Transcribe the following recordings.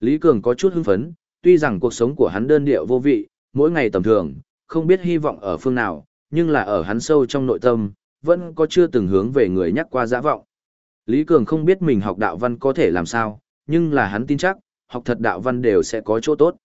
Lý Cường có chút hưng phấn, tuy rằng cuộc sống của hắn đơn điệu vô vị, mỗi ngày tầm thường, không biết hy vọng ở phương nào, nhưng là ở hắn sâu trong nội tâm, vẫn có chưa từng hướng về người nhắc qua dã vọng. Lý Cường không biết mình học đạo văn có thể làm sao, nhưng là hắn tin chắc, học thật đạo văn đều sẽ có chỗ tốt.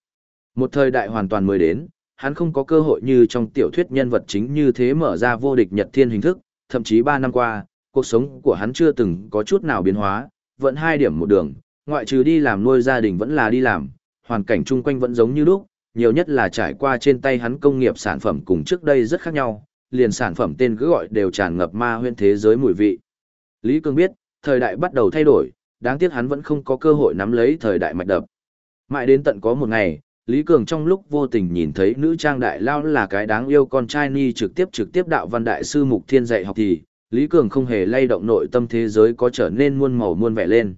Một thời đại hoàn toàn mới đến, hắn không có cơ hội như trong tiểu thuyết nhân vật chính như thế mở ra vô địch nhật thiên hình thức, thậm chí 3 năm qua, cuộc sống của hắn chưa từng có chút nào biến hóa, vẫn hai điểm một đường, ngoại trừ đi làm nuôi gia đình vẫn là đi làm, hoàn cảnh chung quanh vẫn giống như lúc, nhiều nhất là trải qua trên tay hắn công nghiệp sản phẩm cùng trước đây rất khác nhau, liền sản phẩm tên cứ gọi đều tràn ngập ma huyên thế giới mùi vị. Lý Cương biết, thời đại bắt đầu thay đổi, đáng tiếc hắn vẫn không có cơ hội nắm lấy thời đại mạch đập. Mãi đến tận có một ngày, Lý Cường trong lúc vô tình nhìn thấy nữ trang đại lao là cái đáng yêu con trai ni trực tiếp trực tiếp đạo văn đại sư Mục Thiên dạy học thì, Lý Cường không hề lay động nội tâm thế giới có trở nên muôn màu muôn vẻ lên.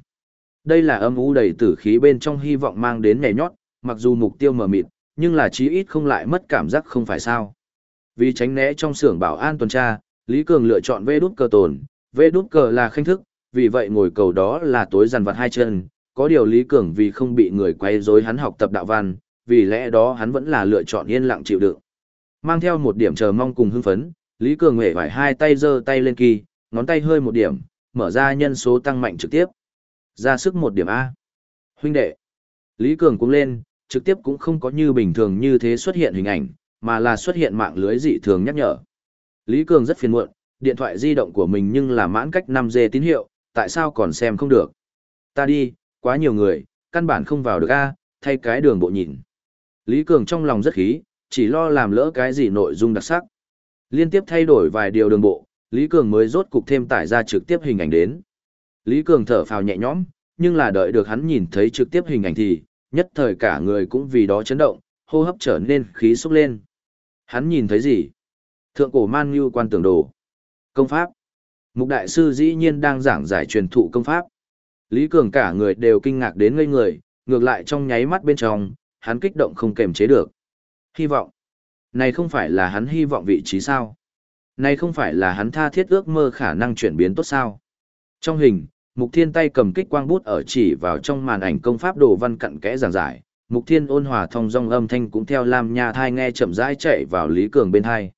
Đây là âm u đầy tử khí bên trong hy vọng mang đến nhảy nhót, mặc dù mục tiêu mờ mịt, nhưng là chí ít không lại mất cảm giác không phải sao. Vì tránh né trong xưởng bảo an tuần tra, Lý Cường lựa chọn vê đút cờ tồn, vê đút cờ là khanh thức, vì vậy ngồi cầu đó là tối dằn vặt hai chân, có điều Lý Cường vì không bị người quay rối hắn học tập đạo văn, vì lẽ đó hắn vẫn là lựa chọn yên lặng chịu đựng. Mang theo một điểm chờ mong cùng hưng phấn, Lý Cường hề vải hai tay giơ tay lên kỳ, ngón tay hơi một điểm, mở ra nhân số tăng mạnh trực tiếp. Ra sức một điểm A. Huynh đệ. Lý Cường cũng lên, trực tiếp cũng không có như bình thường như thế xuất hiện hình ảnh, mà là xuất hiện mạng lưới dị thường nhắc nhở. Lý Cường rất phiền muộn, điện thoại di động của mình nhưng là mãn cách 5G tín hiệu, tại sao còn xem không được? Ta đi, quá nhiều người, căn bản không vào được A, thay cái đường bộ nhìn. Lý Cường trong lòng rất khí, chỉ lo làm lỡ cái gì nội dung đặc sắc. Liên tiếp thay đổi vài điều đường bộ, Lý Cường mới rốt cục thêm tải ra trực tiếp hình ảnh đến. Lý Cường thở phào nhẹ nhõm, nhưng là đợi được hắn nhìn thấy trực tiếp hình ảnh thì, nhất thời cả người cũng vì đó chấn động, hô hấp trở nên khí xúc lên. Hắn nhìn thấy gì? Thượng cổ man như quan tưởng đồ. Công pháp. Mục đại sư dĩ nhiên đang giảng giải truyền thụ công pháp. Lý Cường cả người đều kinh ngạc đến ngây người, ngược lại trong nháy mắt bên trong, hắn kích động không kềm chế được. Hy vọng. Này không phải là hắn hy vọng vị trí sao? Này không phải là hắn tha thiết ước mơ khả năng chuyển biến tốt sao? Trong hình, Mục Thiên tay cầm kích quang bút ở chỉ vào trong màn ảnh công pháp đồ văn cặn kẽ giảng giải, Mục Thiên ôn hòa thông dong âm thanh cũng theo Lam Nha thai nghe chậm rãi chạy vào Lý Cường bên hai.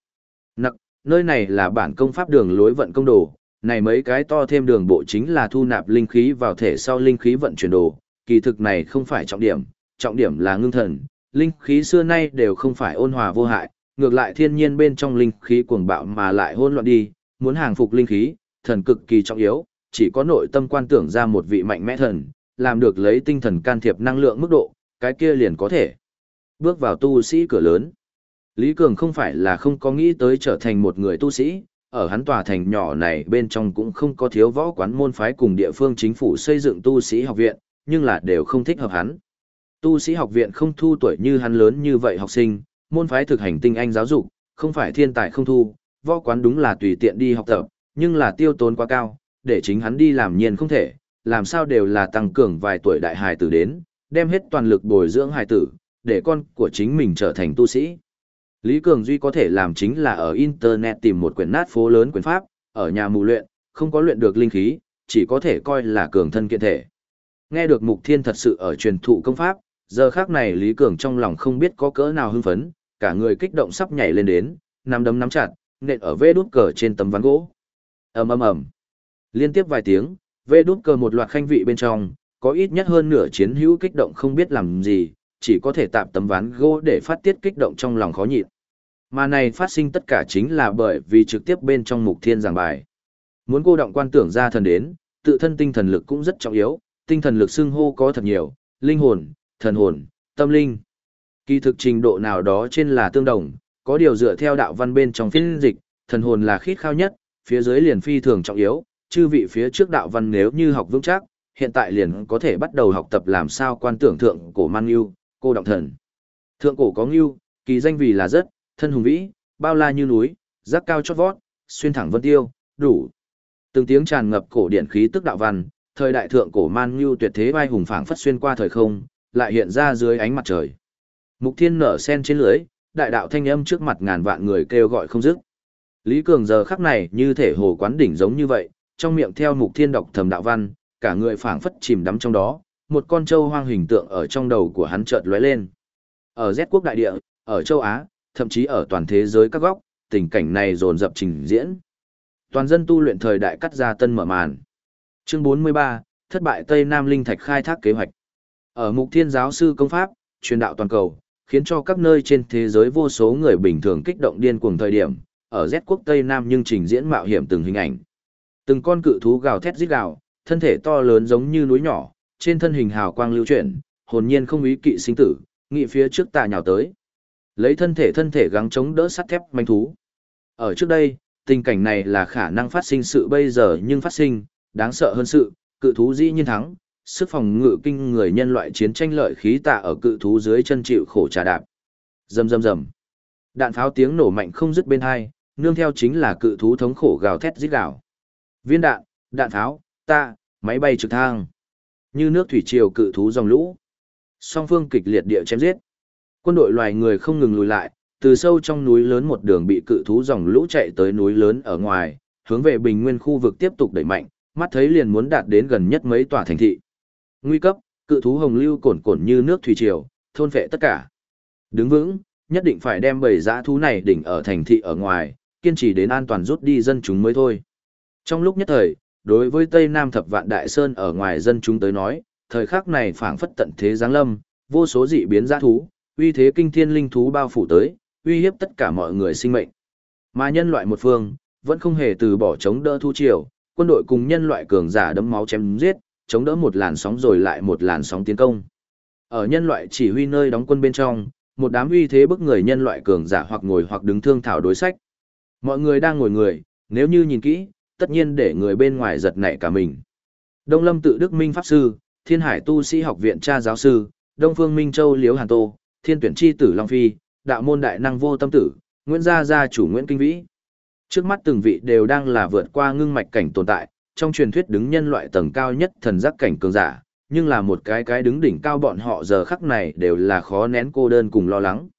Nặc, nơi này là bản công pháp đường lối vận công đồ, này mấy cái to thêm đường bộ chính là thu nạp linh khí vào thể sau linh khí vận chuyển đồ, kỳ thực này không phải trọng điểm, trọng điểm là ngưng thần, linh khí xưa nay đều không phải ôn hòa vô hại, ngược lại thiên nhiên bên trong linh khí cuồng bạo mà lại hỗn loạn đi, muốn hàng phục linh khí, thần cực kỳ trọng yếu, chỉ có nội tâm quan tưởng ra một vị mạnh mẽ thần, làm được lấy tinh thần can thiệp năng lượng mức độ, cái kia liền có thể bước vào tu sĩ cửa lớn. Lý Cường không phải là không có nghĩ tới trở thành một người tu sĩ, ở hắn tòa thành nhỏ này bên trong cũng không có thiếu võ quán môn phái cùng địa phương chính phủ xây dựng tu sĩ học viện, nhưng là đều không thích hợp hắn. Tu sĩ học viện không thu tuổi như hắn lớn như vậy học sinh, môn phái thực hành tinh anh giáo dục, không phải thiên tài không thu, võ quán đúng là tùy tiện đi học tập, nhưng là tiêu tốn quá cao, để chính hắn đi làm nhiên không thể, làm sao đều là tăng cường vài tuổi đại hài tử đến, đem hết toàn lực bồi dưỡng hài tử, để con của chính mình trở thành tu sĩ. Lý Cường Duy có thể làm chính là ở Internet tìm một quyển nát phố lớn quyển pháp, ở nhà mù luyện, không có luyện được linh khí, chỉ có thể coi là cường thân kiện thể. Nghe được Mục Thiên thật sự ở truyền thụ công pháp, giờ khác này Lý Cường trong lòng không biết có cỡ nào hưng phấn, cả người kích động sắp nhảy lên đến, nắm đấm nắm chặt, nện ở vê đút cờ trên tấm ván gỗ. ầm ầm ầm, liên tiếp vài tiếng, vê đút cờ một loạt khanh vị bên trong, có ít nhất hơn nửa chiến hữu kích động không biết làm gì, chỉ có thể tạm tấm ván gỗ để phát tiết kích động trong lòng khó nhịn. Mà này phát sinh tất cả chính là bởi vì trực tiếp bên trong mục thiên giảng bài. Muốn cô động quan tưởng ra thần đến, tự thân tinh thần lực cũng rất trọng yếu, tinh thần lực xưng hô có thật nhiều, linh hồn, thần hồn, tâm linh. Kỳ thực trình độ nào đó trên là tương đồng, có điều dựa theo đạo văn bên trong phiên dịch, thần hồn là khít khao nhất, phía dưới liền phi thường trọng yếu, chư vị phía trước đạo văn nếu như học vững chắc, hiện tại liền có thể bắt đầu học tập làm sao quan tưởng thượng cổ man ngưu, cô động thần. Thượng cổ có ngưu, kỳ danh vì là rất, thân hùng vĩ, bao la như núi, giác cao chót vót, xuyên thẳng vân tiêu, đủ. Từng tiếng tràn ngập cổ điện khí tức đạo văn, thời đại thượng cổ man ngưu tuyệt thế vai hùng phảng phất xuyên qua thời không, lại hiện ra dưới ánh mặt trời. Mục Thiên nở sen trên lưới, đại đạo thanh âm trước mặt ngàn vạn người kêu gọi không dứt. Lý Cường giờ khắc này như thể hồ quán đỉnh giống như vậy, trong miệng theo Mục Thiên đọc thầm đạo văn, cả người phảng phất chìm đắm trong đó, một con trâu hoang hình tượng ở trong đầu của hắn chợt lóe lên. Ở Z quốc đại địa, ở châu Á, thậm chí ở toàn thế giới các góc, tình cảnh này dồn dập trình diễn. Toàn dân tu luyện thời đại cắt ra tân mở màn. Chương 43, thất bại Tây Nam Linh Thạch khai thác kế hoạch. Ở mục thiên giáo sư công pháp, truyền đạo toàn cầu, khiến cho các nơi trên thế giới vô số người bình thường kích động điên cuồng thời điểm, ở Z quốc Tây Nam nhưng trình diễn mạo hiểm từng hình ảnh. Từng con cự thú gào thét rít gào, thân thể to lớn giống như núi nhỏ, trên thân hình hào quang lưu chuyển, hồn nhiên không ý kỵ sinh tử, nghị phía trước tà nhào tới. Lấy thân thể thân thể gắng chống đỡ sắt thép manh thú. Ở trước đây, tình cảnh này là khả năng phát sinh sự bây giờ nhưng phát sinh, đáng sợ hơn sự, cự thú dĩ nhiên thắng, sức phòng ngự kinh người nhân loại chiến tranh lợi khí tạ ở cự thú dưới chân chịu khổ trà đạp. Rầm rầm rầm. Đạn pháo tiếng nổ mạnh không dứt bên hai, nương theo chính là cự thú thống khổ gào thét rít gào. Viên đạn, đạn tháo, ta, máy bay trực thăng. Như nước thủy triều cự thú dòng lũ. Song phương kịch liệt địa chém giết. Quân đội loài người không ngừng lùi lại, từ sâu trong núi lớn một đường bị cự thú dòng lũ chạy tới núi lớn ở ngoài, hướng về bình nguyên khu vực tiếp tục đẩy mạnh, mắt thấy liền muốn đạt đến gần nhất mấy tòa thành thị. Nguy cấp, cự thú hồng lưu cồn cồn như nước thủy triều, thôn phệ tất cả. Đứng vững, nhất định phải đem bầy dã thú này đỉnh ở thành thị ở ngoài, kiên trì đến an toàn rút đi dân chúng mới thôi. Trong lúc nhất thời, đối với Tây Nam Thập Vạn Đại Sơn ở ngoài dân chúng tới nói, thời khắc này phảng phất tận thế giáng lâm, vô số dị biến giã thú, uy thế kinh thiên linh thú bao phủ tới, uy hiếp tất cả mọi người sinh mệnh. Mà nhân loại một phương, vẫn không hề từ bỏ chống đỡ thu triều, quân đội cùng nhân loại cường giả đấm máu chém giết, chống đỡ một làn sóng rồi lại một làn sóng tiến công. Ở nhân loại chỉ huy nơi đóng quân bên trong, một đám uy thế bức người nhân loại cường giả hoặc ngồi hoặc đứng thương thảo đối sách. Mọi người đang ngồi người, nếu như nhìn kỹ, tất nhiên để người bên ngoài giật nảy cả mình. Đông Lâm tự Đức Minh Pháp Sư, Thiên Hải Tu Sĩ Học Viện Cha Giáo Sư, Đông Phương Minh Châu Liễu Hàn Tô, Thiên Tuyển Chi Tử Long Phi, Đạo Môn Đại Năng Vô Tâm Tử, Nguyễn Gia Gia Chủ Nguyễn Kinh Vĩ. Trước mắt từng vị đều đang là vượt qua ngưng mạch cảnh tồn tại, trong truyền thuyết đứng nhân loại tầng cao nhất thần giác cảnh cường giả, nhưng là một cái cái đứng đỉnh cao bọn họ giờ khắc này đều là khó nén cô đơn cùng lo lắng.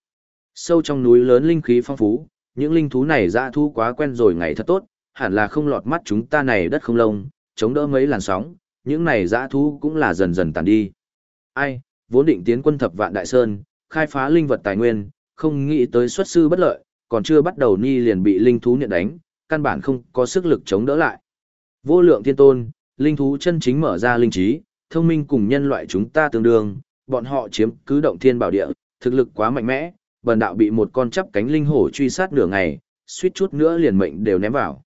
Sâu trong núi lớn linh khí phong phú, những linh thú này dã thu quá quen rồi ngày thật tốt, hẳn là không lọt mắt chúng ta này đất không lông, chống đỡ mấy làn sóng, những này dã thú cũng là dần dần tàn đi. Ai, vốn định tiến quân thập vạn đại sơn, khai phá linh vật tài nguyên, không nghĩ tới xuất sư bất lợi, còn chưa bắt đầu ni liền bị linh thú nhận đánh, căn bản không có sức lực chống đỡ lại. Vô lượng thiên tôn, linh thú chân chính mở ra linh trí, thông minh cùng nhân loại chúng ta tương đương, bọn họ chiếm cứ động thiên bảo địa, thực lực quá mạnh mẽ, bần đạo bị một con chắp cánh linh hổ truy sát nửa ngày, suýt chút nữa liền mệnh đều ném vào.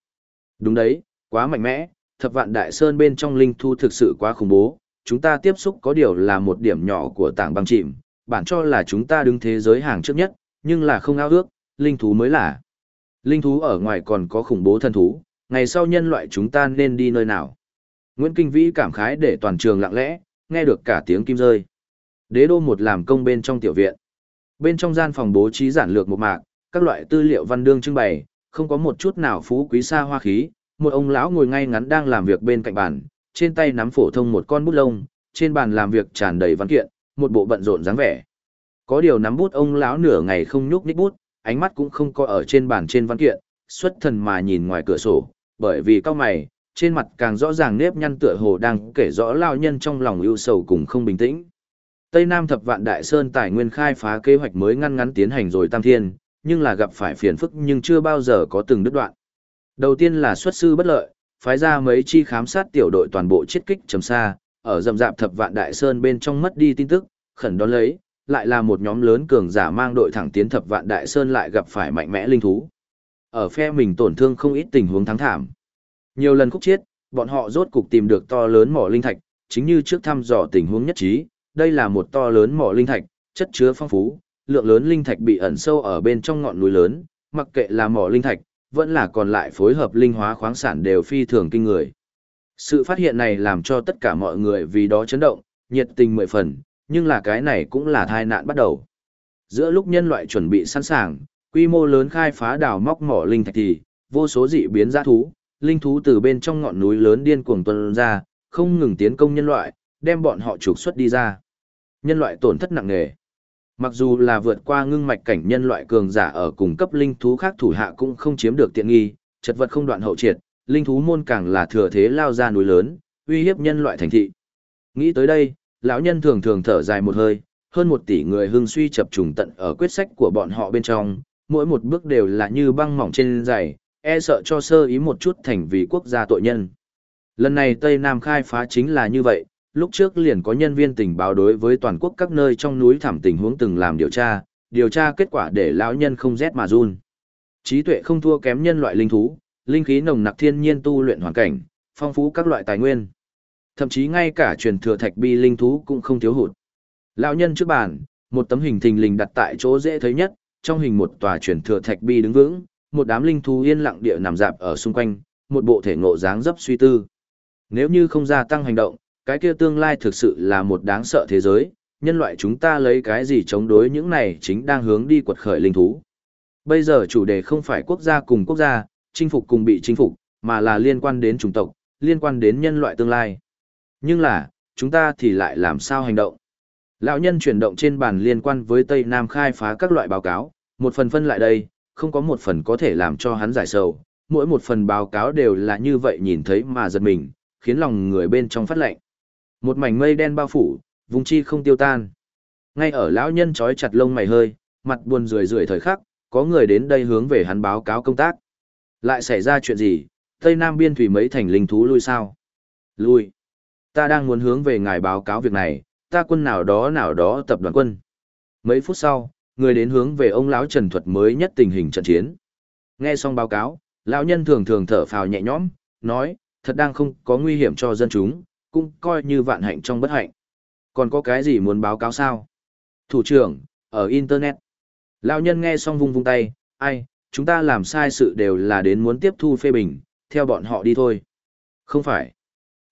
Đúng đấy, quá mạnh mẽ, thập vạn đại sơn bên trong linh thú thực sự quá khủng bố, chúng ta tiếp xúc có điều là một điểm nhỏ của tảng băng chìm, bản cho là chúng ta đứng thế giới hàng trước nhất, nhưng là không ao ước, linh thú mới là. Linh thú ở ngoài còn có khủng bố thần thú, ngày sau nhân loại chúng ta nên đi nơi nào. Nguyễn Kinh Vĩ cảm khái để toàn trường lặng lẽ, nghe được cả tiếng kim rơi. Đế đô một làm công bên trong tiểu viện. Bên trong gian phòng bố trí giản lược một mạc, các loại tư liệu văn đương trưng bày, không có một chút nào phú quý xa hoa khí. Một ông lão ngồi ngay ngắn đang làm việc bên cạnh bàn, trên tay nắm phổ thông một con bút lông, trên bàn làm việc tràn đầy văn kiện, một bộ bận rộn dáng vẻ. Có điều nắm bút ông lão nửa ngày không nhúc nhích bút, ánh mắt cũng không có ở trên bàn trên văn kiện, xuất thần mà nhìn ngoài cửa sổ, bởi vì cao mày, trên mặt càng rõ ràng nếp nhăn tựa hồ đang kể rõ lao nhân trong lòng ưu sầu cùng không bình tĩnh. Tây Nam thập vạn đại sơn tài nguyên khai phá kế hoạch mới ngăn ngắn tiến hành rồi tam thiên, nhưng là gặp phải phiền phức nhưng chưa bao giờ có từng đứt đoạn. Đầu tiên là xuất sư bất lợi, phái ra mấy chi khám sát tiểu đội toàn bộ chiết kích chấm xa, ở rầm rạp thập vạn đại sơn bên trong mất đi tin tức, khẩn đón lấy, lại là một nhóm lớn cường giả mang đội thẳng tiến thập vạn đại sơn lại gặp phải mạnh mẽ linh thú. Ở phe mình tổn thương không ít tình huống thắng thảm. Nhiều lần khúc chiết, bọn họ rốt cục tìm được to lớn mỏ linh thạch, chính như trước thăm dò tình huống nhất trí, đây là một to lớn mỏ linh thạch, chất chứa phong phú, lượng lớn linh thạch bị ẩn sâu ở bên trong ngọn núi lớn, mặc kệ là mỏ linh thạch, vẫn là còn lại phối hợp linh hóa khoáng sản đều phi thường kinh người. Sự phát hiện này làm cho tất cả mọi người vì đó chấn động, nhiệt tình mười phần, nhưng là cái này cũng là tai nạn bắt đầu. Giữa lúc nhân loại chuẩn bị sẵn sàng, quy mô lớn khai phá đào móc mỏ linh thạch thì, vô số dị biến giã thú, linh thú từ bên trong ngọn núi lớn điên cuồng tuôn ra, không ngừng tiến công nhân loại, đem bọn họ trục xuất đi ra. Nhân loại tổn thất nặng nề. Mặc dù là vượt qua ngưng mạch cảnh nhân loại cường giả ở cùng cấp linh thú khác thủ hạ cũng không chiếm được tiện nghi, chật vật không đoạn hậu triệt, linh thú môn càng là thừa thế lao ra núi lớn, uy hiếp nhân loại thành thị. Nghĩ tới đây, lão nhân thường thường thở dài một hơi, hơn một tỷ người hưng suy chập trùng tận ở quyết sách của bọn họ bên trong, mỗi một bước đều là như băng mỏng trên giày, e sợ cho sơ ý một chút thành vì quốc gia tội nhân. Lần này Tây Nam khai phá chính là như vậy, lúc trước liền có nhân viên tình báo đối với toàn quốc các nơi trong núi thảm tình huống từng làm điều tra, điều tra kết quả để lão nhân không rét mà run. Trí tuệ không thua kém nhân loại linh thú, linh khí nồng nặc thiên nhiên tu luyện hoàn cảnh, phong phú các loại tài nguyên. Thậm chí ngay cả truyền thừa thạch bi linh thú cũng không thiếu hụt. Lão nhân trước bàn, một tấm hình thình lình đặt tại chỗ dễ thấy nhất, trong hình một tòa truyền thừa thạch bi đứng vững, một đám linh thú yên lặng địa nằm dạp ở xung quanh, một bộ thể ngộ dáng dấp suy tư. Nếu như không gia tăng hành động, cái kia tương lai thực sự là một đáng sợ thế giới, nhân loại chúng ta lấy cái gì chống đối những này chính đang hướng đi quật khởi linh thú. Bây giờ chủ đề không phải quốc gia cùng quốc gia, chinh phục cùng bị chinh phục, mà là liên quan đến chủng tộc, liên quan đến nhân loại tương lai. Nhưng là, chúng ta thì lại làm sao hành động? Lão nhân chuyển động trên bàn liên quan với Tây Nam khai phá các loại báo cáo, một phần phân lại đây, không có một phần có thể làm cho hắn giải sầu, mỗi một phần báo cáo đều là như vậy nhìn thấy mà giật mình, khiến lòng người bên trong phát lệnh. Một mảnh mây đen bao phủ, vùng chi không tiêu tan. Ngay ở lão nhân trói chặt lông mày hơi, mặt buồn rười rượi thời khắc, có người đến đây hướng về hắn báo cáo công tác. Lại xảy ra chuyện gì, Tây Nam biên thủy mấy thành linh thú lui sao? Lui. Ta đang muốn hướng về ngài báo cáo việc này, ta quân nào đó nào đó tập đoàn quân. Mấy phút sau, người đến hướng về ông lão Trần Thuật mới nhất tình hình trận chiến. Nghe xong báo cáo, lão nhân thường thường thở phào nhẹ nhõm, nói, thật đang không có nguy hiểm cho dân chúng, cũng coi như vạn hạnh trong bất hạnh. Còn có cái gì muốn báo cáo sao? Thủ trưởng, ở Internet. Lão nhân nghe xong vung vung tay, ai, chúng ta làm sai sự đều là đến muốn tiếp thu phê bình, theo bọn họ đi thôi. Không phải.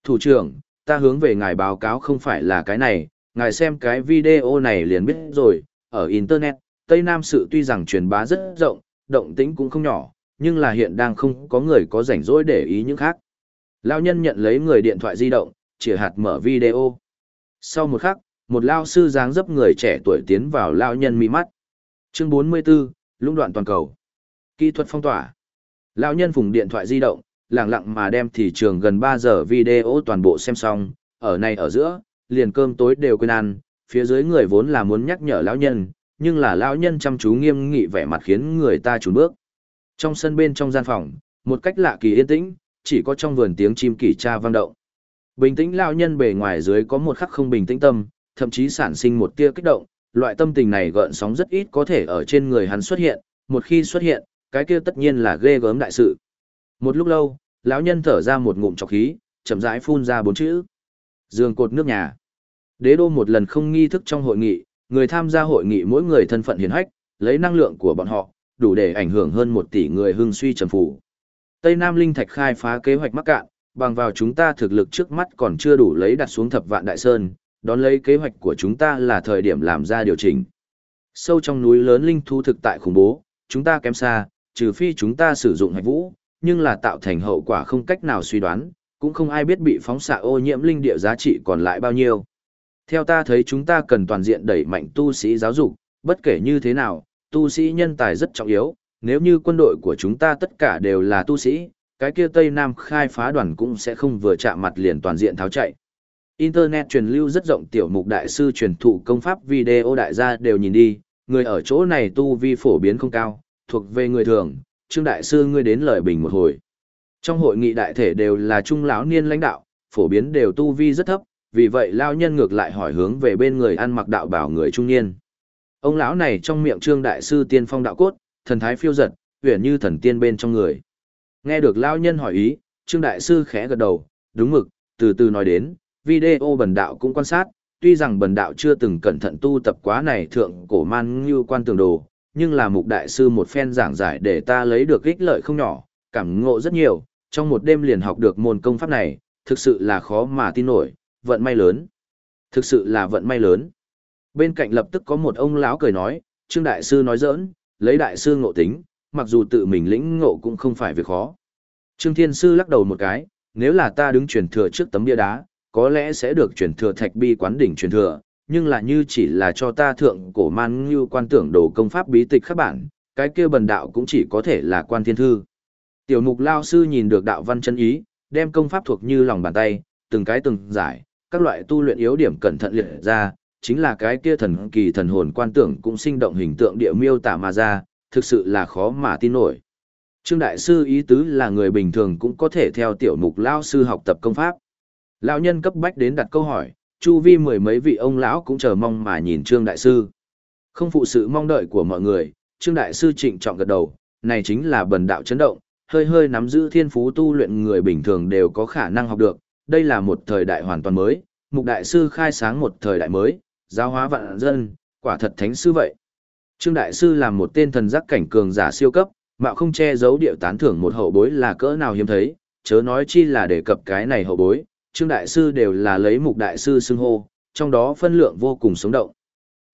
Thủ trưởng, ta hướng về ngài báo cáo không phải là cái này, ngài xem cái video này liền biết rồi, ở Internet, Tây Nam sự tuy rằng truyền bá rất rộng, động tĩnh cũng không nhỏ, nhưng là hiện đang không có người có rảnh rỗi để ý những khác. Lão nhân nhận lấy người điện thoại di động, chỉ hạt mở video. Sau một khắc, một lao sư dáng dấp người trẻ tuổi tiến vào lao nhân mi mắt. Chương 44, lũng đoạn toàn cầu. Kỹ thuật phong tỏa. Lão nhân vùng điện thoại di động, lặng lặng mà đem thị trường gần 3 giờ video toàn bộ xem xong, ở này ở giữa, liền cơm tối đều quên ăn, phía dưới người vốn là muốn nhắc nhở lão nhân, nhưng là lão nhân chăm chú nghiêm nghị vẻ mặt khiến người ta chùn bước. Trong sân bên trong gian phòng, một cách lạ kỳ yên tĩnh, chỉ có trong vườn tiếng chim kỳ cha vang động. Bình tĩnh lão nhân bề ngoài dưới có một khắc không bình tĩnh tâm, thậm chí sản sinh một tia kích động, loại tâm tình này gợn sóng rất ít có thể ở trên người hắn xuất hiện, một khi xuất hiện, cái kia tất nhiên là ghê gớm đại sự. Một lúc lâu, lão nhân thở ra một ngụm trọc khí, chậm rãi phun ra bốn chữ. Dương cột nước nhà. Đế đô một lần không nghi thức trong hội nghị, người tham gia hội nghị mỗi người thân phận hiền hách, lấy năng lượng của bọn họ, đủ để ảnh hưởng hơn một tỷ người hưng suy trầm phủ. Tây Nam Linh Thạch khai phá kế hoạch mắc cạn, bằng vào chúng ta thực lực trước mắt còn chưa đủ lấy đặt xuống thập vạn đại sơn, đón lấy kế hoạch của chúng ta là thời điểm làm ra điều chỉnh. Sâu trong núi lớn linh thú thực tại khủng bố, chúng ta kém xa, trừ phi chúng ta sử dụng hạch vũ, nhưng là tạo thành hậu quả không cách nào suy đoán, cũng không ai biết bị phóng xạ ô nhiễm linh địa giá trị còn lại bao nhiêu. Theo ta thấy chúng ta cần toàn diện đẩy mạnh tu sĩ giáo dục, bất kể như thế nào, tu sĩ nhân tài rất trọng yếu, nếu như quân đội của chúng ta tất cả đều là tu sĩ, cái kia Tây Nam khai phá đoàn cũng sẽ không vừa chạm mặt liền toàn diện tháo chạy. Internet truyền lưu rất rộng tiểu mục đại sư truyền thụ công pháp video đại gia đều nhìn đi, người ở chỗ này tu vi phổ biến không cao, thuộc về người thường, Trương đại sư ngươi đến lời bình một hồi. Trong hội nghị đại thể đều là trung lão niên lãnh đạo, phổ biến đều tu vi rất thấp, vì vậy lao nhân ngược lại hỏi hướng về bên người ăn mặc đạo bảo người trung niên. Ông lão này trong miệng Trương đại sư tiên phong đạo cốt, thần thái phiêu giật, uyển như thần tiên bên trong người. Nghe được lao nhân hỏi ý, Trương đại sư khẽ gật đầu, đúng mực, từ từ nói đến, video bần đạo cũng quan sát, tuy rằng bần đạo chưa từng cẩn thận tu tập quá này thượng cổ man như quan tường đồ, nhưng là mục đại sư một phen giảng giải để ta lấy được ích lợi không nhỏ, cảm ngộ rất nhiều, trong một đêm liền học được môn công pháp này, thực sự là khó mà tin nổi, vận may lớn. Thực sự là vận may lớn. Bên cạnh lập tức có một ông lão cười nói, Trương đại sư nói giỡn, lấy đại sư ngộ tính, mặc dù tự mình lĩnh ngộ cũng không phải việc khó. Trương Thiên sư lắc đầu một cái, nếu là ta đứng truyền thừa trước tấm bia đá, có lẽ sẽ được truyền thừa thạch bi quán đỉnh truyền thừa, nhưng là như chỉ là cho ta thượng cổ man như quan tưởng đồ công pháp bí tịch các bạn, cái kia bần đạo cũng chỉ có thể là quan thiên thư. Tiểu mục lao sư nhìn được đạo văn chân ý, đem công pháp thuộc như lòng bàn tay, từng cái từng giải, các loại tu luyện yếu điểm cẩn thận liệt ra, chính là cái kia thần kỳ thần hồn quan tưởng cũng sinh động hình tượng địa miêu tả mà ra, thực sự là khó mà tin nổi. Trương Đại Sư ý tứ là người bình thường cũng có thể theo tiểu mục lao sư học tập công pháp. Lão nhân cấp bách đến đặt câu hỏi, chu vi mười mấy vị ông lão cũng chờ mong mà nhìn Trương Đại Sư. Không phụ sự mong đợi của mọi người, Trương Đại Sư trịnh trọng gật đầu, này chính là bần đạo chấn động, hơi hơi nắm giữ thiên phú tu luyện người bình thường đều có khả năng học được, đây là một thời đại hoàn toàn mới, mục đại sư khai sáng một thời đại mới, giáo hóa vạn dân, quả thật thánh sư vậy. Trương Đại Sư là một tên thần giác cảnh cường giả siêu cấp, mạo không che giấu điệu tán thưởng một hậu bối là cỡ nào hiếm thấy, chớ nói chi là đề cập cái này hậu bối, Trương Đại Sư đều là lấy mục Đại Sư xưng hô, trong đó phân lượng vô cùng sống động.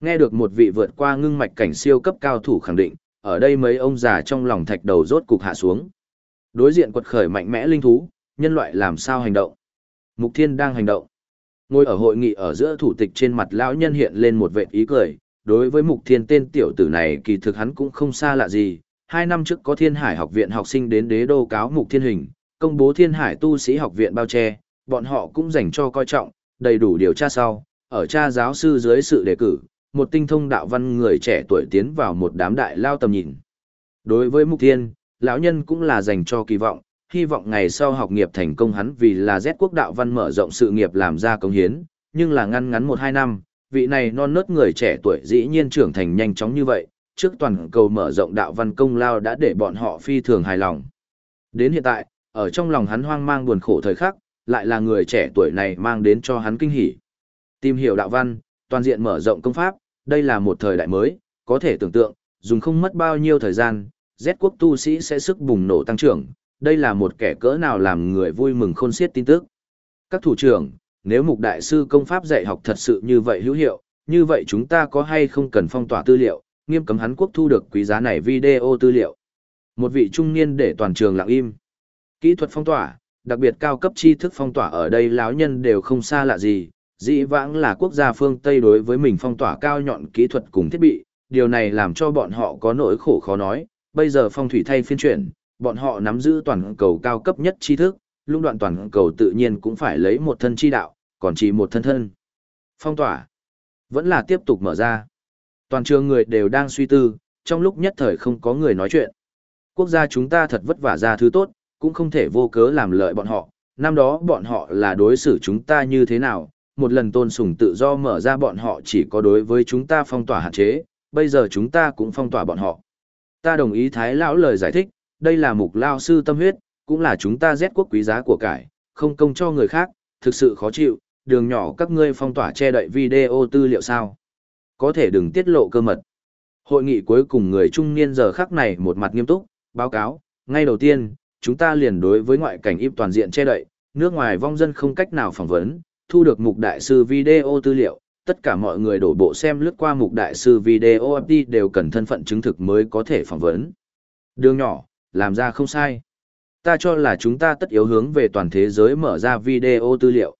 Nghe được một vị vượt qua ngưng mạch cảnh siêu cấp cao thủ khẳng định, ở đây mấy ông già trong lòng thạch đầu rốt cục hạ xuống. Đối diện quật khởi mạnh mẽ linh thú, nhân loại làm sao hành động? Mục Thiên đang hành động. Ngồi ở hội nghị ở giữa thủ tịch trên mặt lão nhân hiện lên một vệt ý cười, đối với Mục Thiên tên tiểu tử này kỳ thực hắn cũng không xa lạ gì. Hai năm trước có Thiên Hải học viện học sinh đến đế đô cáo Mục Thiên Hình, công bố Thiên Hải tu sĩ học viện bao che, bọn họ cũng dành cho coi trọng, đầy đủ điều tra sau, ở cha giáo sư dưới sự đề cử, một tinh thông đạo văn người trẻ tuổi tiến vào một đám đại lao tầm nhìn. Đối với Mục Thiên, lão nhân cũng là dành cho kỳ vọng, hy vọng ngày sau học nghiệp thành công hắn vì là Z quốc đạo văn mở rộng sự nghiệp làm ra công hiến, nhưng là ngăn ngắn 1-2 năm, vị này non nớt người trẻ tuổi dĩ nhiên trưởng thành nhanh chóng như vậy, trước toàn cầu mở rộng đạo văn công lao đã để bọn họ phi thường hài lòng. Đến hiện tại, ở trong lòng hắn hoang mang buồn khổ thời khắc, lại là người trẻ tuổi này mang đến cho hắn kinh hỉ. Tìm hiểu đạo văn, toàn diện mở rộng công pháp, đây là một thời đại mới, có thể tưởng tượng, dùng không mất bao nhiêu thời gian, Z quốc tu sĩ sẽ sức bùng nổ tăng trưởng, đây là một kẻ cỡ nào làm người vui mừng khôn xiết tin tức. Các thủ trưởng, nếu mục đại sư công pháp dạy học thật sự như vậy hữu hiệu, như vậy chúng ta có hay không cần phong tỏa tư liệu, nghiêm cấm hắn quốc thu được quý giá này video tư liệu. Một vị trung niên để toàn trường lặng im. Kỹ thuật phong tỏa, đặc biệt cao cấp tri thức phong tỏa ở đây lão nhân đều không xa lạ gì, dĩ vãng là quốc gia phương Tây đối với mình phong tỏa cao nhọn kỹ thuật cùng thiết bị, điều này làm cho bọn họ có nỗi khổ khó nói, bây giờ phong thủy thay phiên chuyển, bọn họ nắm giữ toàn cầu cao cấp nhất tri thức, lũng đoạn toàn cầu tự nhiên cũng phải lấy một thân chi đạo, còn chỉ một thân thân. Phong tỏa, vẫn là tiếp tục mở ra. Toàn trường người đều đang suy tư, trong lúc nhất thời không có người nói chuyện. Quốc gia chúng ta thật vất vả ra thứ tốt, cũng không thể vô cớ làm lợi bọn họ, năm đó bọn họ là đối xử chúng ta như thế nào, một lần tôn sùng tự do mở ra bọn họ chỉ có đối với chúng ta phong tỏa hạn chế, bây giờ chúng ta cũng phong tỏa bọn họ. Ta đồng ý Thái Lão lời giải thích, đây là mục lao sư tâm huyết, cũng là chúng ta rét quốc quý giá của cải, không công cho người khác, thực sự khó chịu, đường nhỏ các ngươi phong tỏa che đậy video tư liệu sao. Có thể đừng tiết lộ cơ mật. Hội nghị cuối cùng người trung niên giờ khắc này một mặt nghiêm túc, báo cáo, ngay đầu tiên, chúng ta liền đối với ngoại cảnh im toàn diện che đậy, nước ngoài vong dân không cách nào phỏng vấn, thu được mục đại sư video tư liệu, tất cả mọi người đổ bộ xem lướt qua mục đại sư video FD đều cần thân phận chứng thực mới có thể phỏng vấn. Đường nhỏ, làm ra không sai. Ta cho là chúng ta tất yếu hướng về toàn thế giới mở ra video tư liệu.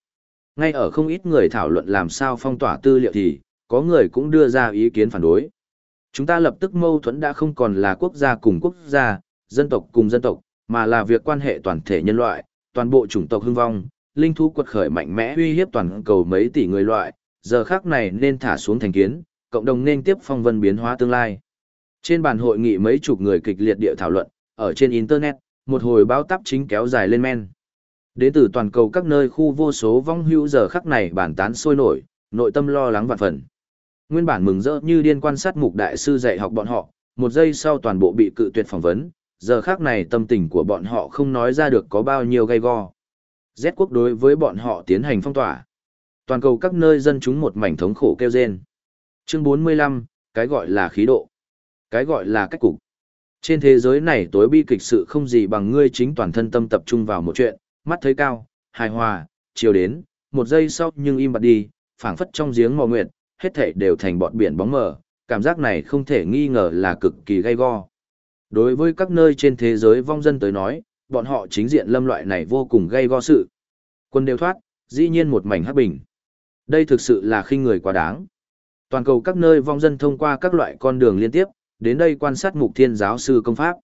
Ngay ở không ít người thảo luận làm sao phong tỏa tư liệu thì, có người cũng đưa ra ý kiến phản đối. Chúng ta lập tức mâu thuẫn đã không còn là quốc gia cùng quốc gia, dân tộc cùng dân tộc, mà là việc quan hệ toàn thể nhân loại, toàn bộ chủng tộc hưng vong, linh thú quật khởi mạnh mẽ uy hiếp toàn cầu mấy tỷ người loại, giờ khác này nên thả xuống thành kiến, cộng đồng nên tiếp phong vân biến hóa tương lai. Trên bàn hội nghị mấy chục người kịch liệt địa thảo luận, ở trên Internet, một hồi báo tắp chính kéo dài lên men. Đến từ toàn cầu các nơi khu vô số vong hữu giờ khắc này bản tán sôi nổi, nội tâm lo lắng vạn phần. Nguyên bản mừng rỡ như điên quan sát mục đại sư dạy học bọn họ, một giây sau toàn bộ bị cự tuyệt phỏng vấn, giờ khắc này tâm tình của bọn họ không nói ra được có bao nhiêu gay go. Z quốc đối với bọn họ tiến hành phong tỏa. Toàn cầu các nơi dân chúng một mảnh thống khổ kêu rên. Chương 45, cái gọi là khí độ. Cái gọi là cách cục. Trên thế giới này tối bi kịch sự không gì bằng ngươi chính toàn thân tâm tập trung vào một chuyện, mắt thấy cao, hài hòa, chiều đến, một giây sau nhưng im bặt đi, phảng phất trong giếng mò nguyệt, hết thảy đều thành bọt biển bóng mờ, cảm giác này không thể nghi ngờ là cực kỳ gay go. Đối với các nơi trên thế giới vong dân tới nói, bọn họ chính diện lâm loại này vô cùng gay go sự. Quân đều thoát, dĩ nhiên một mảnh hắc bình. Đây thực sự là khinh người quá đáng. Toàn cầu các nơi vong dân thông qua các loại con đường liên tiếp, đến đây quan sát mục thiên giáo sư công pháp.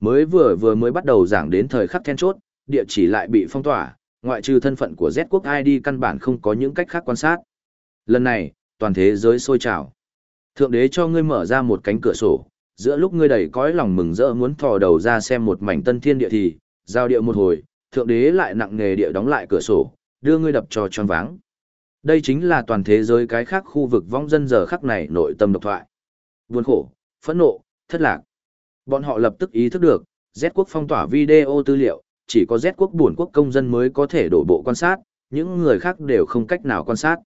Mới vừa vừa mới bắt đầu giảng đến thời khắc then chốt, địa chỉ lại bị phong tỏa, Ngoại trừ thân phận của Z quốc ID căn bản không có những cách khác quan sát. Lần này, toàn thế giới sôi trào. Thượng đế cho ngươi mở ra một cánh cửa sổ, giữa lúc ngươi đầy cõi lòng mừng rỡ muốn thò đầu ra xem một mảnh tân thiên địa thì, giao điệu một hồi, thượng đế lại nặng nghề địa đóng lại cửa sổ, đưa ngươi đập cho tròn váng. Đây chính là toàn thế giới cái khác khu vực vong dân giờ khắc này nội tâm độc thoại. Buồn khổ, phẫn nộ, thất lạc. Bọn họ lập tức ý thức được, Z quốc phong tỏa video tư liệu, chỉ có Z quốc buồn quốc công dân mới có thể đổ bộ quan sát, những người khác đều không cách nào quan sát.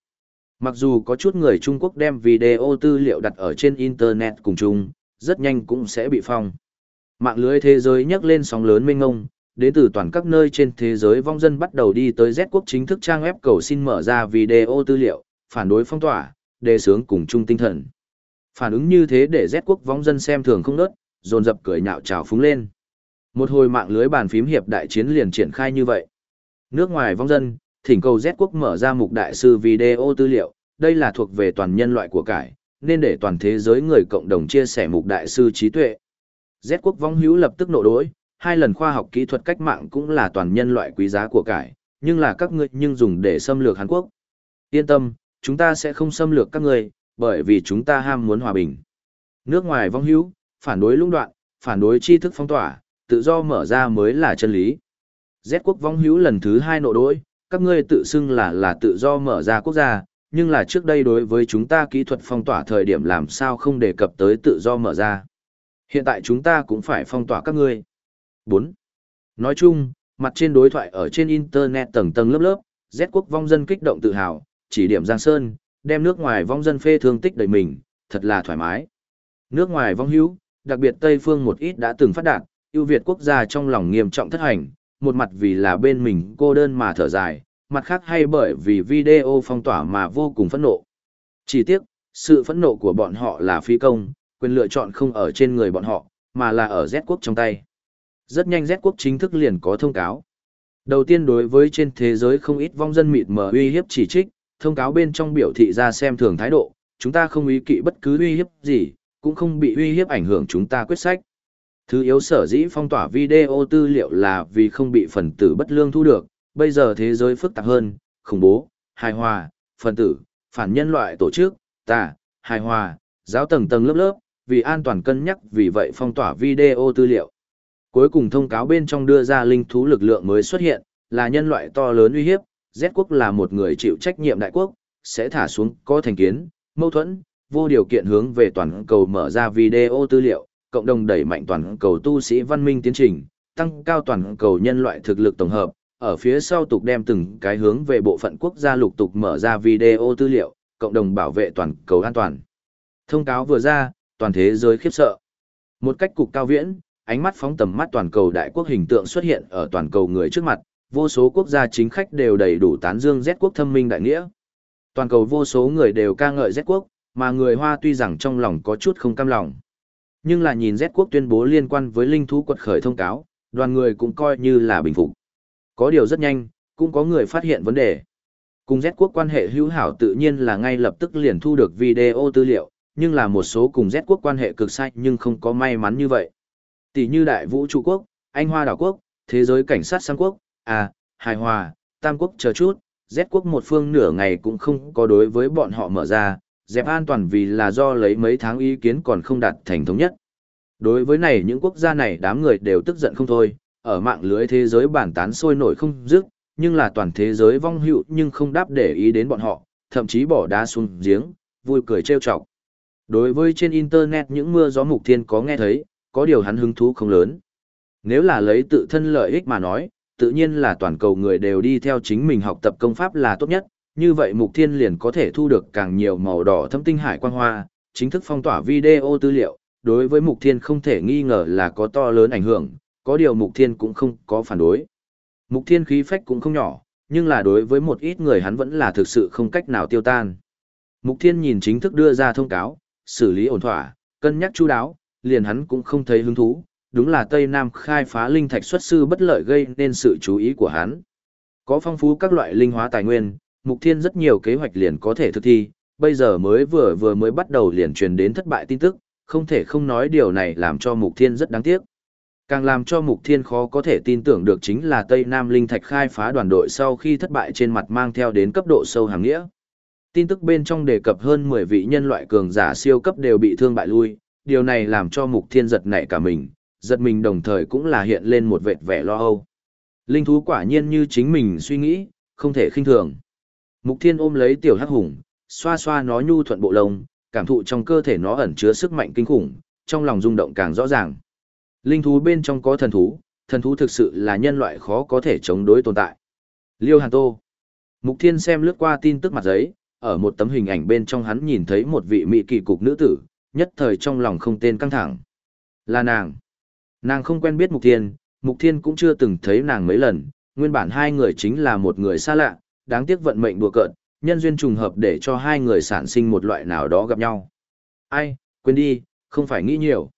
Mặc dù có chút người Trung Quốc đem video tư liệu đặt ở trên Internet cùng chung, rất nhanh cũng sẽ bị phong. Mạng lưới thế giới nhắc lên sóng lớn mênh ngông, đến từ toàn các nơi trên thế giới vong dân bắt đầu đi tới Z quốc chính thức trang web cầu xin mở ra video tư liệu, phản đối phong tỏa, đề sướng cùng chung tinh thần. Phản ứng như thế để Z quốc vong dân xem thường không nớt, dồn dập cười nhạo trào phúng lên. Một hồi mạng lưới bàn phím hiệp đại chiến liền triển khai như vậy. Nước ngoài vong dân, thỉnh cầu Z quốc mở ra mục đại sư video tư liệu, đây là thuộc về toàn nhân loại của cải, nên để toàn thế giới người cộng đồng chia sẻ mục đại sư trí tuệ. Z quốc vong hữu lập tức nộ đối, hai lần khoa học kỹ thuật cách mạng cũng là toàn nhân loại quý giá của cải, nhưng là các ngươi nhưng dùng để xâm lược Hàn Quốc. Yên tâm, chúng ta sẽ không xâm lược các ngươi, bởi vì chúng ta ham muốn hòa bình. Nước ngoài vong hữu, phản đối lũng đoạn, phản đối tri thức phong tỏa, tự do mở ra mới là chân lý. Z quốc vong hữu lần thứ hai nộ đối, các ngươi tự xưng là là tự do mở ra quốc gia, nhưng là trước đây đối với chúng ta kỹ thuật phong tỏa thời điểm làm sao không đề cập tới tự do mở ra. Hiện tại chúng ta cũng phải phong tỏa các ngươi. 4. Nói chung, mặt trên đối thoại ở trên Internet tầng tầng lớp lớp, Z quốc vong dân kích động tự hào, chỉ điểm Giang Sơn, đem nước ngoài vong dân phê thương tích đầy mình, thật là thoải mái. Nước ngoài vong hữu, đặc biệt Tây phương một ít đã từng phát đạt, ưu việt quốc gia trong lòng nghiêm trọng thất hành, một mặt vì là bên mình cô đơn mà thở dài, mặt khác hay bởi vì video phong tỏa mà vô cùng phẫn nộ. Chỉ tiếc, sự phẫn nộ của bọn họ là phi công, quyền lựa chọn không ở trên người bọn họ, mà là ở Z quốc trong tay. Rất nhanh Z quốc chính thức liền có thông cáo. Đầu tiên đối với trên thế giới không ít vong dân mịt mờ uy hiếp chỉ trích, thông cáo bên trong biểu thị ra xem thường thái độ, chúng ta không ý kỵ bất cứ uy hiếp gì, cũng không bị uy hiếp ảnh hưởng chúng ta quyết sách. Thứ yếu sở dĩ phong tỏa video tư liệu là vì không bị phần tử bất lương thu được, bây giờ thế giới phức tạp hơn, khủng bố, hài hòa, phần tử, phản nhân loại tổ chức, tà, hài hòa, giáo tầng tầng lớp lớp, vì an toàn cân nhắc vì vậy phong tỏa video tư liệu. Cuối cùng thông cáo bên trong đưa ra linh thú lực lượng mới xuất hiện, là nhân loại to lớn uy hiếp, Z quốc là một người chịu trách nhiệm đại quốc, sẽ thả xuống có thành kiến, mâu thuẫn, vô điều kiện hướng về toàn cầu mở ra video tư liệu, cộng đồng đẩy mạnh toàn cầu tu sĩ văn minh tiến trình, tăng cao toàn cầu nhân loại thực lực tổng hợp, ở phía sau tục đem từng cái hướng về bộ phận quốc gia lục tục mở ra video tư liệu, cộng đồng bảo vệ toàn cầu an toàn. Thông cáo vừa ra, toàn thế giới khiếp sợ. Một cách cục cao viễn, ánh mắt phóng tầm mắt toàn cầu đại quốc hình tượng xuất hiện ở toàn cầu người trước mặt, vô số quốc gia chính khách đều đầy đủ tán dương Z quốc thâm minh đại nghĩa. Toàn cầu vô số người đều ca ngợi Z quốc, mà người Hoa tuy rằng trong lòng có chút không cam lòng. Nhưng là nhìn Z quốc tuyên bố liên quan với linh thú quật khởi thông cáo, đoàn người cũng coi như là bình phục. Có điều rất nhanh, cũng có người phát hiện vấn đề. Cùng Z quốc quan hệ hữu hảo tự nhiên là ngay lập tức liền thu được video tư liệu, nhưng là một số cùng Z quốc quan hệ cực sai nhưng không có may mắn như vậy. Tỷ như Đại Vũ Trụ Quốc, Anh Hoa Đảo Quốc, Thế giới Cảnh sát Sang Quốc, à, Hài Hòa, Tam Quốc chờ chút, Z quốc một phương nửa ngày cũng không có đối với bọn họ mở ra, dẹp an toàn vì là do lấy mấy tháng ý kiến còn không đạt thành thống nhất. Đối với này những quốc gia này đám người đều tức giận không thôi, ở mạng lưới thế giới bản tán sôi nổi không dứt, nhưng là toàn thế giới vong hữu nhưng không đáp để ý đến bọn họ, thậm chí bỏ đá xuống giếng, vui cười trêu chọc. Đối với trên internet những mưa gió mục thiên có nghe thấy, có điều hắn hứng thú không lớn. Nếu là lấy tự thân lợi ích mà nói, tự nhiên là toàn cầu người đều đi theo chính mình học tập công pháp là tốt nhất, như vậy mục thiên liền có thể thu được càng nhiều màu đỏ thâm tinh hải quang hoa, chính thức phong tỏa video tư liệu, đối với mục thiên không thể nghi ngờ là có to lớn ảnh hưởng, có điều mục thiên cũng không có phản đối. Mục thiên khí phách cũng không nhỏ, nhưng là đối với một ít người hắn vẫn là thực sự không cách nào tiêu tan. Mục thiên nhìn chính thức đưa ra thông cáo, xử lý ổn thỏa, cân nhắc chu đáo, liền hắn cũng không thấy hứng thú, đúng là Tây Nam khai phá linh thạch xuất sư bất lợi gây nên sự chú ý của hắn. Có phong phú các loại linh hóa tài nguyên, Mục Thiên rất nhiều kế hoạch liền có thể thực thi, bây giờ mới vừa vừa mới bắt đầu liền truyền đến thất bại tin tức, không thể không nói điều này làm cho Mục Thiên rất đáng tiếc. Càng làm cho Mục Thiên khó có thể tin tưởng được chính là Tây Nam Linh Thạch khai phá đoàn đội sau khi thất bại trên mặt mang theo đến cấp độ sâu hàng nghĩa. Tin tức bên trong đề cập hơn 10 vị nhân loại cường giả siêu cấp đều bị thương bại lui, điều này làm cho Mục Thiên giật nảy cả mình, giật mình đồng thời cũng là hiện lên một vệt vẻ lo âu. Linh thú quả nhiên như chính mình suy nghĩ, không thể khinh thường. Mục Thiên ôm lấy tiểu hắc hùng, xoa xoa nó nhu thuận bộ lông, cảm thụ trong cơ thể nó ẩn chứa sức mạnh kinh khủng, trong lòng rung động càng rõ ràng. Linh thú bên trong có thần thú, thần thú thực sự là nhân loại khó có thể chống đối tồn tại. Liêu Hàn Tô. Mục Thiên xem lướt qua tin tức mặt giấy, ở một tấm hình ảnh bên trong hắn nhìn thấy một vị mỹ kỳ cục nữ tử, nhất thời trong lòng không tên căng thẳng. Là nàng. Nàng không quen biết Mục Thiên, Mục Thiên cũng chưa từng thấy nàng mấy lần, nguyên bản hai người chính là một người xa lạ, đáng tiếc vận mệnh đùa cợt, nhân duyên trùng hợp để cho hai người sản sinh một loại nào đó gặp nhau. Ai, quên đi, không phải nghĩ nhiều.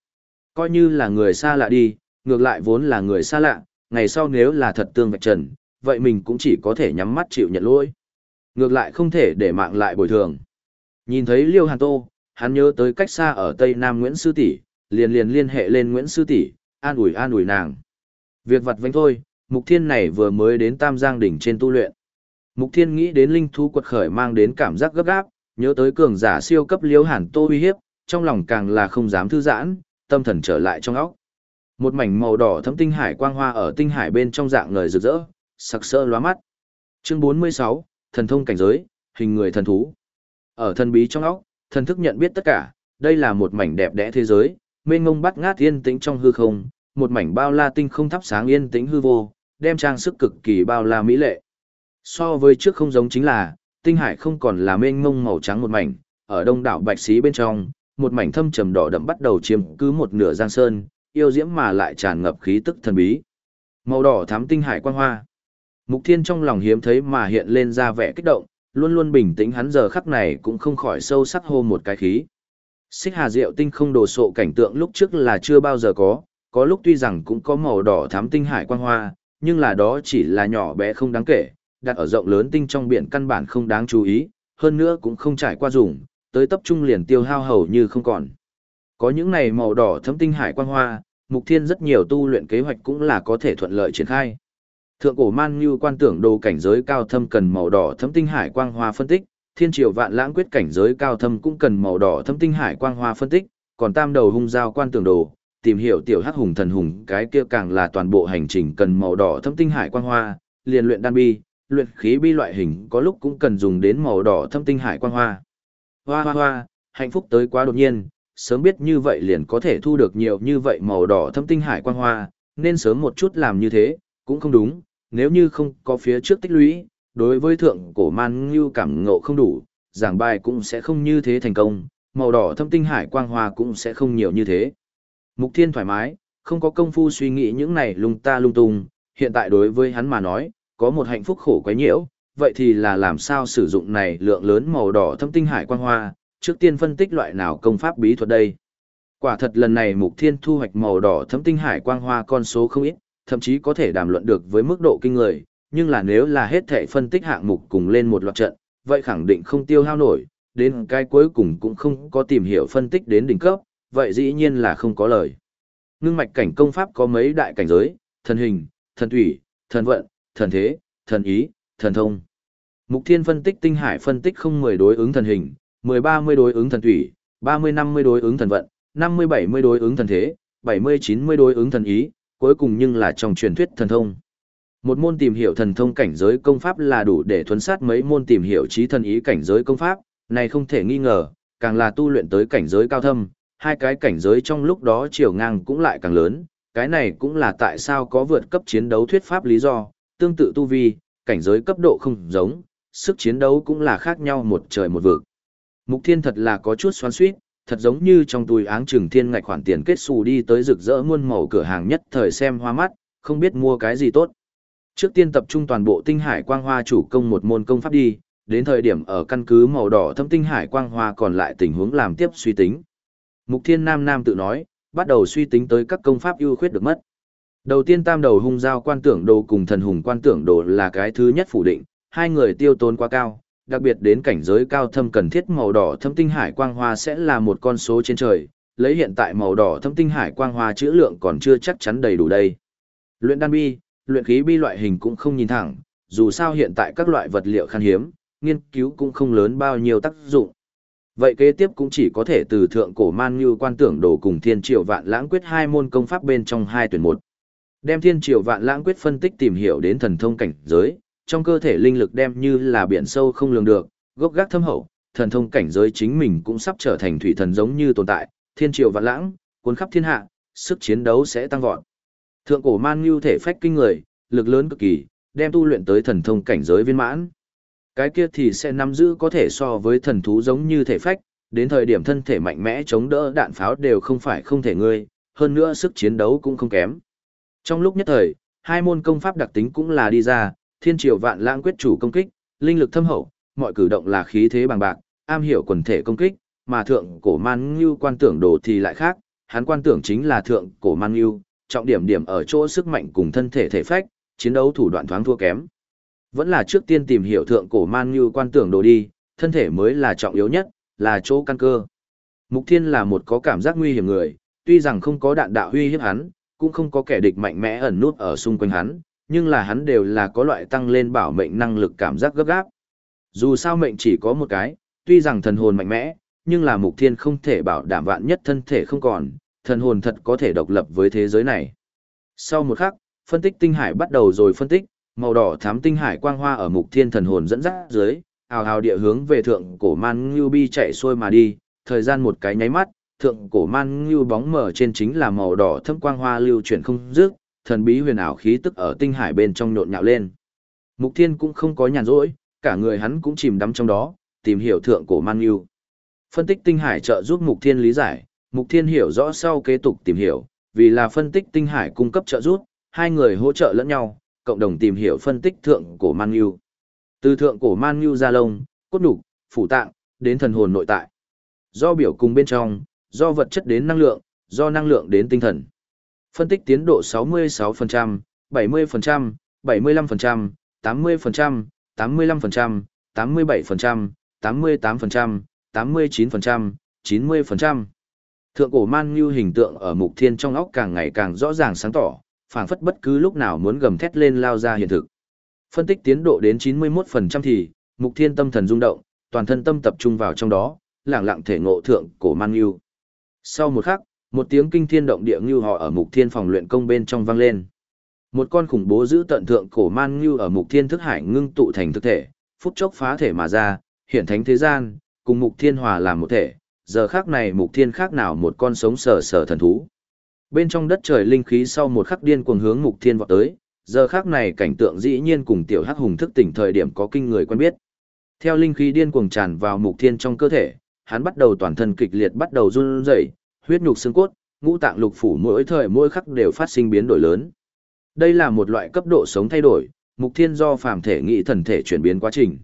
Coi như là người xa lạ đi, ngược lại vốn là người xa lạ, ngày sau nếu là thật tương vạch trần, vậy mình cũng chỉ có thể nhắm mắt chịu nhận lỗi. Ngược lại không thể để mạng lại bồi thường. Nhìn thấy Liêu Hàn Tô, hắn nhớ tới cách xa ở Tây Nam Nguyễn Sư Tỷ, liền liền liên hệ lên Nguyễn Sư Tỷ, an ủi an ủi nàng. Việc vặt vánh thôi, Mục Thiên này vừa mới đến Tam Giang đỉnh trên tu luyện. Mục Thiên nghĩ đến linh thú quật khởi mang đến cảm giác gấp gáp, nhớ tới cường giả siêu cấp Liễu Hàn Tô uy hiếp, trong lòng càng là không dám thư giãn, tâm thần trở lại trong óc. Một mảnh màu đỏ thấm tinh hải quang hoa ở tinh hải bên trong dạng ngời rực rỡ, sặc sỡ lóa mắt. Chương 46, thần thông cảnh giới, hình người thần thú. Ở thần bí trong óc, thần thức nhận biết tất cả, đây là một mảnh đẹp đẽ thế giới, mênh mông bắt ngát yên tĩnh trong hư không, một mảnh bao la tinh không thắp sáng yên tĩnh hư vô, đem trang sức cực kỳ bao la mỹ lệ. So với trước không giống chính là, tinh hải không còn là mênh mông màu trắng một mảnh, ở đông đảo bạch xí bên trong, một mảnh thâm trầm đỏ đậm bắt đầu chiếm cứ một nửa giang sơn, yêu diễm mà lại tràn ngập khí tức thần bí. Màu đỏ thắm tinh hải quang hoa. Mục Thiên trong lòng hiếm thấy mà hiện lên ra vẻ kích động, luôn luôn bình tĩnh hắn giờ khắc này cũng không khỏi sâu sắc hô một cái khí. Xích Hà Diệu tinh không đồ sộ cảnh tượng lúc trước là chưa bao giờ có, có lúc tuy rằng cũng có màu đỏ thắm tinh hải quang hoa, nhưng là đó chỉ là nhỏ bé không đáng kể, đặt ở rộng lớn tinh trong biển căn bản không đáng chú ý, hơn nữa cũng không trải qua dùng, tới tập trung liền tiêu hao hầu như không còn. Có những này màu đỏ thấm tinh hải quang hoa, Mục Thiên rất nhiều tu luyện kế hoạch cũng là có thể thuận lợi triển khai. Thượng cổ man như quan tưởng đồ cảnh giới cao thâm cần màu đỏ thấm tinh hải quang hoa phân tích, thiên triều vạn lãng quyết cảnh giới cao thâm cũng cần màu đỏ thấm tinh hải quang hoa phân tích, còn tam đầu hung giao quan tưởng đồ, tìm hiểu tiểu hắc hùng thần hùng cái kia càng là toàn bộ hành trình cần màu đỏ thấm tinh hải quang hoa, liền luyện đan bi, luyện khí bi loại hình có lúc cũng cần dùng đến màu đỏ thâm tinh hải quang hoa. Hoa hoa hoa, hạnh phúc tới quá đột nhiên, sớm biết như vậy liền có thể thu được nhiều như vậy màu đỏ thâm tinh hải quang hoa, nên sớm một chút làm như thế, cũng không đúng, nếu như không có phía trước tích lũy, đối với thượng cổ man như cảm ngộ không đủ, giảng bài cũng sẽ không như thế thành công, màu đỏ thâm tinh hải quang hoa cũng sẽ không nhiều như thế. Mục thiên thoải mái, không có công phu suy nghĩ những này lung ta lung tung, hiện tại đối với hắn mà nói, có một hạnh phúc khổ quấy nhiễu, vậy thì là làm sao sử dụng này lượng lớn màu đỏ thâm tinh hải quang hoa, trước tiên phân tích loại nào công pháp bí thuật đây. Quả thật lần này Mục Thiên thu hoạch màu đỏ thâm tinh hải quang hoa con số không ít, thậm chí có thể đàm luận được với mức độ kinh người, nhưng là nếu là hết thể phân tích hạng mục cùng lên một loạt trận, vậy khẳng định không tiêu hao nổi, đến cái cuối cùng cũng không có tìm hiểu phân tích đến đỉnh cấp, vậy dĩ nhiên là không có lời. Ngưng mạch cảnh công pháp có mấy đại cảnh giới, thần hình, thần thủy, thần vận, thần thế, thần ý, thần thông. Mục Thiên phân tích tinh hải phân tích không 10 đối ứng thần hình, 10-30 đối ứng thần thủy, 30-50 đối ứng thần vận, 50-70 đối ứng thần thế, 70-90 đối ứng thần ý, cuối cùng nhưng là trong truyền thuyết thần thông. Một môn tìm hiểu thần thông cảnh giới công pháp là đủ để thuấn sát mấy môn tìm hiểu trí thần ý cảnh giới công pháp, này không thể nghi ngờ, càng là tu luyện tới cảnh giới cao thâm, hai cái cảnh giới trong lúc đó chiều ngang cũng lại càng lớn, cái này cũng là tại sao có vượt cấp chiến đấu thuyết pháp lý do, tương tự tu vi, cảnh giới cấp độ không giống, sức chiến đấu cũng là khác nhau một trời một vực. Mục Thiên thật là có chút xoắn xuýt, thật giống như trong túi áng trừng thiên ngạch khoản tiền kết xù đi tới rực rỡ muôn màu cửa hàng nhất thời xem hoa mắt, không biết mua cái gì tốt. Trước tiên tập trung toàn bộ tinh hải quang hoa chủ công một môn công pháp đi, đến thời điểm ở căn cứ màu đỏ thâm tinh hải quang hoa còn lại tình huống làm tiếp suy tính. Mục Thiên Nam Nam tự nói, bắt đầu suy tính tới các công pháp ưu khuyết được mất. Đầu tiên tam đầu hung giao quan tưởng đồ cùng thần hùng quan tưởng đồ là cái thứ nhất phủ định, hai người tiêu tốn quá cao, đặc biệt đến cảnh giới cao thâm cần thiết màu đỏ thâm tinh hải quang hoa sẽ là một con số trên trời, lấy hiện tại màu đỏ thâm tinh hải quang hoa chữ lượng còn chưa chắc chắn đầy đủ đây. Luyện đan bi, luyện khí bi loại hình cũng không nhìn thẳng, dù sao hiện tại các loại vật liệu khan hiếm, nghiên cứu cũng không lớn bao nhiêu tác dụng. Vậy kế tiếp cũng chỉ có thể từ thượng cổ man như quan tưởng đồ cùng thiên triều vạn lãng quyết hai môn công pháp bên trong hai tuyển một. Đem thiên triều vạn lãng quyết phân tích tìm hiểu đến thần thông cảnh giới, trong cơ thể linh lực đem như là biển sâu không lường được, gốc gác thâm hậu, thần thông cảnh giới chính mình cũng sắp trở thành thủy thần giống như tồn tại, thiên triều vạn lãng, cuốn khắp thiên hạ, sức chiến đấu sẽ tăng vọt. Thượng cổ man như thể phách kinh người, lực lớn cực kỳ, đem tu luyện tới thần thông cảnh giới viên mãn. Cái kia thì sẽ nắm giữ có thể so với thần thú giống như thể phách, đến thời điểm thân thể mạnh mẽ chống đỡ đạn pháo đều không phải không thể ngươi, hơn nữa sức chiến đấu cũng không kém. Trong lúc nhất thời, hai môn công pháp đặc tính cũng là đi ra, thiên triều vạn lãng quyết chủ công kích, linh lực thâm hậu, mọi cử động là khí thế bằng bạc, am hiểu quần thể công kích, mà thượng cổ man như quan tưởng đồ thì lại khác, hắn quan tưởng chính là thượng cổ man như, trọng điểm điểm ở chỗ sức mạnh cùng thân thể thể phách, chiến đấu thủ đoạn thoáng thua kém. Vẫn là trước tiên tìm hiểu thượng cổ man như quan tưởng đồ đi, thân thể mới là trọng yếu nhất, là chỗ căn cơ. Mục Thiên là một có cảm giác nguy hiểm người, tuy rằng không có đạn đạo huy hiếp hắn, cũng không có kẻ địch mạnh mẽ ẩn nút ở xung quanh hắn, nhưng là hắn đều là có loại tăng lên bảo mệnh năng lực cảm giác gấp gáp. Dù sao mệnh chỉ có một cái, tuy rằng thần hồn mạnh mẽ, nhưng là Mục Thiên không thể bảo đảm vạn nhất thân thể không còn, thần hồn thật có thể độc lập với thế giới này. Sau một khắc, phân tích tinh hải bắt đầu rồi phân tích, màu đỏ thám tinh hải quang hoa ở Mục Thiên thần hồn dẫn dắt dưới, ào ào địa hướng về thượng cổ man ngưu bi chạy xuôi mà đi, thời gian một cái nháy mắt, thượng cổ man ngưu bóng mở trên chính là màu đỏ thâm quang hoa lưu chuyển không dứt, thần bí huyền ảo khí tức ở tinh hải bên trong nhộn nhạo lên. Mục Thiên cũng không có nhàn rỗi, cả người hắn cũng chìm đắm trong đó, tìm hiểu thượng cổ man ngưu. Phân tích tinh hải trợ giúp Mục Thiên lý giải, Mục Thiên hiểu rõ sau kế tục tìm hiểu, vì là phân tích tinh hải cung cấp trợ giúp, hai người hỗ trợ lẫn nhau, cộng đồng tìm hiểu phân tích thượng cổ man ngưu. Từ thượng cổ man ngưu ra lông, cốt đủ, phủ tạng, đến thần hồn nội tại. Do biểu cùng bên trong, do vật chất đến năng lượng, do năng lượng đến tinh thần. Phân tích tiến độ 66%, 70%, 75%, 80%, 85%, 87%, 88%, 89%, 90%. Thượng cổ man như hình tượng ở mục thiên trong óc càng ngày càng rõ ràng sáng tỏ, phảng phất bất cứ lúc nào muốn gầm thét lên lao ra hiện thực. Phân tích tiến độ đến 91% thì, mục thiên tâm thần rung động, toàn thân tâm tập trung vào trong đó, lẳng lặng thể ngộ thượng cổ man như. Sau một khắc, một tiếng kinh thiên động địa ngưu họ ở mục thiên phòng luyện công bên trong vang lên. Một con khủng bố giữ tận thượng cổ man ngưu ở mục thiên thức hải ngưng tụ thành thực thể, phút chốc phá thể mà ra, hiện thánh thế gian, cùng mục thiên hòa làm một thể, giờ khác này mục thiên khác nào một con sống sờ sờ thần thú. Bên trong đất trời linh khí sau một khắc điên cuồng hướng mục thiên vọt tới, giờ khác này cảnh tượng dĩ nhiên cùng tiểu hắc hùng thức tỉnh thời điểm có kinh người quen biết. Theo linh khí điên cuồng tràn vào mục thiên trong cơ thể, hắn bắt đầu toàn thân kịch liệt bắt đầu run rẩy, huyết nhục xương cốt, ngũ tạng lục phủ mỗi thời mỗi khắc đều phát sinh biến đổi lớn. Đây là một loại cấp độ sống thay đổi, mục thiên do phàm thể nghị thần thể chuyển biến quá trình.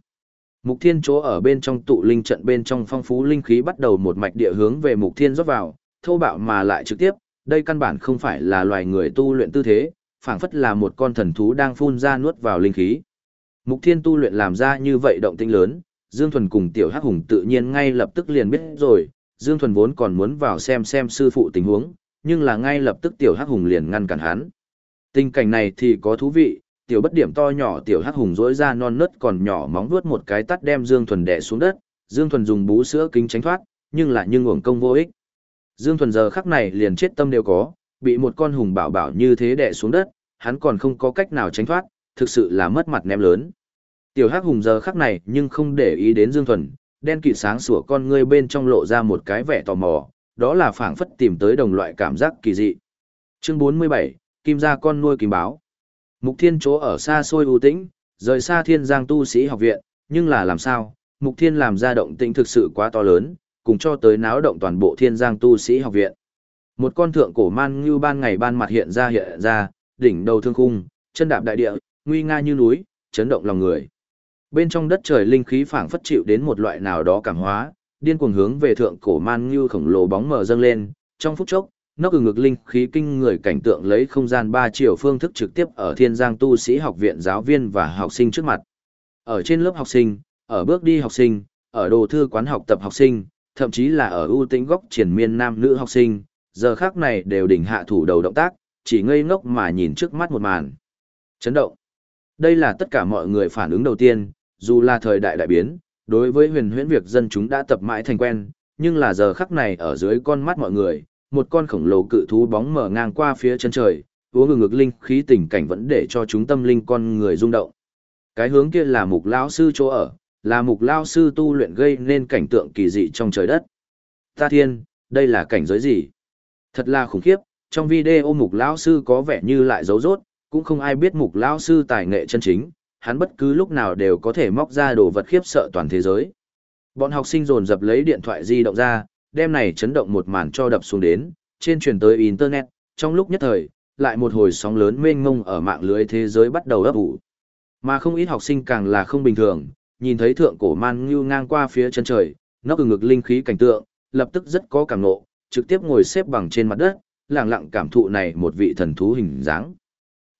Mục thiên chỗ ở bên trong tụ linh trận bên trong phong phú linh khí bắt đầu một mạch địa hướng về mục thiên rót vào, thô bạo mà lại trực tiếp, đây căn bản không phải là loài người tu luyện tư thế, phảng phất là một con thần thú đang phun ra nuốt vào linh khí. Mục thiên tu luyện làm ra như vậy động tĩnh lớn, Dương Thuần cùng Tiểu Hắc Hùng tự nhiên ngay lập tức liền biết rồi, Dương Thuần vốn còn muốn vào xem xem sư phụ tình huống, nhưng là ngay lập tức Tiểu Hắc Hùng liền ngăn cản hắn. Tình cảnh này thì có thú vị, Tiểu bất điểm to nhỏ Tiểu Hắc Hùng rỗi ra non nớt còn nhỏ móng vuốt một cái tắt đem Dương Thuần đè xuống đất, Dương Thuần dùng bú sữa kính tránh thoát, nhưng lại nhưng uổng công vô ích. Dương Thuần giờ khắc này liền chết tâm đều có, bị một con hùng bảo bảo như thế đè xuống đất, hắn còn không có cách nào tránh thoát, thực sự là mất mặt ném lớn. Tiểu Hắc Hùng giờ khắc này nhưng không để ý đến Dương Thuần, đen kịt sáng sủa con ngươi bên trong lộ ra một cái vẻ tò mò, đó là phảng phất tìm tới đồng loại cảm giác kỳ dị. Chương 47, Kim gia con nuôi kim báo. Mục Thiên chỗ ở xa xôi ưu tĩnh, rời xa Thiên Giang tu sĩ học viện, nhưng là làm sao? Mục Thiên làm ra động tĩnh thực sự quá to lớn, cùng cho tới náo động toàn bộ Thiên Giang tu sĩ học viện. Một con thượng cổ man như ban ngày ban mặt hiện ra hiện ra, đỉnh đầu thương khung, chân đạp đại địa, nguy nga như núi, chấn động lòng người. Bên trong đất trời linh khí phảng phất chịu đến một loại nào đó cảm hóa, điên cuồng hướng về thượng cổ man như khổng lồ bóng mờ dâng lên, trong phút chốc, nó cử ngược linh khí kinh người cảnh tượng lấy không gian ba chiều phương thức trực tiếp ở Thiên Giang tu sĩ học viện giáo viên và học sinh trước mặt. Ở trên lớp học sinh, ở bước đi học sinh, ở đồ thư quán học tập học sinh, thậm chí là ở ưu tĩnh góc triển miên nam nữ học sinh, giờ khác này đều đỉnh hạ thủ đầu động tác, chỉ ngây ngốc mà nhìn trước mắt một màn. Chấn động. Đây là tất cả mọi người phản ứng đầu tiên, dù là thời đại đại biến, đối với huyền huyễn việc dân chúng đã tập mãi thành quen, nhưng là giờ khắc này ở dưới con mắt mọi người, một con khổng lồ cự thú bóng mở ngang qua phía chân trời, uống ngực ngực linh khí tình cảnh vẫn để cho chúng tâm linh con người rung động. Cái hướng kia là mục lão sư chỗ ở, là mục lão sư tu luyện gây nên cảnh tượng kỳ dị trong trời đất. Ta thiên, đây là cảnh giới gì? Thật là khủng khiếp, trong video mục lão sư có vẻ như lại giấu rốt, cũng không ai biết mục lão sư tài nghệ chân chính, hắn bất cứ lúc nào đều có thể móc ra đồ vật khiếp sợ toàn thế giới. Bọn học sinh dồn dập lấy điện thoại di động ra, đem này chấn động một màn cho đập xuống đến, trên truyền tới internet, trong lúc nhất thời, lại một hồi sóng lớn mênh mông ở mạng lưới thế giới bắt đầu ấp ủ. Mà không ít học sinh càng là không bình thường, nhìn thấy thượng cổ man ngưu ngang qua phía chân trời, nó ngực linh khí cảnh tượng, lập tức rất có cảm ngộ, trực tiếp ngồi xếp bằng trên mặt đất, lặng lặng cảm thụ này một vị thần thú hình dáng.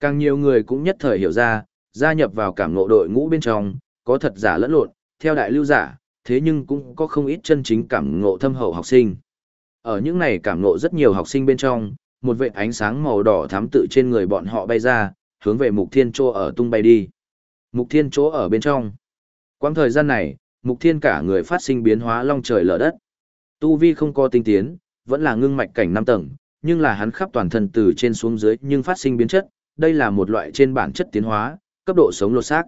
Càng nhiều người cũng nhất thời hiểu ra, gia nhập vào cảm ngộ đội ngũ bên trong, có thật giả lẫn lộn, theo đại lưu giả, thế nhưng cũng có không ít chân chính cảm ngộ thâm hậu học sinh. Ở những này cảm ngộ rất nhiều học sinh bên trong, một vệt ánh sáng màu đỏ thắm tự trên người bọn họ bay ra, hướng về Mục Thiên Trô ở tung bay đi. Mục Thiên Trô ở bên trong. Quãng thời gian này, Mục Thiên cả người phát sinh biến hóa long trời lở đất. Tu vi không có tinh tiến, vẫn là ngưng mạch cảnh năm tầng, nhưng là hắn khắp toàn thân từ trên xuống dưới nhưng phát sinh biến chất, đây là một loại trên bản chất tiến hóa, cấp độ sống lột xác.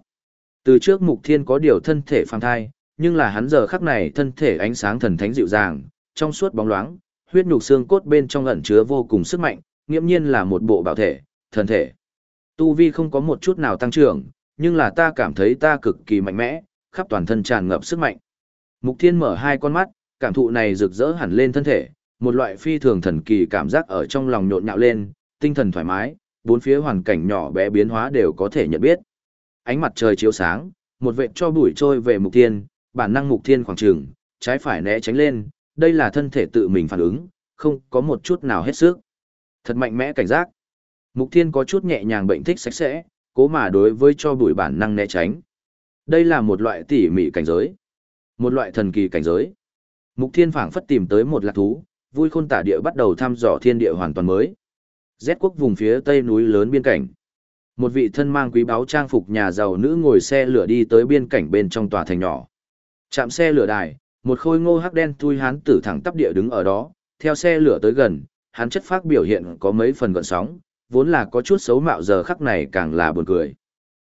Từ trước Mục Thiên có điều thân thể phàm thai, nhưng là hắn giờ khắc này thân thể ánh sáng thần thánh dịu dàng, trong suốt bóng loáng, huyết nhục xương cốt bên trong ẩn chứa vô cùng sức mạnh, nghiêm nhiên là một bộ bảo thể, thần thể. Tu vi không có một chút nào tăng trưởng, nhưng là ta cảm thấy ta cực kỳ mạnh mẽ, khắp toàn thân tràn ngập sức mạnh. Mục Thiên mở hai con mắt, cảm thụ này rực rỡ hẳn lên thân thể, một loại phi thường thần kỳ cảm giác ở trong lòng nhộn nhạo lên, tinh thần thoải mái, bốn phía hoàn cảnh nhỏ bé biến hóa đều có thể nhận biết. Ánh mặt trời chiếu sáng, một vệt cho bụi trôi về Mục Thiên, bản năng Mục Thiên khoảng trường, trái phải né tránh lên, đây là thân thể tự mình phản ứng, không có một chút nào hết sức. Thật mạnh mẽ cảnh giác. Mục Thiên có chút nhẹ nhàng bệnh thích sạch sẽ, cố mà đối với cho bụi bản năng né tránh. Đây là một loại tỉ mỉ cảnh giới, một loại thần kỳ cảnh giới. Mục Thiên phảng phất tìm tới một lạc thú, vui khôn tả địa bắt đầu thăm dò thiên địa hoàn toàn mới. Z quốc vùng phía tây núi lớn biên cảnh. Một vị thân mang quý báu trang phục nhà giàu nữ ngồi xe lửa đi tới biên cảnh bên trong tòa thành nhỏ. Chạm xe lửa đài, một khôi ngô hắc đen tui hán tử thẳng tắp địa đứng ở đó, theo xe lửa tới gần, hắn chất phác biểu hiện có mấy phần gợn sóng, vốn là có chút xấu mạo giờ khắc này càng là buồn cười.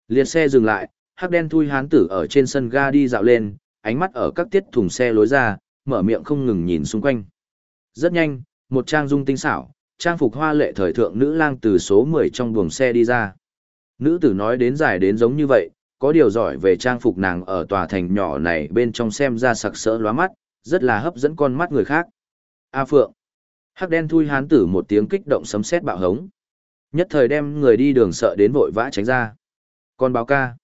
Liệt xe dừng lại, hắc đen thui hán tử ở trên sân ga đi dạo lên, ánh mắt ở các tiết thùng xe lối ra, mở miệng không ngừng nhìn xung quanh. Rất nhanh, một trang dung tinh xảo, trang phục hoa lệ thời thượng nữ lang từ số 10 trong buồng xe đi ra. Nữ tử nói đến dài đến giống như vậy, có điều giỏi về trang phục nàng ở tòa thành nhỏ này bên trong xem ra sặc sỡ lóa mắt, rất là hấp dẫn con mắt người khác. A Phượng. Hắc đen thui hán tử một tiếng kích động sấm sét bạo hống. Nhất thời đem người đi đường sợ đến vội vã tránh ra. Con báo ca.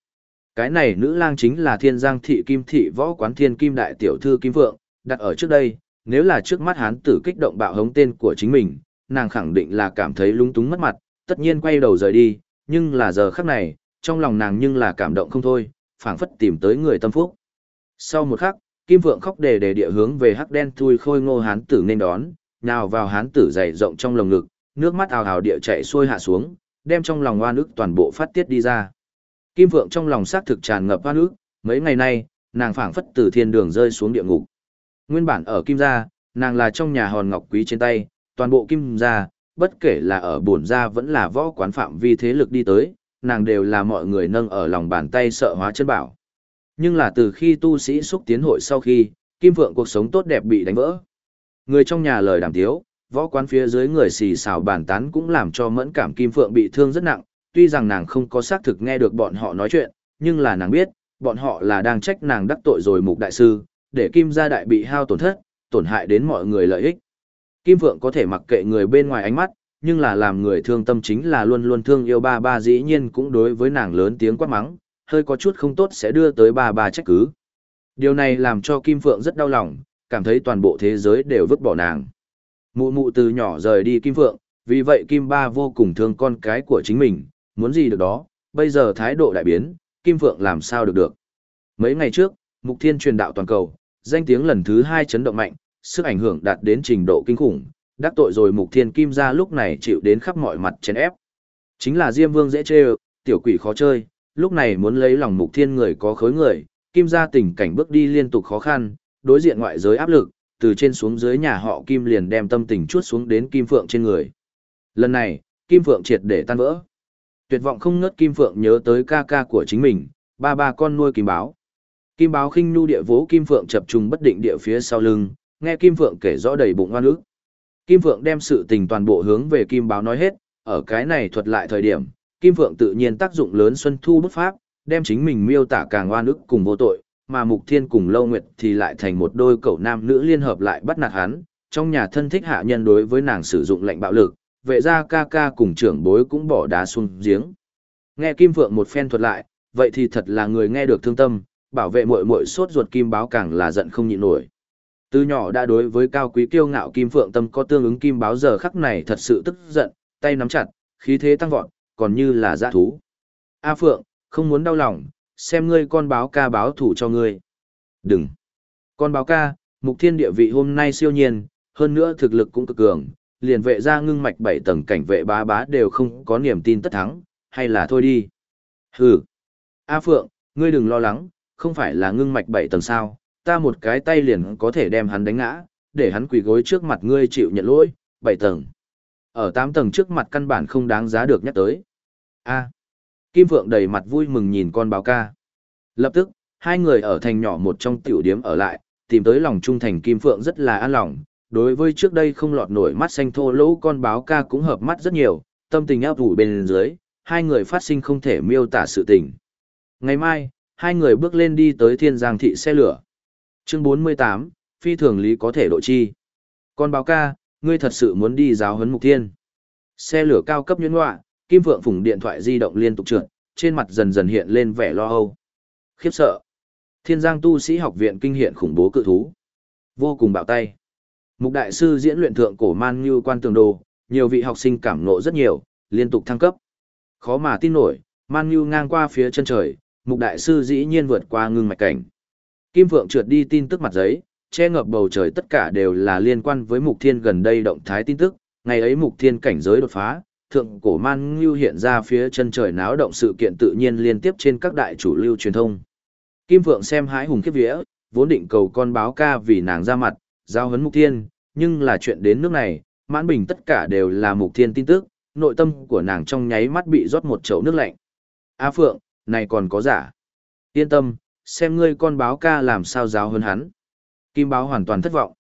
Cái này nữ lang chính là thiên giang thị kim thị võ quán thiên kim đại tiểu thư kim phượng, đặt ở trước đây, nếu là trước mắt hán tử kích động bạo hống tên của chính mình, nàng khẳng định là cảm thấy lúng túng mất mặt, tất nhiên quay đầu rời đi, nhưng là giờ khắc này, trong lòng nàng nhưng là cảm động không thôi, phảng phất tìm tới người tâm phúc. Sau một khắc, Kim Vượng khóc đề đề địa hướng về hắc đen thui khôi ngô hán tử nên đón, nào vào hán tử dày rộng trong lồng ngực, nước mắt ào ào địa chạy xuôi hạ xuống, đem trong lòng oan ức toàn bộ phát tiết đi ra. Kim Vượng trong lòng xác thực tràn ngập oan ức, mấy ngày nay, nàng phảng phất từ thiên đường rơi xuống địa ngục. Nguyên bản ở Kim gia, nàng là trong nhà hòn ngọc quý trên tay, toàn bộ Kim gia, bất kể là ở bổn gia vẫn là võ quán phạm vi thế lực đi tới, nàng đều là mọi người nâng ở lòng bàn tay sợ hóa chân bảo. Nhưng là từ khi tu sĩ xúc tiến hội sau khi, Kim Vượng cuộc sống tốt đẹp bị đánh vỡ. Người trong nhà lời đàm tiếu, võ quán phía dưới người xì xào bàn tán cũng làm cho mẫn cảm Kim Phượng bị thương rất nặng, tuy rằng nàng không có xác thực nghe được bọn họ nói chuyện, nhưng là nàng biết, bọn họ là đang trách nàng đắc tội rồi mục đại sư, để Kim gia đại bị hao tổn thất, tổn hại đến mọi người lợi ích. Kim Phượng có thể mặc kệ người bên ngoài ánh mắt, nhưng là làm người thương tâm chính là luôn luôn thương yêu ba ba dĩ nhiên cũng đối với nàng lớn tiếng quát mắng, hơi có chút không tốt sẽ đưa tới ba ba trách cứ. Điều này làm cho Kim Phượng rất đau lòng, cảm thấy toàn bộ thế giới đều vứt bỏ nàng. Mụ mụ từ nhỏ rời đi Kim Phượng, vì vậy Kim Ba vô cùng thương con cái của chính mình, muốn gì được đó, bây giờ thái độ đại biến, Kim Phượng làm sao được được. Mấy ngày trước, Mục Thiên truyền đạo toàn cầu, danh tiếng lần thứ hai chấn động mạnh, sức ảnh hưởng đạt đến trình độ kinh khủng, đắc tội rồi Mục Thiên Kim gia lúc này chịu đến khắp mọi mặt chèn ép. Chính là Diêm Vương dễ chơi, tiểu quỷ khó chơi, lúc này muốn lấy lòng Mục Thiên người có khối người, Kim gia tình cảnh bước đi liên tục khó khăn, đối diện ngoại giới áp lực, từ trên xuống dưới nhà họ Kim liền đem tâm tình chuốt xuống đến Kim Phượng trên người. Lần này, Kim Phượng triệt để tan vỡ. Tuyệt vọng không ngớt Kim Phượng nhớ tới ca ca của chính mình, ba ba con nuôi Kim Báo. Kim Báo khinh nu địa vỗ Kim Phượng chập trùng bất định địa phía sau lưng, nghe Kim Phượng kể rõ đầy bụng oan ức. Kim Phượng đem sự tình toàn bộ hướng về Kim Báo nói hết, ở cái này thuật lại thời điểm, Kim Phượng tự nhiên tác dụng lớn xuân thu bút pháp, đem chính mình miêu tả càng oan ức cùng vô tội, mà Mục Thiên cùng Lâu Nguyệt thì lại thành một đôi cậu nam nữ liên hợp lại bắt nạt hắn, trong nhà thân thích hạ nhân đối với nàng sử dụng lệnh bạo lực, vệ gia ca ca cùng trưởng bối cũng bỏ đá xuống giếng. Nghe Kim Phượng một phen thuật lại, vậy thì thật là người nghe được thương tâm, bảo vệ muội muội sốt ruột kim báo càng là giận không nhịn nổi. Từ nhỏ đã đối với cao quý kiêu ngạo kim phượng tâm có tương ứng kim báo giờ khắc này thật sự tức giận, tay nắm chặt, khí thế tăng vọt, còn như là dã thú. A Phượng, không muốn đau lòng, xem ngươi con báo ca báo thủ cho ngươi. Đừng. Con báo ca, mục thiên địa vị hôm nay siêu nhiên, hơn nữa thực lực cũng cực cường, liền vệ ra ngưng mạch bảy tầng cảnh vệ bá bá đều không có niềm tin tất thắng, hay là thôi đi. Hừ. A Phượng, ngươi đừng lo lắng, không phải là ngưng mạch bảy tầng sao, ta một cái tay liền có thể đem hắn đánh ngã, để hắn quỳ gối trước mặt ngươi chịu nhận lỗi, bảy tầng. Ở tám tầng trước mặt căn bản không đáng giá được nhắc tới. A. Kim Phượng đầy mặt vui mừng nhìn con báo ca. Lập tức, hai người ở thành nhỏ một trong tiểu điếm ở lại, tìm tới lòng trung thành Kim Phượng rất là an lòng. Đối với trước đây không lọt nổi mắt xanh thô lỗ con báo ca cũng hợp mắt rất nhiều, tâm tình áp ủ bên dưới, hai người phát sinh không thể miêu tả sự tình. Ngày mai, hai người bước lên đi tới thiên giang thị xe lửa. Chương 48, phi thường lý có thể độ chi. Con báo ca, ngươi thật sự muốn đi giáo huấn mục thiên. Xe lửa cao cấp nhuyễn ngoạ, Kim vượng phủng điện thoại di động liên tục trượt, trên mặt dần dần hiện lên vẻ lo âu. Khiếp sợ. Thiên Giang tu sĩ học viện kinh hiện khủng bố cự thú. Vô cùng bạo tay. Mục đại sư diễn luyện thượng cổ man như quan tường đồ, nhiều vị học sinh cảm ngộ rất nhiều, liên tục thăng cấp. Khó mà tin nổi, man như ngang qua phía chân trời, mục đại sư dĩ nhiên vượt qua ngưng mạch cảnh. Kim Phượng trượt đi tin tức mặt giấy, che ngập bầu trời tất cả đều là liên quan với Mục Thiên gần đây động thái tin tức, ngày ấy Mục Thiên cảnh giới đột phá, thượng cổ man lưu hiện ra phía chân trời náo động sự kiện tự nhiên liên tiếp trên các đại chủ lưu truyền thông. Kim Phượng xem hái hùng kiếp vía, vốn định cầu con báo ca vì nàng ra mặt, giao hấn Mục Thiên, nhưng là chuyện đến nước này, mãn bình tất cả đều là Mục Thiên tin tức, nội tâm của nàng trong nháy mắt bị rót một chậu nước lạnh. A Phượng, này còn có giả. Yên tâm, xem ngươi con báo ca làm sao giáo hơn hắn. Kim báo hoàn toàn thất vọng.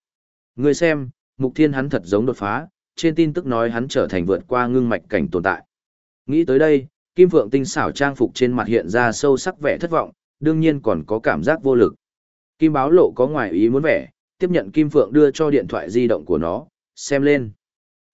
Ngươi xem, mục thiên hắn thật giống đột phá, trên tin tức nói hắn trở thành vượt qua ngưng mạch cảnh tồn tại. Nghĩ tới đây, Kim Phượng tinh xảo trang phục trên mặt hiện ra sâu sắc vẻ thất vọng, đương nhiên còn có cảm giác vô lực. Kim báo lộ có ngoài ý muốn vẻ, tiếp nhận Kim Phượng đưa cho điện thoại di động của nó, xem lên.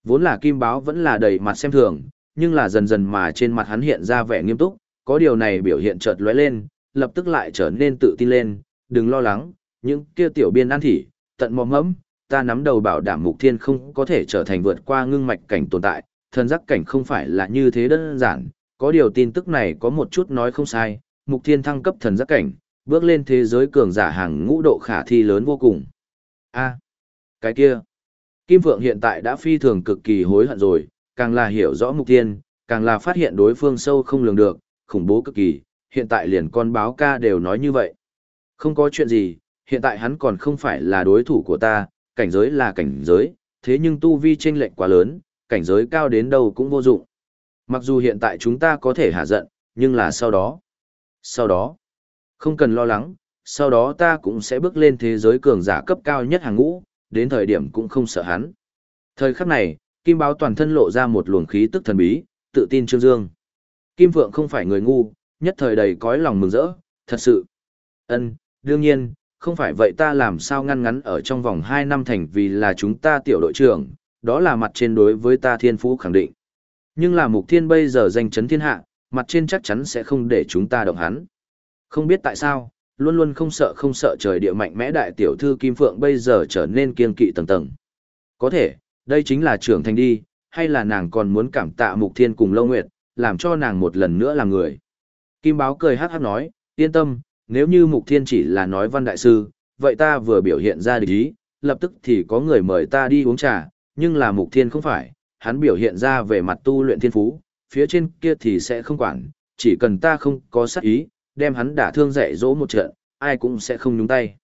Vốn là Kim báo vẫn là đầy mặt xem thường, nhưng là dần dần mà trên mặt hắn hiện ra vẻ nghiêm túc, có điều này biểu hiện chợt lóe lên, lập tức lại trở nên tự tin lên, đừng lo lắng, những kia tiểu biên an thỉ, tận mò mẫm, ta nắm đầu bảo đảm mục thiên không có thể trở thành vượt qua ngưng mạch cảnh tồn tại, thần giác cảnh không phải là như thế đơn giản, có điều tin tức này có một chút nói không sai, mục thiên thăng cấp thần giác cảnh, bước lên thế giới cường giả hàng ngũ độ khả thi lớn vô cùng. a cái kia, Kim Phượng hiện tại đã phi thường cực kỳ hối hận rồi, càng là hiểu rõ mục thiên, càng là phát hiện đối phương sâu không lường được, khủng bố cực kỳ, hiện tại liền con báo ca đều nói như vậy. Không có chuyện gì, hiện tại hắn còn không phải là đối thủ của ta, cảnh giới là cảnh giới, thế nhưng tu vi chênh lệch quá lớn, cảnh giới cao đến đâu cũng vô dụng. Mặc dù hiện tại chúng ta có thể hạ giận, nhưng là sau đó. Sau đó, không cần lo lắng, sau đó ta cũng sẽ bước lên thế giới cường giả cấp cao nhất hàng ngũ, đến thời điểm cũng không sợ hắn. Thời khắc này, Kim Báo toàn thân lộ ra một luồng khí tức thần bí, tự tin trương dương. Kim Phượng không phải người ngu, nhất thời đầy cõi lòng mừng rỡ, thật sự. Ân, đương nhiên, không phải vậy ta làm sao ngăn ngắn ở trong vòng 2 năm thành vì là chúng ta tiểu đội trưởng, đó là mặt trên đối với ta thiên phú khẳng định. Nhưng là mục thiên bây giờ danh chấn thiên hạ, mặt trên chắc chắn sẽ không để chúng ta động hắn. Không biết tại sao, luôn luôn không sợ không sợ trời địa mạnh mẽ đại tiểu thư Kim Phượng bây giờ trở nên kiên kỵ tầng tầng. Có thể, đây chính là trưởng thành đi, hay là nàng còn muốn cảm tạ mục thiên cùng lâu nguyệt, làm cho nàng một lần nữa là người. Kim Báo cười hát hát nói, yên tâm, nếu như Mục Thiên chỉ là nói văn đại sư, vậy ta vừa biểu hiện ra địch ý, lập tức thì có người mời ta đi uống trà, nhưng là mục thiên không phải, hắn biểu hiện ra về mặt tu luyện thiên phú, phía trên kia thì sẽ không quản, chỉ cần ta không có sát ý, đem hắn đả thương dạy dỗ một trận, ai cũng sẽ không nhúng tay.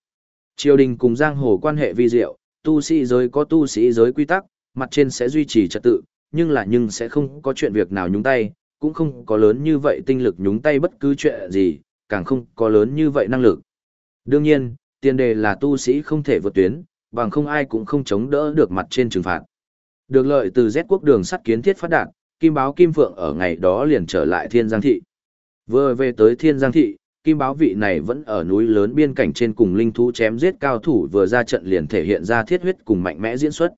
Triều đình cùng giang hồ quan hệ vi diệu, tu sĩ giới có tu sĩ giới quy tắc, mặt trên sẽ duy trì trật tự, nhưng là nhưng sẽ không có chuyện việc nào nhúng tay, cũng không có lớn như vậy tinh lực nhúng tay bất cứ chuyện gì, càng không có lớn như vậy năng lực. Đương nhiên, tiền đề là tu sĩ không thể vượt tuyến, bằng không ai cũng không chống đỡ được mặt trên trừng phạt. Được lợi từ Z quốc đường sắt kiến thiết phát đạt, Kim Báo Kim Phượng ở ngày đó liền trở lại Thiên Giang Thị. Vừa về tới Thiên Giang Thị, Kim Báo vị này vẫn ở núi lớn biên cảnh trên cùng linh thú chém giết cao thủ vừa ra trận liền thể hiện ra thiết huyết cùng mạnh mẽ diễn xuất.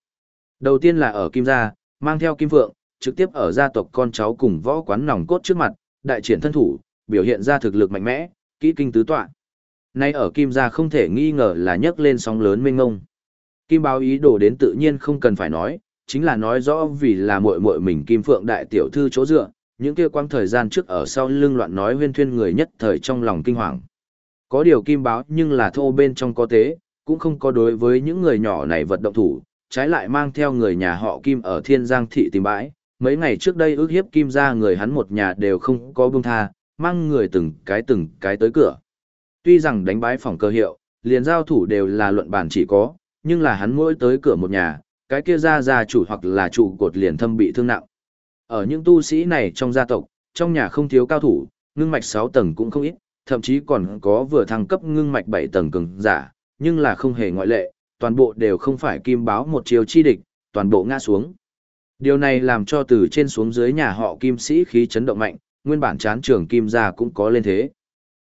Đầu tiên là ở Kim Gia, mang theo Kim Phượng, trực tiếp ở gia tộc con cháu cùng võ quán nòng cốt trước mặt, đại triển thân thủ, biểu hiện ra thực lực mạnh mẽ, kỹ kinh tứ tọa. Nay ở Kim Gia không thể nghi ngờ là nhấc lên sóng lớn mênh mông. Kim báo ý đồ đến tự nhiên không cần phải nói, chính là nói rõ vì là muội muội mình Kim Phượng đại tiểu thư chỗ dựa, những kia quang thời gian trước ở sau lưng loạn nói huyên thuyên người nhất thời trong lòng kinh hoàng. Có điều Kim báo nhưng là thô bên trong có tế, cũng không có đối với những người nhỏ này vật động thủ, trái lại mang theo người nhà họ Kim ở Thiên Giang thị tìm bãi. Mấy ngày trước đây ước hiếp Kim ra người hắn một nhà đều không có buông tha, mang người từng cái từng cái tới cửa. Tuy rằng đánh bái phòng cơ hiệu, liền giao thủ đều là luận bản chỉ có, nhưng là hắn mỗi tới cửa một nhà, cái kia ra gia chủ hoặc là trụ cột liền thâm bị thương nặng. Ở những tu sĩ này trong gia tộc, trong nhà không thiếu cao thủ, ngưng mạch 6 tầng cũng không ít, thậm chí còn có vừa thăng cấp ngưng mạch 7 tầng cường giả, nhưng là không hề ngoại lệ, toàn bộ đều không phải kim báo một chiều chi địch, toàn bộ ngã xuống. Điều này làm cho từ trên xuống dưới nhà họ kim sĩ khí chấn động mạnh, nguyên bản chán trưởng kim gia cũng có lên thế.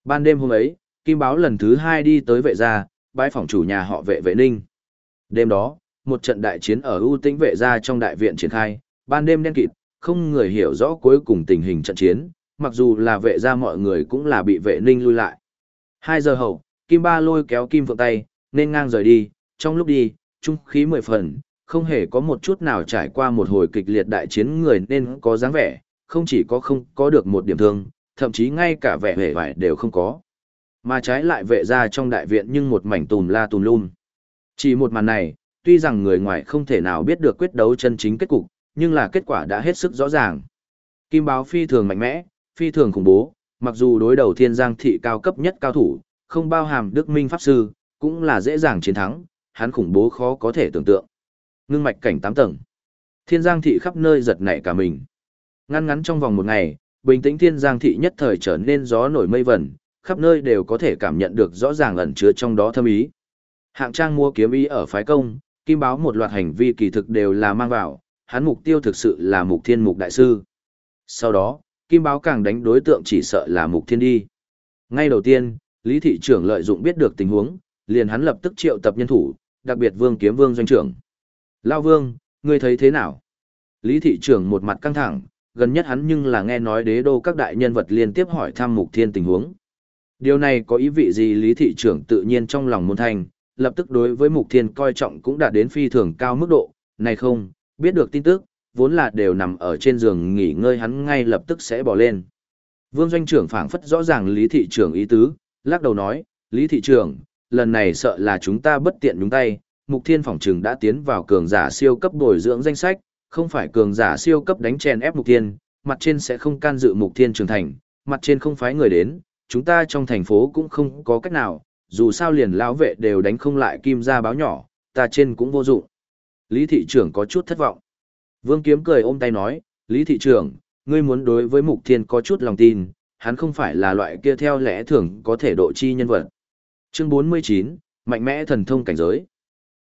Ban đêm hôm ấy, kim báo lần thứ hai đi tới vệ gia, bãi phòng chủ nhà họ vệ vệ ninh. Đêm đó, một trận đại chiến ở ưu tĩnh vệ gia trong đại viện triển khai, ban đêm đen kịt, không người hiểu rõ cuối cùng tình hình trận chiến, mặc dù là vệ gia mọi người cũng là bị vệ ninh lui lại. Hai giờ hậu, Kim Ba lôi kéo Kim Phượng tay, nên ngang rời đi, trong lúc đi, trung khí mười phần, không hề có một chút nào trải qua một hồi kịch liệt đại chiến người nên có dáng vẻ, không chỉ có không có được một điểm thương, thậm chí ngay cả vẻ vẻ vải đều không có. Mà trái lại vệ ra trong đại viện nhưng một mảnh tùm la tùm lum. Chỉ một màn này, tuy rằng người ngoài không thể nào biết được quyết đấu chân chính kết cục, nhưng là kết quả đã hết sức rõ ràng. Kim báo phi thường mạnh mẽ, phi thường khủng bố, mặc dù đối đầu thiên giang thị cao cấp nhất cao thủ, không bao hàm đức minh pháp sư, cũng là dễ dàng chiến thắng, hắn khủng bố khó có thể tưởng tượng. Ngưng mạch cảnh tám tầng. Thiên giang thị khắp nơi giật nảy cả mình. Ngăn ngắn trong vòng một ngày, bình tĩnh thiên giang thị nhất thời trở nên gió nổi mây vẩn, khắp nơi đều có thể cảm nhận được rõ ràng ẩn chứa trong đó thâm ý. Hạng trang mua kiếm ý ở phái công, kim báo một loạt hành vi kỳ thực đều là mang vào, hắn mục tiêu thực sự là mục thiên mục đại sư. Sau đó, kim báo càng đánh đối tượng chỉ sợ là mục thiên đi. Ngay đầu tiên, Lý thị trưởng lợi dụng biết được tình huống, liền hắn lập tức triệu tập nhân thủ, đặc biệt vương kiếm vương doanh trưởng. Lao vương, ngươi thấy thế nào? Lý thị trưởng một mặt căng thẳng, gần nhất hắn nhưng là nghe nói đế đô các đại nhân vật liên tiếp hỏi thăm mục thiên tình huống. Điều này có ý vị gì Lý thị trưởng tự nhiên trong lòng môn thành, lập tức đối với mục thiên coi trọng cũng đã đến phi thường cao mức độ, này không, biết được tin tức, vốn là đều nằm ở trên giường nghỉ ngơi hắn ngay lập tức sẽ bỏ lên. Vương doanh trưởng phảng phất rõ ràng Lý thị trưởng ý tứ, lắc đầu nói, Lý thị trưởng, lần này sợ là chúng ta bất tiện nhúng tay, mục thiên phỏng trừng đã tiến vào cường giả siêu cấp bồi dưỡng danh sách, không phải cường giả siêu cấp đánh chèn ép mục thiên, mặt trên sẽ không can dự mục thiên trưởng thành, mặt trên không phái người đến, chúng ta trong thành phố cũng không có cách nào, dù sao liền lão vệ đều đánh không lại kim Gia báo nhỏ, ta trên cũng vô dụng. Lý thị trưởng có chút thất vọng. Vương Kiếm cười ôm tay nói, Lý thị trưởng, ngươi muốn đối với Mục Thiên có chút lòng tin, hắn không phải là loại kia theo lẽ thường có thể độ chi nhân vật. Chương 49, mạnh mẽ thần thông cảnh giới.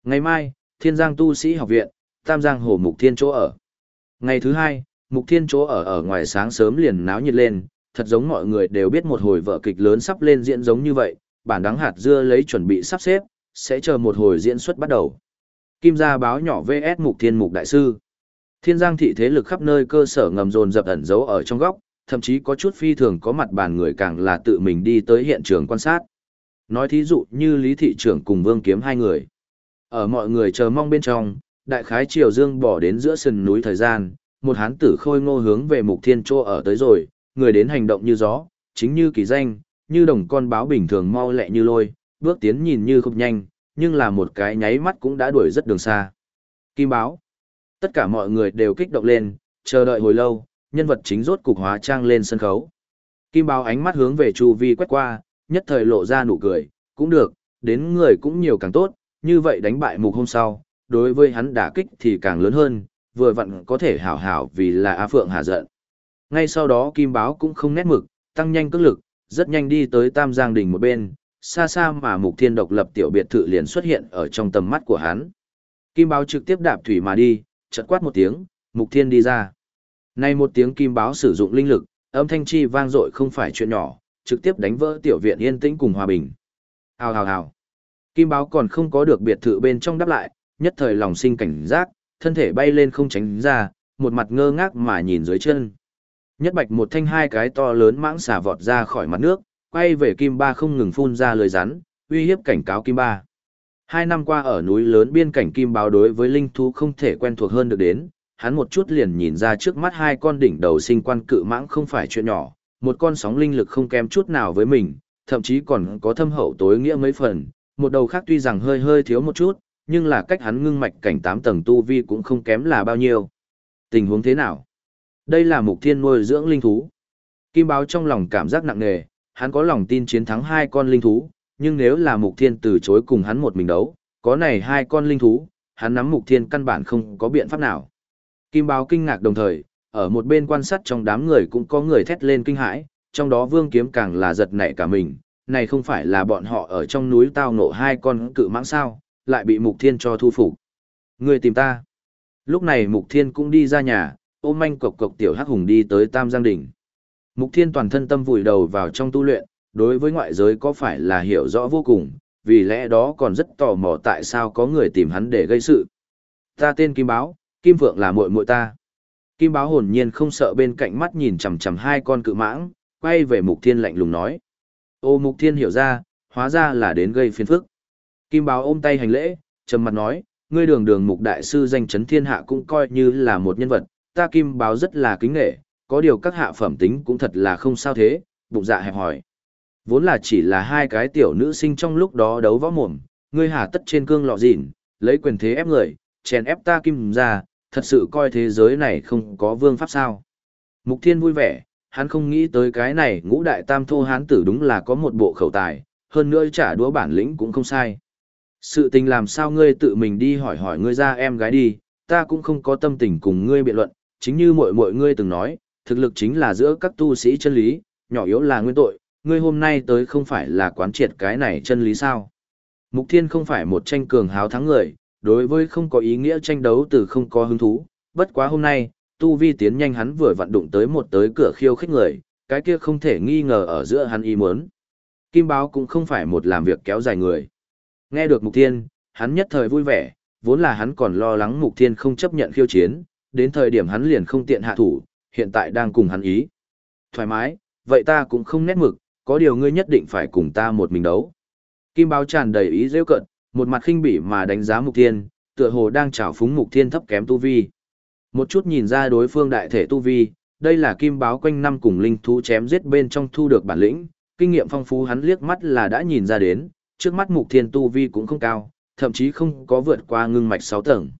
Ngày mai, Thiên Giang tu sĩ học viện, Tam Giang Hồ Mục Thiên chỗ ở. Ngày thứ hai, Mục Thiên chỗ ở ở ngoài sáng sớm liền náo nhiệt lên, thật giống mọi người đều biết một hồi vở kịch lớn sắp lên diễn giống như vậy, bản đắng hạt dưa lấy chuẩn bị sắp xếp, sẽ chờ một hồi diễn xuất bắt đầu. Kim gia báo nhỏ VS Mục Thiên Mục Đại Sư. Thiên Giang thị thế lực khắp nơi cơ sở ngầm dồn dập ẩn giấu ở trong góc, thậm chí có chút phi thường có mặt bàn người càng là tự mình đi tới hiện trường quan sát. Nói thí dụ như Lý Thị trưởng cùng Vương Kiếm hai người. Ở mọi người chờ mong bên trong, đại khái triều dương bỏ đến giữa sườn núi thời gian, một hán tử khôi ngô hướng về Mục Thiên Trô ở tới rồi, người đến hành động như gió, chính như kỳ danh, như đồng con báo bình thường mau lẹ như lôi, bước tiến nhìn như không nhanh, nhưng là một cái nháy mắt cũng đã đuổi rất đường xa. Kim báo. Tất cả mọi người đều kích động lên, chờ đợi hồi lâu, nhân vật chính rốt cục hóa trang lên sân khấu. Kim báo ánh mắt hướng về chu vi quét qua, nhất thời lộ ra nụ cười, cũng được, đến người cũng nhiều càng tốt, như vậy đánh bại mục hôm sau, đối với hắn đả kích thì càng lớn hơn, vừa vặn có thể hảo hảo vì là A Phượng hạ giận. Ngay sau đó Kim Báo cũng không nét mực, tăng nhanh cước lực, rất nhanh đi tới Tam Giang Đình một bên, xa xa mà Mục Thiên độc lập tiểu biệt thự liền xuất hiện ở trong tầm mắt của hắn. Kim Báo trực tiếp đạp thủy mà đi, chợt quát một tiếng, Mục Thiên đi ra. Nay một tiếng Kim Báo sử dụng linh lực, âm thanh chi vang dội không phải chuyện nhỏ, trực tiếp đánh vỡ tiểu viện yên tĩnh cùng hòa bình. Hào hào hào. Kim Báo còn không có được biệt thự bên trong đáp lại, nhất thời lòng sinh cảnh giác, thân thể bay lên không tránh ra, một mặt ngơ ngác mà nhìn dưới chân. Nhất bạch một thanh hai cái to lớn mãng xà vọt ra khỏi mặt nước, quay về Kim Ba không ngừng phun ra lời rắn, uy hiếp cảnh cáo Kim Ba. Hai năm qua ở núi lớn biên cảnh Kim Báo đối với linh thú không thể quen thuộc hơn được đến, hắn một chút liền nhìn ra trước mắt hai con đỉnh đầu sinh quan cự mãng không phải chuyện nhỏ, một con sóng linh lực không kém chút nào với mình, thậm chí còn có thâm hậu tối nghĩa mấy phần, một đầu khác tuy rằng hơi hơi thiếu một chút, nhưng là cách hắn ngưng mạch cảnh 8 tầng tu vi cũng không kém là bao nhiêu. Tình huống thế nào? Đây là mục thiên nuôi dưỡng linh thú. Kim báo trong lòng cảm giác nặng nề, hắn có lòng tin chiến thắng hai con linh thú, nhưng nếu là mục thiên từ chối cùng hắn một mình đấu, có này hai con linh thú, hắn nắm mục thiên căn bản không có biện pháp nào. Kim báo kinh ngạc đồng thời, ở một bên quan sát trong đám người cũng có người thét lên kinh hãi, trong đó vương kiếm càng là giật nảy cả mình, này không phải là bọn họ ở trong núi tao nổ hai con cự mãng sao, lại bị mục thiên cho thu phục. Người tìm ta. Lúc này mục thiên cũng đi ra nhà, ôm manh cộc cộc tiểu hắc hùng đi tới Tam Giang Đỉnh. Mục Thiên toàn thân tâm vùi đầu vào trong tu luyện, đối với ngoại giới có phải là hiểu rõ vô cùng, vì lẽ đó còn rất tò mò tại sao có người tìm hắn để gây sự. Ta tên Kim Báo, Kim Phượng là muội muội ta. Kim Báo hồn nhiên không sợ bên cạnh mắt nhìn chằm chằm hai con cự mãng, quay về Mục Thiên lạnh lùng nói. Ô Mục Thiên hiểu ra, hóa ra là đến gây phiền phức. Kim Báo ôm tay hành lễ, trầm mặt nói, ngươi đường đường Mục Đại Sư danh chấn thiên hạ cũng coi như là một nhân vật, ta kim báo rất là kính nghệ, có điều các hạ phẩm tính cũng thật là không sao thế, bụng dạ hẹp hỏi. Vốn là chỉ là hai cái tiểu nữ sinh trong lúc đó đấu võ mồm, ngươi hà tất trên cương lọ dịn, lấy quyền thế ép người, chèn ép ta kim ra, thật sự coi thế giới này không có vương pháp sao. Mục thiên vui vẻ, hắn không nghĩ tới cái này ngũ đại tam thô hán tử đúng là có một bộ khẩu tài, hơn nữa trả đũa bản lĩnh cũng không sai. Sự tình làm sao ngươi tự mình đi hỏi hỏi ngươi ra em gái đi, ta cũng không có tâm tình cùng ngươi biện luận, chính như mọi mọi ngươi từng nói, thực lực chính là giữa các tu sĩ chân lý, nhỏ yếu là nguyên tội, ngươi hôm nay tới không phải là quán triệt cái này chân lý sao. Mục Thiên không phải một tranh cường háo thắng người, đối với không có ý nghĩa tranh đấu từ không có hứng thú, bất quá hôm nay, tu vi tiến nhanh hắn vừa vận đụng tới một tới cửa khiêu khích người, cái kia không thể nghi ngờ ở giữa hắn ý muốn. Kim Báo cũng không phải một làm việc kéo dài người. Nghe được Mục Thiên, hắn nhất thời vui vẻ, vốn là hắn còn lo lắng Mục Thiên không chấp nhận khiêu chiến, đến thời điểm hắn liền không tiện hạ thủ, hiện tại đang cùng hắn ý. Thoải mái, vậy ta cũng không nét mực, có điều ngươi nhất định phải cùng ta một mình đấu. Kim báo tràn đầy ý rêu cận, một mặt khinh bỉ mà đánh giá mục thiên, tựa hồ đang trào phúng mục thiên thấp kém tu vi. Một chút nhìn ra đối phương đại thể tu vi, đây là kim báo quanh năm cùng linh thú chém giết bên trong thu được bản lĩnh, kinh nghiệm phong phú hắn liếc mắt là đã nhìn ra đến, trước mắt mục thiên tu vi cũng không cao, thậm chí không có vượt qua ngưng mạch 6 tầng.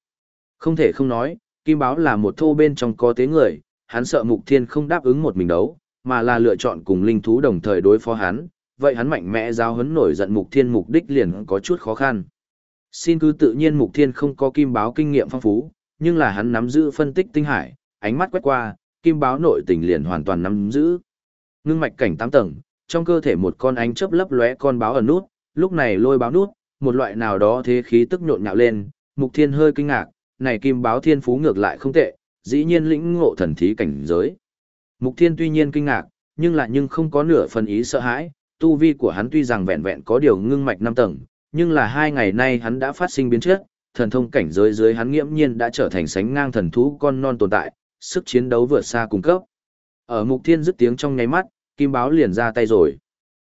Không thể không nói, Kim Báo là một thô bên trong có tế người, hắn sợ Mục Thiên không đáp ứng một mình đấu, mà là lựa chọn cùng linh thú đồng thời đối phó hắn, vậy hắn mạnh mẽ giao hấn nổi giận Mục Thiên mục đích liền có chút khó khăn. Xin cứ tự nhiên Mục Thiên không có Kim Báo kinh nghiệm phong phú, nhưng là hắn nắm giữ phân tích tinh hải, ánh mắt quét qua, Kim Báo nội tình liền hoàn toàn nắm giữ. Ngưng mạch cảnh 8 tầng, trong cơ thể một con ánh chớp lấp lóe con báo ở nút, lúc này lôi báo nút, một loại nào đó thế khí tức nhộn nhạo lên, Mục Thiên hơi kinh ngạc, này kim báo thiên phú ngược lại không tệ, dĩ nhiên lĩnh ngộ thần thí cảnh giới. Mục thiên tuy nhiên kinh ngạc, nhưng lại nhưng không có nửa phần ý sợ hãi, tu vi của hắn tuy rằng vẹn vẹn có điều ngưng mạch năm tầng, nhưng là hai ngày nay hắn đã phát sinh biến chất, thần thông cảnh giới dưới hắn nghiễm nhiên đã trở thành sánh ngang thần thú con non tồn tại, sức chiến đấu vượt xa cung cấp. Ở mục thiên dứt tiếng trong nháy mắt, kim báo liền ra tay rồi.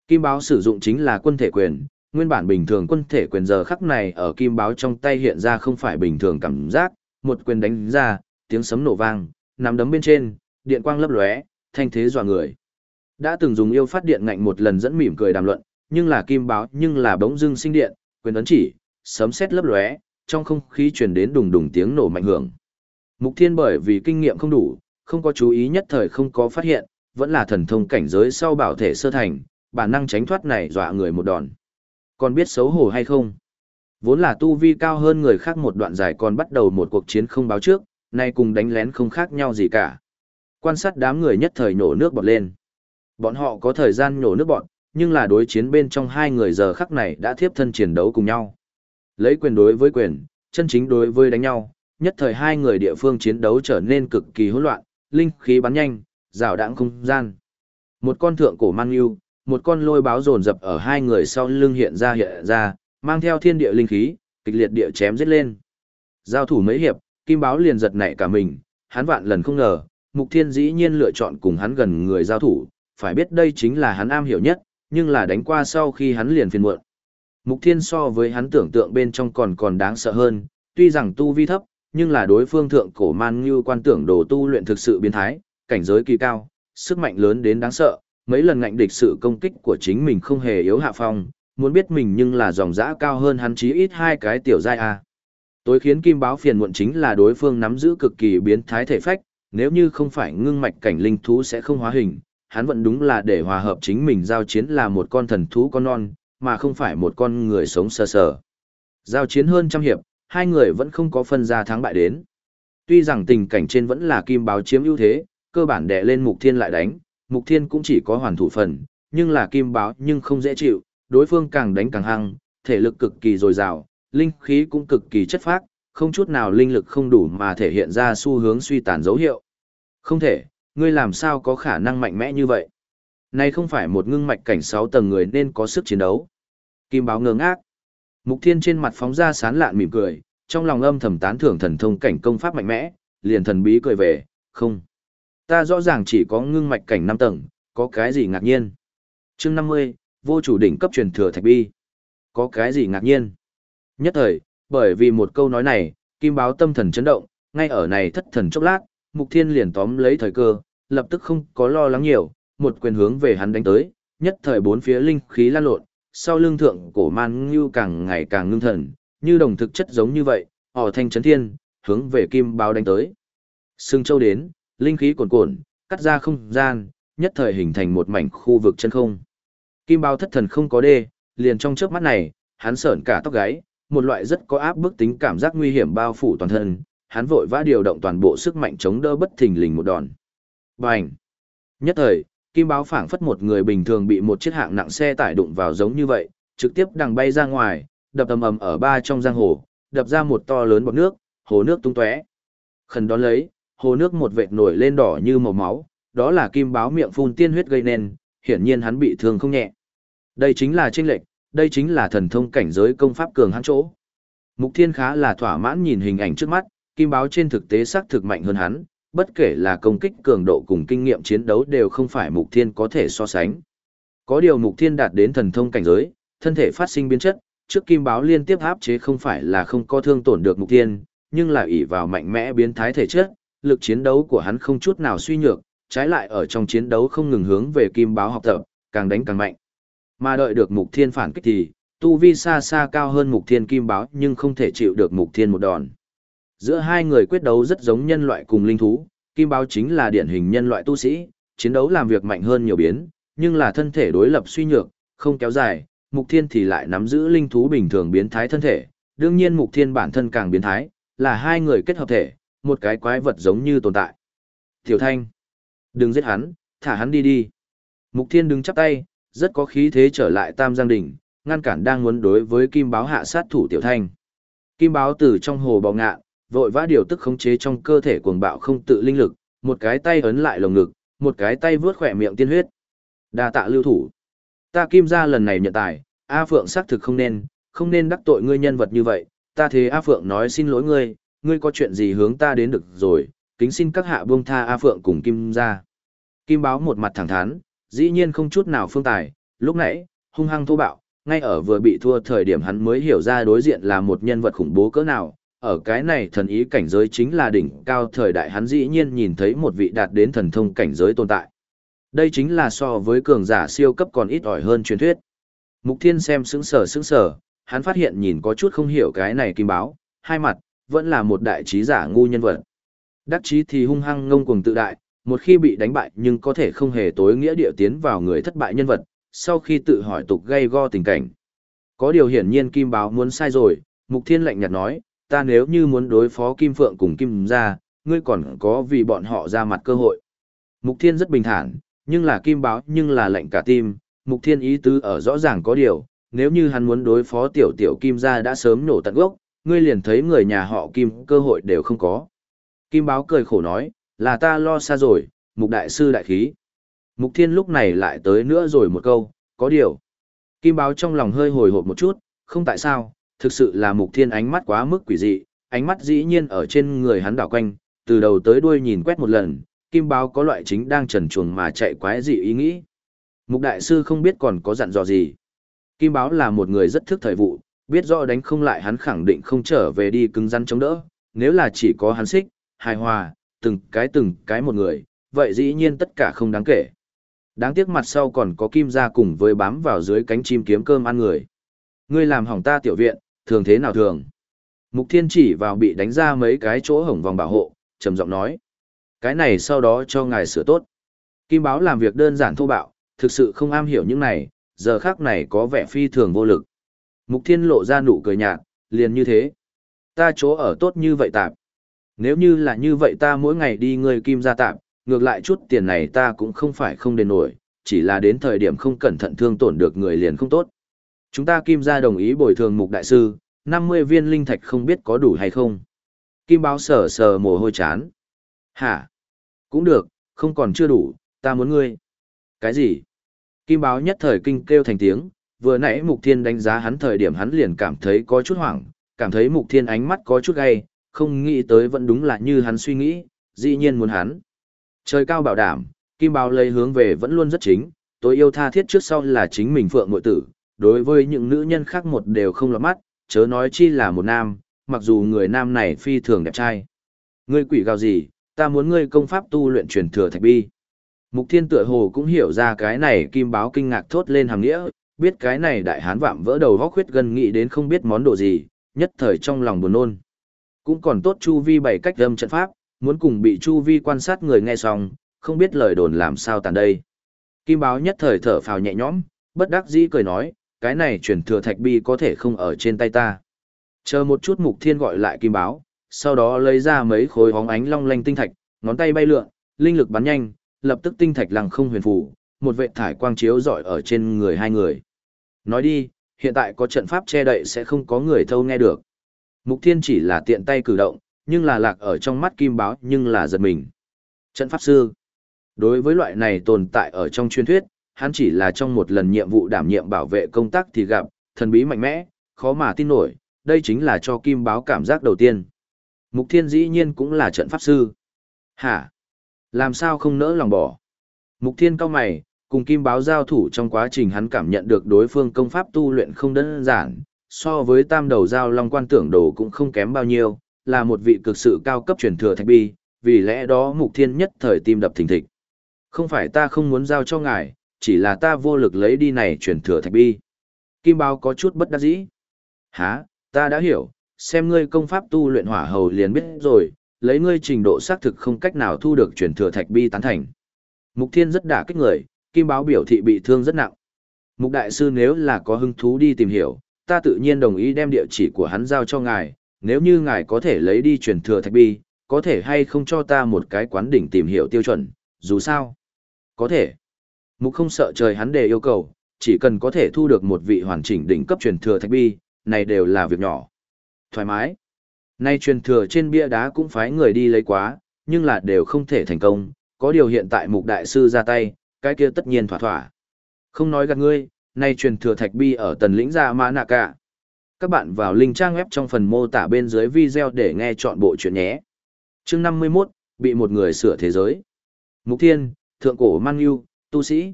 Kim báo sử dụng chính là quân thể quyền, Nguyên bản bình thường quân thể quyền giờ khắc này ở kim báo trong tay hiện ra không phải bình thường cảm giác, một quyền đánh ra, tiếng sấm nổ vang, nắm đấm bên trên, điện quang lấp lóe, thanh thế dọa người. Đã từng dùng yêu phát điện ngạnh một lần dẫn mỉm cười đàm luận, nhưng là kim báo nhưng là bỗng dưng sinh điện, quyền ấn chỉ, sấm sét lấp lóe, trong không khí truyền đến đùng đùng tiếng nổ mạnh hưởng. Mục Thiên bởi vì kinh nghiệm không đủ, không có chú ý nhất thời không có phát hiện, vẫn là thần thông cảnh giới sau bảo thể sơ thành, bản năng tránh thoát này dọa người một đòn. Còn biết xấu hổ hay không? Vốn là tu vi cao hơn người khác một đoạn dài còn bắt đầu một cuộc chiến không báo trước, nay cùng đánh lén không khác nhau gì cả. Quan sát đám người nhất thời nổ nước bọt lên. Bọn họ có thời gian nổ nước bọt, nhưng là đối chiến bên trong hai người giờ khắc này đã thiếp thân chiến đấu cùng nhau. Lấy quyền đối với quyền, chân chính đối với đánh nhau, nhất thời hai người địa phương chiến đấu trở nên cực kỳ hỗn loạn, linh khí bắn nhanh, rào đãng không gian. Một con thượng cổ mang yêu, một con lôi báo dồn dập ở hai người sau lưng hiện ra hiện ra, mang theo thiên địa linh khí, kịch liệt địa chém giết lên. Giao thủ mấy hiệp, kim báo liền giật nảy cả mình, hắn vạn lần không ngờ, mục thiên dĩ nhiên lựa chọn cùng hắn gần người giao thủ, phải biết đây chính là hắn am hiểu nhất, nhưng là đánh qua sau khi hắn liền phiền muộn. Mục thiên so với hắn tưởng tượng bên trong còn còn đáng sợ hơn, tuy rằng tu vi thấp, nhưng là đối phương thượng cổ man như quan tưởng đồ tu luyện thực sự biến thái, cảnh giới kỳ cao, sức mạnh lớn đến đáng sợ, mấy lần ngạnh địch sự công kích của chính mình không hề yếu hạ phong, muốn biết mình nhưng là dòng dã cao hơn hắn chí ít hai cái tiểu giai a. Tối khiến Kim Báo phiền muộn chính là đối phương nắm giữ cực kỳ biến thái thể phách, nếu như không phải ngưng mạch cảnh linh thú sẽ không hóa hình, hắn vẫn đúng là để hòa hợp chính mình giao chiến là một con thần thú con non, mà không phải một con người sống sơ sờ. Giao chiến hơn trăm hiệp, hai người vẫn không có phân ra thắng bại đến. Tuy rằng tình cảnh trên vẫn là Kim Báo chiếm ưu thế, cơ bản đè lên Mục Thiên lại đánh, Mục Thiên cũng chỉ có hoàn thủ phần, nhưng là Kim Báo nhưng không dễ chịu, đối phương càng đánh càng hăng, thể lực cực kỳ dồi dào, linh khí cũng cực kỳ chất phác, không chút nào linh lực không đủ mà thể hiện ra xu hướng suy tàn dấu hiệu. Không thể, ngươi làm sao có khả năng mạnh mẽ như vậy? Này không phải một ngưng mạch cảnh 6 tầng người nên có sức chiến đấu. Kim báo ngơ ngác. Mục Thiên trên mặt phóng ra sán lạn mỉm cười, trong lòng âm thầm tán thưởng thần thông cảnh công pháp mạnh mẽ, liền thần bí cười về, không. Ta rõ ràng chỉ có ngưng mạch cảnh 5 tầng, có cái gì ngạc nhiên. chương 50, vô chủ đỉnh cấp truyền thừa thạch bi. Có cái gì ngạc nhiên? Nhất thời, bởi vì một câu nói này, kim báo tâm thần chấn động, ngay ở này thất thần chốc lát, mục thiên liền tóm lấy thời cơ, lập tức không có lo lắng nhiều, một quyền hướng về hắn đánh tới, nhất thời bốn phía linh khí lan lộn, sau lưng thượng cổ man như càng ngày càng ngưng thần, như đồng thực chất giống như vậy, họ thanh chấn thiên, hướng về kim báo đánh tới. Sương châu đến, linh khí cuồn cuộn, cắt ra không gian, nhất thời hình thành một mảnh khu vực chân không. Kim báo thất thần không có đê, liền trong chớp mắt này, hắn sởn cả tóc gáy, một loại rất có áp bức tính cảm giác nguy hiểm bao phủ toàn thân, hắn vội vã điều động toàn bộ sức mạnh chống đỡ bất thình lình một đòn. Bành! Nhất thời, kim báo phảng phất một người bình thường bị một chiếc hạng nặng xe tải đụng vào giống như vậy, trực tiếp đằng bay ra ngoài, đập ầm ầm ở ba trong giang hồ, đập ra một to lớn bọt nước, hồ nước tung tóe. Khẩn đón lấy, hồ nước một vệt nổi lên đỏ như màu máu, đó là kim báo miệng phun tiên huyết gây nên, hiển nhiên hắn bị thương không nhẹ. Đây chính là chênh lệch, đây chính là thần thông cảnh giới công pháp cường hãn chỗ. Mục Thiên khá là thỏa mãn nhìn hình ảnh trước mắt, kim báo trên thực tế xác thực mạnh hơn hắn, bất kể là công kích cường độ cùng kinh nghiệm chiến đấu đều không phải Mục Thiên có thể so sánh. Có điều Mục Thiên đạt đến thần thông cảnh giới, thân thể phát sinh biến chất, trước kim báo liên tiếp áp chế không phải là không có thương tổn được Mục Thiên, nhưng là ỷ vào mạnh mẽ biến thái thể chất, lực chiến đấu của hắn không chút nào suy nhược, trái lại ở trong chiến đấu không ngừng hướng về kim báo học tập, càng đánh càng mạnh. Mà đợi được mục thiên phản kích thì, tu vi xa xa cao hơn mục thiên kim báo nhưng không thể chịu được mục thiên một đòn. Giữa hai người quyết đấu rất giống nhân loại cùng linh thú, kim báo chính là điển hình nhân loại tu sĩ, chiến đấu làm việc mạnh hơn nhiều biến, nhưng là thân thể đối lập suy nhược, không kéo dài, mục thiên thì lại nắm giữ linh thú bình thường biến thái thân thể, đương nhiên mục thiên bản thân càng biến thái, là hai người kết hợp thể, một cái quái vật giống như tồn tại. Tiểu thanh, đừng giết hắn, thả hắn đi đi. Mục thiên đứng chắp tay, rất có khí thế trở lại Tam Giang Đỉnh, ngăn cản đang muốn đối với Kim Báo hạ sát thủ Tiểu Thanh. Kim Báo từ trong hồ bò ngạ, vội vã điều tức khống chế trong cơ thể cuồng bạo không tự linh lực, một cái tay ấn lại lồng ngực, một cái tay vướt khỏe miệng tiên huyết. Đa tạ lưu thủ. Ta Kim gia lần này nhận tài, A Phượng xác thực không nên, không nên đắc tội ngươi nhân vật như vậy, ta thế A Phượng nói xin lỗi ngươi, ngươi có chuyện gì hướng ta đến được rồi, kính xin các hạ buông tha A Phượng cùng Kim gia. Kim Báo một mặt thẳng thắn, dĩ nhiên không chút nào phương tài, lúc nãy, hung hăng thô bạo, ngay ở vừa bị thua thời điểm hắn mới hiểu ra đối diện là một nhân vật khủng bố cỡ nào, ở cái này thần ý cảnh giới chính là đỉnh cao thời đại hắn dĩ nhiên nhìn thấy một vị đạt đến thần thông cảnh giới tồn tại. Đây chính là so với cường giả siêu cấp còn ít ỏi hơn truyền thuyết. Mục Thiên xem sững sờ sững sờ, hắn phát hiện nhìn có chút không hiểu cái này kim báo, hai mặt, vẫn là một đại trí giả ngu nhân vật. Đắc chí thì hung hăng ngông cuồng tự đại, một khi bị đánh bại nhưng có thể không hề tối nghĩa địa tiến vào người thất bại nhân vật, sau khi tự hỏi tục gây go tình cảnh. Có điều hiển nhiên Kim Báo muốn sai rồi, Mục Thiên lạnh nhạt nói, ta nếu như muốn đối phó Kim Phượng cùng Kim gia, ngươi còn có vì bọn họ ra mặt cơ hội. Mục Thiên rất bình thản, nhưng là Kim Báo nhưng là lạnh cả tim, Mục Thiên ý tứ ở rõ ràng có điều, nếu như hắn muốn đối phó tiểu tiểu Kim gia đã sớm nổ tận gốc, ngươi liền thấy người nhà họ Kim cơ hội đều không có. Kim Báo cười khổ nói, là ta lo xa rồi, Mục Đại Sư Đại Khí. Mục Thiên lúc này lại tới nữa rồi một câu, có điều. Kim Báo trong lòng hơi hồi hộp một chút, không tại sao, thực sự là Mục Thiên ánh mắt quá mức quỷ dị, ánh mắt dĩ nhiên ở trên người hắn đảo quanh, từ đầu tới đuôi nhìn quét một lần, Kim Báo có loại chính đang trần chuồng mà chạy quái dị ý nghĩ. Mục Đại Sư không biết còn có dặn dò gì. Kim Báo là một người rất thức thời vụ, biết rõ đánh không lại hắn khẳng định không trở về đi cứng rắn chống đỡ, nếu là chỉ có hắn xích, hài hòa, từng cái từng cái một người, vậy dĩ nhiên tất cả không đáng kể. Đáng tiếc mặt sau còn có kim ra cùng với bám vào dưới cánh chim kiếm cơm ăn người. Ngươi làm hỏng ta tiểu viện, thường thế nào thường. Mục thiên chỉ vào bị đánh ra mấy cái chỗ hổng vòng bảo hộ, trầm giọng nói. Cái này sau đó cho ngài sửa tốt. Kim báo làm việc đơn giản thô bạo, thực sự không am hiểu những này, giờ khác này có vẻ phi thường vô lực. Mục thiên lộ ra nụ cười nhạt, liền như thế. Ta chỗ ở tốt như vậy tạp. Nếu như là như vậy ta mỗi ngày đi ngươi kim gia tạp, ngược lại chút tiền này ta cũng không phải không đền nổi, chỉ là đến thời điểm không cẩn thận thương tổn được người liền không tốt. Chúng ta kim gia đồng ý bồi thường mục đại sư, 50 viên linh thạch không biết có đủ hay không. Kim báo sờ sờ mồ hôi chán. Hả? Cũng được, không còn chưa đủ, ta muốn ngươi. Cái gì? Kim báo nhất thời kinh kêu thành tiếng, vừa nãy mục thiên đánh giá hắn thời điểm hắn liền cảm thấy có chút hoảng, cảm thấy mục thiên ánh mắt có chút gay, không nghĩ tới vẫn đúng là như hắn suy nghĩ, dĩ nhiên muốn hắn. Trời cao bảo đảm, Kim Báo lấy hướng về vẫn luôn rất chính, tôi yêu tha thiết trước sau là chính mình phượng mội tử, đối với những nữ nhân khác một đều không lọt mắt, chớ nói chi là một nam, mặc dù người nam này phi thường đẹp trai. Ngươi quỷ gào gì, ta muốn ngươi công pháp tu luyện truyền thừa thạch bi. Mục Thiên tựa hồ cũng hiểu ra cái này Kim Báo kinh ngạc thốt lên hàng nghĩa, biết cái này đại hán vạm vỡ đầu góc huyết gần nghĩ đến không biết món đồ gì, nhất thời trong lòng buồn nôn. Cũng còn tốt Chu Vi bày cách âm trận pháp, muốn cùng bị Chu Vi quan sát người nghe xong, không biết lời đồn làm sao tàn đây. Kim báo nhất thời thở phào nhẹ nhõm, bất đắc dĩ cười nói, cái này truyền thừa thạch bi có thể không ở trên tay ta. Chờ một chút mục thiên gọi lại kim báo, sau đó lấy ra mấy khối hóng ánh long lanh tinh thạch, ngón tay bay lượn, linh lực bắn nhanh, lập tức tinh thạch lằng không huyền phủ, một vệ thải quang chiếu rọi ở trên người hai người. Nói đi, hiện tại có trận pháp che đậy sẽ không có người thâu nghe được. Mục Thiên chỉ là tiện tay cử động, nhưng là lạc ở trong mắt kim báo nhưng là giật mình. Trận pháp sư. Đối với loại này tồn tại ở trong truyền thuyết, hắn chỉ là trong một lần nhiệm vụ đảm nhiệm bảo vệ công tác thì gặp, thần bí mạnh mẽ, khó mà tin nổi, đây chính là cho kim báo cảm giác đầu tiên. Mục Thiên dĩ nhiên cũng là trận pháp sư. Hả? Làm sao không nỡ lòng bỏ? Mục Thiên cao mày, cùng kim báo giao thủ trong quá trình hắn cảm nhận được đối phương công pháp tu luyện không đơn giản, so với tam đầu giao long quan tưởng đồ cũng không kém bao nhiêu, là một vị cực sự cao cấp truyền thừa thạch bi, vì lẽ đó mục thiên nhất thời tim đập thình thịch. Không phải ta không muốn giao cho ngài, chỉ là ta vô lực lấy đi này truyền thừa thạch bi. Kim báo có chút bất đắc dĩ. Hả, ta đã hiểu, xem ngươi công pháp tu luyện hỏa hầu liền biết rồi, lấy ngươi trình độ xác thực không cách nào thu được truyền thừa thạch bi tán thành. Mục thiên rất đả kích người, kim báo biểu thị bị thương rất nặng. Mục đại sư nếu là có hứng thú đi tìm hiểu, ta tự nhiên đồng ý đem địa chỉ của hắn giao cho ngài, nếu như ngài có thể lấy đi truyền thừa thạch bi, có thể hay không cho ta một cái quán đỉnh tìm hiểu tiêu chuẩn, dù sao. Có thể. Mục không sợ trời hắn đề yêu cầu, chỉ cần có thể thu được một vị hoàn chỉnh đỉnh cấp truyền thừa thạch bi, này đều là việc nhỏ. Thoải mái. Nay truyền thừa trên bia đá cũng phái người đi lấy quá, nhưng là đều không thể thành công, có điều hiện tại mục đại sư ra tay, cái kia tất nhiên thỏa thỏa. Không nói gạt ngươi, nay truyền thừa thạch bi ở tần lĩnh gia mã nạ cả. Các bạn vào link trang web trong phần mô tả bên dưới video để nghe chọn bộ chuyện nhé. chương 51, bị một người sửa thế giới. Mục Thiên, Thượng Cổ Mang Yêu, Tu Sĩ.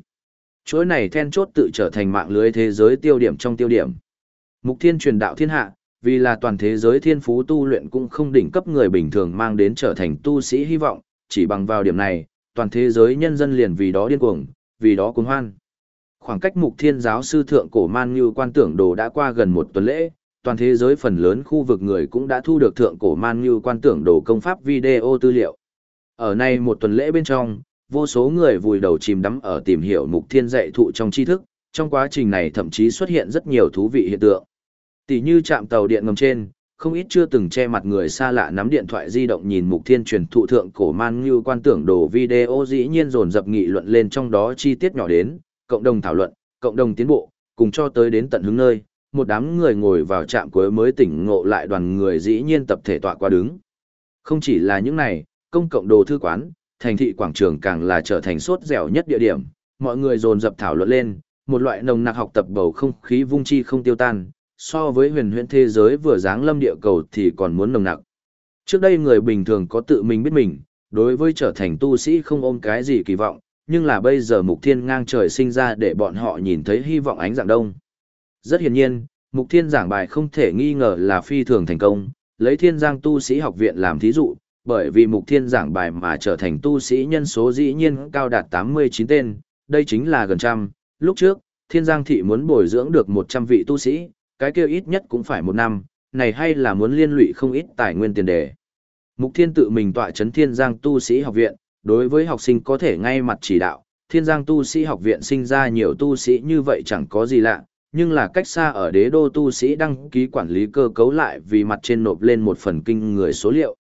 Chuỗi này then chốt tự trở thành mạng lưới thế giới tiêu điểm trong tiêu điểm. Mục Thiên truyền đạo thiên hạ, vì là toàn thế giới thiên phú tu luyện cũng không đỉnh cấp người bình thường mang đến trở thành tu sĩ hy vọng, chỉ bằng vào điểm này, toàn thế giới nhân dân liền vì đó điên cuồng, vì đó cuồng hoan. Khoảng cách mục thiên giáo sư thượng cổ man như quan tưởng đồ đã qua gần một tuần lễ, toàn thế giới phần lớn khu vực người cũng đã thu được thượng cổ man như quan tưởng đồ công pháp video tư liệu. Ở nay một tuần lễ bên trong, vô số người vùi đầu chìm đắm ở tìm hiểu mục thiên dạy thụ trong tri thức, trong quá trình này thậm chí xuất hiện rất nhiều thú vị hiện tượng. Tỷ như chạm tàu điện ngầm trên, không ít chưa từng che mặt người xa lạ nắm điện thoại di động nhìn mục thiên truyền thụ thượng cổ man như quan tưởng đồ video dĩ nhiên dồn dập nghị luận lên trong đó chi tiết nhỏ đến, cộng đồng thảo luận, cộng đồng tiến bộ, cùng cho tới đến tận hướng nơi, một đám người ngồi vào trạm cuối mới tỉnh ngộ lại đoàn người dĩ nhiên tập thể tọa qua đứng. Không chỉ là những này, công cộng đồ thư quán, thành thị quảng trường càng là trở thành sốt dẻo nhất địa điểm, mọi người dồn dập thảo luận lên, một loại nồng nặc học tập bầu không khí vung chi không tiêu tan, so với huyền huyễn thế giới vừa dáng lâm địa cầu thì còn muốn nồng nặc. Trước đây người bình thường có tự mình biết mình, đối với trở thành tu sĩ không ôm cái gì kỳ vọng, nhưng là bây giờ mục thiên ngang trời sinh ra để bọn họ nhìn thấy hy vọng ánh dạng đông. Rất hiển nhiên, mục thiên giảng bài không thể nghi ngờ là phi thường thành công, lấy thiên giang tu sĩ học viện làm thí dụ, bởi vì mục thiên giảng bài mà trở thành tu sĩ nhân số dĩ nhiên cao đạt 89 tên, đây chính là gần trăm. Lúc trước, thiên giang thị muốn bồi dưỡng được 100 vị tu sĩ, cái kia ít nhất cũng phải một năm, này hay là muốn liên lụy không ít tài nguyên tiền đề. Mục thiên tự mình tọa chấn thiên giang tu sĩ học viện, đối với học sinh có thể ngay mặt chỉ đạo, thiên giang tu sĩ học viện sinh ra nhiều tu sĩ như vậy chẳng có gì lạ, nhưng là cách xa ở đế đô tu sĩ đăng ký quản lý cơ cấu lại vì mặt trên nộp lên một phần kinh người số liệu.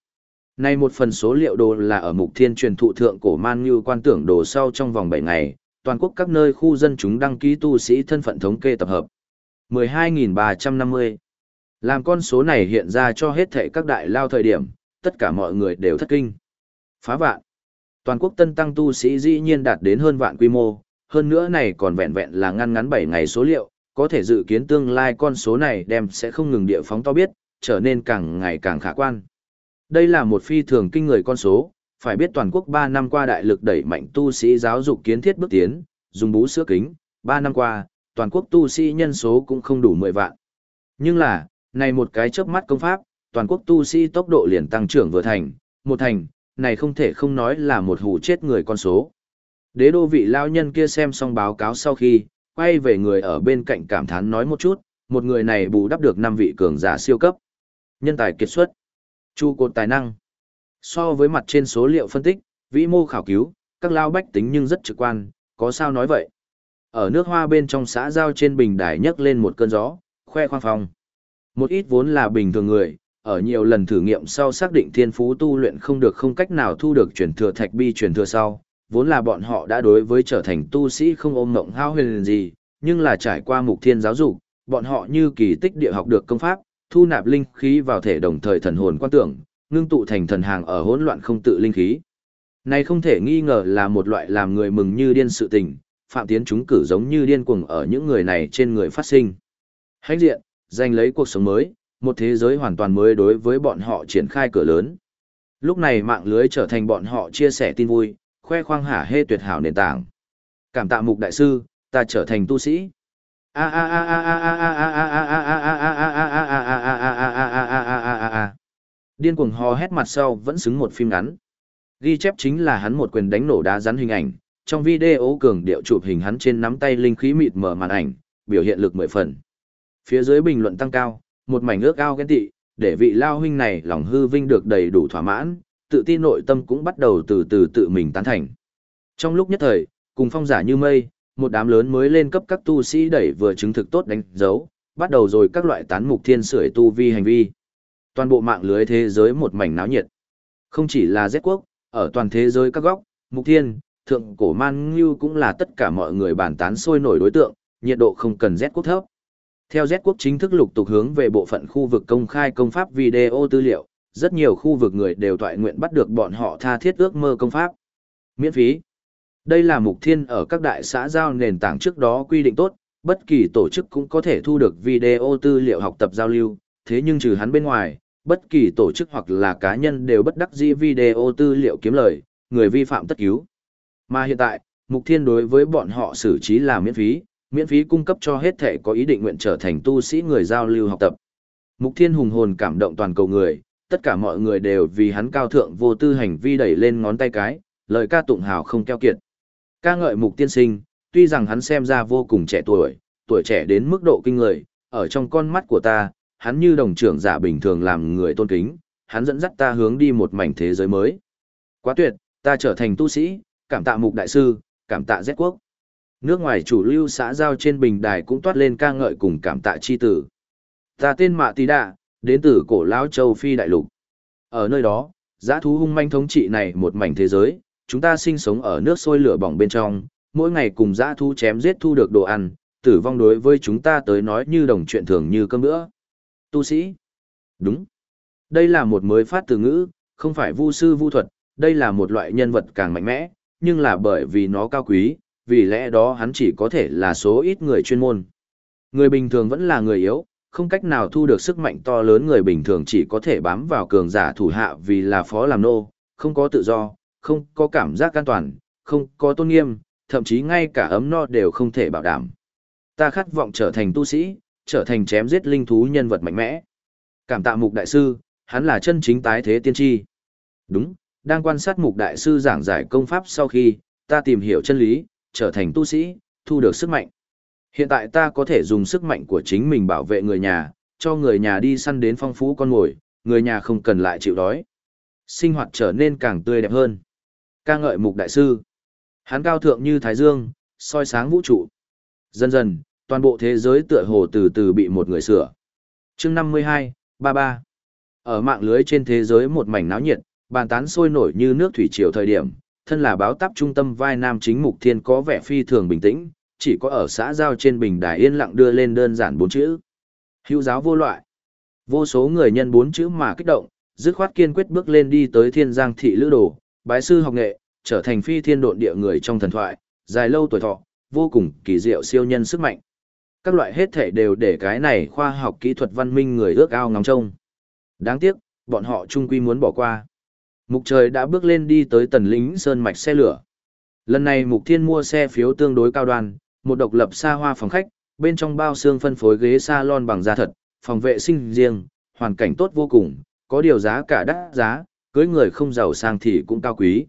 Này một phần số liệu đồ là ở mục thiên truyền thụ thượng cổ man như quan tưởng đồ sau trong vòng 7 ngày, toàn quốc các nơi khu dân chúng đăng ký tu sĩ thân phận thống kê tập hợp. 12.350 Làm con số này hiện ra cho hết thệ các đại lao thời điểm, tất cả mọi người đều thất kinh. Phá vạn. Toàn quốc tân tăng tu sĩ dĩ nhiên đạt đến hơn vạn quy mô, hơn nữa này còn vẹn vẹn là ngăn ngắn 7 ngày số liệu, có thể dự kiến tương lai con số này đem sẽ không ngừng địa phóng to biết, trở nên càng ngày càng khả quan. Đây là một phi thường kinh người con số, phải biết toàn quốc 3 năm qua đại lực đẩy mạnh tu sĩ giáo dục kiến thiết bước tiến, dùng bú sữa kính, 3 năm qua, toàn quốc tu sĩ nhân số cũng không đủ 10 vạn. Nhưng là, này một cái chớp mắt công pháp, toàn quốc tu sĩ tốc độ liền tăng trưởng vừa thành, một thành, này không thể không nói là một hủ chết người con số. Đế đô vị lao nhân kia xem xong báo cáo sau khi, quay về người ở bên cạnh cảm thán nói một chút, một người này bù đắp được 5 vị cường giả siêu cấp. Nhân tài kiệt xuất. Chu cột tài năng. So với mặt trên số liệu phân tích, vĩ mô khảo cứu, các lao bách tính nhưng rất trực quan, có sao nói vậy. Ở nước hoa bên trong xã giao trên bình đài nhấc lên một cơn gió, khoe khoang phong. Một ít vốn là bình thường người, ở nhiều lần thử nghiệm sau xác định thiên phú tu luyện không được không cách nào thu được truyền thừa thạch bi truyền thừa sau, vốn là bọn họ đã đối với trở thành tu sĩ không ôm mộng hao huyền gì, nhưng là trải qua mục thiên giáo dục, bọn họ như kỳ tích địa học được công pháp, thu nạp linh khí vào thể đồng thời thần hồn quan tưởng, ngưng tụ thành thần hàng ở hỗn loạn không tự linh khí. Này không thể nghi ngờ là một loại làm người mừng như điên sự tình, phạm tiến chúng cử giống như điên cuồng ở những người này trên người phát sinh. Hách diện, giành lấy cuộc sống mới, một thế giới hoàn toàn mới đối với bọn họ triển khai cửa lớn. Lúc này mạng lưới trở thành bọn họ chia sẻ tin vui, khoe khoang hả hê tuyệt hảo nền tảng. Cảm tạ mục đại sư, ta trở thành tu sĩ. Điên cuồng hò hét mặt sau vẫn xứng một phim ngắn. Ghi chép chính là hắn một quyền đánh nổ đá rắn hình ảnh, trong video cường điệu chụp hình hắn trên nắm tay linh khí mịt mở màn ảnh, biểu hiện lực mười phần. Phía dưới bình luận tăng cao, một mảnh ước ao ghen tị, để vị lao huynh này lòng hư vinh được đầy đủ thỏa mãn, tự tin nội tâm cũng bắt đầu từ từ tự mình tán thành. Trong lúc nhất thời, cùng phong giả như mây, một đám lớn mới lên cấp các tu sĩ đẩy vừa chứng thực tốt đánh dấu, bắt đầu rồi các loại tán mục thiên sưởi tu vi hành vi. Toàn bộ mạng lưới thế giới một mảnh náo nhiệt. Không chỉ là Z quốc, ở toàn thế giới các góc, mục thiên, thượng cổ man như cũng là tất cả mọi người bàn tán sôi nổi đối tượng, nhiệt độ không cần Z quốc thấp. Theo Z quốc chính thức lục tục hướng về bộ phận khu vực công khai công pháp video tư liệu, rất nhiều khu vực người đều toại nguyện bắt được bọn họ tha thiết ước mơ công pháp. Miễn phí. Đây là mục thiên ở các đại xã giao nền tảng trước đó quy định tốt, bất kỳ tổ chức cũng có thể thu được video tư liệu học tập giao lưu, thế nhưng trừ hắn bên ngoài, bất kỳ tổ chức hoặc là cá nhân đều bất đắc dĩ video tư liệu kiếm lời, người vi phạm tất cứu. Mà hiện tại, mục thiên đối với bọn họ xử trí là miễn phí, miễn phí cung cấp cho hết thể có ý định nguyện trở thành tu sĩ người giao lưu học tập. Mục thiên hùng hồn cảm động toàn cầu người, tất cả mọi người đều vì hắn cao thượng vô tư hành vi đẩy lên ngón tay cái, lời ca tụng hào không keo kiệt. Ca ngợi mục tiên sinh, tuy rằng hắn xem ra vô cùng trẻ tuổi, tuổi trẻ đến mức độ kinh người, ở trong con mắt của ta, hắn như đồng trưởng giả bình thường làm người tôn kính, hắn dẫn dắt ta hướng đi một mảnh thế giới mới. Quá tuyệt, ta trở thành tu sĩ, cảm tạ mục đại sư, cảm tạ Z quốc. Nước ngoài chủ lưu xã giao trên bình đài cũng toát lên ca ngợi cùng cảm tạ chi tử. Ta tên Mạ Tý Đạ, đến từ cổ lão châu Phi đại lục. Ở nơi đó, giã thú hung manh thống trị này một mảnh thế giới, chúng ta sinh sống ở nước sôi lửa bỏng bên trong, mỗi ngày cùng dã thú chém giết thu được đồ ăn, tử vong đối với chúng ta tới nói như đồng chuyện thường như cơm bữa. Tu sĩ. Đúng. Đây là một mới phát từ ngữ, không phải vu sư vu thuật, đây là một loại nhân vật càng mạnh mẽ, nhưng là bởi vì nó cao quý, vì lẽ đó hắn chỉ có thể là số ít người chuyên môn. Người bình thường vẫn là người yếu, không cách nào thu được sức mạnh to lớn người bình thường chỉ có thể bám vào cường giả thủ hạ vì là phó làm nô, không có tự do, không có cảm giác an toàn, không có tôn nghiêm, thậm chí ngay cả ấm no đều không thể bảo đảm. Ta khát vọng trở thành tu sĩ, trở thành chém giết linh thú nhân vật mạnh mẽ. Cảm tạ mục đại sư, hắn là chân chính tái thế tiên tri. Đúng, đang quan sát mục đại sư giảng giải công pháp sau khi, ta tìm hiểu chân lý, trở thành tu sĩ, thu được sức mạnh. Hiện tại ta có thể dùng sức mạnh của chính mình bảo vệ người nhà, cho người nhà đi săn đến phong phú con mồi, người nhà không cần lại chịu đói. Sinh hoạt trở nên càng tươi đẹp hơn ca ngợi mục đại sư. Hắn cao thượng như thái dương, soi sáng vũ trụ. Dần dần, toàn bộ thế giới tựa hồ từ từ bị một người sửa. chương 52, 33. Ở mạng lưới trên thế giới một mảnh náo nhiệt, bàn tán sôi nổi như nước thủy triều thời điểm, thân là báo tắp trung tâm vai nam chính mục thiên có vẻ phi thường bình tĩnh, chỉ có ở xã giao trên bình đài yên lặng đưa lên đơn giản bốn chữ. Hữu giáo vô loại. Vô số người nhân bốn chữ mà kích động, dứt khoát kiên quyết bước lên đi tới thiên giang thị lữ đồ, bái sư học nghệ, trở thành phi thiên độn địa người trong thần thoại, dài lâu tuổi thọ, vô cùng kỳ diệu siêu nhân sức mạnh. Các loại hết thể đều để cái này khoa học kỹ thuật văn minh người ước ao ngóng trông. Đáng tiếc, bọn họ chung quy muốn bỏ qua. Mục trời đã bước lên đi tới tần lính sơn mạch xe lửa. Lần này Mục Thiên mua xe phiếu tương đối cao đoan, một độc lập xa hoa phòng khách, bên trong bao xương phân phối ghế salon bằng da thật, phòng vệ sinh riêng, hoàn cảnh tốt vô cùng, có điều giá cả đắt giá, cưới người không giàu sang thì cũng cao quý.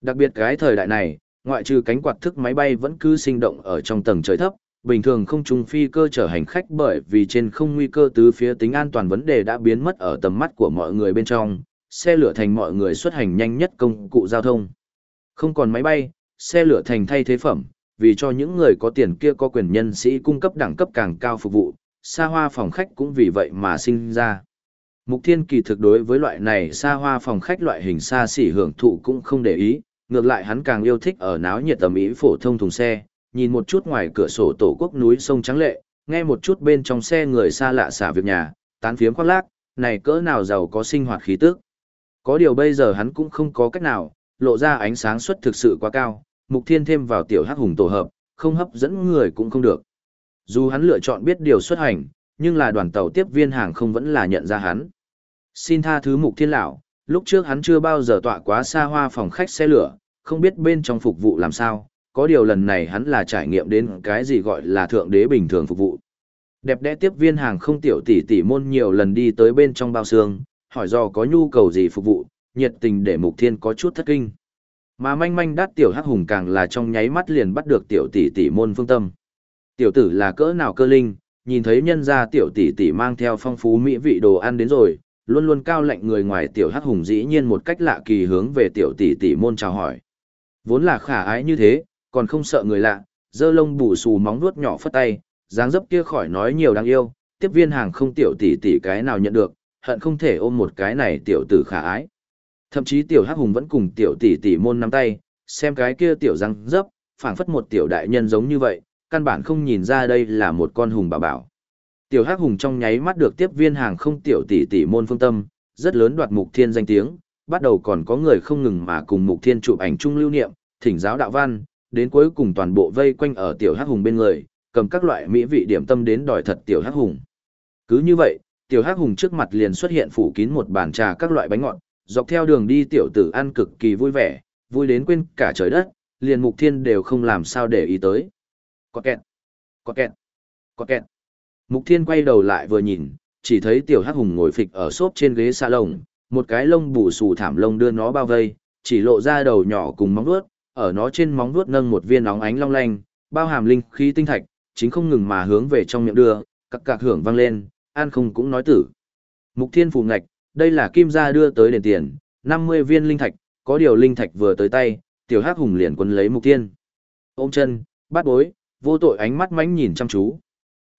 Đặc biệt cái thời đại này, ngoại trừ cánh quạt thức máy bay vẫn cứ sinh động ở trong tầng trời thấp, bình thường không trung phi cơ chở hành khách bởi vì trên không nguy cơ tứ phía tính an toàn vấn đề đã biến mất ở tầm mắt của mọi người bên trong, xe lửa thành mọi người xuất hành nhanh nhất công cụ giao thông. Không còn máy bay, xe lửa thành thay thế phẩm, vì cho những người có tiền kia có quyền nhân sĩ cung cấp đẳng cấp càng cao phục vụ, xa hoa phòng khách cũng vì vậy mà sinh ra. Mục Thiên kỳ thực đối với loại này xa hoa phòng khách loại hình xa xỉ hưởng thụ cũng không để ý, ngược lại hắn càng yêu thích ở náo nhiệt tầm ý phổ thông thùng xe, nhìn một chút ngoài cửa sổ tổ quốc núi sông trắng lệ, nghe một chút bên trong xe người xa lạ xả việc nhà, tán phiếm khoác lác, này cỡ nào giàu có sinh hoạt khí tức. Có điều bây giờ hắn cũng không có cách nào, lộ ra ánh sáng suất thực sự quá cao, mục thiên thêm vào tiểu hắc hùng tổ hợp, không hấp dẫn người cũng không được. Dù hắn lựa chọn biết điều xuất hành, nhưng là đoàn tàu tiếp viên hàng không vẫn là nhận ra hắn. Xin tha thứ mục thiên lão, lúc trước hắn chưa bao giờ tọa quá xa hoa phòng khách xe lửa, không biết bên trong phục vụ làm sao, có điều lần này hắn là trải nghiệm đến cái gì gọi là thượng đế bình thường phục vụ. Đẹp đẽ tiếp viên hàng không tiểu tỷ tỷ môn nhiều lần đi tới bên trong bao xương, hỏi do có nhu cầu gì phục vụ, nhiệt tình để mục thiên có chút thất kinh. Mà manh manh đắt tiểu hắc hùng càng là trong nháy mắt liền bắt được tiểu tỷ tỷ môn phương tâm. Tiểu tử là cỡ nào cơ linh, nhìn thấy nhân gia tiểu tỷ tỷ mang theo phong phú mỹ vị đồ ăn đến rồi, luôn luôn cao lạnh người ngoài tiểu hắc hùng dĩ nhiên một cách lạ kỳ hướng về tiểu tỷ tỷ môn chào hỏi. Vốn là khả ái như thế, còn không sợ người lạ, dơ lông bù xù móng nuốt nhỏ phất tay, dáng dấp kia khỏi nói nhiều đáng yêu, tiếp viên hàng không tiểu tỷ tỷ cái nào nhận được, hận không thể ôm một cái này tiểu tử khả ái. Thậm chí tiểu hắc hùng vẫn cùng tiểu tỷ tỷ môn nắm tay, xem cái kia tiểu răng dấp, phảng phất một tiểu đại nhân giống như vậy, căn bản không nhìn ra đây là một con hùng bảo bảo. Tiểu hắc hùng trong nháy mắt được tiếp viên hàng không tiểu tỷ tỷ môn phương tâm, rất lớn đoạt mục thiên danh tiếng, bắt đầu còn có người không ngừng mà cùng mục thiên chụp ảnh chung lưu niệm, thỉnh giáo đạo văn, đến cuối cùng toàn bộ vây quanh ở tiểu hắc hùng bên người, cầm các loại mỹ vị điểm tâm đến đòi thật tiểu hắc hùng. Cứ như vậy, tiểu hắc hùng trước mặt liền xuất hiện phủ kín một bàn trà các loại bánh ngọt, dọc theo đường đi tiểu tử ăn cực kỳ vui vẻ, vui đến quên cả trời đất, liền mục thiên đều không làm sao để ý tới. Có kẹt, có kẹt, có kẹt. Mục thiên quay đầu lại vừa nhìn, chỉ thấy tiểu hắc hùng ngồi phịch ở xốp trên ghế xa lồng, một cái lông bù xù thảm lông đưa nó bao vây, chỉ lộ ra đầu nhỏ cùng móng vuốt, ở nó trên móng vuốt nâng một viên óng ánh long lanh, bao hàm linh khí tinh thạch, chính không ngừng mà hướng về trong miệng đưa, các cạc hưởng vang lên, an không cũng nói tử. Mục thiên phù ngạch, đây là kim gia đưa tới đền tiền, 50 viên linh thạch, có điều linh thạch vừa tới tay, tiểu hắc hùng liền quấn lấy mục thiên. Ôm chân, bắt bối, vô tội ánh mắt mánh nhìn chăm chú.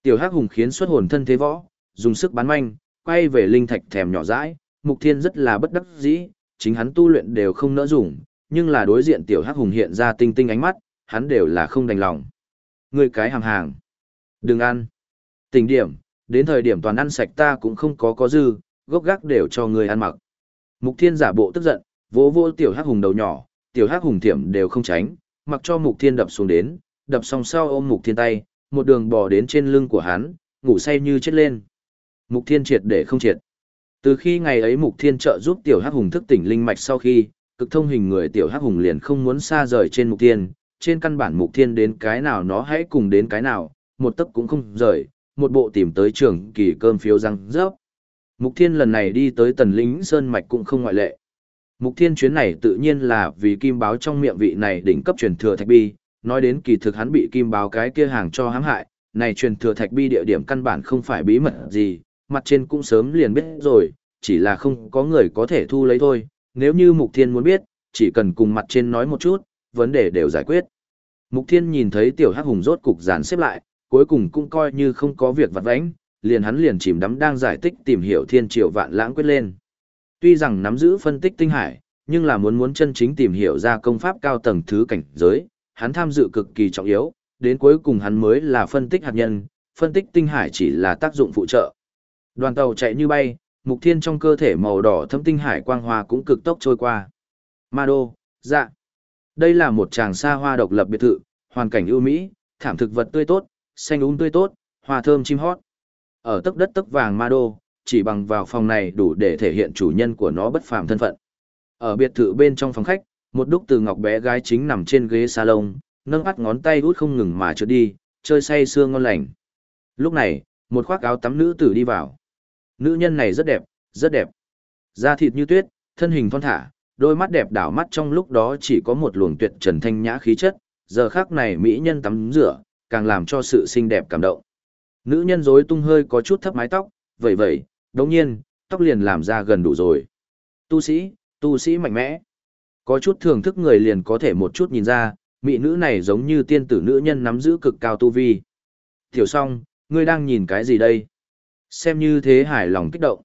Tiểu hắc hùng khiến xuất hồn thân thế võ, dùng sức bắn manh, quay về linh thạch thèm nhỏ dãi, mục thiên rất là bất đắc dĩ, chính hắn tu luyện đều không nỡ dùng, nhưng là đối diện tiểu hắc hùng hiện ra tinh tinh ánh mắt, hắn đều là không đành lòng. Người cái hàng hàng. Đừng ăn. Tình điểm, đến thời điểm toàn ăn sạch ta cũng không có có dư, gốc gác đều cho người ăn mặc. Mục thiên giả bộ tức giận, vỗ vỗ tiểu hắc hùng đầu nhỏ, tiểu hắc hùng thiểm đều không tránh, mặc cho mục thiên đập xuống đến, đập xong sau ôm mục thiên tay, một đường bò đến trên lưng của hắn, ngủ say như chết lên. Mục thiên triệt để không triệt. Từ khi ngày ấy mục thiên trợ giúp tiểu hắc hùng thức tỉnh linh mạch sau khi, cực thông hình người tiểu hắc hùng liền không muốn xa rời trên mục thiên, trên căn bản mục thiên đến cái nào nó hãy cùng đến cái nào, một tấc cũng không rời, một bộ tìm tới trường kỳ cơm phiếu răng rớp. Mục thiên lần này đi tới tần lính sơn mạch cũng không ngoại lệ. Mục thiên chuyến này tự nhiên là vì kim báo trong miệng vị này đỉnh cấp truyền thừa thạch bi, nói đến kỳ thực hắn bị kim báo cái kia hàng cho hãm hại, này truyền thừa thạch bi địa điểm căn bản không phải bí mật gì, mặt trên cũng sớm liền biết rồi, chỉ là không có người có thể thu lấy thôi, nếu như Mục Thiên muốn biết, chỉ cần cùng mặt trên nói một chút, vấn đề đều giải quyết. Mục Thiên nhìn thấy tiểu hắc hùng rốt cục dàn xếp lại, cuối cùng cũng coi như không có việc vặt vãnh, liền hắn liền chìm đắm đang giải tích tìm hiểu thiên triều vạn lãng quyết lên. Tuy rằng nắm giữ phân tích tinh hải, nhưng là muốn muốn chân chính tìm hiểu ra công pháp cao tầng thứ cảnh giới, hắn tham dự cực kỳ trọng yếu, đến cuối cùng hắn mới là phân tích hạt nhân, phân tích tinh hải chỉ là tác dụng phụ trợ. Đoàn tàu chạy như bay, mục thiên trong cơ thể màu đỏ thâm tinh hải quang hoa cũng cực tốc trôi qua. Ma đô, dạ. Đây là một tràng xa hoa độc lập biệt thự, hoàn cảnh ưu mỹ, thảm thực vật tươi tốt, xanh úng tươi tốt, hoa thơm chim hót. Ở tấc đất tấc vàng ma đô, chỉ bằng vào phòng này đủ để thể hiện chủ nhân của nó bất phàm thân phận. Ở biệt thự bên trong phòng khách, một đúc từ ngọc bé gái chính nằm trên ghế salon, nâng bắt ngón tay út không ngừng mà trượt đi, chơi say sương ngon lành. Lúc này, một khoác áo tắm nữ tử đi vào. Nữ nhân này rất đẹp, rất đẹp. Da thịt như tuyết, thân hình thon thả, đôi mắt đẹp đảo mắt trong lúc đó chỉ có một luồng tuyệt trần thanh nhã khí chất, giờ khác này mỹ nhân tắm rửa, càng làm cho sự xinh đẹp cảm động. Nữ nhân rối tung hơi có chút thấp mái tóc, vậy vậy, đồng nhiên, tóc liền làm ra gần đủ rồi. Tu sĩ, tu sĩ mạnh mẽ. Có chút thưởng thức người liền có thể một chút nhìn ra, mỹ nữ này giống như tiên tử nữ nhân nắm giữ cực cao tu vi. Tiểu song, ngươi đang nhìn cái gì đây? Xem như thế hài lòng kích động.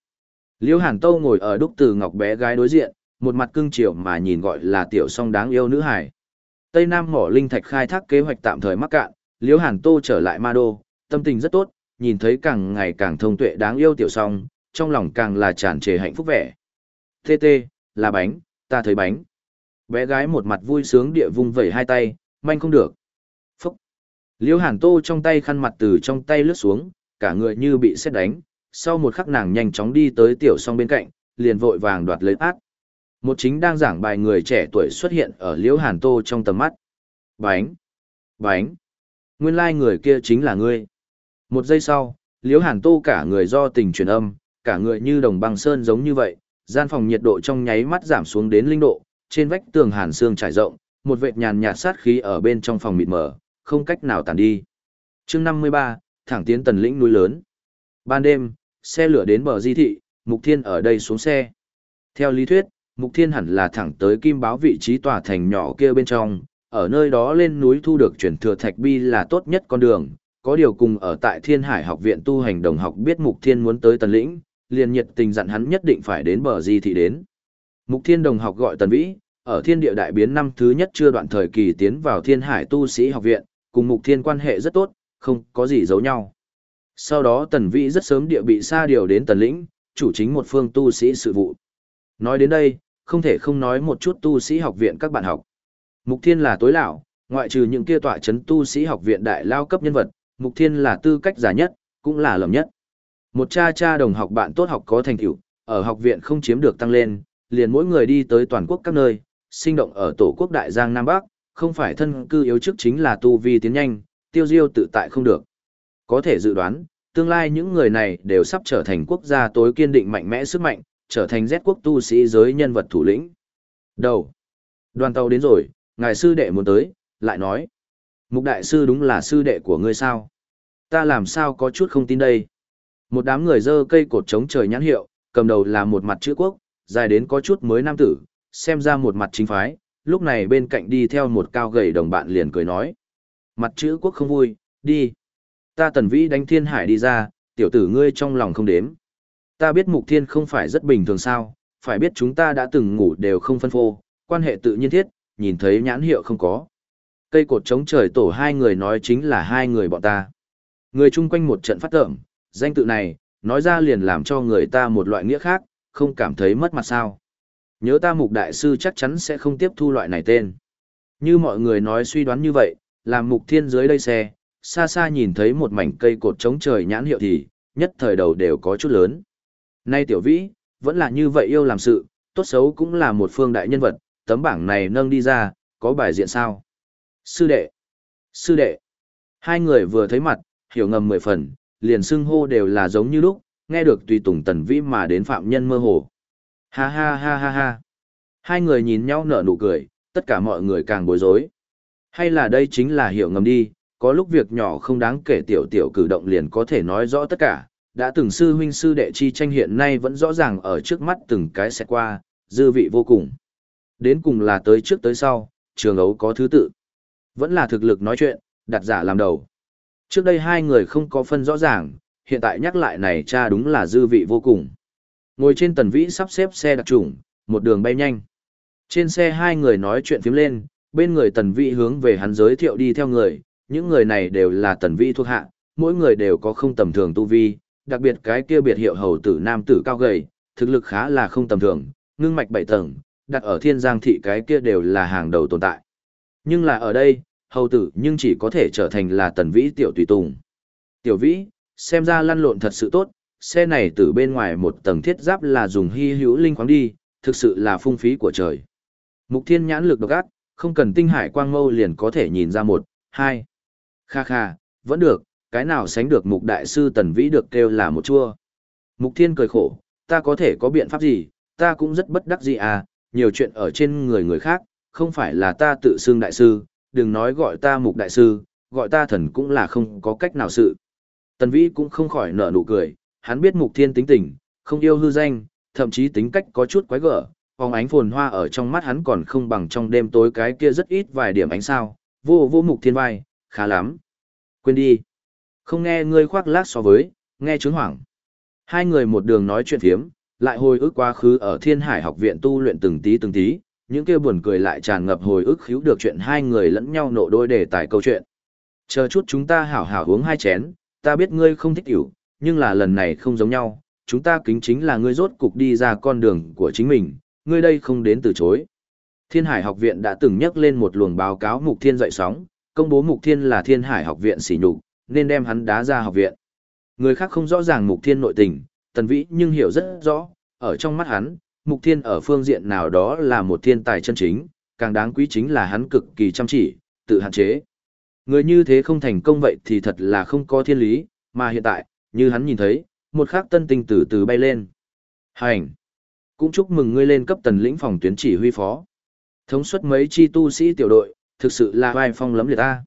Liễu Hàn Tâu ngồi ở đúc từ ngọc bé gái đối diện, một mặt cưng chiều mà nhìn gọi là tiểu song đáng yêu nữ hải. Tây Nam mỏ linh thạch khai thác kế hoạch tạm thời mắc cạn, Liễu Hàn Tô trở lại Ma Đô, tâm tình rất tốt, nhìn thấy càng ngày càng thông tuệ đáng yêu tiểu song, trong lòng càng là tràn trề hạnh phúc vẻ. Tê tê, là bánh, ta thấy bánh. Bé gái một mặt vui sướng địa vung vẩy hai tay, manh không được. Phúc. Liễu Hàn Tô trong tay khăn mặt từ trong tay lướt xuống, cả người như bị xét đánh, sau một khắc nàng nhanh chóng đi tới tiểu song bên cạnh, liền vội vàng đoạt lấy át. Một chính đang giảng bài người trẻ tuổi xuất hiện ở Liễu Hàn Tô trong tầm mắt. Bánh! Bánh! Nguyên lai like người kia chính là ngươi. Một giây sau, Liễu Hàn Tô cả người do tình truyền âm, cả người như đồng băng sơn giống như vậy, gian phòng nhiệt độ trong nháy mắt giảm xuống đến linh độ, trên vách tường hàn xương trải rộng, một vệt nhàn nhạt sát khí ở bên trong phòng mịt mờ, không cách nào tàn đi. Chương 53, thẳng tiến tần lĩnh núi lớn. Ban đêm, xe lửa đến bờ di thị, Mục Thiên ở đây xuống xe. Theo lý thuyết, Mục Thiên hẳn là thẳng tới kim báo vị trí tòa thành nhỏ kia bên trong, ở nơi đó lên núi thu được chuyển thừa thạch bi là tốt nhất con đường. Có điều cùng ở tại Thiên Hải học viện tu hành đồng học biết Mục Thiên muốn tới tần lĩnh, liền nhiệt tình dặn hắn nhất định phải đến bờ di thị đến. Mục Thiên đồng học gọi Tần Vĩ, ở Thiên Địa Đại Biến năm thứ nhất chưa đoạn thời kỳ tiến vào Thiên Hải tu sĩ học viện, cùng Mục Thiên quan hệ rất tốt, không có gì giấu nhau. Sau đó Tần Vĩ rất sớm địa bị xa điều đến Tần Lĩnh, chủ chính một phương tu sĩ sự vụ. Nói đến đây, không thể không nói một chút tu sĩ học viện các bạn học. Mục Thiên là tối lão, ngoại trừ những kia tọa chấn tu sĩ học viện đại lao cấp nhân vật, Mục Thiên là tư cách giả nhất, cũng là lầm nhất. Một cha cha đồng học bạn tốt học có thành tựu, ở học viện không chiếm được tăng lên, liền mỗi người đi tới toàn quốc các nơi, sinh động ở tổ quốc đại giang Nam Bắc, không phải thân cư yếu chức chính là tu vi tiến nhanh, tiêu diêu tự tại không được. Có thể dự đoán, tương lai những người này đều sắp trở thành quốc gia tối kiên định mạnh mẽ sức mạnh, trở thành Z quốc tu sĩ giới nhân vật thủ lĩnh. Đầu. Đoàn tàu đến rồi, ngài sư đệ muốn tới, lại nói. Mục đại sư đúng là sư đệ của ngươi sao? Ta làm sao có chút không tin đây? Một đám người dơ cây cột chống trời nhãn hiệu, cầm đầu là một mặt chữ quốc, dài đến có chút mới nam tử, xem ra một mặt chính phái, lúc này bên cạnh đi theo một cao gầy đồng bạn liền cười nói. Mặt chữ quốc không vui, đi. Ta tần vĩ đánh thiên hải đi ra, tiểu tử ngươi trong lòng không đếm. Ta biết mục thiên không phải rất bình thường sao, phải biết chúng ta đã từng ngủ đều không phân phô, quan hệ tự nhiên thiết, nhìn thấy nhãn hiệu không có. Cây cột chống trời tổ hai người nói chính là hai người bọn ta. Người chung quanh một trận phát tởm, danh tự này, nói ra liền làm cho người ta một loại nghĩa khác, không cảm thấy mất mặt sao. Nhớ ta mục đại sư chắc chắn sẽ không tiếp thu loại này tên. Như mọi người nói suy đoán như vậy, làm mục thiên dưới đây xe, xa xa nhìn thấy một mảnh cây cột chống trời nhãn hiệu thì, nhất thời đầu đều có chút lớn. Nay tiểu vĩ, vẫn là như vậy yêu làm sự, tốt xấu cũng là một phương đại nhân vật, tấm bảng này nâng đi ra, có bài diện sao? Sư đệ! Sư đệ! Hai người vừa thấy mặt, hiểu ngầm mười phần, liền xưng hô đều là giống như lúc, nghe được tùy tùng tần vĩ mà đến phạm nhân mơ hồ. Ha ha ha ha ha! Hai người nhìn nhau nở nụ cười, tất cả mọi người càng bối rối. Hay là đây chính là hiểu ngầm đi, có lúc việc nhỏ không đáng kể tiểu tiểu cử động liền có thể nói rõ tất cả, đã từng sư huynh sư đệ chi tranh hiện nay vẫn rõ ràng ở trước mắt từng cái sẽ qua, dư vị vô cùng. Đến cùng là tới trước tới sau, trường ấu có thứ tự. Vẫn là thực lực nói chuyện, đặt giả làm đầu. Trước đây hai người không có phân rõ ràng, hiện tại nhắc lại này cha đúng là dư vị vô cùng. Ngồi trên tần vĩ sắp xếp xe đặc trùng, một đường bay nhanh. Trên xe hai người nói chuyện phím lên, bên người tần vĩ hướng về hắn giới thiệu đi theo người, những người này đều là tần vĩ thuộc hạ, mỗi người đều có không tầm thường tu vi, đặc biệt cái kia biệt hiệu hầu tử nam tử cao gầy, thực lực khá là không tầm thường, ngưng mạch bảy tầng, đặt ở thiên giang thị cái kia đều là hàng đầu tồn tại. Nhưng là ở đây, hầu tử nhưng chỉ có thể trở thành là tần vĩ tiểu tùy tùng. Tiểu vĩ, xem ra lăn lộn thật sự tốt, xe này từ bên ngoài một tầng thiết giáp là dùng hy hữu linh khoáng đi, thực sự là phung phí của trời. Mục thiên nhãn lực độc ác, không cần tinh hải quang mâu liền có thể nhìn ra một, hai. Kha kha, vẫn được, cái nào sánh được mục đại sư tần vĩ được kêu là một chua. Mục thiên cười khổ, ta có thể có biện pháp gì, ta cũng rất bất đắc gì à, nhiều chuyện ở trên người người khác, không phải là ta tự xưng đại sư, đừng nói gọi ta mục đại sư, gọi ta thần cũng là không có cách nào sự. Tần vĩ cũng không khỏi nở nụ cười, hắn biết mục thiên tính tình, không yêu hư danh, thậm chí tính cách có chút quái gở, phóng ánh phồn hoa ở trong mắt hắn còn không bằng trong đêm tối cái kia rất ít vài điểm ánh sao, vô vô mục thiên vai, khá lắm. Quên đi. Không nghe ngươi khoác lác so với, nghe chứng hoảng. Hai người một đường nói chuyện thiếm, lại hồi ức quá khứ ở thiên hải học viện tu luyện từng tí từng tí, những kia buồn cười lại tràn ngập hồi ức khiếu được chuyện hai người lẫn nhau nộ đôi đề tài câu chuyện. Chờ chút chúng ta hảo hảo uống hai chén, ta biết ngươi không thích hiểu, nhưng là lần này không giống nhau, chúng ta kính chính là ngươi rốt cục đi ra con đường của chính mình, ngươi đây không đến từ chối. Thiên Hải học viện đã từng nhắc lên một luồng báo cáo Mục Thiên dậy sóng, công bố Mục Thiên là Thiên Hải học viện sỉ nhục, nên đem hắn đá ra học viện. Người khác không rõ ràng Mục Thiên nội tình, Tần Vĩ nhưng hiểu rất rõ, ở trong mắt hắn, Mục Thiên ở phương diện nào đó là một thiên tài chân chính, càng đáng quý chính là hắn cực kỳ chăm chỉ, tự hạn chế. Người như thế không thành công vậy thì thật là không có thiên lý, mà hiện tại, như hắn nhìn thấy, một khắc tân tinh từ từ bay lên. Hành! Cũng chúc mừng ngươi lên cấp tần lĩnh phòng tuyến chỉ huy phó. Thống suất mấy chi tu sĩ tiểu đội, thực sự là vai phong lấm liệt ta.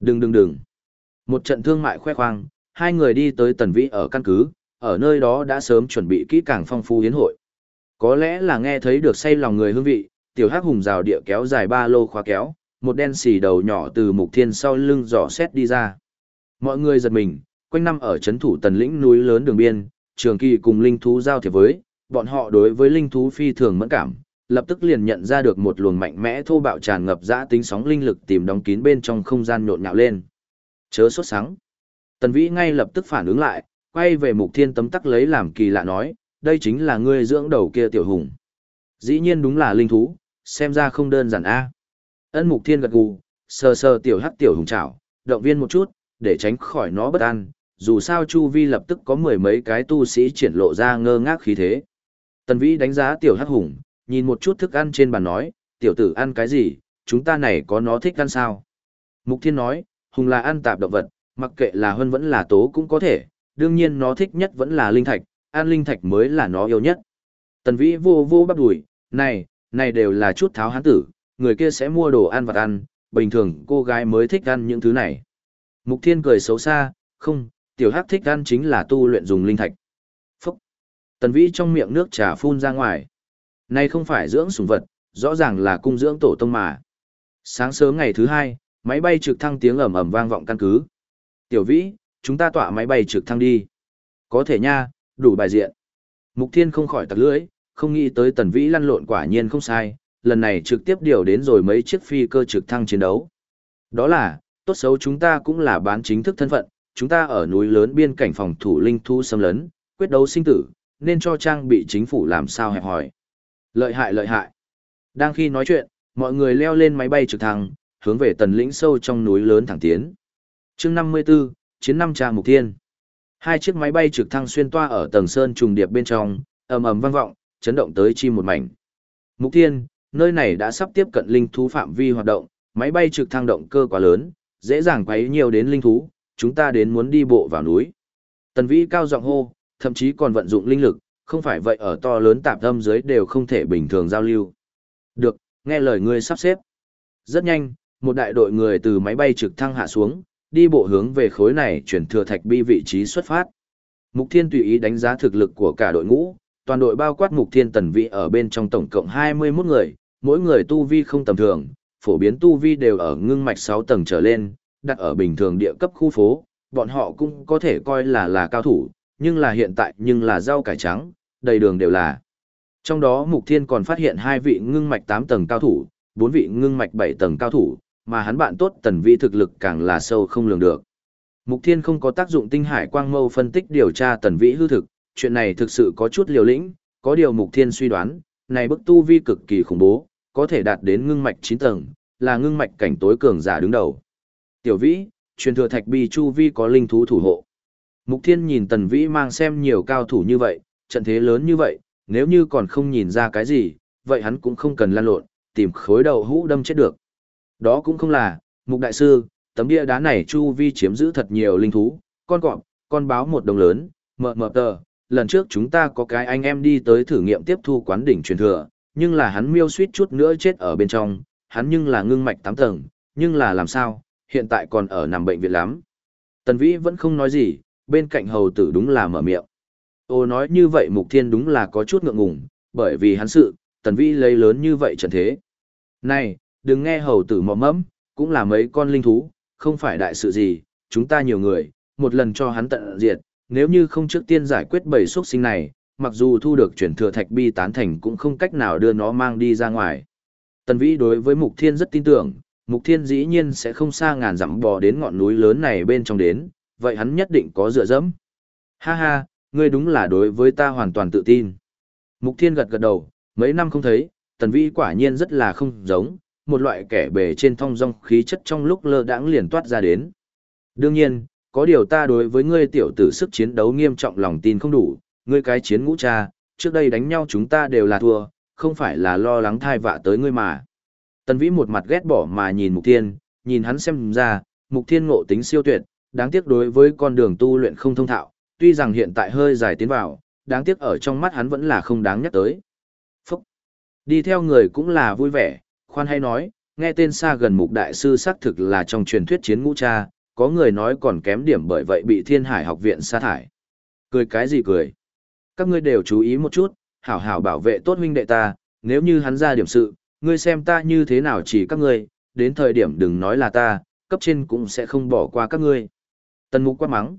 Đừng đừng đừng! Một trận thương mại khoe khoang, hai người đi tới tần vĩ ở căn cứ, ở nơi đó đã sớm chuẩn bị kỹ càng phong phú hiến hội. Có lẽ là nghe thấy được say lòng người hương vị, tiểu hắc hùng rào địa kéo dài ba lô khóa kéo, một đen xì đầu nhỏ từ mục thiên sau lưng dò xét đi ra. Mọi người giật mình, quanh năm ở chấn thủ tần lĩnh núi lớn đường biên, trường kỳ cùng linh thú giao thiệp với, bọn họ đối với linh thú phi thường mẫn cảm, lập tức liền nhận ra được một luồng mạnh mẽ thô bạo tràn ngập dã tính sóng linh lực tìm đóng kín bên trong không gian nhộn nhạo lên. Chớ sốt sáng. Tần Vĩ ngay lập tức phản ứng lại, quay về mục thiên tấm tắc lấy làm kỳ lạ nói, đây chính là ngươi dưỡng đầu kia tiểu hùng. Dĩ nhiên đúng là linh thú, xem ra không đơn giản a. Ân mục thiên gật gù, sờ sờ tiểu hắc tiểu hùng chảo, động viên một chút, để tránh khỏi nó bất an, dù sao chu vi lập tức có mười mấy cái tu sĩ triển lộ ra ngơ ngác khí thế. Tần Vĩ đánh giá tiểu hắc hùng, nhìn một chút thức ăn trên bàn nói, tiểu tử ăn cái gì, chúng ta này có nó thích ăn sao? Mục thiên nói, hùng là ăn tạp động vật, mặc kệ là hơn vẫn là tố cũng có thể, đương nhiên nó thích nhất vẫn là linh thạch, ăn linh thạch mới là nó yêu nhất. Tần Vĩ vô vô bắp đùi, này, này đều là chút tháo hán tử, người kia sẽ mua đồ ăn vật ăn, bình thường cô gái mới thích ăn những thứ này. Mục Thiên cười xấu xa, không, tiểu hắc thích ăn chính là tu luyện dùng linh thạch. Phúc! Tần Vĩ trong miệng nước trà phun ra ngoài. Này không phải dưỡng sủng vật, rõ ràng là cung dưỡng tổ tông mà. Sáng sớm ngày thứ hai, máy bay trực thăng tiếng ầm ầm vang vọng căn cứ. Tiểu Vĩ, chúng ta tọa máy bay trực thăng đi. Có thể nha, đủ bài diện. Mục Thiên không khỏi tặc lưỡi, không nghĩ tới Tần Vĩ lăn lộn quả nhiên không sai, lần này trực tiếp điều đến rồi mấy chiếc phi cơ trực thăng chiến đấu. Đó là, tốt xấu chúng ta cũng là bán chính thức thân phận, chúng ta ở núi lớn biên cảnh phòng thủ linh thu xâm lấn, quyết đấu sinh tử, nên cho trang bị chính phủ làm sao hẹp hỏi. Lợi hại lợi hại. Đang khi nói chuyện, mọi người leo lên máy bay trực thăng, hướng về tần lĩnh sâu trong núi lớn thẳng tiến. chương 54, chiến năm trà mục thiên. Hai chiếc máy bay trực thăng xuyên toa ở tầng sơn trùng điệp bên trong, ầm ầm vang vọng, chấn động tới chim một mảnh. Mục thiên, nơi này đã sắp tiếp cận linh thú phạm vi hoạt động, máy bay trực thăng động cơ quá lớn, dễ dàng quấy nhiều đến linh thú, chúng ta đến muốn đi bộ vào núi. Tần Vĩ cao giọng hô, thậm chí còn vận dụng linh lực, không phải vậy ở to lớn tạp âm dưới đều không thể bình thường giao lưu. Được, nghe lời ngươi sắp xếp. Rất nhanh, một đại đội người từ máy bay trực thăng hạ xuống, đi bộ hướng về khối này chuyển thừa thạch bi vị trí xuất phát. Mục Thiên tùy ý đánh giá thực lực của cả đội ngũ, toàn đội bao quát Mục Thiên Tần Vĩ ở bên trong tổng cộng 21 người, mỗi người tu vi không tầm thường, phổ biến tu vi đều ở ngưng mạch 6 tầng trở lên, đặt ở bình thường địa cấp khu phố, bọn họ cũng có thể coi là là cao thủ, nhưng là hiện tại nhưng là rau cải trắng, đầy đường đều là. Trong đó Mục Thiên còn phát hiện hai vị ngưng mạch 8 tầng cao thủ, bốn vị ngưng mạch 7 tầng cao thủ, mà hắn bạn tốt tần vi thực lực càng là sâu không lường được. Mục Thiên không có tác dụng tinh hải quang mâu phân tích điều tra tần vĩ hư thực, chuyện này thực sự có chút liều lĩnh, có điều Mục Thiên suy đoán, này bức tu vi cực kỳ khủng bố, có thể đạt đến ngưng mạch 9 tầng, là ngưng mạch cảnh tối cường giả đứng đầu. Tiểu Vĩ, truyền thừa thạch bi chu vi có linh thú thủ hộ. Mục Thiên nhìn Tần Vĩ mang xem nhiều cao thủ như vậy, trận thế lớn như vậy, nếu như còn không nhìn ra cái gì, vậy hắn cũng không cần lan lộn, tìm khối đầu hũ đâm chết được. Đó cũng không là, Mục Đại Sư, tấm bia đá này chu vi chiếm giữ thật nhiều linh thú, con cọp, con báo một đồng lớn, mờ mờ tờ. Lần trước chúng ta có cái anh em đi tới thử nghiệm tiếp thu quán đỉnh truyền thừa, nhưng là hắn miêu suýt chút nữa chết ở bên trong, hắn nhưng là ngưng mạch tám tầng, nhưng là làm sao, hiện tại còn ở nằm bệnh viện lắm. Tần Vĩ vẫn không nói gì, bên cạnh hầu tử đúng là mở miệng. Ô nói như vậy Mục Thiên đúng là có chút ngượng ngùng, bởi vì hắn sự, Tần Vĩ lấy lớn như vậy trận thế. Này, đừng nghe hầu tử mò mẫm, cũng là mấy con linh thú, không phải đại sự gì, chúng ta nhiều người, một lần cho hắn tận diệt, nếu như không trước tiên giải quyết bầy xuất sinh này, mặc dù thu được chuyển thừa thạch bi tán thành cũng không cách nào đưa nó mang đi ra ngoài. Tần Vĩ đối với Mục Thiên rất tin tưởng, Mục Thiên dĩ nhiên sẽ không xa ngàn dặm bò đến ngọn núi lớn này bên trong đến, vậy hắn nhất định có dựa dẫm. Ha ha, ngươi đúng là đối với ta hoàn toàn tự tin. Mục Thiên gật gật đầu, mấy năm không thấy, Tần Vĩ quả nhiên rất là không giống, một loại kẻ bề trên thong dong khí chất trong lúc lơ đãng liền toát ra đến. Đương nhiên, có điều ta đối với ngươi tiểu tử sức chiến đấu nghiêm trọng lòng tin không đủ, ngươi cái chiến ngũ cha, trước đây đánh nhau chúng ta đều là thua, không phải là lo lắng thai vạ tới ngươi mà. Tần Vĩ một mặt ghét bỏ mà nhìn Mục Thiên, nhìn hắn xem ra, Mục Thiên ngộ tính siêu tuyệt, đáng tiếc đối với con đường tu luyện không thông thạo, tuy rằng hiện tại hơi dài tiến vào, đáng tiếc ở trong mắt hắn vẫn là không đáng nhắc tới. Phúc! Đi theo người cũng là vui vẻ, khoan hay nói, nghe tên xa gần Mục Đại Sư xác thực là trong truyền thuyết chiến ngũ cha, có người nói còn kém điểm bởi vậy bị Thiên Hải học viện sa thải. Cười cái gì cười? Các ngươi đều chú ý một chút, hảo hảo bảo vệ tốt huynh đệ ta, nếu như hắn ra điểm sự, ngươi xem ta như thế nào chỉ các ngươi, đến thời điểm đừng nói là ta, cấp trên cũng sẽ không bỏ qua các ngươi. Tần mục quát mắng.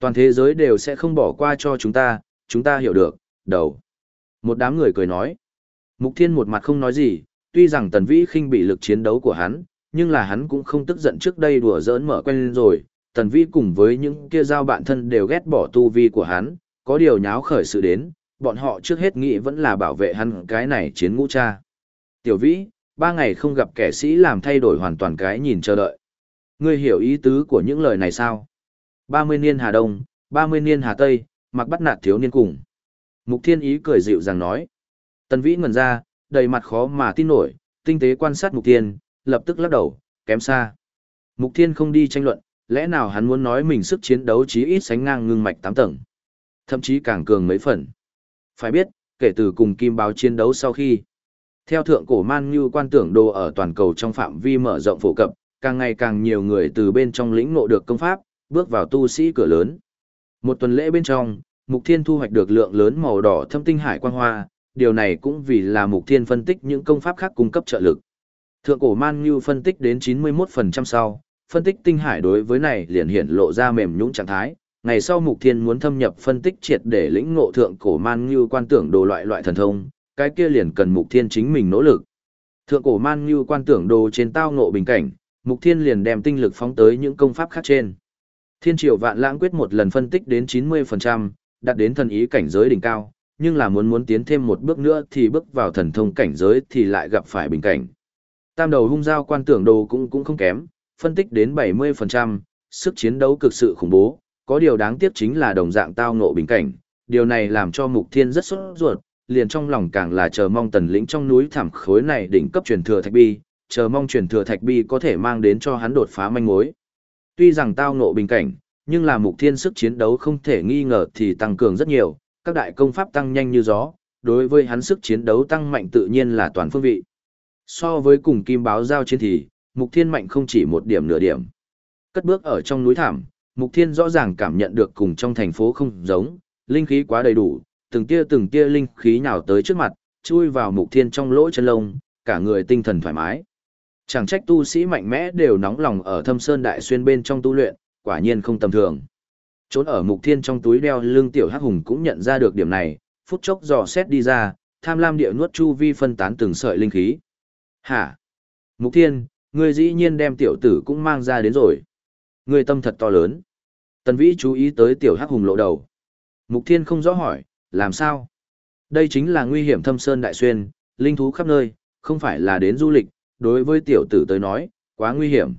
Toàn thế giới đều sẽ không bỏ qua cho chúng ta, chúng ta hiểu được, đầu. Một đám người cười nói. Mục thiên một mặt không nói gì, tuy rằng tần vĩ khinh bị lực chiến đấu của hắn, nhưng là hắn cũng không tức giận trước đây đùa giỡn mở quen rồi. Tần vĩ cùng với những kia giao bạn thân đều ghét bỏ tu vi của hắn, có điều nháo khởi sự đến, bọn họ trước hết nghĩ vẫn là bảo vệ hắn cái này chiến ngũ cha. Tiểu vĩ, ba ngày không gặp kẻ sĩ làm thay đổi hoàn toàn cái nhìn chờ đợi. Ngươi hiểu ý tứ của những lời này sao? Ba mươi niên Hà Đông, ba mươi niên Hà Tây, mặc bắt nạt thiếu niên cùng. Mục Thiên Ý cười dịu dàng nói. Tần Vĩ ngẩn ra, đầy mặt khó mà tin nổi, tinh tế quan sát Mục Thiên, lập tức lắc đầu, kém xa. Mục Thiên không đi tranh luận, lẽ nào hắn muốn nói mình sức chiến đấu chí ít sánh ngang ngưng mạch tám tầng. Thậm chí càng cường mấy phần. Phải biết, kể từ cùng kim báo chiến đấu sau khi, theo thượng cổ man như quan tưởng đồ ở toàn cầu trong phạm vi mở rộng phổ cập, càng ngày càng nhiều người từ bên trong lĩnh ngộ được công pháp, bước vào tu sĩ cửa lớn. Một tuần lễ bên trong, Mục Thiên thu hoạch được lượng lớn màu đỏ thâm tinh hải quang hoa, điều này cũng vì là Mục Thiên phân tích những công pháp khác cung cấp trợ lực. Thượng cổ man như phân tích đến 91% sau, phân tích tinh hải đối với này liền hiện lộ ra mềm nhũn trạng thái. Ngày sau Mục Thiên muốn thâm nhập phân tích triệt để lĩnh ngộ thượng cổ man như quan tưởng đồ loại loại thần thông, cái kia liền cần Mục Thiên chính mình nỗ lực. Thượng cổ man như quan tưởng đồ trên tao ngộ bình cảnh, Mục Thiên liền đem tinh lực phóng tới những công pháp khác trên. Thiên triều vạn lãng quyết một lần phân tích đến 90%, đạt đến thần ý cảnh giới đỉnh cao, nhưng là muốn muốn tiến thêm một bước nữa thì bước vào thần thông cảnh giới thì lại gặp phải bình cảnh. Tam đầu hung giao quan tưởng đồ cũng cũng không kém, phân tích đến 70%, sức chiến đấu cực sự khủng bố, có điều đáng tiếc chính là đồng dạng tao ngộ bình cảnh, điều này làm cho Mục Thiên rất sốt ruột, liền trong lòng càng là chờ mong tần lĩnh trong núi thảm khối này đỉnh cấp truyền thừa thạch bi, chờ mong truyền thừa thạch bi có thể mang đến cho hắn đột phá manh mối. Tuy rằng tao ngộ bình cảnh, nhưng là mục thiên sức chiến đấu không thể nghi ngờ thì tăng cường rất nhiều, các đại công pháp tăng nhanh như gió, đối với hắn sức chiến đấu tăng mạnh tự nhiên là toàn phương vị. So với cùng kim báo giao chiến thì, mục thiên mạnh không chỉ một điểm nửa điểm. Cất bước ở trong núi thảm, mục thiên rõ ràng cảm nhận được cùng trong thành phố không giống, linh khí quá đầy đủ, từng tia từng tia linh khí nhào tới trước mặt, chui vào mục thiên trong lỗ chân lông, cả người tinh thần thoải mái. Chẳng trách tu sĩ mạnh mẽ đều nóng lòng ở thâm sơn đại xuyên bên trong tu luyện, quả nhiên không tầm thường. Trốn ở mục thiên trong túi đeo lưng tiểu hắc hùng cũng nhận ra được điểm này, phút chốc dò xét đi ra, tham lam địa nuốt chu vi phân tán từng sợi linh khí. Hả? Mục thiên, ngươi dĩ nhiên đem tiểu tử cũng mang ra đến rồi. Ngươi tâm thật to lớn. Tần vĩ chú ý tới tiểu hắc hùng lộ đầu. Mục thiên không rõ hỏi, làm sao? Đây chính là nguy hiểm thâm sơn đại xuyên, linh thú khắp nơi, không phải là đến du lịch, đối với tiểu tử tới nói, quá nguy hiểm.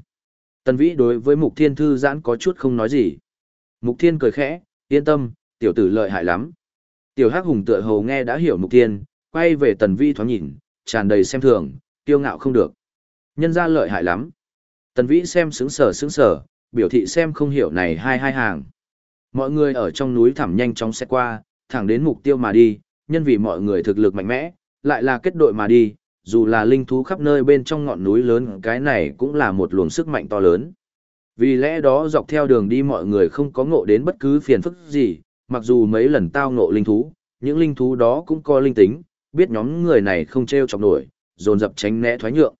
Tần Vĩ đối với Mục Thiên thư giãn có chút không nói gì. Mục Thiên cười khẽ, yên tâm, tiểu tử lợi hại lắm. Tiểu Hắc Hùng tựa hồ nghe đã hiểu Mục Thiên, quay về Tần Vĩ thoáng nhìn, tràn đầy xem thường, kiêu ngạo không được. Nhân ra lợi hại lắm. Tần Vĩ xem sững sờ sững sờ, biểu thị xem không hiểu này hai hai hàng. Mọi người ở trong núi thẳm nhanh chóng xét qua, thẳng đến mục tiêu mà đi, nhân vì mọi người thực lực mạnh mẽ, lại là kết đội mà đi, dù là linh thú khắp nơi bên trong ngọn núi lớn cái này cũng là một luồng sức mạnh to lớn. Vì lẽ đó dọc theo đường đi mọi người không có ngộ đến bất cứ phiền phức gì, mặc dù mấy lần tao ngộ linh thú, những linh thú đó cũng có linh tính, biết nhóm người này không treo chọc nổi, dồn dập tránh né thoái nhượng.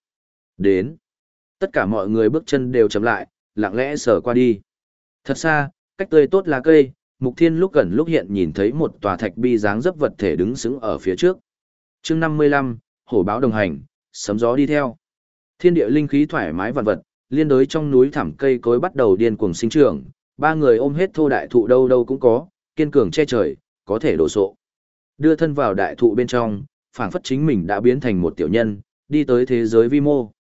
Đến. Tất cả mọi người bước chân đều chậm lại, lặng lẽ sờ qua đi. Thật xa, cách tươi tốt là cây, Mục Thiên lúc gần lúc hiện nhìn thấy một tòa thạch bi dáng dấp vật thể đứng sững ở phía trước. Chương 55, hổ báo đồng hành, sấm gió đi theo. Thiên địa linh khí thoải mái vạn vật, liên đối trong núi thảm cây cối bắt đầu điên cuồng sinh trưởng, ba người ôm hết thô đại thụ đâu đâu cũng có, kiên cường che trời, có thể đổ sộ. Đưa thân vào đại thụ bên trong, phảng phất chính mình đã biến thành một tiểu nhân, đi tới thế giới vi mô.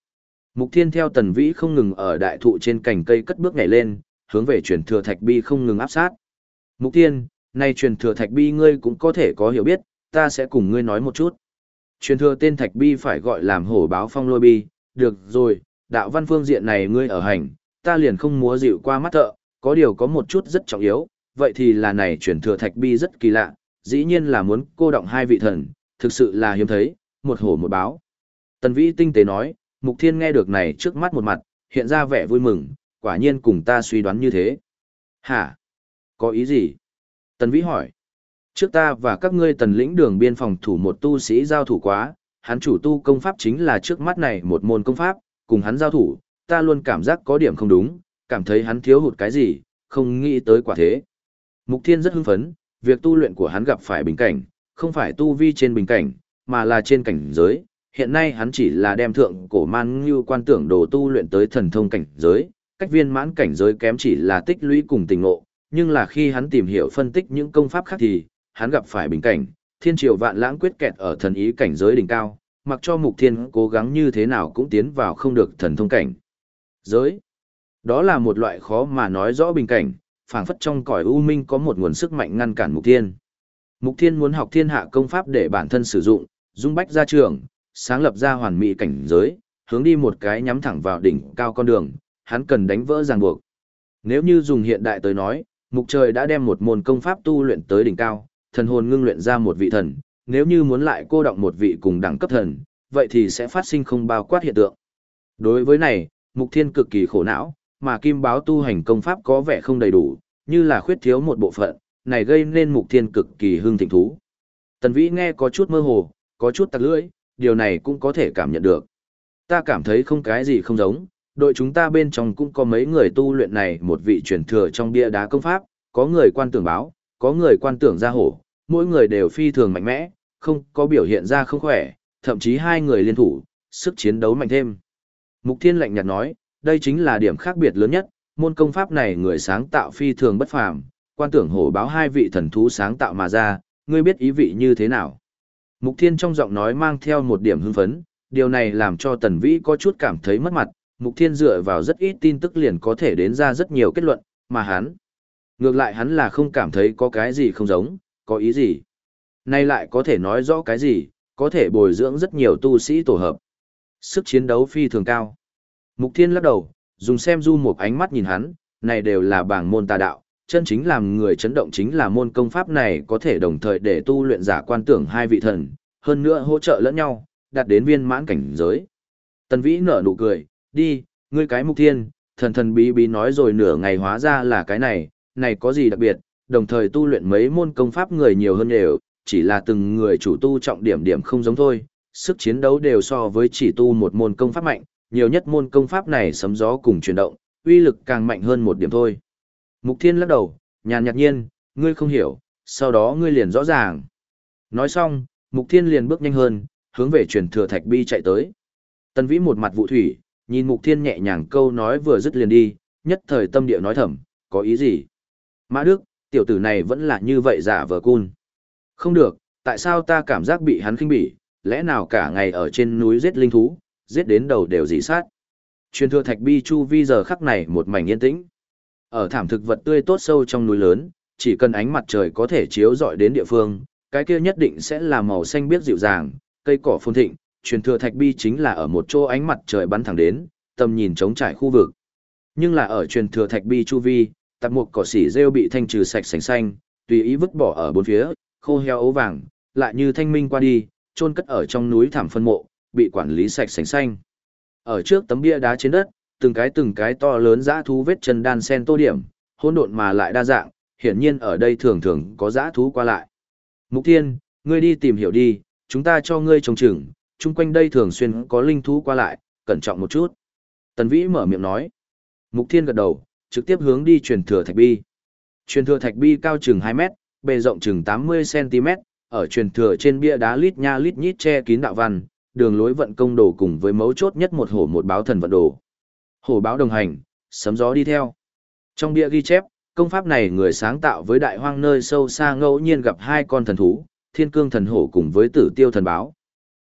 Mục Thiên theo Tần Vĩ không ngừng ở đại thụ trên cành cây cất bước nhảy lên, hướng về chuyển thừa thạch bi không ngừng áp sát. Mục Thiên, nay truyền thừa thạch bi ngươi cũng có thể có hiểu biết, ta sẽ cùng ngươi nói một chút. Truyền thừa tên thạch bi phải gọi làm hổ báo phong lôi bi, được rồi, đạo văn phương diện này ngươi ở hành, ta liền không múa dịu qua mắt thợ, có điều có một chút rất trọng yếu, vậy thì là này truyền thừa thạch bi rất kỳ lạ, dĩ nhiên là muốn cô động hai vị thần, thực sự là hiếm thấy, một hổ một báo. Tần Vĩ tinh tế nói, Mục Thiên nghe được này trước mắt một mặt, hiện ra vẻ vui mừng, quả nhiên cùng ta suy đoán như thế. Hả? Có ý gì? Tần Vĩ hỏi. Trước ta và các ngươi tần lĩnh đường biên phòng thủ một tu sĩ giao thủ quá, hắn chủ tu công pháp chính là trước mắt này một môn công pháp, cùng hắn giao thủ, ta luôn cảm giác có điểm không đúng, cảm thấy hắn thiếu hụt cái gì, không nghĩ tới quả thế. Mục Thiên rất hưng phấn, việc tu luyện của hắn gặp phải bình cảnh, không phải tu vi trên bình cảnh, mà là trên cảnh giới. Hiện nay hắn chỉ là đem thượng cổ man như quan tưởng đồ tu luyện tới thần thông cảnh giới, cách viên mãn cảnh giới kém chỉ là tích lũy cùng tình ngộ, nhưng là khi hắn tìm hiểu phân tích những công pháp khác thì, hắn gặp phải bình cảnh, thiên triều vạn lãng quyết kẹt ở thần ý cảnh giới đỉnh cao, mặc cho mục thiên cố gắng như thế nào cũng tiến vào không được thần thông cảnh. Giới. Đó là một loại khó mà nói rõ bình cảnh, phảng phất trong cõi u minh có một nguồn sức mạnh ngăn cản mục thiên. Mục thiên muốn học thiên hạ công pháp để bản thân sử dụng, dung bách ra trường, sáng lập ra hoàn mỹ cảnh giới, hướng đi một cái nhắm thẳng vào đỉnh cao con đường, hắn cần đánh vỡ ràng buộc. Nếu như dùng hiện đại tới nói, mục trời đã đem một môn công pháp tu luyện tới đỉnh cao, thần hồn ngưng luyện ra một vị thần, nếu như muốn lại cô động một vị cùng đẳng cấp thần, vậy thì sẽ phát sinh không bao quát hiện tượng. Đối với này, Mục Thiên cực kỳ khổ não, mà kim báo tu hành công pháp có vẻ không đầy đủ, như là khuyết thiếu một bộ phận, này gây nên Mục Thiên cực kỳ hưng thịnh thú. Tần Vĩ nghe có chút mơ hồ, có chút tặc lưỡi, điều này cũng có thể cảm nhận được. Ta cảm thấy không cái gì không giống, đội chúng ta bên trong cũng có mấy người tu luyện này một vị truyền thừa trong bia đá công pháp, có người quan tưởng báo, có người quan tưởng ra hổ, mỗi người đều phi thường mạnh mẽ, không có biểu hiện ra không khỏe, thậm chí hai người liên thủ, sức chiến đấu mạnh thêm. Mục Thiên lạnh nhạt nói, đây chính là điểm khác biệt lớn nhất, môn công pháp này người sáng tạo phi thường bất phàm, quan tưởng hổ báo hai vị thần thú sáng tạo mà ra, ngươi biết ý vị như thế nào. Mục Thiên trong giọng nói mang theo một điểm hưng phấn, điều này làm cho Tần Vĩ có chút cảm thấy mất mặt, Mục Thiên dựa vào rất ít tin tức liền có thể đến ra rất nhiều kết luận, mà hắn. Ngược lại hắn là không cảm thấy có cái gì không giống, có ý gì. Nay lại có thể nói rõ cái gì, có thể bồi dưỡng rất nhiều tu sĩ tổ hợp. Sức chiến đấu phi thường cao. Mục Thiên lắc đầu, dùng xem du một ánh mắt nhìn hắn, này đều là bảng môn tà đạo, chân chính làm người chấn động chính là môn công pháp này có thể đồng thời để tu luyện giả quan tưởng hai vị thần, hơn nữa hỗ trợ lẫn nhau, đạt đến viên mãn cảnh giới. Tần Vĩ nở nụ cười, đi, ngươi cái mục thiên, thần thần bí bí nói rồi nửa ngày hóa ra là cái này, này có gì đặc biệt, đồng thời tu luyện mấy môn công pháp người nhiều hơn đều, chỉ là từng người chủ tu trọng điểm điểm không giống thôi, sức chiến đấu đều so với chỉ tu một môn công pháp mạnh, nhiều nhất môn công pháp này sấm gió cùng chuyển động, uy lực càng mạnh hơn một điểm thôi. Mục Thiên lắc đầu, nhàn nhạt nhiên, ngươi không hiểu, sau đó ngươi liền rõ ràng. Nói xong, Mục Thiên liền bước nhanh hơn, hướng về truyền thừa thạch bi chạy tới. Tần Vĩ một mặt vụ thủy, nhìn Mục Thiên nhẹ nhàng câu nói vừa dứt liền đi, nhất thời tâm địa nói thầm, có ý gì? Mã Đức, tiểu tử này vẫn là như vậy giả vờ cun. Không được, tại sao ta cảm giác bị hắn khinh bỉ, lẽ nào cả ngày ở trên núi giết linh thú, giết đến đầu đều dị sát. Truyền thừa thạch bi chu vi giờ khắc này một mảnh yên tĩnh. Ở thảm thực vật tươi tốt sâu trong núi lớn, chỉ cần ánh mặt trời có thể chiếu rọi đến địa phương, cái kia nhất định sẽ là màu xanh biếc dịu dàng, cây cỏ phồn thịnh, truyền thừa thạch bi chính là ở một chỗ ánh mặt trời bắn thẳng đến, tầm nhìn trống trải khu vực. Nhưng là ở truyền thừa thạch bi chu vi, tạp mục cỏ xỉ rêu bị thanh trừ sạch sành xanh, tùy ý vứt bỏ ở bốn phía, khô heo ấu vàng, lại như thanh minh qua đi, chôn cất ở trong núi thảm phân mộ, bị quản lý sạch sành xanh. Ở trước tấm bia đá trên đất, từng cái từng cái to lớn dã thú vết chân đan sen tô điểm, hỗn độn mà lại đa dạng, hiển nhiên ở đây thường thường có dã thú qua lại. Mục Thiên, ngươi đi tìm hiểu đi, chúng ta cho ngươi trông chừng, chung quanh đây thường xuyên có linh thú qua lại, cẩn trọng một chút. Tần Vĩ mở miệng nói. Mục Thiên gật đầu, trực tiếp hướng đi truyền thừa thạch bi. Truyền thừa thạch bi cao chừng 2 mét, bề rộng chừng 80 cm, ở truyền thừa trên bia đá lít nha lít nhít che kín đạo văn, đường lối vận công đồ cùng với mấu chốt nhất một hổ một báo thần vận đồ. Hổ báo đồng hành, sấm gió đi theo. Trong bia ghi chép, công pháp này người sáng tạo với đại hoang nơi sâu xa ngẫu nhiên gặp hai con thần thú, thiên cương thần hổ cùng với tử tiêu thần báo.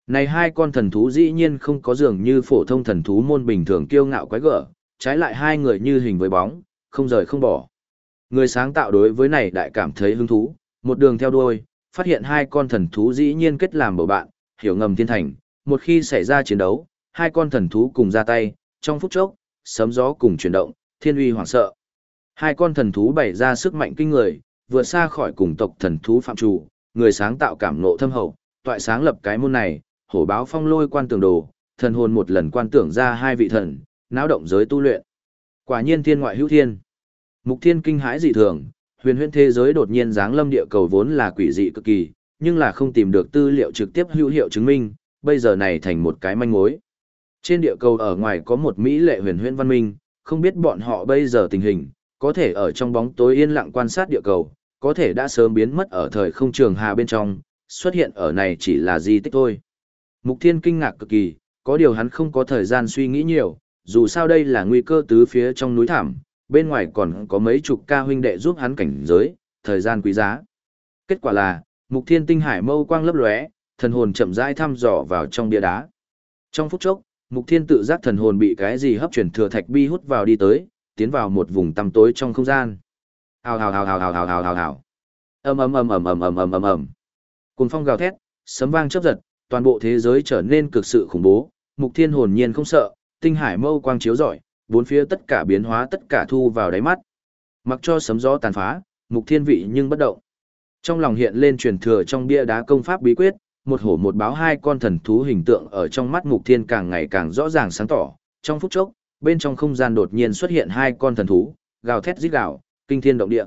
Này hai con thần thú dĩ nhiên không có dường như phổ thông thần thú môn bình thường kiêu ngạo quái gở, trái lại hai người như hình với bóng, không rời không bỏ. Người sáng tạo đối với này đại cảm thấy hứng thú, một đường theo đuôi, phát hiện hai con thần thú dĩ nhiên kết làm bầu bạn, hiểu ngầm thiên thành, một khi xảy ra chiến đấu, hai con thần thú cùng ra tay, trong phút chốc, sấm gió cùng chuyển động, thiên uy hoảng sợ. Hai con thần thú bày ra sức mạnh kinh người, vượt xa khỏi cùng tộc thần thú phạm chủ, người sáng tạo cảm ngộ thâm hậu, toại sáng lập cái môn này, hổ báo phong lôi quan tưởng đồ, thần hồn một lần quan tưởng ra hai vị thần, náo động giới tu luyện. Quả nhiên thiên ngoại hữu thiên. Mục thiên kinh hãi dị thường, huyền huyễn thế giới đột nhiên giáng lâm địa cầu vốn là quỷ dị cực kỳ, nhưng là không tìm được tư liệu trực tiếp hữu hiệu chứng minh, bây giờ này thành một cái manh mối. Trên địa cầu ở ngoài có một Mỹ lệ huyền huyễn văn minh, không biết bọn họ bây giờ tình hình, có thể ở trong bóng tối yên lặng quan sát địa cầu, có thể đã sớm biến mất ở thời không trường hà bên trong, xuất hiện ở này chỉ là di tích thôi. Mục Thiên kinh ngạc cực kỳ, có điều hắn không có thời gian suy nghĩ nhiều, dù sao đây là nguy cơ tứ phía trong núi thảm, bên ngoài còn có mấy chục ca huynh đệ giúp hắn cảnh giới, thời gian quý giá. Kết quả là, Mục Thiên tinh hải mâu quang lấp lóe, thần hồn chậm rãi thăm dò vào trong bia đá. Trong phút chốc, Mục Thiên tự giác thần hồn bị cái gì hấp chuyển thừa thạch bi hút vào đi tới, tiến vào một vùng tăm tối trong không gian. Hào hào hào hào hào hào hào hào hào. Ầm ầm ầm ầm ầm ầm ầm ầm ầm. Cuồng phong gào thét, sấm vang chớp giật, toàn bộ thế giới trở nên cực sự khủng bố, Mục Thiên hồn nhiên không sợ, tinh hải mâu quang chiếu rọi, bốn phía tất cả biến hóa tất cả thu vào đáy mắt. Mặc cho sấm gió tàn phá, Mục Thiên vị nhưng bất động. Trong lòng hiện lên truyền thừa trong bia đá công pháp bí quyết, một hổ một báo hai con thần thú hình tượng ở trong mắt Mục Thiên càng ngày càng rõ ràng sáng tỏ, trong phút chốc, bên trong không gian đột nhiên xuất hiện hai con thần thú, gào thét rít gào, kinh thiên động địa.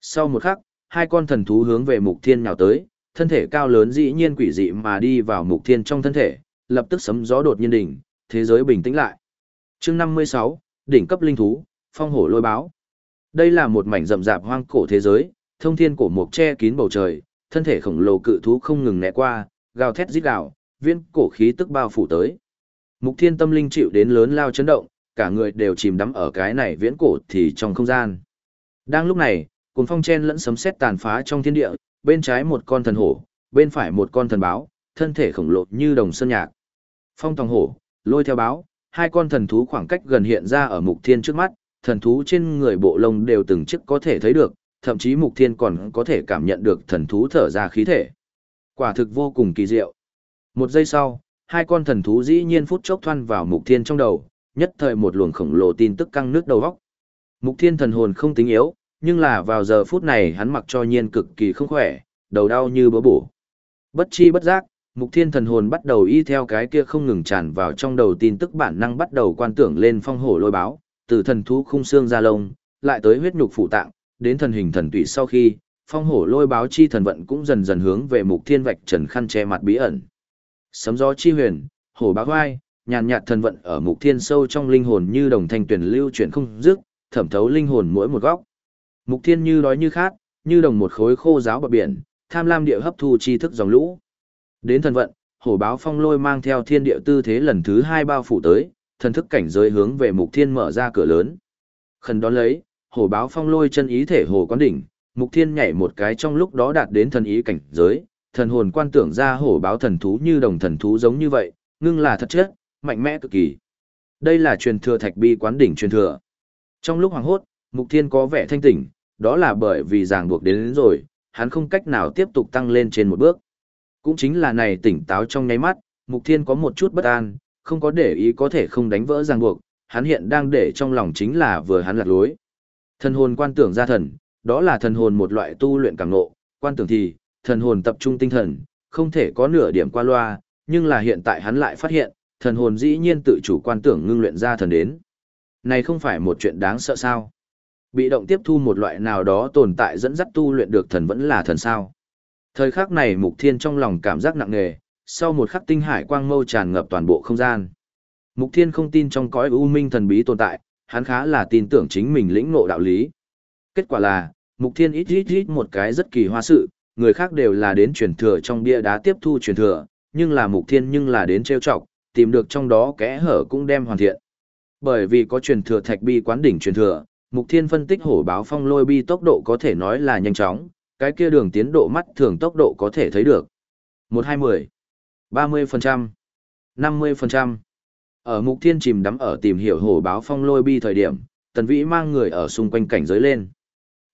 Sau một khắc, hai con thần thú hướng về Mục Thiên nhào tới, thân thể cao lớn dĩ nhiên quỷ dị mà đi vào Mục Thiên trong thân thể, lập tức sấm gió đột nhiên đỉnh, thế giới bình tĩnh lại. Chương 56, đỉnh cấp linh thú, phong hổ lôi báo. Đây là một mảnh rậm rạp hoang cổ thế giới, thông thiên cổ mục che kín bầu trời, thân thể khổng lồ cự thú không ngừng né qua, gào thét rít gào, viên cổ khí tức bao phủ tới. Mục Thiên tâm linh chịu đến lớn lao chấn động, cả người đều chìm đắm ở cái này viễn cổ thì trong không gian. Đang lúc này, cuồng phong chen lẫn sấm sét tàn phá trong thiên địa, bên trái một con thần hổ, bên phải một con thần báo, thân thể khổng lồ như đồng sơn nhạc. Phong tòng hổ, lôi theo báo, hai con thần thú khoảng cách gần hiện ra ở mục thiên trước mắt, thần thú trên người bộ lông đều từng chiếc có thể thấy được, thậm chí mục thiên còn có thể cảm nhận được thần thú thở ra khí thể. Quả thực vô cùng kỳ diệu. Một giây sau, hai con thần thú dĩ nhiên phút chốc thoăn vào mục thiên trong đầu, nhất thời một luồng khổng lồ tin tức căng nước đầu góc. Mục thiên thần hồn không tính yếu, nhưng là vào giờ phút này hắn mặc cho nhiên cực kỳ không khỏe, đầu đau như bớ bổ. Bất chi bất giác, mục thiên thần hồn bắt đầu y theo cái kia không ngừng tràn vào trong đầu tin tức bản năng bắt đầu quan tưởng lên phong hổ lôi báo, từ thần thú khung xương ra lông, lại tới huyết nhục phụ tạng, đến thần hình thần tụy sau khi, phong hổ lôi báo chi thần vận cũng dần dần hướng về mục thiên vạch trần khăn che mặt bí ẩn. Sấm gió chi huyền, hổ báo vai, nhàn nhạt thần vận ở mục thiên sâu trong linh hồn như đồng thanh tuyển lưu chuyển không dứt, thẩm thấu linh hồn mỗi một góc. Mục thiên như đói như khát, như đồng một khối khô giáo bờ biển, tham lam địa hấp thu tri thức dòng lũ. Đến thần vận, hổ báo phong lôi mang theo thiên địa tư thế lần thứ hai bao phủ tới, thần thức cảnh giới hướng về mục thiên mở ra cửa lớn. Khẩn đón lấy, hổ báo phong lôi chân ý thể hồ quán đỉnh, mục thiên nhảy một cái trong lúc đó đạt đến thần ý cảnh giới, thần hồn quan tưởng ra hổ báo thần thú như đồng thần thú giống như vậy, ngưng là thật chất, mạnh mẽ cực kỳ. Đây là truyền thừa thạch bi quán đỉnh truyền thừa. Trong lúc hoàng hốt, mục thiên có vẻ thanh tỉnh, đó là bởi vì ràng buộc đến, đến rồi, hắn không cách nào tiếp tục tăng lên trên một bước. Cũng chính là này tỉnh táo trong nháy mắt, mục thiên có một chút bất an, không có để ý có thể không đánh vỡ ràng buộc, hắn hiện đang để trong lòng chính là vừa hắn lạc lối. Thần hồn quan tưởng ra thần, đó là thần hồn một loại tu luyện cảm ngộ, quan tưởng thì, thần hồn tập trung tinh thần, không thể có nửa điểm qua loa, nhưng là hiện tại hắn lại phát hiện, thần hồn dĩ nhiên tự chủ quan tưởng ngưng luyện ra thần đến. Này không phải một chuyện đáng sợ sao? Bị động tiếp thu một loại nào đó tồn tại dẫn dắt tu luyện được thần vẫn là thần sao? Thời khắc này Mục Thiên trong lòng cảm giác nặng nề, sau một khắc tinh hải quang mâu tràn ngập toàn bộ không gian. Mục Thiên không tin trong cõi u minh thần bí tồn tại, hắn khá là tin tưởng chính mình lĩnh ngộ đạo lý. Kết quả là, Mục Thiên ít ít ít một cái rất kỳ hoa sự, người khác đều là đến truyền thừa trong bia đá tiếp thu truyền thừa, nhưng là Mục Thiên nhưng là đến trêu chọc, tìm được trong đó kẽ hở cũng đem hoàn thiện. Bởi vì có truyền thừa thạch bi quán đỉnh truyền thừa, Mục Thiên phân tích hổ báo phong lôi bi tốc độ có thể nói là nhanh chóng, cái kia đường tiến độ mắt thường tốc độ có thể thấy được. 120, 30%, 50%. Ở Mục Thiên chìm đắm ở tìm hiểu hổ báo phong lôi bi thời điểm, Tần Vĩ mang người ở xung quanh cảnh giới lên.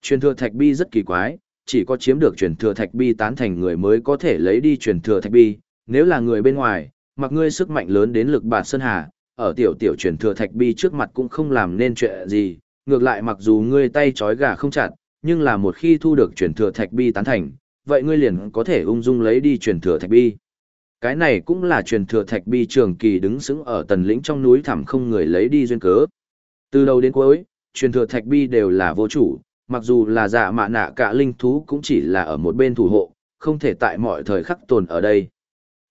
Truyền thừa thạch bi rất kỳ quái, chỉ có chiếm được truyền thừa thạch bi tán thành người mới có thể lấy đi truyền thừa thạch bi, nếu là người bên ngoài, mặc ngươi sức mạnh lớn đến lực bản sơn hà, ở tiểu tiểu truyền thừa thạch bi trước mặt cũng không làm nên chuyện gì, ngược lại mặc dù ngươi tay trói gà không chặt, nhưng là một khi thu được truyền thừa thạch bi tán thành, vậy ngươi liền có thể ung dung lấy đi truyền thừa thạch bi. Cái này cũng là truyền thừa thạch bi trường kỳ đứng sững ở tần lĩnh trong núi thẳm không người lấy đi duyên cớ. Từ đầu đến cuối, truyền thừa thạch bi đều là vô chủ, mặc dù là giả mạ nạ cả linh thú cũng chỉ là ở một bên thủ hộ, không thể tại mọi thời khắc tồn ở đây.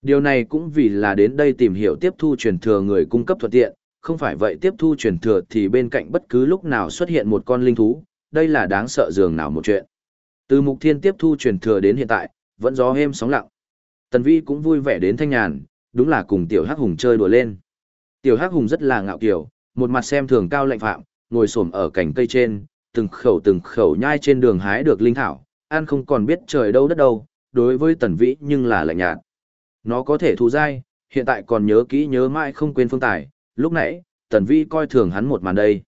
Điều này cũng vì là đến đây tìm hiểu tiếp thu truyền thừa người cung cấp thuận tiện, không phải vậy tiếp thu truyền thừa thì bên cạnh bất cứ lúc nào xuất hiện một con linh thú, đây là đáng sợ dường nào một chuyện. Từ mục thiên tiếp thu truyền thừa đến hiện tại, vẫn gió êm sóng lặng. Tần Vi cũng vui vẻ đến thanh nhàn, đúng là cùng tiểu hắc hùng chơi đùa lên. Tiểu hắc hùng rất là ngạo kiều một mặt xem thường cao lạnh phạm, ngồi xổm ở cành cây trên, từng khẩu từng khẩu nhai trên đường hái được linh thảo, ăn không còn biết trời đâu đất đâu, đối với tần vĩ nhưng là lạnh nhạt. Nó có thể thù dai, hiện tại còn nhớ kỹ nhớ mãi không quên phương tài, lúc nãy, tần vĩ coi thường hắn một màn đây.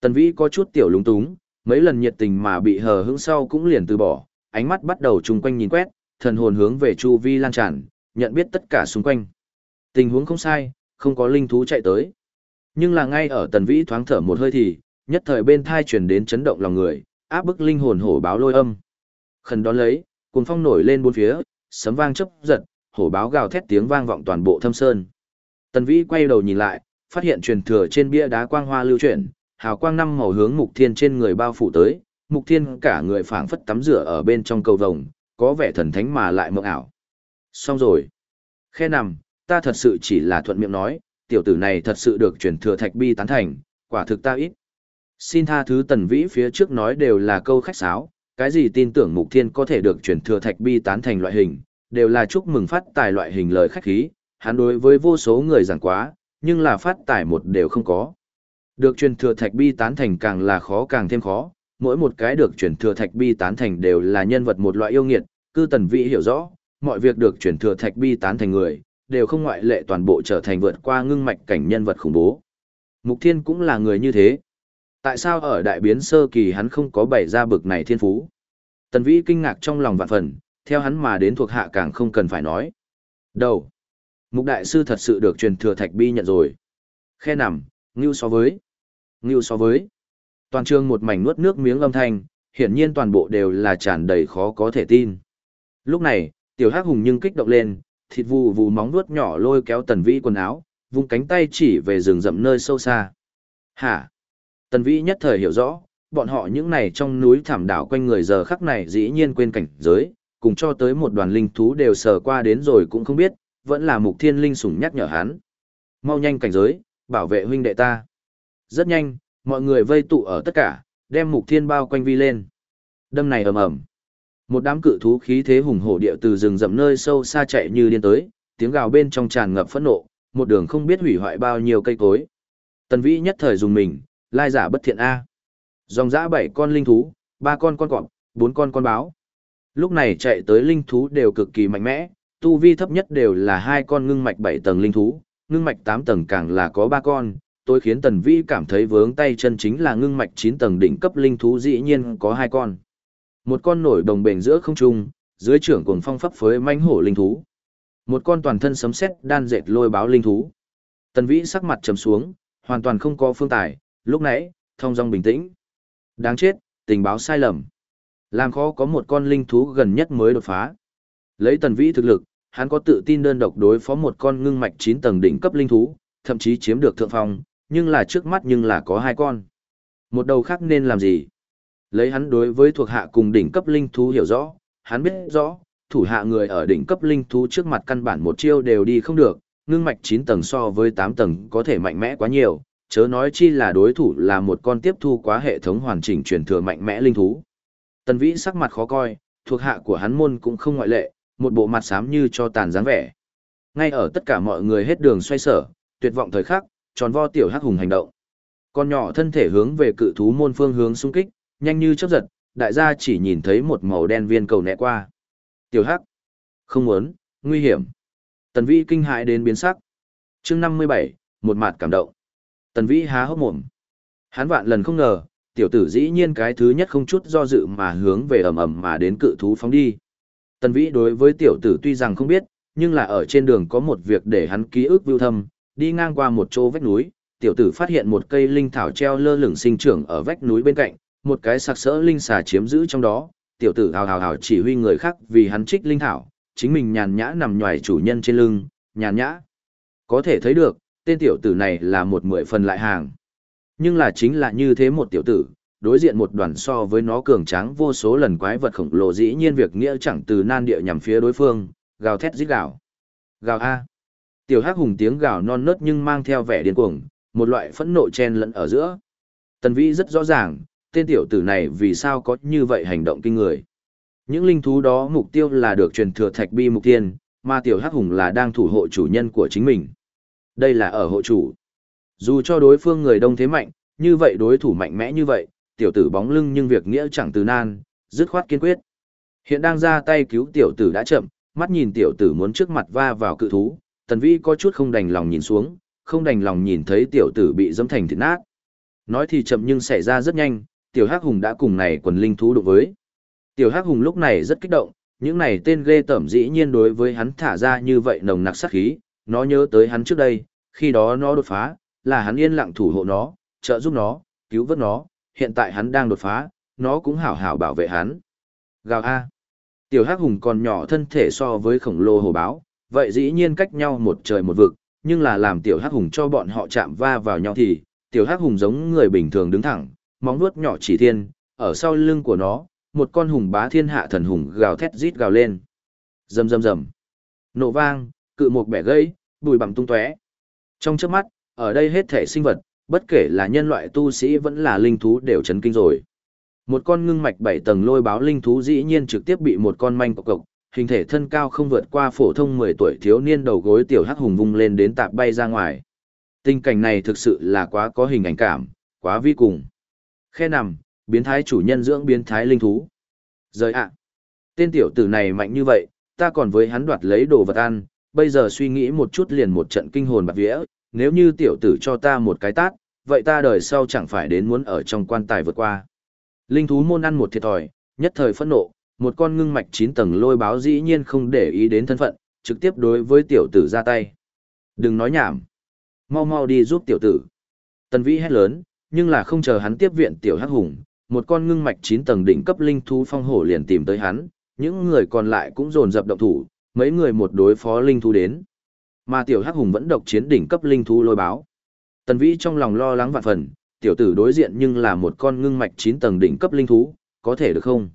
Tần vĩ có chút tiểu lúng túng, mấy lần nhiệt tình mà bị hờ hững sau cũng liền từ bỏ, ánh mắt bắt đầu chung quanh nhìn quét, thần hồn hướng về chu vi lan tràn, nhận biết tất cả xung quanh. Tình huống không sai, không có linh thú chạy tới. Nhưng là ngay ở tần vĩ thoáng thở một hơi thì, nhất thời bên thai truyền đến chấn động lòng người, áp bức linh hồn hổ báo lôi âm. Khẩn đón lấy, cuồng phong nổi lên bốn phía, sấm vang chấp giật, hổ báo gào thét tiếng vang vọng toàn bộ thâm sơn. Tần Vĩ quay đầu nhìn lại, phát hiện truyền thừa trên bia đá quang hoa lưu chuyển, hào quang năm màu hướng Mục Thiên trên người bao phủ tới, Mục Thiên cả người phảng phất tắm rửa ở bên trong cầu vồng, có vẻ thần thánh mà lại mộng ảo. Xong rồi. Khe nằm, ta thật sự chỉ là thuận miệng nói, tiểu tử này thật sự được truyền thừa thạch bi tán thành, quả thực ta ít. Xin tha thứ tần vĩ phía trước nói đều là câu khách sáo, cái gì tin tưởng mục thiên có thể được truyền thừa thạch bi tán thành loại hình, đều là chúc mừng phát tài loại hình lời khách khí, hắn đối với vô số người giảng quá, nhưng là phát tải một đều không có. Được truyền thừa thạch bi tán thành càng là khó càng thêm khó, mỗi một cái được truyền thừa thạch bi tán thành đều là nhân vật một loại yêu nghiệt, cư tần vĩ hiểu rõ, mọi việc được truyền thừa thạch bi tán thành người, đều không ngoại lệ toàn bộ trở thành vượt qua ngưng mạch cảnh nhân vật khủng bố. Mục Thiên cũng là người như thế. Tại sao ở đại biến sơ kỳ hắn không có bày ra bực này thiên phú? Tần Vĩ kinh ngạc trong lòng vạn phần, theo hắn mà đến thuộc hạ càng không cần phải nói. Đầu. Mục đại sư thật sự được truyền thừa thạch bi nhận rồi. Khe nằm, ngưu so với. Ngưu so với. Toàn trường một mảnh nuốt nước miếng âm thanh, hiển nhiên toàn bộ đều là tràn đầy khó có thể tin. Lúc này, tiểu hắc hùng nhưng kích động lên, thịt vù vù móng nuốt nhỏ lôi kéo tần vĩ quần áo, vung cánh tay chỉ về rừng rậm nơi sâu xa. Hả? Tần vĩ nhất thời hiểu rõ, bọn họ những này trong núi thảm đảo quanh người giờ khắc này dĩ nhiên quên cảnh giới, cùng cho tới một đoàn linh thú đều sờ qua đến rồi cũng không biết, vẫn là mục thiên linh sủng nhắc nhở hắn. Mau nhanh cảnh giới, bảo vệ huynh đệ ta. Rất nhanh, mọi người vây tụ ở tất cả, đem mục thiên bao quanh vi lên. Đâm này ầm ầm. Một đám cự thú khí thế hùng hổ địa từ rừng rậm nơi sâu xa chạy như điên tới, tiếng gào bên trong tràn ngập phẫn nộ, một đường không biết hủy hoại bao nhiêu cây cối. Tần Vĩ nhất thời dùng mình, lai giả bất thiện a. Dòng dã bảy con linh thú, ba con con cọp, bốn con con báo. Lúc này chạy tới linh thú đều cực kỳ mạnh mẽ, tu vi thấp nhất đều là hai con ngưng mạch bảy tầng linh thú, ngưng mạch tám tầng càng là có ba con. Tôi khiến Tần Vĩ cảm thấy vướng tay chân chính là ngưng mạch chín tầng đỉnh cấp linh thú dĩ nhiên có hai con. Một con nổi đồng bền giữa không trung, dưới trưởng cuồng phong pháp phới manh hổ linh thú. Một con toàn thân sấm sét đan dệt lôi báo linh thú. Tần Vĩ sắc mặt trầm xuống, hoàn toàn không có phương tài, lúc nãy, thông dong bình tĩnh. Đáng chết, tình báo sai lầm. Làm khó có một con linh thú gần nhất mới đột phá. Lấy Tần Vĩ thực lực, hắn có tự tin đơn độc đối phó một con ngưng mạch 9 tầng đỉnh cấp linh thú, thậm chí chiếm được thượng phong, nhưng là trước mắt nhưng là có hai con. Một đầu khác nên làm gì? Lấy hắn đối với thuộc hạ cùng đỉnh cấp linh thú hiểu rõ, hắn biết rõ, thủ hạ người ở đỉnh cấp linh thú trước mặt căn bản một chiêu đều đi không được, ngưng mạch 9 tầng so với 8 tầng có thể mạnh mẽ quá nhiều, chớ nói chi là đối thủ là một con tiếp thu quá hệ thống hoàn chỉnh truyền thừa mạnh mẽ linh thú. Tần Vĩ sắc mặt khó coi, thuộc hạ của hắn môn cũng không ngoại lệ, một bộ mặt xám như cho tàn dáng vẻ. Ngay ở tất cả mọi người hết đường xoay sở, tuyệt vọng thời khắc, tròn vo tiểu hắc hùng hành động. Con nhỏ thân thể hướng về cự thú môn phương hướng xung kích, nhanh như chớp giật, đại gia chỉ nhìn thấy một màu đen viên cầu nẹ qua. Tiểu Hắc. Không muốn, nguy hiểm. Tần Vĩ kinh hãi đến biến sắc. chương 57, một mặt cảm động. Tần Vĩ há hốc mồm. Hắn vạn lần không ngờ, tiểu tử dĩ nhiên cái thứ nhất không chút do dự mà hướng về ầm ầm mà đến cự thú phóng đi. Tần Vĩ đối với tiểu tử tuy rằng không biết, nhưng là ở trên đường có một việc để hắn ký ức vưu thâm, đi ngang qua một chỗ vách núi, tiểu tử phát hiện một cây linh thảo treo lơ lửng sinh trưởng ở vách núi bên cạnh, một cái sặc sỡ linh xà chiếm giữ trong đó, tiểu tử hào hào hào chỉ huy người khác vì hắn trích linh thảo, chính mình nhàn nhã nằm nhòi chủ nhân trên lưng, nhàn nhã. Có thể thấy được, tên tiểu tử này là một mười phần lại hàng. Nhưng là chính là như thế một tiểu tử, đối diện một đoàn so với nó cường tráng vô số lần quái vật khổng lồ dĩ nhiên việc nghĩa chẳng từ nan địa nhằm phía đối phương, gào thét rít gào. Gào A. Tiểu hắc hùng tiếng gào non nớt nhưng mang theo vẻ điên cuồng, một loại phẫn nộ chen lẫn ở giữa. Tần Vĩ rất rõ ràng, tên tiểu tử này vì sao có như vậy hành động kinh người. Những linh thú đó mục tiêu là được truyền thừa thạch bi mục tiên, mà tiểu hắc hùng là đang thủ hộ chủ nhân của chính mình. Đây là ở hộ chủ. Dù cho đối phương người đông thế mạnh, như vậy đối thủ mạnh mẽ như vậy, tiểu tử bóng lưng nhưng việc nghĩa chẳng từ nan, dứt khoát kiên quyết. Hiện đang ra tay cứu tiểu tử đã chậm, mắt nhìn tiểu tử muốn trước mặt va vào cự thú, tần vi có chút không đành lòng nhìn xuống, không đành lòng nhìn thấy tiểu tử bị dẫm thành thịt nát. Nói thì chậm nhưng xảy ra rất nhanh, tiểu hắc hùng đã cùng này quần linh thú đụng với. Tiểu hắc hùng lúc này rất kích động, những này tên ghê tởm dĩ nhiên đối với hắn thả ra như vậy nồng nặc sát khí, nó nhớ tới hắn trước đây, khi đó nó đột phá, là hắn yên lặng thủ hộ nó, trợ giúp nó, cứu vớt nó, hiện tại hắn đang đột phá, nó cũng hảo hảo bảo vệ hắn. Gào A. Tiểu hắc hùng còn nhỏ thân thể so với khổng lồ hồ báo, vậy dĩ nhiên cách nhau một trời một vực, nhưng là làm tiểu hắc hùng cho bọn họ chạm va vào nhau thì, tiểu hắc hùng giống người bình thường đứng thẳng, móng vuốt nhỏ chỉ thiên, ở sau lưng của nó, một con hùng bá thiên hạ thần hùng gào thét rít gào lên. Rầm rầm rầm. Nổ vang, cự một bẻ gãy, bùi bặm tung tóe. Trong chớp mắt, ở đây hết thể sinh vật, bất kể là nhân loại tu sĩ vẫn là linh thú đều chấn kinh rồi. Một con ngưng mạch bảy tầng lôi báo linh thú dĩ nhiên trực tiếp bị một con manh cộc cộc, hình thể thân cao không vượt qua phổ thông 10 tuổi thiếu niên đầu gối tiểu hắc hùng vung lên đến tạp bay ra ngoài. Tình cảnh này thực sự là quá có hình ảnh cảm, quá vi cùng. Khe nằm, biến thái chủ nhân dưỡng biến thái linh thú. Rời ạ. Tên tiểu tử này mạnh như vậy, ta còn với hắn đoạt lấy đồ vật ăn, bây giờ suy nghĩ một chút liền một trận kinh hồn bạc vía, nếu như tiểu tử cho ta một cái tát, vậy ta đời sau chẳng phải đến muốn ở trong quan tài vượt qua. Linh thú môn ăn một thiệt thòi, nhất thời phẫn nộ, một con ngưng mạch 9 tầng lôi báo dĩ nhiên không để ý đến thân phận, trực tiếp đối với tiểu tử ra tay. Đừng nói nhảm. Mau mau đi giúp tiểu tử. Tần vĩ hét lớn, nhưng là không chờ hắn tiếp viện tiểu hắc hùng, một con ngưng mạch 9 tầng đỉnh cấp linh thú phong hổ liền tìm tới hắn, những người còn lại cũng dồn dập động thủ, mấy người một đối phó linh thú đến. Mà tiểu hắc hùng vẫn độc chiến đỉnh cấp linh thú lôi báo. Tần Vĩ trong lòng lo lắng vạn phần, tiểu tử đối diện nhưng là một con ngưng mạch 9 tầng đỉnh cấp linh thú, có thể được không?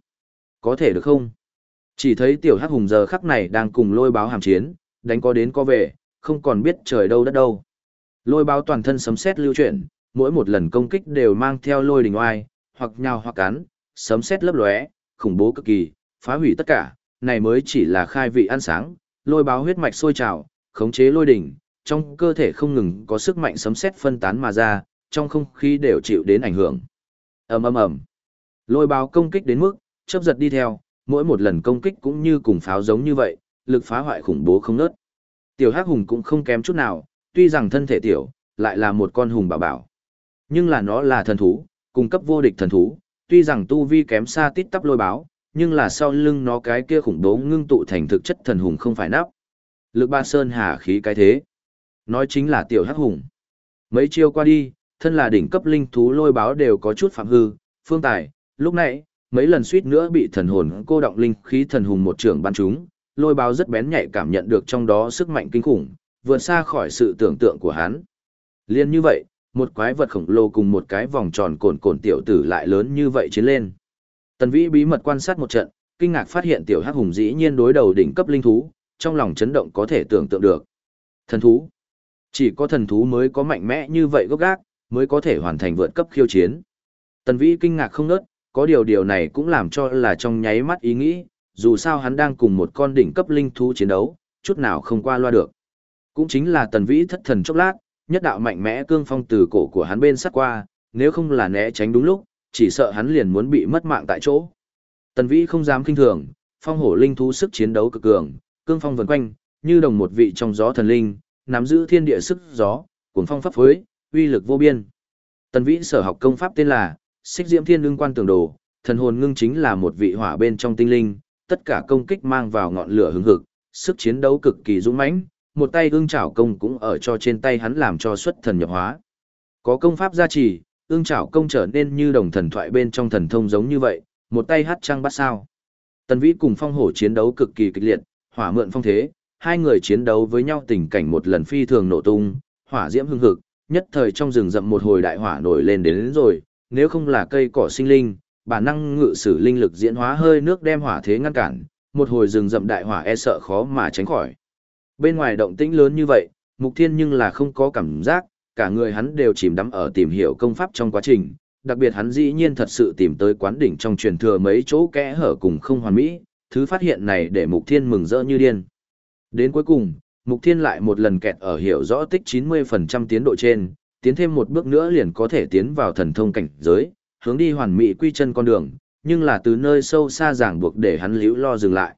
Có thể được không? Chỉ thấy tiểu hắc hùng giờ khắc này đang cùng lôi báo hàm chiến, đánh có đến có về, không còn biết trời đâu đất đâu. Lôi báo toàn thân sấm sét lưu chuyển, mỗi một lần công kích đều mang theo lôi đình oai, hoặc nhào hoặc cắn, sấm sét lấp lóe, khủng bố cực kỳ, phá hủy tất cả, này mới chỉ là khai vị ăn sáng, lôi báo huyết mạch sôi trào, khống chế lôi đỉnh, trong cơ thể không ngừng có sức mạnh sấm sét phân tán mà ra, trong không khí đều chịu đến ảnh hưởng. Ầm ầm ầm. Lôi báo công kích đến mức chớp giật đi theo, mỗi một lần công kích cũng như cùng pháo giống như vậy, lực phá hoại khủng bố không nớt. Tiểu Hắc Hùng cũng không kém chút nào, tuy rằng thân thể tiểu, lại là một con hùng bảo bảo. Nhưng là nó là thần thú, cung cấp vô địch thần thú, tuy rằng tu vi kém xa tít tắp lôi báo, nhưng là sau lưng nó cái kia khủng bố ngưng tụ thành thực chất thần hùng không phải nắp. Lực ba sơn hà khí cái thế. Nói chính là tiểu hắc hùng. Mấy chiêu qua đi, thân là đỉnh cấp linh thú lôi báo đều có chút phạm hư, phương tài, lúc nãy, mấy lần suýt nữa bị thần hồn cô động linh khí thần hùng một trưởng ban chúng, lôi báo rất bén nhạy cảm nhận được trong đó sức mạnh kinh khủng, vượt xa khỏi sự tưởng tượng của hắn. Liên như vậy, một quái vật khổng lồ cùng một cái vòng tròn cồn cồn tiểu tử lại lớn như vậy chiến lên. Tần Vĩ bí mật quan sát một trận, kinh ngạc phát hiện tiểu hắc hùng dĩ nhiên đối đầu đỉnh cấp linh thú, trong lòng chấn động có thể tưởng tượng được. Thần thú. Chỉ có thần thú mới có mạnh mẽ như vậy gốc gác, mới có thể hoàn thành vượt cấp khiêu chiến. Tần Vĩ kinh ngạc không nớt, có điều điều này cũng làm cho là trong nháy mắt ý nghĩ, dù sao hắn đang cùng một con đỉnh cấp linh thú chiến đấu, chút nào không qua loa được. Cũng chính là Tần Vĩ thất thần chốc lát, nhất đạo mạnh mẽ cương phong từ cổ của hắn bên sát qua, nếu không là né tránh đúng lúc, chỉ sợ hắn liền muốn bị mất mạng tại chỗ. Tần Vĩ không dám kinh thường, phong hổ linh thú sức chiến đấu cực cường, cương phong vần quanh, như đồng một vị trong gió thần linh, nắm giữ thiên địa sức gió, cuồng phong pháp phối, uy lực vô biên. Tần Vĩ sở học công pháp tên là Xích Diễm Thiên Lương Quan Tường Đồ, thần hồn ngưng chính là một vị hỏa bên trong tinh linh, tất cả công kích mang vào ngọn lửa hứng hực, sức chiến đấu cực kỳ dũng mãnh, một tay ương chảo công cũng ở cho trên tay hắn làm cho xuất thần nhập hóa. Có công pháp gia trì, ương chảo công trở nên như đồng thần thoại bên trong thần thông giống như vậy, một tay hát trăng bắt sao. Tần Vĩ cùng phong hổ chiến đấu cực kỳ kịch liệt, hỏa mượn phong thế, hai người chiến đấu với nhau tình cảnh một lần phi thường nổ tung, hỏa diễm hưng hực, nhất thời trong rừng rậm một hồi đại hỏa nổi lên đến, đến rồi, nếu không là cây cỏ sinh linh, bản năng ngự sử linh lực diễn hóa hơi nước đem hỏa thế ngăn cản, một hồi rừng rậm đại hỏa e sợ khó mà tránh khỏi. Bên ngoài động tĩnh lớn như vậy, Mục Thiên nhưng là không có cảm giác, cả người hắn đều chìm đắm ở tìm hiểu công pháp trong quá trình, đặc biệt hắn dĩ nhiên thật sự tìm tới quán đỉnh trong truyền thừa mấy chỗ kẽ hở cùng không hoàn mỹ, thứ phát hiện này để Mục Thiên mừng rỡ như điên. Đến cuối cùng, Mục Thiên lại một lần kẹt ở hiểu rõ tích 90% tiến độ trên, tiến thêm một bước nữa liền có thể tiến vào thần thông cảnh giới, hướng đi hoàn mỹ quy chân con đường, nhưng là từ nơi sâu xa giảng buộc để hắn liễu lo dừng lại.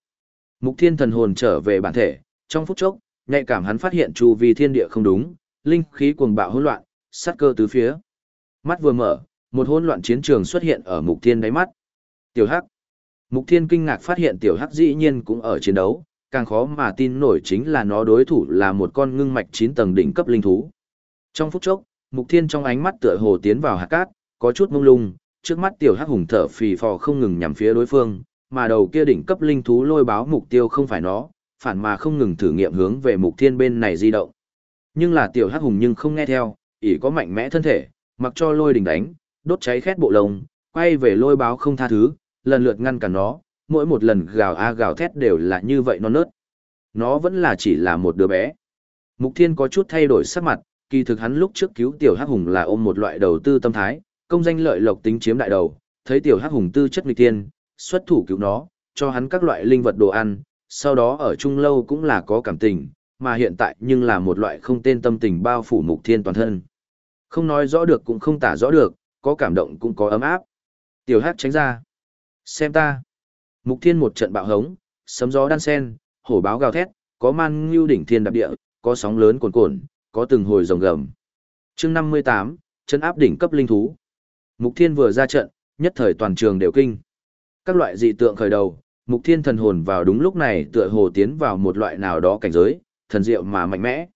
Mục Thiên thần hồn trở về bản thể, trong phút chốc, nhạy cảm hắn phát hiện chu vi thiên địa không đúng, linh khí cuồng bạo hỗn loạn, sát cơ tứ phía. Mắt vừa mở, một hỗn loạn chiến trường xuất hiện ở Mục Thiên đáy mắt. Tiểu Hắc. Mục Thiên kinh ngạc phát hiện Tiểu Hắc dĩ nhiên cũng ở chiến đấu, càng khó mà tin nổi chính là nó đối thủ là một con ngưng mạch 9 tầng đỉnh cấp linh thú. Trong phút chốc, Mục Thiên trong ánh mắt tựa hồ tiến vào hạt cát, có chút mông lung, trước mắt Tiểu Hắc hùng thở phì phò không ngừng nhằm phía đối phương, mà đầu kia đỉnh cấp linh thú lôi báo mục tiêu không phải nó, phản mà không ngừng thử nghiệm hướng về mục thiên bên này di động. Nhưng là tiểu hắc hùng nhưng không nghe theo, ỷ có mạnh mẽ thân thể, mặc cho lôi đình đánh, đốt cháy khét bộ lông, quay về lôi báo không tha thứ, lần lượt ngăn cản nó, mỗi một lần gào a gào thét đều là như vậy non nớt. Nó vẫn là chỉ là một đứa bé. Mục Thiên có chút thay đổi sắc mặt, kỳ thực hắn lúc trước cứu tiểu hắc hùng là ôm một loại đầu tư tâm thái, công danh lợi lộc tính chiếm đại đầu, thấy tiểu hắc hùng tư chất nghịch tiên, xuất thủ cứu nó, cho hắn các loại linh vật đồ ăn, sau đó ở chung lâu cũng là có cảm tình, mà hiện tại nhưng là một loại không tên tâm tình bao phủ Mục Thiên toàn thân. Không nói rõ được cũng không tả rõ được, có cảm động cũng có ấm áp. Tiểu hắc tránh ra. Xem ta. Mục thiên một trận bạo hống, sấm gió đan sen, hổ báo gào thét, có man ngưu đỉnh thiên đạp địa, có sóng lớn cuồn cuộn, có từng hồi rồng gầm. Chương 58, chân áp đỉnh cấp linh thú. Mục thiên vừa ra trận, nhất thời toàn trường đều kinh. Các loại dị tượng khởi đầu, mục thiên thần hồn vào đúng lúc này tựa hồ tiến vào một loại nào đó cảnh giới, thần diệu mà mạnh mẽ.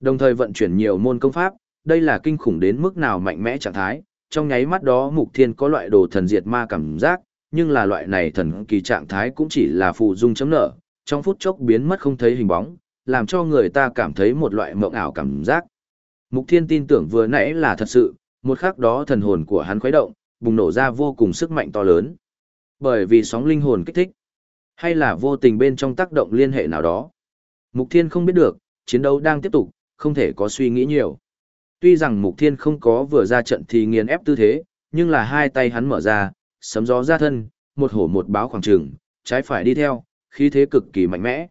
Đồng thời vận chuyển nhiều môn công pháp, đây là kinh khủng đến mức nào mạnh mẽ trạng thái, trong nháy mắt đó mục thiên có loại đồ thần diệt ma cảm giác, nhưng là loại này thần kỳ trạng thái cũng chỉ là phụ dung chấm nở, trong phút chốc biến mất không thấy hình bóng, làm cho người ta cảm thấy một loại mộng ảo cảm giác. Mục thiên tin tưởng vừa nãy là thật sự, một khắc đó thần hồn của hắn khuấy động, bùng nổ ra vô cùng sức mạnh to lớn. Bởi vì sóng linh hồn kích thích, hay là vô tình bên trong tác động liên hệ nào đó. Mục thiên không biết được, chiến đấu đang tiếp tục, không thể có suy nghĩ nhiều. Tuy rằng Mục Thiên không có vừa ra trận thì nghiền ép tư thế, nhưng là hai tay hắn mở ra, sấm gió ra thân, một hổ một báo khoảng trường, trái phải đi theo, khí thế cực kỳ mạnh mẽ.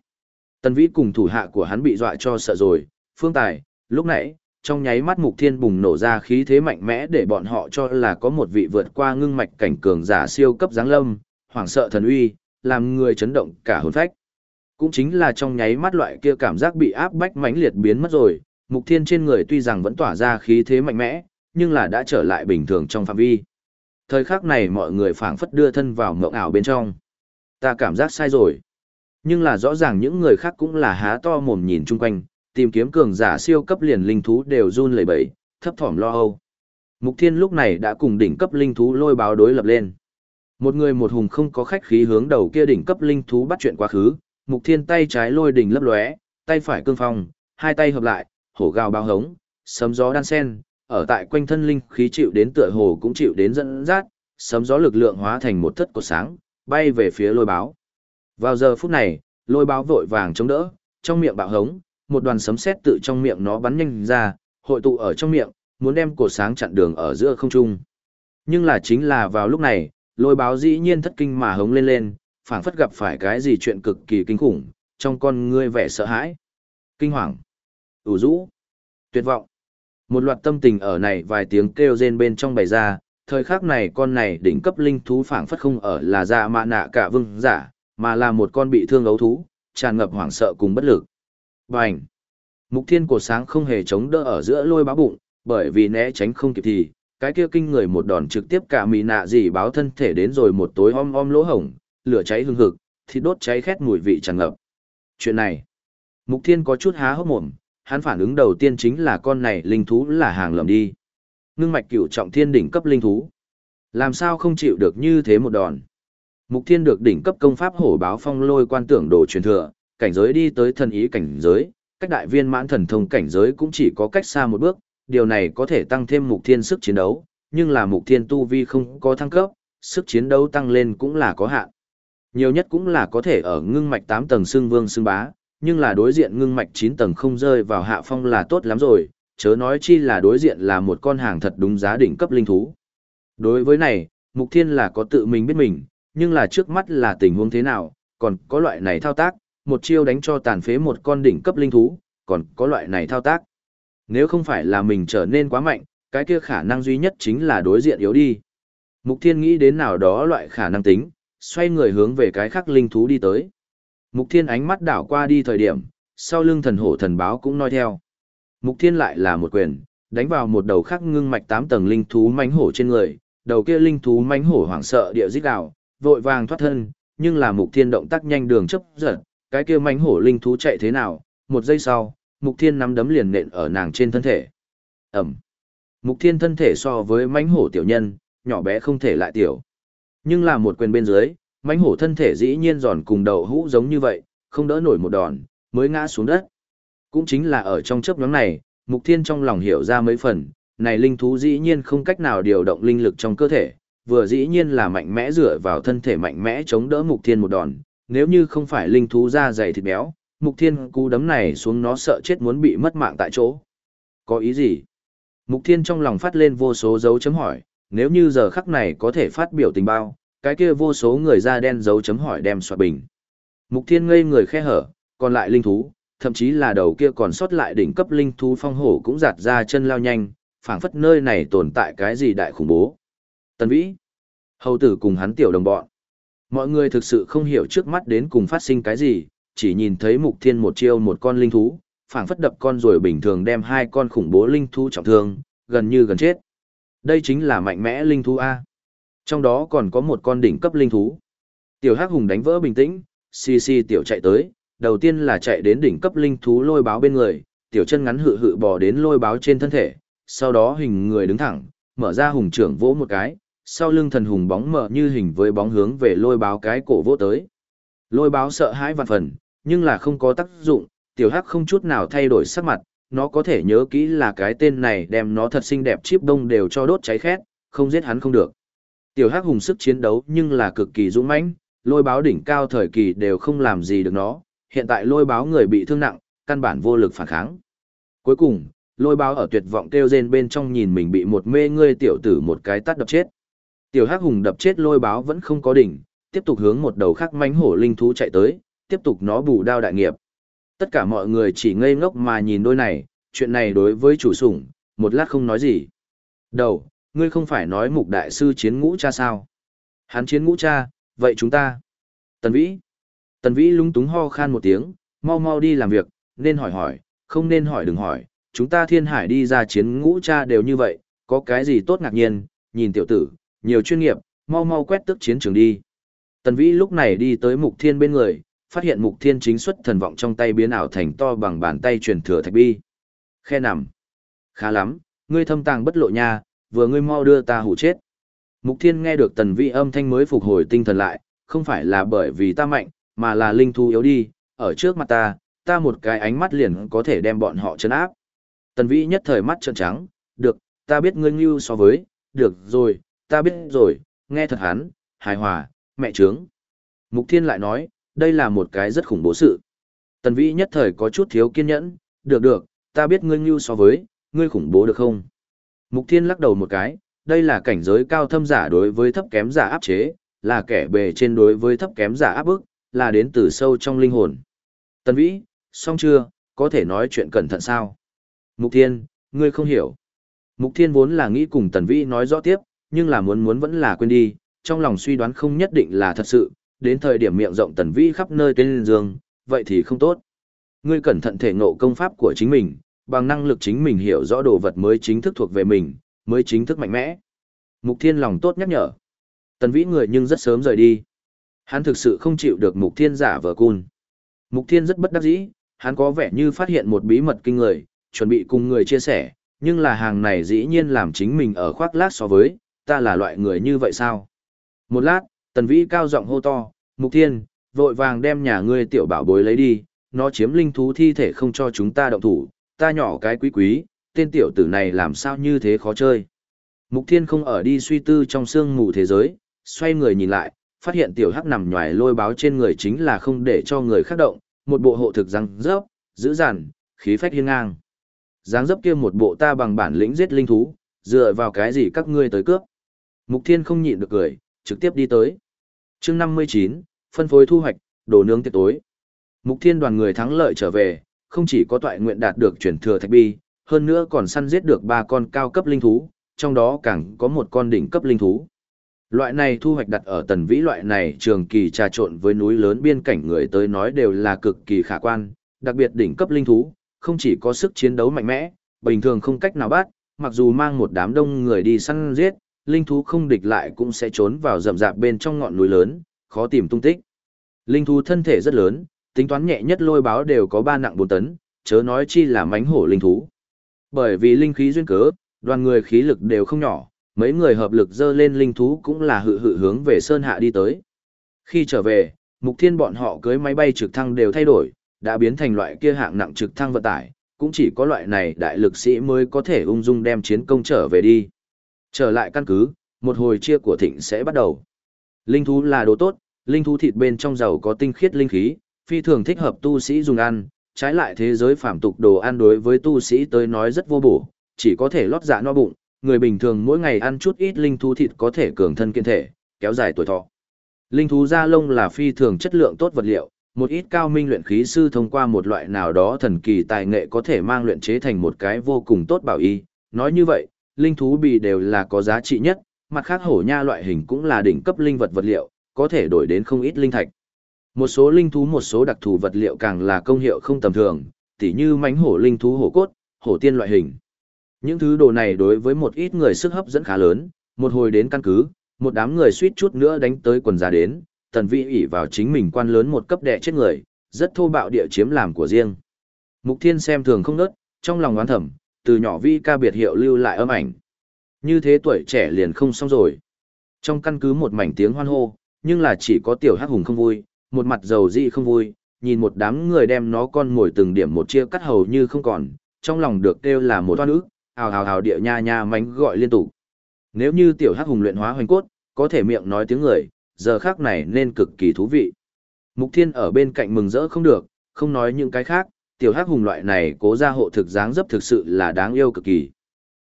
Tần Vĩ cùng thủ hạ của hắn bị dọa cho sợ rồi, phương tài, lúc nãy, trong nháy mắt Mục Thiên bùng nổ ra khí thế mạnh mẽ để bọn họ cho là có một vị vượt qua ngưng mạch cảnh cường giả siêu cấp giáng lâm, hoảng sợ thần uy, làm người chấn động cả hồn phách. Cũng chính là trong nháy mắt loại kia cảm giác bị áp bách mãnh liệt biến mất rồi, mục thiên trên người tuy rằng vẫn tỏa ra khí thế mạnh mẽ, nhưng là đã trở lại bình thường trong phạm vi. Thời khắc này mọi người phảng phất đưa thân vào mộng ảo bên trong. Ta cảm giác sai rồi. Nhưng là rõ ràng những người khác cũng là há to mồm nhìn chung quanh, tìm kiếm cường giả siêu cấp liền linh thú đều run lẩy bẩy, thấp thỏm lo âu. Mục Thiên lúc này đã cùng đỉnh cấp linh thú lôi báo đối lập lên. Một người một hùng không có khách khí hướng đầu kia đỉnh cấp linh thú bắt chuyện quá khứ, Mục Thiên tay trái lôi đỉnh lấp lóe, tay phải cương phong, hai tay hợp lại, hổ gào bao hống, sấm gió đan sen, ở tại quanh thân linh khí chịu đến tựa hồ cũng chịu đến dẫn dắt, sấm gió lực lượng hóa thành một thất cột sáng, bay về phía lôi báo. Vào giờ phút này, lôi báo vội vàng chống đỡ, trong miệng bạo hống, một đoàn sấm sét tự trong miệng nó bắn nhanh ra, hội tụ ở trong miệng, muốn đem cột sáng chặn đường ở giữa không trung. Nhưng là chính là vào lúc này, lôi báo dĩ nhiên thất kinh mà hống lên lên, phảng phất gặp phải cái gì chuyện cực kỳ kinh khủng, trong con ngươi vẻ sợ hãi. Kinh hoàng ủ rũ, tuyệt vọng. Một loạt tâm tình ở này vài tiếng kêu rên bên trong bày ra, thời khắc này con này đỉnh cấp linh thú phảng phất không ở là dạ mạ nạ cả vương giả, mà là một con bị thương ấu thú, tràn ngập hoảng sợ cùng bất lực. Bành! Mục thiên cổ sáng không hề chống đỡ ở giữa lôi báo bụng, bởi vì né tránh không kịp thì, cái kia kinh người một đòn trực tiếp cả mì nạ gì báo thân thể đến rồi một tối om om lỗ hổng, lửa cháy hương hực, thì đốt cháy khét mùi vị tràn ngập. Chuyện này, Mục Thiên có chút há hốc mồm, hắn phản ứng đầu tiên chính là con này linh thú là hàng lầm đi. Ngưng mạch cửu trọng thiên đỉnh cấp linh thú. Làm sao không chịu được như thế một đòn. Mục thiên được đỉnh cấp công pháp hổ báo phong lôi quan tưởng đồ truyền thừa, cảnh giới đi tới thần ý cảnh giới, cách đại viên mãn thần thông cảnh giới cũng chỉ có cách xa một bước, điều này có thể tăng thêm mục thiên sức chiến đấu, nhưng là mục thiên tu vi không có thăng cấp, sức chiến đấu tăng lên cũng là có hạn. Nhiều nhất cũng là có thể ở ngưng mạch 8 tầng xương vương xương bá, nhưng là đối diện ngưng mạch 9 tầng không rơi vào hạ phong là tốt lắm rồi, chớ nói chi là đối diện là một con hàng thật đúng giá đỉnh cấp linh thú. Đối với này, Mục Thiên là có tự mình biết mình, nhưng là trước mắt là tình huống thế nào, còn có loại này thao tác, một chiêu đánh cho tàn phế một con đỉnh cấp linh thú, còn có loại này thao tác. Nếu không phải là mình trở nên quá mạnh, cái kia khả năng duy nhất chính là đối diện yếu đi. Mục Thiên nghĩ đến nào đó loại khả năng tính, xoay người hướng về cái khác linh thú đi tới. Mục Thiên ánh mắt đảo qua đi thời điểm, sau lưng thần hổ thần báo cũng nói theo. Mục Thiên lại là một quyền, đánh vào một đầu khắc ngưng mạch tám tầng linh thú mãnh hổ trên người, đầu kia linh thú mãnh hổ hoảng sợ địa rít gào, vội vàng thoát thân, nhưng là Mục Thiên động tác nhanh đường chấp giật, cái kia mãnh hổ linh thú chạy thế nào, một giây sau, Mục Thiên nắm đấm liền nện ở nàng trên thân thể. Ẩm. Mục Thiên thân thể so với mãnh hổ tiểu nhân, nhỏ bé không thể lại tiểu. Nhưng là một quyền bên dưới, mãnh hổ thân thể dĩ nhiên giòn cùng đầu hũ giống như vậy, không đỡ nổi một đòn, mới ngã xuống đất. Cũng chính là ở trong chớp nhoáng này, Mục Thiên trong lòng hiểu ra mấy phần, này linh thú dĩ nhiên không cách nào điều động linh lực trong cơ thể, vừa dĩ nhiên là mạnh mẽ dựa vào thân thể mạnh mẽ chống đỡ Mục Thiên một đòn, nếu như không phải linh thú da dày thịt béo, Mục Thiên cú đấm này xuống nó sợ chết muốn bị mất mạng tại chỗ. Có ý gì? Mục Thiên trong lòng phát lên vô số dấu chấm hỏi, nếu như giờ khắc này có thể phát biểu tình bao, cái kia vô số người da đen dấu chấm hỏi đem soạt bình. Mục Thiên ngây người khe hở, còn lại linh thú, thậm chí là đầu kia còn sót lại đỉnh cấp linh thú phong hổ cũng giạt ra chân lao nhanh, phảng phất nơi này tồn tại cái gì đại khủng bố. Tần Vĩ, hầu tử cùng hắn tiểu đồng bọn. Mọi người thực sự không hiểu trước mắt đến cùng phát sinh cái gì, chỉ nhìn thấy Mục Thiên một chiêu một con linh thú, phảng phất đập con rồi bình thường đem hai con khủng bố linh thú trọng thương, gần như gần chết. Đây chính là mạnh mẽ linh thú A. Trong đó còn có một con đỉnh cấp linh thú. Tiểu Hắc Hùng đánh vỡ bình tĩnh, xì xì tiểu chạy tới, đầu tiên là chạy đến đỉnh cấp linh thú lôi báo bên người, tiểu chân ngắn hự hự bò đến lôi báo trên thân thể, sau đó hình người đứng thẳng, mở ra hùng trưởng vỗ một cái, sau lưng thần hùng bóng mở như hình với bóng hướng về lôi báo cái cổ vỗ tới. Lôi báo sợ hãi vạn phần, nhưng là không có tác dụng, tiểu hắc không chút nào thay đổi sắc mặt, nó có thể nhớ kỹ là cái tên này đem nó thật xinh đẹp chip đông đều cho đốt cháy khét, không giết hắn không được. Tiểu hắc hùng sức chiến đấu nhưng là cực kỳ dũng mãnh, lôi báo đỉnh cao thời kỳ đều không làm gì được nó, hiện tại lôi báo người bị thương nặng, căn bản vô lực phản kháng. Cuối cùng, lôi báo ở tuyệt vọng kêu rên bên trong nhìn mình bị một mê ngươi tiểu tử một cái tát đập chết. Tiểu hắc hùng đập chết lôi báo vẫn không có đỉnh, tiếp tục hướng một đầu khác mánh hổ linh thú chạy tới, tiếp tục nó bù đao đại nghiệp. Tất cả mọi người chỉ ngây ngốc mà nhìn đôi này, chuyện này đối với chủ sủng, một lát không nói gì. Đầu, ngươi không phải nói mục đại sư chiến ngũ cha sao? Hắn chiến ngũ cha, vậy chúng ta? Tần Vĩ. Tần Vĩ lúng túng ho khan một tiếng, mau mau đi làm việc, nên hỏi hỏi, không nên hỏi đừng hỏi, chúng ta thiên hải đi ra chiến ngũ cha đều như vậy, có cái gì tốt ngạc nhiên, nhìn tiểu tử, nhiều chuyên nghiệp, mau mau quét tức chiến trường đi. Tần Vĩ lúc này đi tới Mục Thiên bên người, phát hiện Mục Thiên chính xuất thần vọng trong tay biến ảo thành to bằng bàn tay truyền thừa thạch bi. Khe nằm. Khá lắm, ngươi thâm tàng bất lộ nha, vừa ngươi mau đưa ta hủ chết. Mục Thiên nghe được Tần Vĩ âm thanh mới phục hồi tinh thần lại, không phải là bởi vì ta mạnh, mà là linh thú yếu đi, ở trước mặt ta, ta một cái ánh mắt liền có thể đem bọn họ chấn áp. Tần Vĩ nhất thời mắt trợn trắng, được, ta biết ngươi như so với, được rồi, ta biết rồi, nghe thật hắn, hài hòa, mẹ trướng. Mục Thiên lại nói, đây là một cái rất khủng bố sự. Tần Vĩ nhất thời có chút thiếu kiên nhẫn, được được, ta biết ngươi như so với, ngươi khủng bố được không? Mục Thiên lắc đầu một cái, đây là cảnh giới cao thâm giả đối với thấp kém giả áp chế, là kẻ bề trên đối với thấp kém giả áp bức, là đến từ sâu trong linh hồn. Tần Vĩ, xong chưa, có thể nói chuyện cẩn thận sao? Mục Thiên, ngươi không hiểu. Mục Thiên vốn là nghĩ cùng Tần Vĩ nói rõ tiếp, nhưng là muốn muốn vẫn là quên đi, trong lòng suy đoán không nhất định là thật sự, đến thời điểm miệng rộng Tần Vĩ khắp nơi tên dương, vậy thì không tốt. Ngươi cẩn thận thể ngộ công pháp của chính mình, bằng năng lực chính mình hiểu rõ đồ vật mới chính thức thuộc về mình, mới chính thức mạnh mẽ. Mục Thiên lòng tốt nhắc nhở. Tần Vĩ người nhưng rất sớm rời đi. Hắn thực sự không chịu được Mục Thiên giả vờ cun. Mục Thiên rất bất đắc dĩ, hắn có vẻ như phát hiện một bí mật kinh người, chuẩn bị cùng người chia sẻ, nhưng là hàng này dĩ nhiên làm chính mình ở khoác lác so với, ta là loại người như vậy sao? Một lát, Tần Vĩ cao giọng hô to, Mục Thiên, vội vàng đem nhà ngươi tiểu bảo bối lấy đi, nó chiếm linh thú thi thể không cho chúng ta động thủ, ta nhỏ cái quý quý, tên tiểu tử này làm sao như thế khó chơi. Mục Thiên không ở đi suy tư trong sương mù thế giới, xoay người nhìn lại, phát hiện tiểu hắc nằm nhòi lôi báo trên người chính là không để cho người khác động, một bộ hộ thực răng rớp, giữ dằn, khí phách hiên ngang. Dáng dấp kia một bộ ta bằng bản lĩnh giết linh thú, dựa vào cái gì các ngươi tới cướp. Mục Thiên không nhịn được cười, trực tiếp đi tới. chương 59, phân phối thu hoạch, đồ nướng tiệc tối. Mục Thiên đoàn người thắng lợi trở về, không chỉ có toại nguyện đạt được chuyển thừa thạch bi, hơn nữa còn săn giết được ba con cao cấp linh thú, trong đó càng có một con đỉnh cấp linh thú. Loại này thu hoạch đặt ở tần vĩ loại này trường kỳ trà trộn với núi lớn biên cảnh người tới nói đều là cực kỳ khả quan, đặc biệt đỉnh cấp linh thú, không chỉ có sức chiến đấu mạnh mẽ, bình thường không cách nào bắt, mặc dù mang một đám đông người đi săn giết, linh thú không địch lại cũng sẽ trốn vào rậm rạp bên trong ngọn núi lớn, khó tìm tung tích. Linh thú thân thể rất lớn, tính toán nhẹ nhất lôi báo đều có ba nặng bốn tấn, chớ nói chi là mánh hổ linh thú. Bởi vì linh khí duyên cớ, đoàn người khí lực đều không nhỏ, mấy người hợp lực dơ lên linh thú cũng là hự hự hướng về sơn hạ đi tới. Khi trở về, Mục Thiên bọn họ cưới máy bay trực thăng đều thay đổi, đã biến thành loại kia hạng nặng trực thăng vận tải, cũng chỉ có loại này đại lực sĩ mới có thể ung dung đem chiến công trở về đi. Trở lại căn cứ, một hồi chia của thịnh sẽ bắt đầu. Linh thú là đồ tốt, linh thú thịt bên trong dầu có tinh khiết linh khí, phi thường thích hợp tu sĩ dùng ăn, trái lại thế giới phạm tục đồ ăn đối với tu sĩ tới nói rất vô bổ, chỉ có thể lót dạ no bụng, người bình thường mỗi ngày ăn chút ít linh thú thịt có thể cường thân kiện thể, kéo dài tuổi thọ. Linh thú da lông là phi thường chất lượng tốt vật liệu, một ít cao minh luyện khí sư thông qua một loại nào đó thần kỳ tài nghệ có thể mang luyện chế thành một cái vô cùng tốt bảo y. Nói như vậy, linh thú bì đều là có giá trị nhất, mặt khác hổ nha loại hình cũng là đỉnh cấp linh vật vật liệu, có thể đổi đến không ít linh thạch. Một số linh thú một số đặc thù vật liệu càng là công hiệu không tầm thường, tỉ như mánh hổ linh thú hổ cốt, hổ tiên loại hình. Những thứ đồ này đối với một ít người sức hấp dẫn khá lớn, một hồi đến căn cứ, một đám người suýt chút nữa đánh tới quần già đến, tần vĩ ủy vào chính mình quan lớn một cấp đệ chết người, rất thô bạo địa chiếm làm của riêng. Mục Thiên xem thường không nớt, trong lòng oán thầm, từ nhỏ vi ca biệt hiệu lưu lại âm ảnh. Như thế tuổi trẻ liền không xong rồi. Trong căn cứ một mảnh tiếng hoan hô, nhưng là chỉ có tiểu hắc hùng không vui, một mặt dầu dị không vui, nhìn một đám người đem nó con ngồi từng điểm một chia cắt hầu như không còn, trong lòng được kêu là một toan ức, hào hào hào địa nha nha mánh gọi liên tục. Nếu như tiểu hắc hùng luyện hóa hoành cốt, có thể miệng nói tiếng người, giờ khác này nên cực kỳ thú vị. Mục Thiên ở bên cạnh mừng rỡ không được, không nói những cái khác, tiểu hắc hùng loại này cố ra hộ thực dáng dấp thực sự là đáng yêu cực kỳ.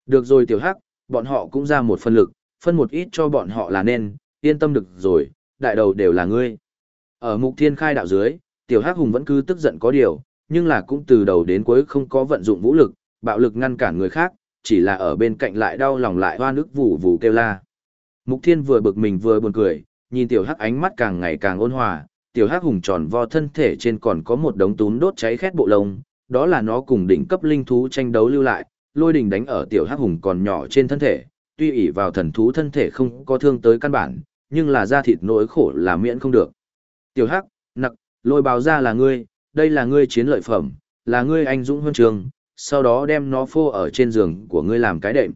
Được rồi tiểu hắc, bọn họ cũng ra một phân lực, phân một ít cho bọn họ là nên, yên tâm được rồi, đại đầu đều là ngươi. Ở mục thiên khai đạo dưới, tiểu hắc hùng vẫn cứ tức giận có điều, nhưng là cũng từ đầu đến cuối không có vận dụng vũ lực, bạo lực ngăn cản người khác, chỉ là ở bên cạnh lại đau lòng lại hoa nước vụ vụ kêu la. Mục thiên vừa bực mình vừa buồn cười, nhìn tiểu hắc ánh mắt càng ngày càng ôn hòa, tiểu hắc hùng tròn vo thân thể trên còn có một đống túm đốt cháy khét bộ lông, đó là nó cùng đỉnh cấp linh thú tranh đấu lưu lại, lôi đình đánh ở tiểu hắc hùng còn nhỏ trên thân thể, tuy ỷ vào thần thú thân thể không có thương tới căn bản, nhưng là da thịt nỗi khổ là miễn không được. Tiểu hắc, nặc, lôi báo ra là ngươi, đây là ngươi chiến lợi phẩm, là ngươi anh dũng huân trường, sau đó đem nó phô ở trên giường của ngươi làm cái đệm.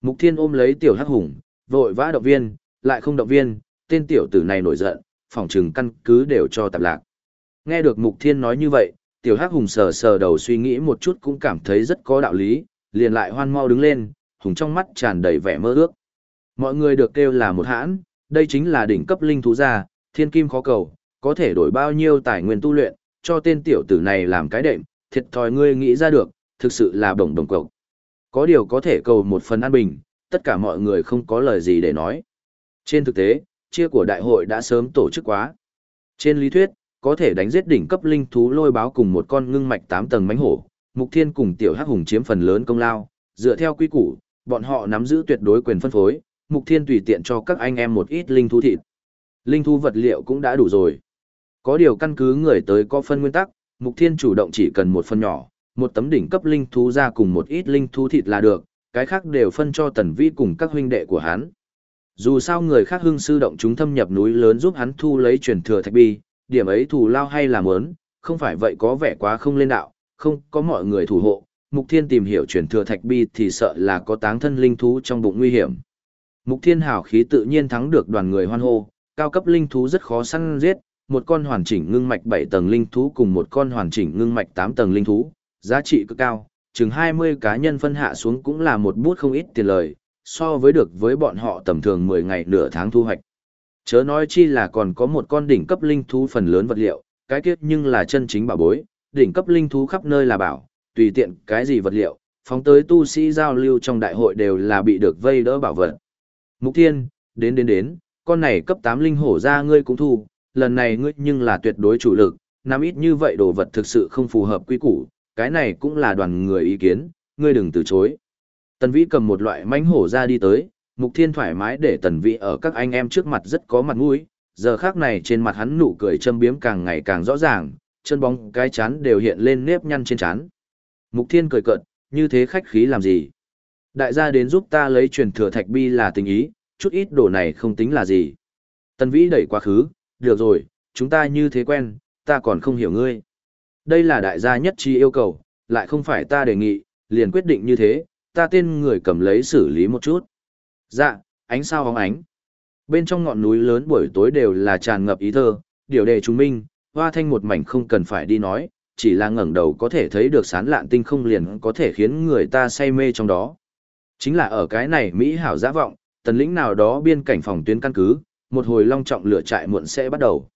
Mục thiên ôm lấy tiểu hắc hùng, vội vã động viên, lại không động viên, tên tiểu tử này nổi giận, phỏng trừng căn cứ đều cho tạp lạc. Nghe được mục thiên nói như vậy, tiểu hắc hùng sờ sờ đầu suy nghĩ một chút cũng cảm thấy rất có đạo lý, liền lại hoan mau đứng lên, hùng trong mắt tràn đầy vẻ mơ ước. Mọi người được kêu là một hãn, đây chính là đỉnh cấp linh thú gia, thiên kim khó cầu, có thể đổi bao nhiêu tài nguyên tu luyện, cho tên tiểu tử này làm cái đệm, thiệt thòi ngươi nghĩ ra được, thực sự là đồng đồng cộc. Có điều có thể cầu một phần an bình, tất cả mọi người không có lời gì để nói. Trên thực tế, chia của đại hội đã sớm tổ chức quá. Trên lý thuyết, có thể đánh giết đỉnh cấp linh thú lôi báo cùng một con ngưng mạch 8 tầng mánh hổ, Mục Thiên cùng Tiểu Hắc Hùng chiếm phần lớn công lao, dựa theo quy củ, bọn họ nắm giữ tuyệt đối quyền phân phối, Mục Thiên tùy tiện cho các anh em một ít linh thú thịt. Linh thú vật liệu cũng đã đủ rồi. Có điều căn cứ người tới có phân nguyên tắc, Mục Thiên chủ động chỉ cần một phần nhỏ, một tấm đỉnh cấp linh thú ra cùng một ít linh thú thịt là được, cái khác đều phân cho Tần Vĩ cùng các huynh đệ của hắn. Dù sao người khác hưng sư động chúng thâm nhập núi lớn giúp hắn thu lấy truyền thừa thạch bi, điểm ấy thù lao hay là mớn, không phải vậy có vẻ quá không lên đạo, không có mọi người thủ hộ, Mục Thiên tìm hiểu truyền thừa thạch bi thì sợ là có táng thân linh thú trong bụng nguy hiểm. Mục Thiên hào khí tự nhiên thắng được đoàn người hoan hô, cao cấp linh thú rất khó săn giết, một con hoàn chỉnh ngưng mạch 7 tầng linh thú cùng một con hoàn chỉnh ngưng mạch 8 tầng linh thú, giá trị cực cao, chừng 20 cá nhân phân hạ xuống cũng là một bút không ít tiền lời, so với được với bọn họ tầm thường 10 ngày nửa tháng thu hoạch. Chớ nói chi là còn có một con đỉnh cấp linh thú phần lớn vật liệu, cái kiếp nhưng là chân chính bảo bối, đỉnh cấp linh thú khắp nơi là bảo, tùy tiện cái gì vật liệu, phóng tới tu sĩ giao lưu trong đại hội đều là bị được vây đỡ bảo vật. Mục Thiên, đến đến đến, con này cấp 8 linh hổ ra ngươi cũng thu, lần này ngươi nhưng là tuyệt đối chủ lực, nắm ít như vậy đồ vật thực sự không phù hợp quy củ, cái này cũng là đoàn người ý kiến, ngươi đừng từ chối. Tần Vĩ cầm một loại mánh hổ ra đi tới, Mục Thiên thoải mái để Tần Vĩ ở các anh em trước mặt rất có mặt mũi, giờ khác này trên mặt hắn nụ cười châm biếm càng ngày càng rõ ràng, chân bóng cái chán đều hiện lên nếp nhăn trên chán. Mục Thiên cười cợt, như thế khách khí làm gì? Đại gia đến giúp ta lấy truyền thừa thạch bi là tình ý, chút ít đồ này không tính là gì. Tần Vĩ đẩy quá khứ, được rồi, chúng ta như thế quen, ta còn không hiểu ngươi. Đây là đại gia nhất trí yêu cầu, lại không phải ta đề nghị, liền quyết định như thế, ta tên người cầm lấy xử lý một chút. Dạ, ánh sao hóng ánh. Bên trong ngọn núi lớn buổi tối đều là tràn ngập ý thơ, điều đề chúng minh, hoa thanh một mảnh không cần phải đi nói, chỉ là ngẩng đầu có thể thấy được sán lạn tinh không liền có thể khiến người ta say mê trong đó. Chính là ở cái này Mỹ hảo giã vọng, tần lĩnh nào đó biên cảnh phòng tuyến căn cứ, một hồi long trọng lửa trại muộn sẽ bắt đầu.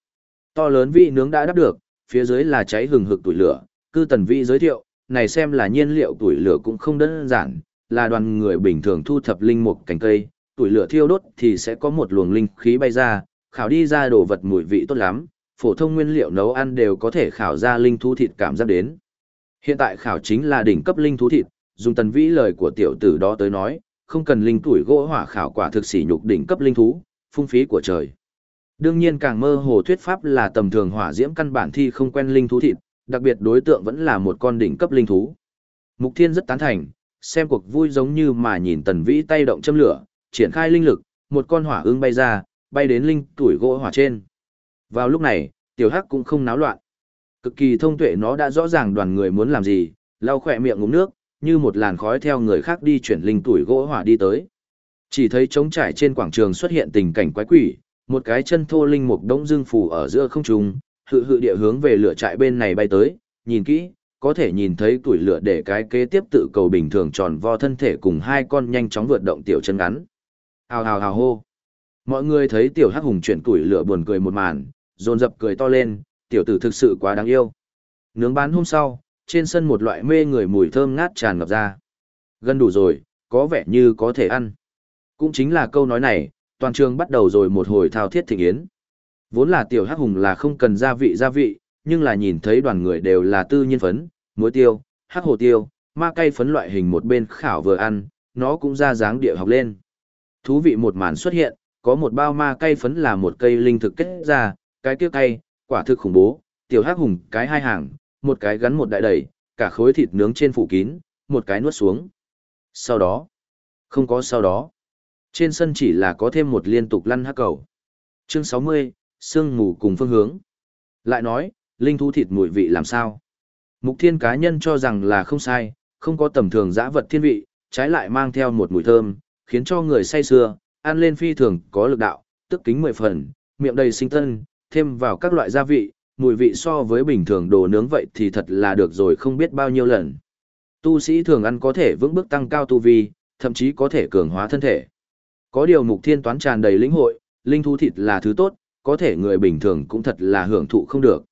To lớn vị nướng đã đắp được, phía dưới là cháy hừng hực tuổi lửa, cư tần vị giới thiệu, này xem là nhiên liệu tuổi lửa cũng không đơn giản, là đoàn người bình thường thu thập linh mục cành cây, tuổi lửa thiêu đốt thì sẽ có một luồng linh khí bay ra, khảo đi ra đồ vật mùi vị tốt lắm, phổ thông nguyên liệu nấu ăn đều có thể khảo ra linh thú thịt cảm giác đến. Hiện tại khảo chính là đỉnh cấp linh thú thịt, dùng tần vĩ lời của tiểu tử đó tới nói, không cần linh tuổi gỗ hỏa khảo quả thực sỉ nhục đỉnh cấp linh thú, phung phí của trời. Đương nhiên càng mơ hồ thuyết pháp là tầm thường hỏa diễm căn bản thi không quen linh thú thịt, đặc biệt đối tượng vẫn là một con đỉnh cấp linh thú. Mục Thiên rất tán thành, xem cuộc vui giống như mà nhìn Tần Vĩ tay động châm lửa, triển khai linh lực, một con hỏa ương bay ra, bay đến linh tuổi gỗ hỏa trên. Vào lúc này, tiểu hắc cũng không náo loạn. Cực kỳ thông tuệ nó đã rõ ràng đoàn người muốn làm gì, lau khỏe miệng ngụm nước, như một làn khói theo người khác đi chuyển linh tuổi gỗ hỏa đi tới. Chỉ thấy trống trải trên quảng trường xuất hiện tình cảnh quái quỷ, một cái chân thô linh mục đống dương phủ ở giữa không trung, hự hự địa hướng về lửa trại bên này bay tới, nhìn kỹ, có thể nhìn thấy tuổi lửa để cái kế tiếp tự cầu bình thường tròn vo thân thể cùng hai con nhanh chóng vượt động tiểu chân ngắn. Hào hào hào hô. Mọi người thấy tiểu hắc hùng chuyển tuổi lửa buồn cười một màn, dồn dập cười to lên, tiểu tử thực sự quá đáng yêu. Nướng bán hôm sau, trên sân một loại mê người mùi thơm ngát tràn ngập ra. Gần đủ rồi, có vẻ như có thể ăn. Cũng chính là câu nói này, toàn trường bắt đầu rồi một hồi thao thiết thịnh yến. Vốn là tiểu hắc hùng là không cần gia vị gia vị, nhưng là nhìn thấy đoàn người đều là tư nhiên phấn, muối tiêu, hắc hồ tiêu, ma cây phấn loại hình một bên khảo vừa ăn, nó cũng ra dáng địa học lên. Thú vị một màn xuất hiện, có một bao ma cây phấn là một cây linh thực kết ra, cái kia cây, quả thực khủng bố, tiểu hắc hùng cái hai hàng, một cái gắn một đại đầy, cả khối thịt nướng trên phủ kín, một cái nuốt xuống. Sau đó, không có sau đó. Trên sân chỉ là có thêm một liên tục lăn hắc cầu. Chương 60, sương mù cùng phương hướng. Lại nói, linh thú thịt mùi vị làm sao? Mục thiên cá nhân cho rằng là không sai, không có tầm thường giã vật thiên vị, trái lại mang theo một mùi thơm, khiến cho người say sưa, ăn lên phi thường có lực đạo, tức kính mười phần, miệng đầy sinh tân, thêm vào các loại gia vị, mùi vị so với bình thường đồ nướng vậy thì thật là được rồi không biết bao nhiêu lần. Tu sĩ thường ăn có thể vững bước tăng cao tu vi, thậm chí có thể cường hóa thân thể. Có điều mục thiên toán tràn đầy lĩnh hội, linh thú thịt là thứ tốt, có thể người bình thường cũng thật là hưởng thụ không được.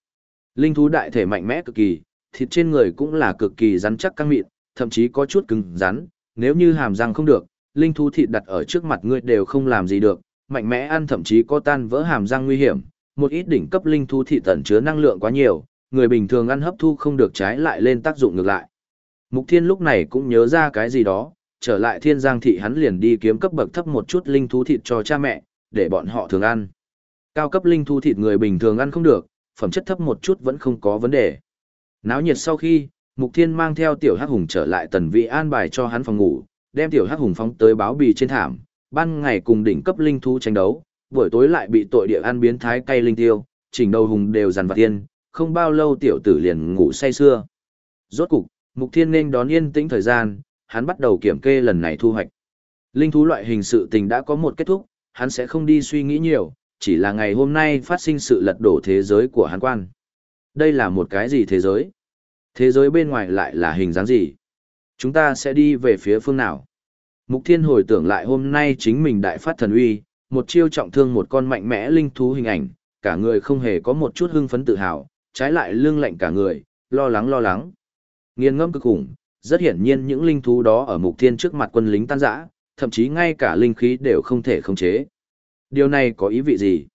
Linh thú đại thể mạnh mẽ cực kỳ, thịt trên người cũng là cực kỳ rắn chắc căng mịn, thậm chí có chút cứng rắn, nếu như hàm răng không được, linh thú thịt đặt ở trước mặt ngươi đều không làm gì được, mạnh mẽ ăn thậm chí có tan vỡ hàm răng nguy hiểm, một ít đỉnh cấp linh thú thịt tẩn chứa năng lượng quá nhiều, người bình thường ăn hấp thu không được trái lại lên tác dụng ngược lại. Mục Thiên lúc này cũng nhớ ra cái gì đó, trở lại Thiên Giang thị hắn liền đi kiếm cấp bậc thấp một chút linh thú thịt cho cha mẹ, để bọn họ thường ăn. Cao cấp linh thú thịt người bình thường ăn không được, phẩm chất thấp một chút vẫn không có vấn đề. Náo nhiệt sau khi, Mục Thiên mang theo Tiểu Hắc Hùng trở lại tần vị an bài cho hắn phòng ngủ, đem Tiểu Hắc Hùng phóng tới báo bì trên thảm, ban ngày cùng đỉnh cấp linh thú tranh đấu, buổi tối lại bị tội địa ăn biến thái cay linh tiêu, chỉnh đầu hùng đều dằn vặt tiên, không bao lâu tiểu tử liền ngủ say sưa. Rốt cục, Mục Thiên nên đón yên tĩnh thời gian, hắn bắt đầu kiểm kê lần này thu hoạch. Linh thú loại hình sự tình đã có một kết thúc, hắn sẽ không đi suy nghĩ nhiều, chỉ là ngày hôm nay phát sinh sự lật đổ thế giới của hắn quan. Đây là một cái gì thế giới? Thế giới bên ngoài lại là hình dáng gì? Chúng ta sẽ đi về phía phương nào? Mục Thiên hồi tưởng lại hôm nay chính mình đại phát thần uy, một chiêu trọng thương một con mạnh mẽ linh thú hình ảnh, cả người không hề có một chút hưng phấn tự hào, trái lại lưng lạnh cả người, lo lắng lo lắng. Nghiên ngâm cực khủng, rất hiển nhiên những linh thú đó ở mục thiên trước mặt quân lính tan rã, thậm chí ngay cả linh khí đều không thể khống chế. Điều này có ý vị gì?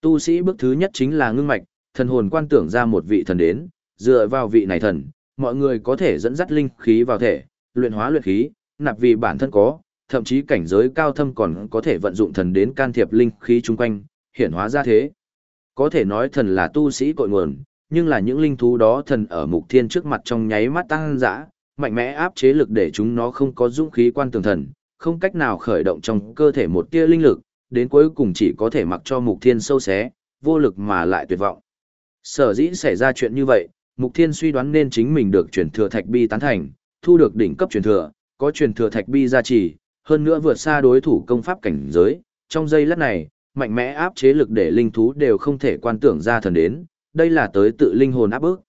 Tu sĩ bước thứ nhất chính là ngưng mạch, thần hồn quan tưởng ra một vị thần đến, dựa vào vị này thần, mọi người có thể dẫn dắt linh khí vào thể, luyện hóa luyện khí, nạp vì bản thân có, thậm chí cảnh giới cao thâm còn có thể vận dụng thần đến can thiệp linh khí chung quanh, hiển hóa ra thế. Có thể nói thần là tu sĩ cội nguồn, nhưng là những linh thú đó thần ở mục thiên trước mặt trong nháy mắt tăng dã, mạnh mẽ áp chế lực để chúng nó không có dũng khí quan tường thần, không cách nào khởi động trong cơ thể một tia linh lực, đến cuối cùng chỉ có thể mặc cho mục thiên sâu xé, vô lực mà lại tuyệt vọng. Sở dĩ xảy ra chuyện như vậy, mục thiên suy đoán nên chính mình được truyền thừa thạch bi tán thành, thu được đỉnh cấp truyền thừa, có truyền thừa thạch bi gia trì, hơn nữa vượt xa đối thủ công pháp cảnh giới, trong giây lát này, mạnh mẽ áp chế lực để linh thú đều không thể quan tưởng ra thần đến, đây là tới tự linh hồn áp bức.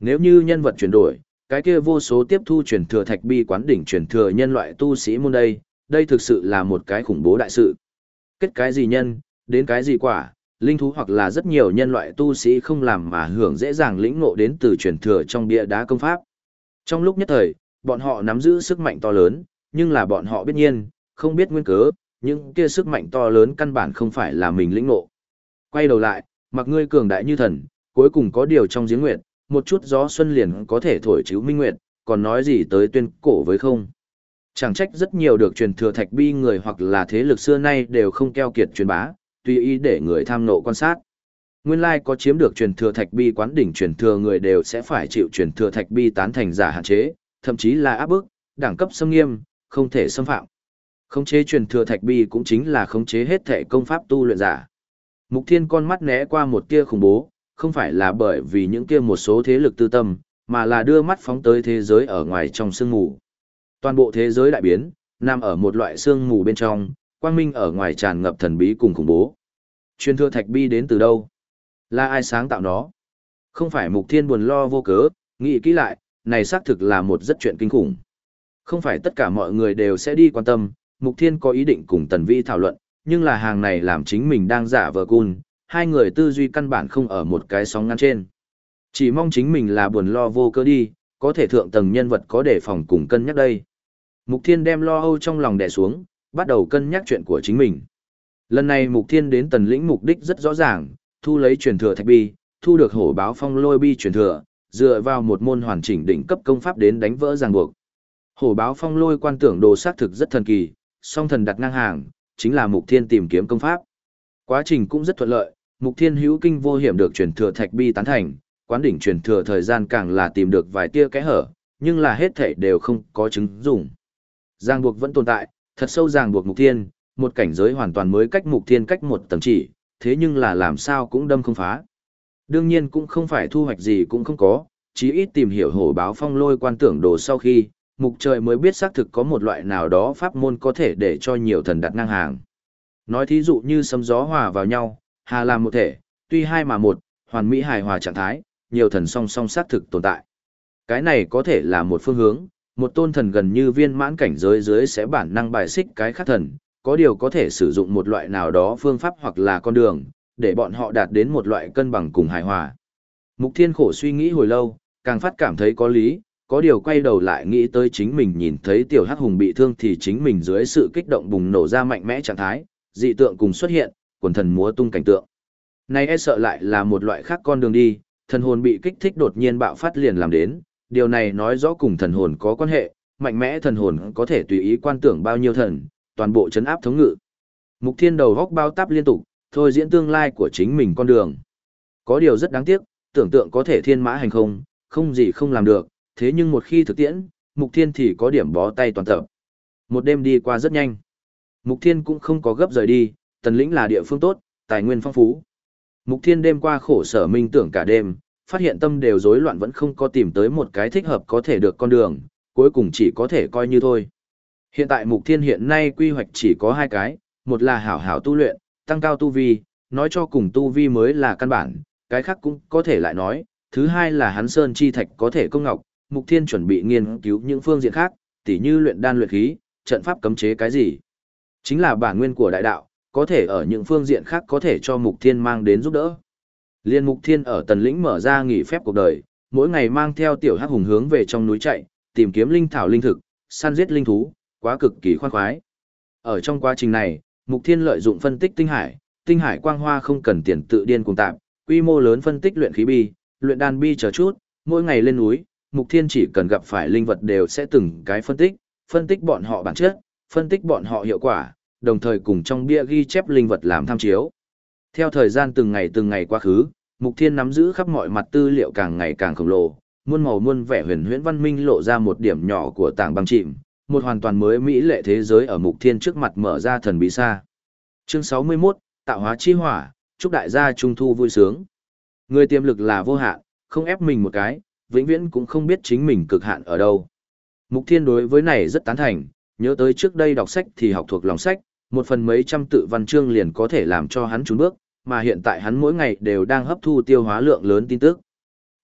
Nếu như nhân vật chuyển đổi, cái kia vô số tiếp thu truyền thừa thạch bi quán đỉnh truyền thừa nhân loại tu sĩ môn đây, đây thực sự là một cái khủng bố đại sự. Kết cái gì nhân, đến cái gì quả, linh thú hoặc là rất nhiều nhân loại tu sĩ không làm mà hưởng dễ dàng lĩnh ngộ đến từ truyền thừa trong bia đá công pháp. Trong lúc nhất thời, bọn họ nắm giữ sức mạnh to lớn, nhưng là bọn họ biết nhiên, không biết nguyên cớ, những kia sức mạnh to lớn căn bản không phải là mình lĩnh ngộ. Quay đầu lại, mặc ngươi cường đại như thần, cuối cùng có điều trong giếng nguyện một chút gió xuân liền có thể thổi chiếu minh nguyệt, còn nói gì tới tuyên cổ với không. Chẳng trách rất nhiều được truyền thừa thạch bi người hoặc là thế lực xưa nay đều không keo kiệt truyền bá, tùy ý để người tham nộ quan sát. Nguyên lai có chiếm được truyền thừa thạch bi quán đỉnh truyền thừa người đều sẽ phải chịu truyền thừa thạch bi tán thành giả hạn chế, thậm chí là áp bức, đẳng cấp xâm nghiêm, không thể xâm phạm. Khống chế truyền thừa thạch bi cũng chính là khống chế hết thể công pháp tu luyện giả. Mục Thiên con mắt né qua một tia khủng bố, không phải là bởi vì những kia một số thế lực tư tâm, mà là đưa mắt phóng tới thế giới ở ngoài trong sương mù. Toàn bộ thế giới đại biến, nằm ở một loại sương mù bên trong, quang minh ở ngoài tràn ngập thần bí cùng khủng bố. Truyền thừa thạch bi đến từ đâu? Là ai sáng tạo nó? Không phải Mục Thiên buồn lo vô cớ, nghĩ kỹ lại, này xác thực là một rất chuyện kinh khủng. Không phải tất cả mọi người đều sẽ đi quan tâm, Mục Thiên có ý định cùng Tần vi thảo luận, nhưng là hàng này làm chính mình đang giả vờ cun, hai người tư duy căn bản không ở một cái sóng ngăn trên. Chỉ mong chính mình là buồn lo vô cơ đi, có thể thượng tầng nhân vật có đề phòng cùng cân nhắc đây. Mục Thiên đem lo âu trong lòng đè xuống, bắt đầu cân nhắc chuyện của chính mình. Lần này Mục Thiên đến tần lĩnh mục đích rất rõ ràng, thu lấy truyền thừa thạch bi, thu được hổ báo phong lôi bi truyền thừa, dựa vào một môn hoàn chỉnh đỉnh cấp công pháp đến đánh vỡ ràng buộc. Hổ báo phong lôi quan tưởng đồ xác thực rất thần kỳ, song thần đặt ngang hàng, chính là Mục Thiên tìm kiếm công pháp. Quá trình cũng rất thuận lợi, Mục Thiên hữu kinh vô hiểm được truyền thừa thạch bi tán thành, quán đỉnh truyền thừa thời gian càng là tìm được vài tia kẽ hở, nhưng là hết thảy đều không có chứng dụng. Giang buộc vẫn tồn tại, thật sâu ràng buộc Mục Thiên, một cảnh giới hoàn toàn mới cách Mục Thiên cách một tầng chỉ, thế nhưng là làm sao cũng đâm không phá. Đương nhiên cũng không phải thu hoạch gì cũng không có, chí ít tìm hiểu hổ báo phong lôi quan tưởng đồ sau khi, Mục Trời mới biết xác thực có một loại nào đó pháp môn có thể để cho nhiều thần đặt ngang hàng. Nói thí dụ như sấm gió hòa vào nhau, hà làm một thể, tuy hai mà một, hoàn mỹ hài hòa trạng thái, nhiều thần song song xác thực tồn tại. Cái này có thể là một phương hướng, một tôn thần gần như viên mãn cảnh giới dưới sẽ bản năng bài xích cái khác thần, có điều có thể sử dụng một loại nào đó phương pháp hoặc là con đường, để bọn họ đạt đến một loại cân bằng cùng hài hòa. Mục Thiên khổ suy nghĩ hồi lâu, càng phát cảm thấy có lý, có điều quay đầu lại nghĩ tới chính mình nhìn thấy tiểu hắc hùng bị thương thì chính mình dưới sự kích động bùng nổ ra mạnh mẽ trạng thái, dị tượng cùng xuất hiện, quần thần múa tung cảnh tượng. Nay e sợ lại là một loại khác con đường đi, thần hồn bị kích thích đột nhiên bạo phát liền làm đến, điều này nói rõ cùng thần hồn có quan hệ, mạnh mẽ thần hồn có thể tùy ý quan tưởng bao nhiêu thần, toàn bộ chấn áp thống ngự. Mục thiên đầu góc bao táp liên tục, thôi diễn tương lai của chính mình con đường. Có điều rất đáng tiếc, tưởng tượng có thể thiên mã hành không, không gì không làm được, thế nhưng một khi thực tiễn, mục thiên thì có điểm bó tay toàn tập. Một đêm đi qua rất nhanh. Mục thiên cũng không có gấp rời đi, tần lĩnh là địa phương tốt, tài nguyên phong phú. Mục thiên đêm qua khổ sở minh tưởng cả đêm, phát hiện tâm đều rối loạn vẫn không có tìm tới một cái thích hợp có thể được con đường, cuối cùng chỉ có thể coi như thôi. Hiện tại mục thiên hiện nay quy hoạch chỉ có hai cái, một là hảo hảo tu luyện, tăng cao tu vi, nói cho cùng tu vi mới là căn bản, cái khác cũng có thể lại nói, thứ hai là hắn sơn chi thạch có thể công ngọc, mục thiên chuẩn bị nghiên cứu những phương diện khác, tỉ như luyện đan luyện khí, trận pháp cấm chế cái gì. Chính là bản nguyên của đại đạo, có thể ở những phương diện khác có thể cho mục thiên mang đến giúp đỡ. Liên mục thiên ở tần lĩnh mở ra nghỉ phép cuộc đời, mỗi ngày mang theo tiểu hắc hùng hướng về trong núi chạy, tìm kiếm linh thảo linh thực, săn giết linh thú, quá cực kỳ khoan khoái. Ở trong quá trình này, mục thiên lợi dụng phân tích tinh hải, tinh hải quang hoa không cần tiền tự điên cùng tạm, quy mô lớn phân tích luyện khí bi, luyện đan bi chờ chút, mỗi ngày lên núi, mục thiên chỉ cần gặp phải linh vật đều sẽ từng cái phân tích, phân tích bọn họ bản chất, phân tích bọn họ hiệu quả, đồng thời cùng trong bia ghi chép linh vật làm tham chiếu. Theo thời gian từng ngày từng ngày quá khứ, Mục Thiên nắm giữ khắp mọi mặt tư liệu càng ngày càng khổng lồ, muôn màu muôn vẻ huyền huyễn văn minh lộ ra một điểm nhỏ của tảng băng chìm, một hoàn toàn mới mỹ lệ thế giới ở Mục Thiên trước mặt mở ra thần bí xa. Chương 61, tạo hóa chi hỏa, chúc đại gia trung thu vui sướng. Người tiềm lực là vô hạn, không ép mình một cái, vĩnh viễn cũng không biết chính mình cực hạn ở đâu. Mục Thiên đối với này rất tán thành, nhớ tới trước đây đọc sách thì học thuộc lòng sách, một phần mấy trăm tự văn chương liền có thể làm cho hắn trốn bước, mà hiện tại hắn mỗi ngày đều đang hấp thu tiêu hóa lượng lớn tin tức.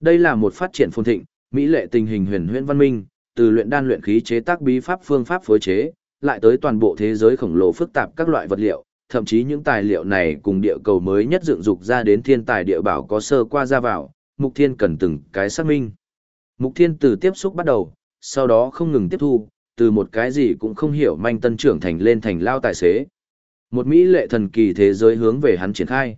Đây là một phát triển phồn thịnh, mỹ lệ tình hình huyền huyễn văn minh, từ luyện đan luyện khí chế tác bí pháp phương pháp phối chế, lại tới toàn bộ thế giới khổng lồ phức tạp các loại vật liệu, thậm chí những tài liệu này cùng địa cầu mới nhất dựng dục ra đến thiên tài địa bảo có sơ qua ra vào, Mục Thiên cần từng cái xác minh. Mục Thiên từ tiếp xúc bắt đầu, sau đó không ngừng tiếp thu, từ một cái gì cũng không hiểu manh tân trưởng thành lên thành lao tài xế. Một mỹ lệ thần kỳ thế giới hướng về hắn triển khai.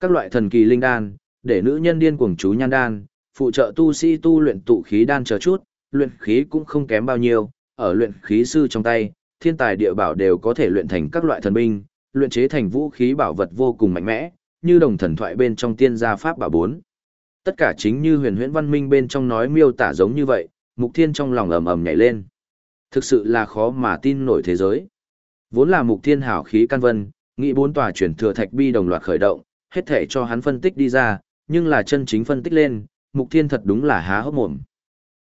Các loại thần kỳ linh đan, để nữ nhân điên cuồng chú nhan đan, phụ trợ tu sĩ tu luyện tụ khí đan chờ chút, luyện khí cũng không kém bao nhiêu, ở luyện khí sư trong tay, thiên tài địa bảo đều có thể luyện thành các loại thần binh, luyện chế thành vũ khí bảo vật vô cùng mạnh mẽ, như đồng thần thoại bên trong tiên gia pháp bảo bốn. Tất cả chính như huyền huyễn văn minh bên trong nói miêu tả giống như vậy, mục thiên trong lòng ầm ầm nhảy lên. Thực sự là khó mà tin nổi thế giới. Vốn là mục thiên hảo khí căn vân, nghĩ bốn tòa chuyển thừa thạch bi đồng loạt khởi động, hết thể cho hắn phân tích đi ra, nhưng là chân chính phân tích lên, mục thiên thật đúng là há hốc mồm.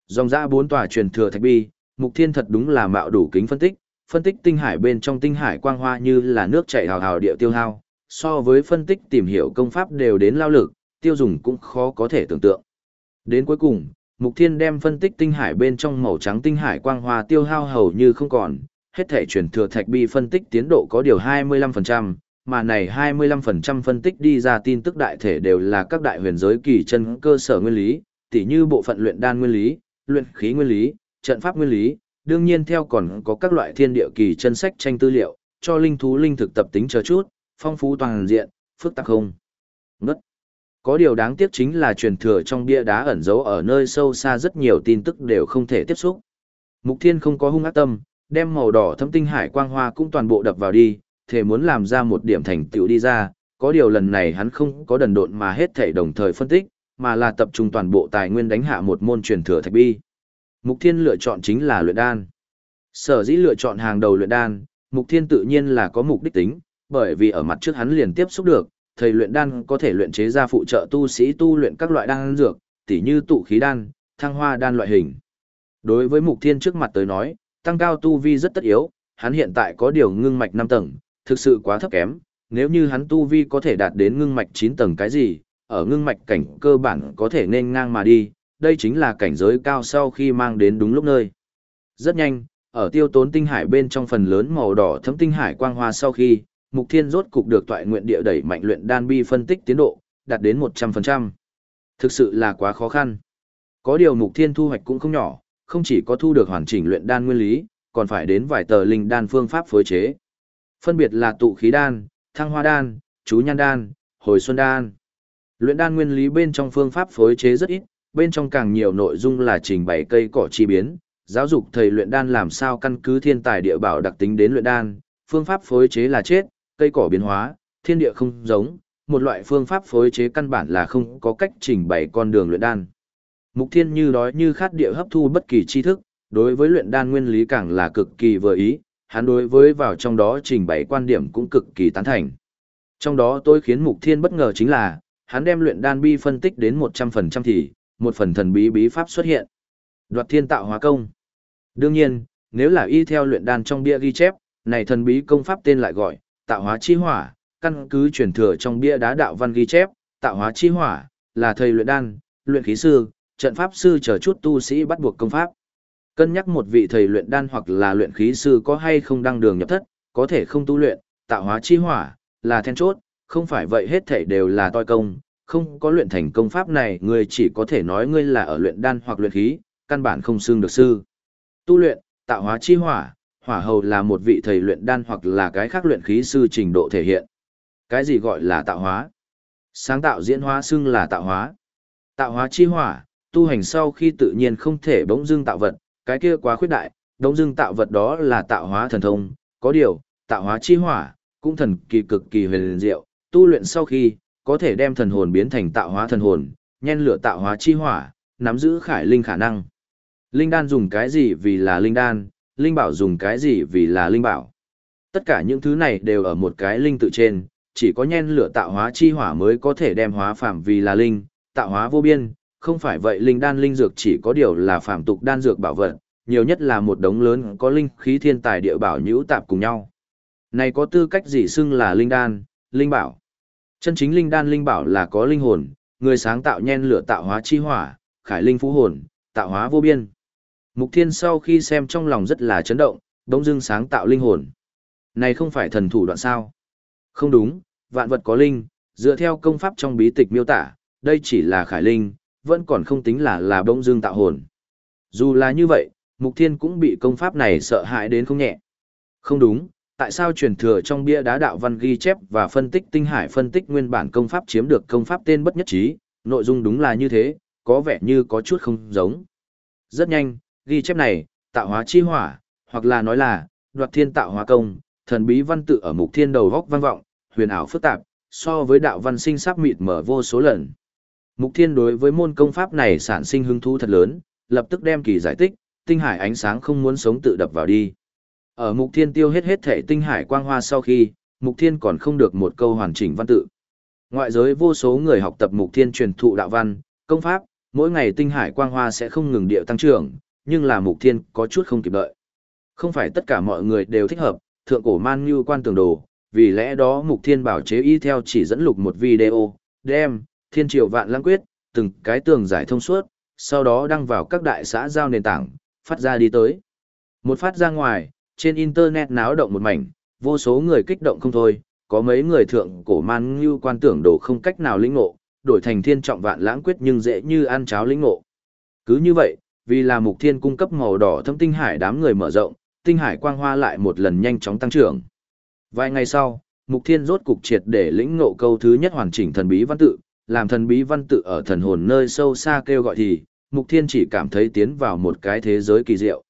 Dòng ra bốn tòa truyền thừa thạch bi, mục thiên thật đúng là mạo đủ kính phân tích, phân tích tinh hải bên trong tinh hải quang hoa như là nước chảy hào hào địa tiêu hao, so với phân tích tìm hiểu công pháp đều đến lao lực, tiêu dùng cũng khó có thể tưởng tượng. Đến cuối cùng, Mục Thiên đem phân tích tinh hải bên trong màu trắng tinh hải quang hoa tiêu hao hầu như không còn, hết thể chuyển thừa thạch bi phân tích tiến độ có điều 25%, mà này 25% phân tích đi ra tin tức đại thể đều là các đại huyền giới kỳ chân cơ sở nguyên lý, tỉ như bộ phận luyện đan nguyên lý, luyện khí nguyên lý, trận pháp nguyên lý, đương nhiên theo còn có các loại thiên địa kỳ chân sách tranh tư liệu, cho linh thú linh thực tập tính chờ chút, phong phú toàn diện, phức tạp không. Ngất. Có điều đáng tiếc chính là truyền thừa trong bia đá ẩn giấu ở nơi sâu xa rất nhiều tin tức đều không thể tiếp xúc. Mục Thiên không có hung ác tâm, đem màu đỏ thâm tinh hải quang hoa cũng toàn bộ đập vào đi, thể muốn làm ra một điểm thành tựu đi ra, có điều lần này hắn không có đần độn mà hết thể đồng thời phân tích, mà là tập trung toàn bộ tài nguyên đánh hạ một môn truyền thừa thạch bi. Mục Thiên lựa chọn chính là luyện đan. Sở dĩ lựa chọn hàng đầu luyện đan, Mục Thiên tự nhiên là có mục đích tính, bởi vì ở mặt trước hắn liền tiếp xúc được, thầy luyện đan có thể luyện chế ra phụ trợ tu sĩ tu luyện các loại đan dược, tỉ như tụ khí đan, thăng hoa đan loại hình. Đối với Mục Thiên trước mặt tới nói, tăng cao tu vi rất tất yếu, hắn hiện tại có điều ngưng mạch 5 tầng, thực sự quá thấp kém, nếu như hắn tu vi có thể đạt đến ngưng mạch 9 tầng cái gì, ở ngưng mạch cảnh cơ bản có thể nên ngang mà đi, đây chính là cảnh giới cao sau khi mang đến đúng lúc nơi. Rất nhanh, ở tiêu tốn tinh hải bên trong phần lớn màu đỏ thấm tinh hải quang hoa sau khi, Mục Thiên rốt cục được toại nguyện địa đẩy mạnh luyện đan bi phân tích tiến độ, đạt đến 100%. Thực sự là quá khó khăn. Có điều Mục Thiên thu hoạch cũng không nhỏ, không chỉ có thu được hoàn chỉnh luyện đan nguyên lý, còn phải đến vài tờ linh đan phương pháp phối chế. Phân biệt là tụ khí đan, thăng hoa đan, chú nhan đan, hồi xuân đan. Luyện đan nguyên lý bên trong phương pháp phối chế rất ít, bên trong càng nhiều nội dung là trình bày cây cỏ chi biến, giáo dục thầy luyện đan làm sao căn cứ thiên tài địa bảo đặc tính đến luyện đan, phương pháp phối chế là chết, cây cỏ biến hóa, thiên địa không giống, một loại phương pháp phối chế căn bản là không có cách trình bày con đường luyện đan. Mục Thiên như đói như khát địa hấp thu bất kỳ tri thức, đối với luyện đan nguyên lý càng là cực kỳ vừa ý, hắn đối với vào trong đó trình bày quan điểm cũng cực kỳ tán thành. Trong đó tôi khiến Mục Thiên bất ngờ chính là, hắn đem luyện đan bi phân tích đến 100% thì, một phần thần bí bí pháp xuất hiện. Đoạt thiên tạo hóa công. Đương nhiên, nếu là y theo luyện đan trong bia ghi chép, này thần bí công pháp tên lại gọi, tạo hóa chi hỏa, căn cứ truyền thừa trong bia đá đạo văn ghi chép, tạo hóa chi hỏa, là thầy luyện đan, luyện khí sư, trận pháp sư chờ chút tu sĩ bắt buộc công pháp. Cân nhắc một vị thầy luyện đan hoặc là luyện khí sư có hay không đăng đường nhập thất, có thể không tu luyện, tạo hóa chi hỏa, là then chốt, không phải vậy hết thảy đều là toi công, không có luyện thành công pháp này, người chỉ có thể nói ngươi là ở luyện đan hoặc luyện khí, căn bản không xương được sư. Tu luyện, tạo hóa chi hỏa, hỏa hầu là một vị thầy luyện đan hoặc là cái khác luyện khí sư trình độ thể hiện. Cái gì gọi là tạo hóa? Sáng tạo diễn hóa xưng là tạo hóa. Tạo hóa chi hỏa, tu hành sau khi tự nhiên không thể bỗng dưng tạo vật, cái kia quá khuyết đại, bỗng dưng tạo vật đó là tạo hóa thần thông, có điều, tạo hóa chi hỏa, cũng thần kỳ cực kỳ huyền diệu, tu luyện sau khi, có thể đem thần hồn biến thành tạo hóa thần hồn, nhen lửa tạo hóa chi hỏa, nắm giữ khải linh khả năng. Linh đan dùng cái gì vì là linh đan, linh bảo dùng cái gì vì là linh bảo. Tất cả những thứ này đều ở một cái linh tự trên, chỉ có nhen lửa tạo hóa chi hỏa mới có thể đem hóa phạm vì là linh, tạo hóa vô biên, không phải vậy linh đan linh dược chỉ có điều là phạm tục đan dược bảo vật, nhiều nhất là một đống lớn có linh khí thiên tài địa bảo nhũ tạp cùng nhau. Này có tư cách gì xưng là linh đan, linh bảo. Chân chính linh đan linh bảo là có linh hồn, người sáng tạo nhen lửa tạo hóa chi hỏa, khải linh phú hồn, tạo hóa vô biên. Mục Thiên sau khi xem trong lòng rất là chấn động, bỗng dưng sáng tạo linh hồn. Này không phải thần thủ đoạn sao? Không đúng, vạn vật có linh, dựa theo công pháp trong bí tịch miêu tả, đây chỉ là khải linh, vẫn còn không tính là là bỗng dưng tạo hồn. Dù là như vậy, Mục Thiên cũng bị công pháp này sợ hãi đến không nhẹ. Không đúng, tại sao truyền thừa trong bia đá đạo văn ghi chép và phân tích tinh hải phân tích nguyên bản công pháp chiếm được công pháp tên bất nhất trí, nội dung đúng là như thế, có vẻ như có chút không giống. Rất nhanh, ghi chép này, tạo hóa chi hỏa, hoặc là nói là, đoạt thiên tạo hóa công, thần bí văn tự ở mục thiên đầu góc văn vọng, huyền ảo phức tạp, so với đạo văn sinh sắp mịt mở vô số lần. Mục thiên đối với môn công pháp này sản sinh hứng thú thật lớn, lập tức đem kỳ giải tích, tinh hải ánh sáng không muốn sống tự đập vào đi. Ở mục thiên tiêu hết hết thể tinh hải quang hoa sau khi, mục thiên còn không được một câu hoàn chỉnh văn tự. Ngoại giới vô số người học tập mục thiên truyền thụ đạo văn, công pháp, mỗi ngày tinh hải quang hoa sẽ không ngừng điệu tăng trưởng, nhưng là mục thiên có chút không kịp đợi. Không phải tất cả mọi người đều thích hợp, thượng cổ man như quan tường đồ, vì lẽ đó mục thiên bảo chế y theo chỉ dẫn lục một video, đem, thiên triều vạn lãng quyết, từng cái tường giải thông suốt, sau đó đăng vào các đại xã giao nền tảng, phát ra đi tới. Một phát ra ngoài, trên internet náo động một mảnh, vô số người kích động không thôi, có mấy người thượng cổ man như quan tưởng đồ không cách nào lĩnh ngộ, đổi thành thiên trọng vạn lãng quyết nhưng dễ như ăn cháo lĩnh ngộ. Cứ như vậy, vì là mục thiên cung cấp màu đỏ thâm tinh hải đám người mở rộng, tinh hải quang hoa lại một lần nhanh chóng tăng trưởng. Vài ngày sau, mục thiên rốt cục triệt để lĩnh ngộ câu thứ nhất hoàn chỉnh thần bí văn tự, làm thần bí văn tự ở thần hồn nơi sâu xa kêu gọi thì, mục thiên chỉ cảm thấy tiến vào một cái thế giới kỳ diệu.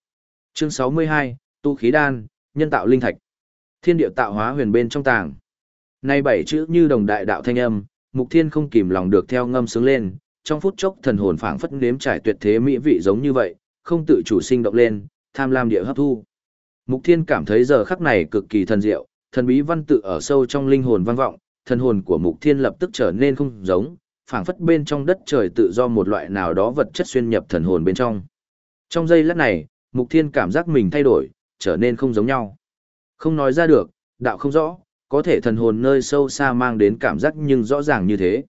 Chương 62, Tu khí đan, nhân tạo linh thạch. Thiên địa tạo hóa huyền bên trong tàng. Nay bảy chữ như đồng đại đạo thanh âm, Mục Thiên không kìm lòng được theo ngâm sướng lên, trong phút chốc thần hồn phảng phất nếm trải tuyệt thế mỹ vị giống như vậy, không tự chủ sinh động lên, tham lam địa hấp thu. Mục Thiên cảm thấy giờ khắc này cực kỳ thần diệu, thần bí văn tự ở sâu trong linh hồn vang vọng, thần hồn của Mục Thiên lập tức trở nên không giống, phảng phất bên trong đất trời tự do một loại nào đó vật chất xuyên nhập thần hồn bên trong. Trong giây lát này, Mục Thiên cảm giác mình thay đổi, trở nên không giống nhau. Không nói ra được, đạo không rõ, có thể thần hồn nơi sâu xa mang đến cảm giác nhưng rõ ràng như thế.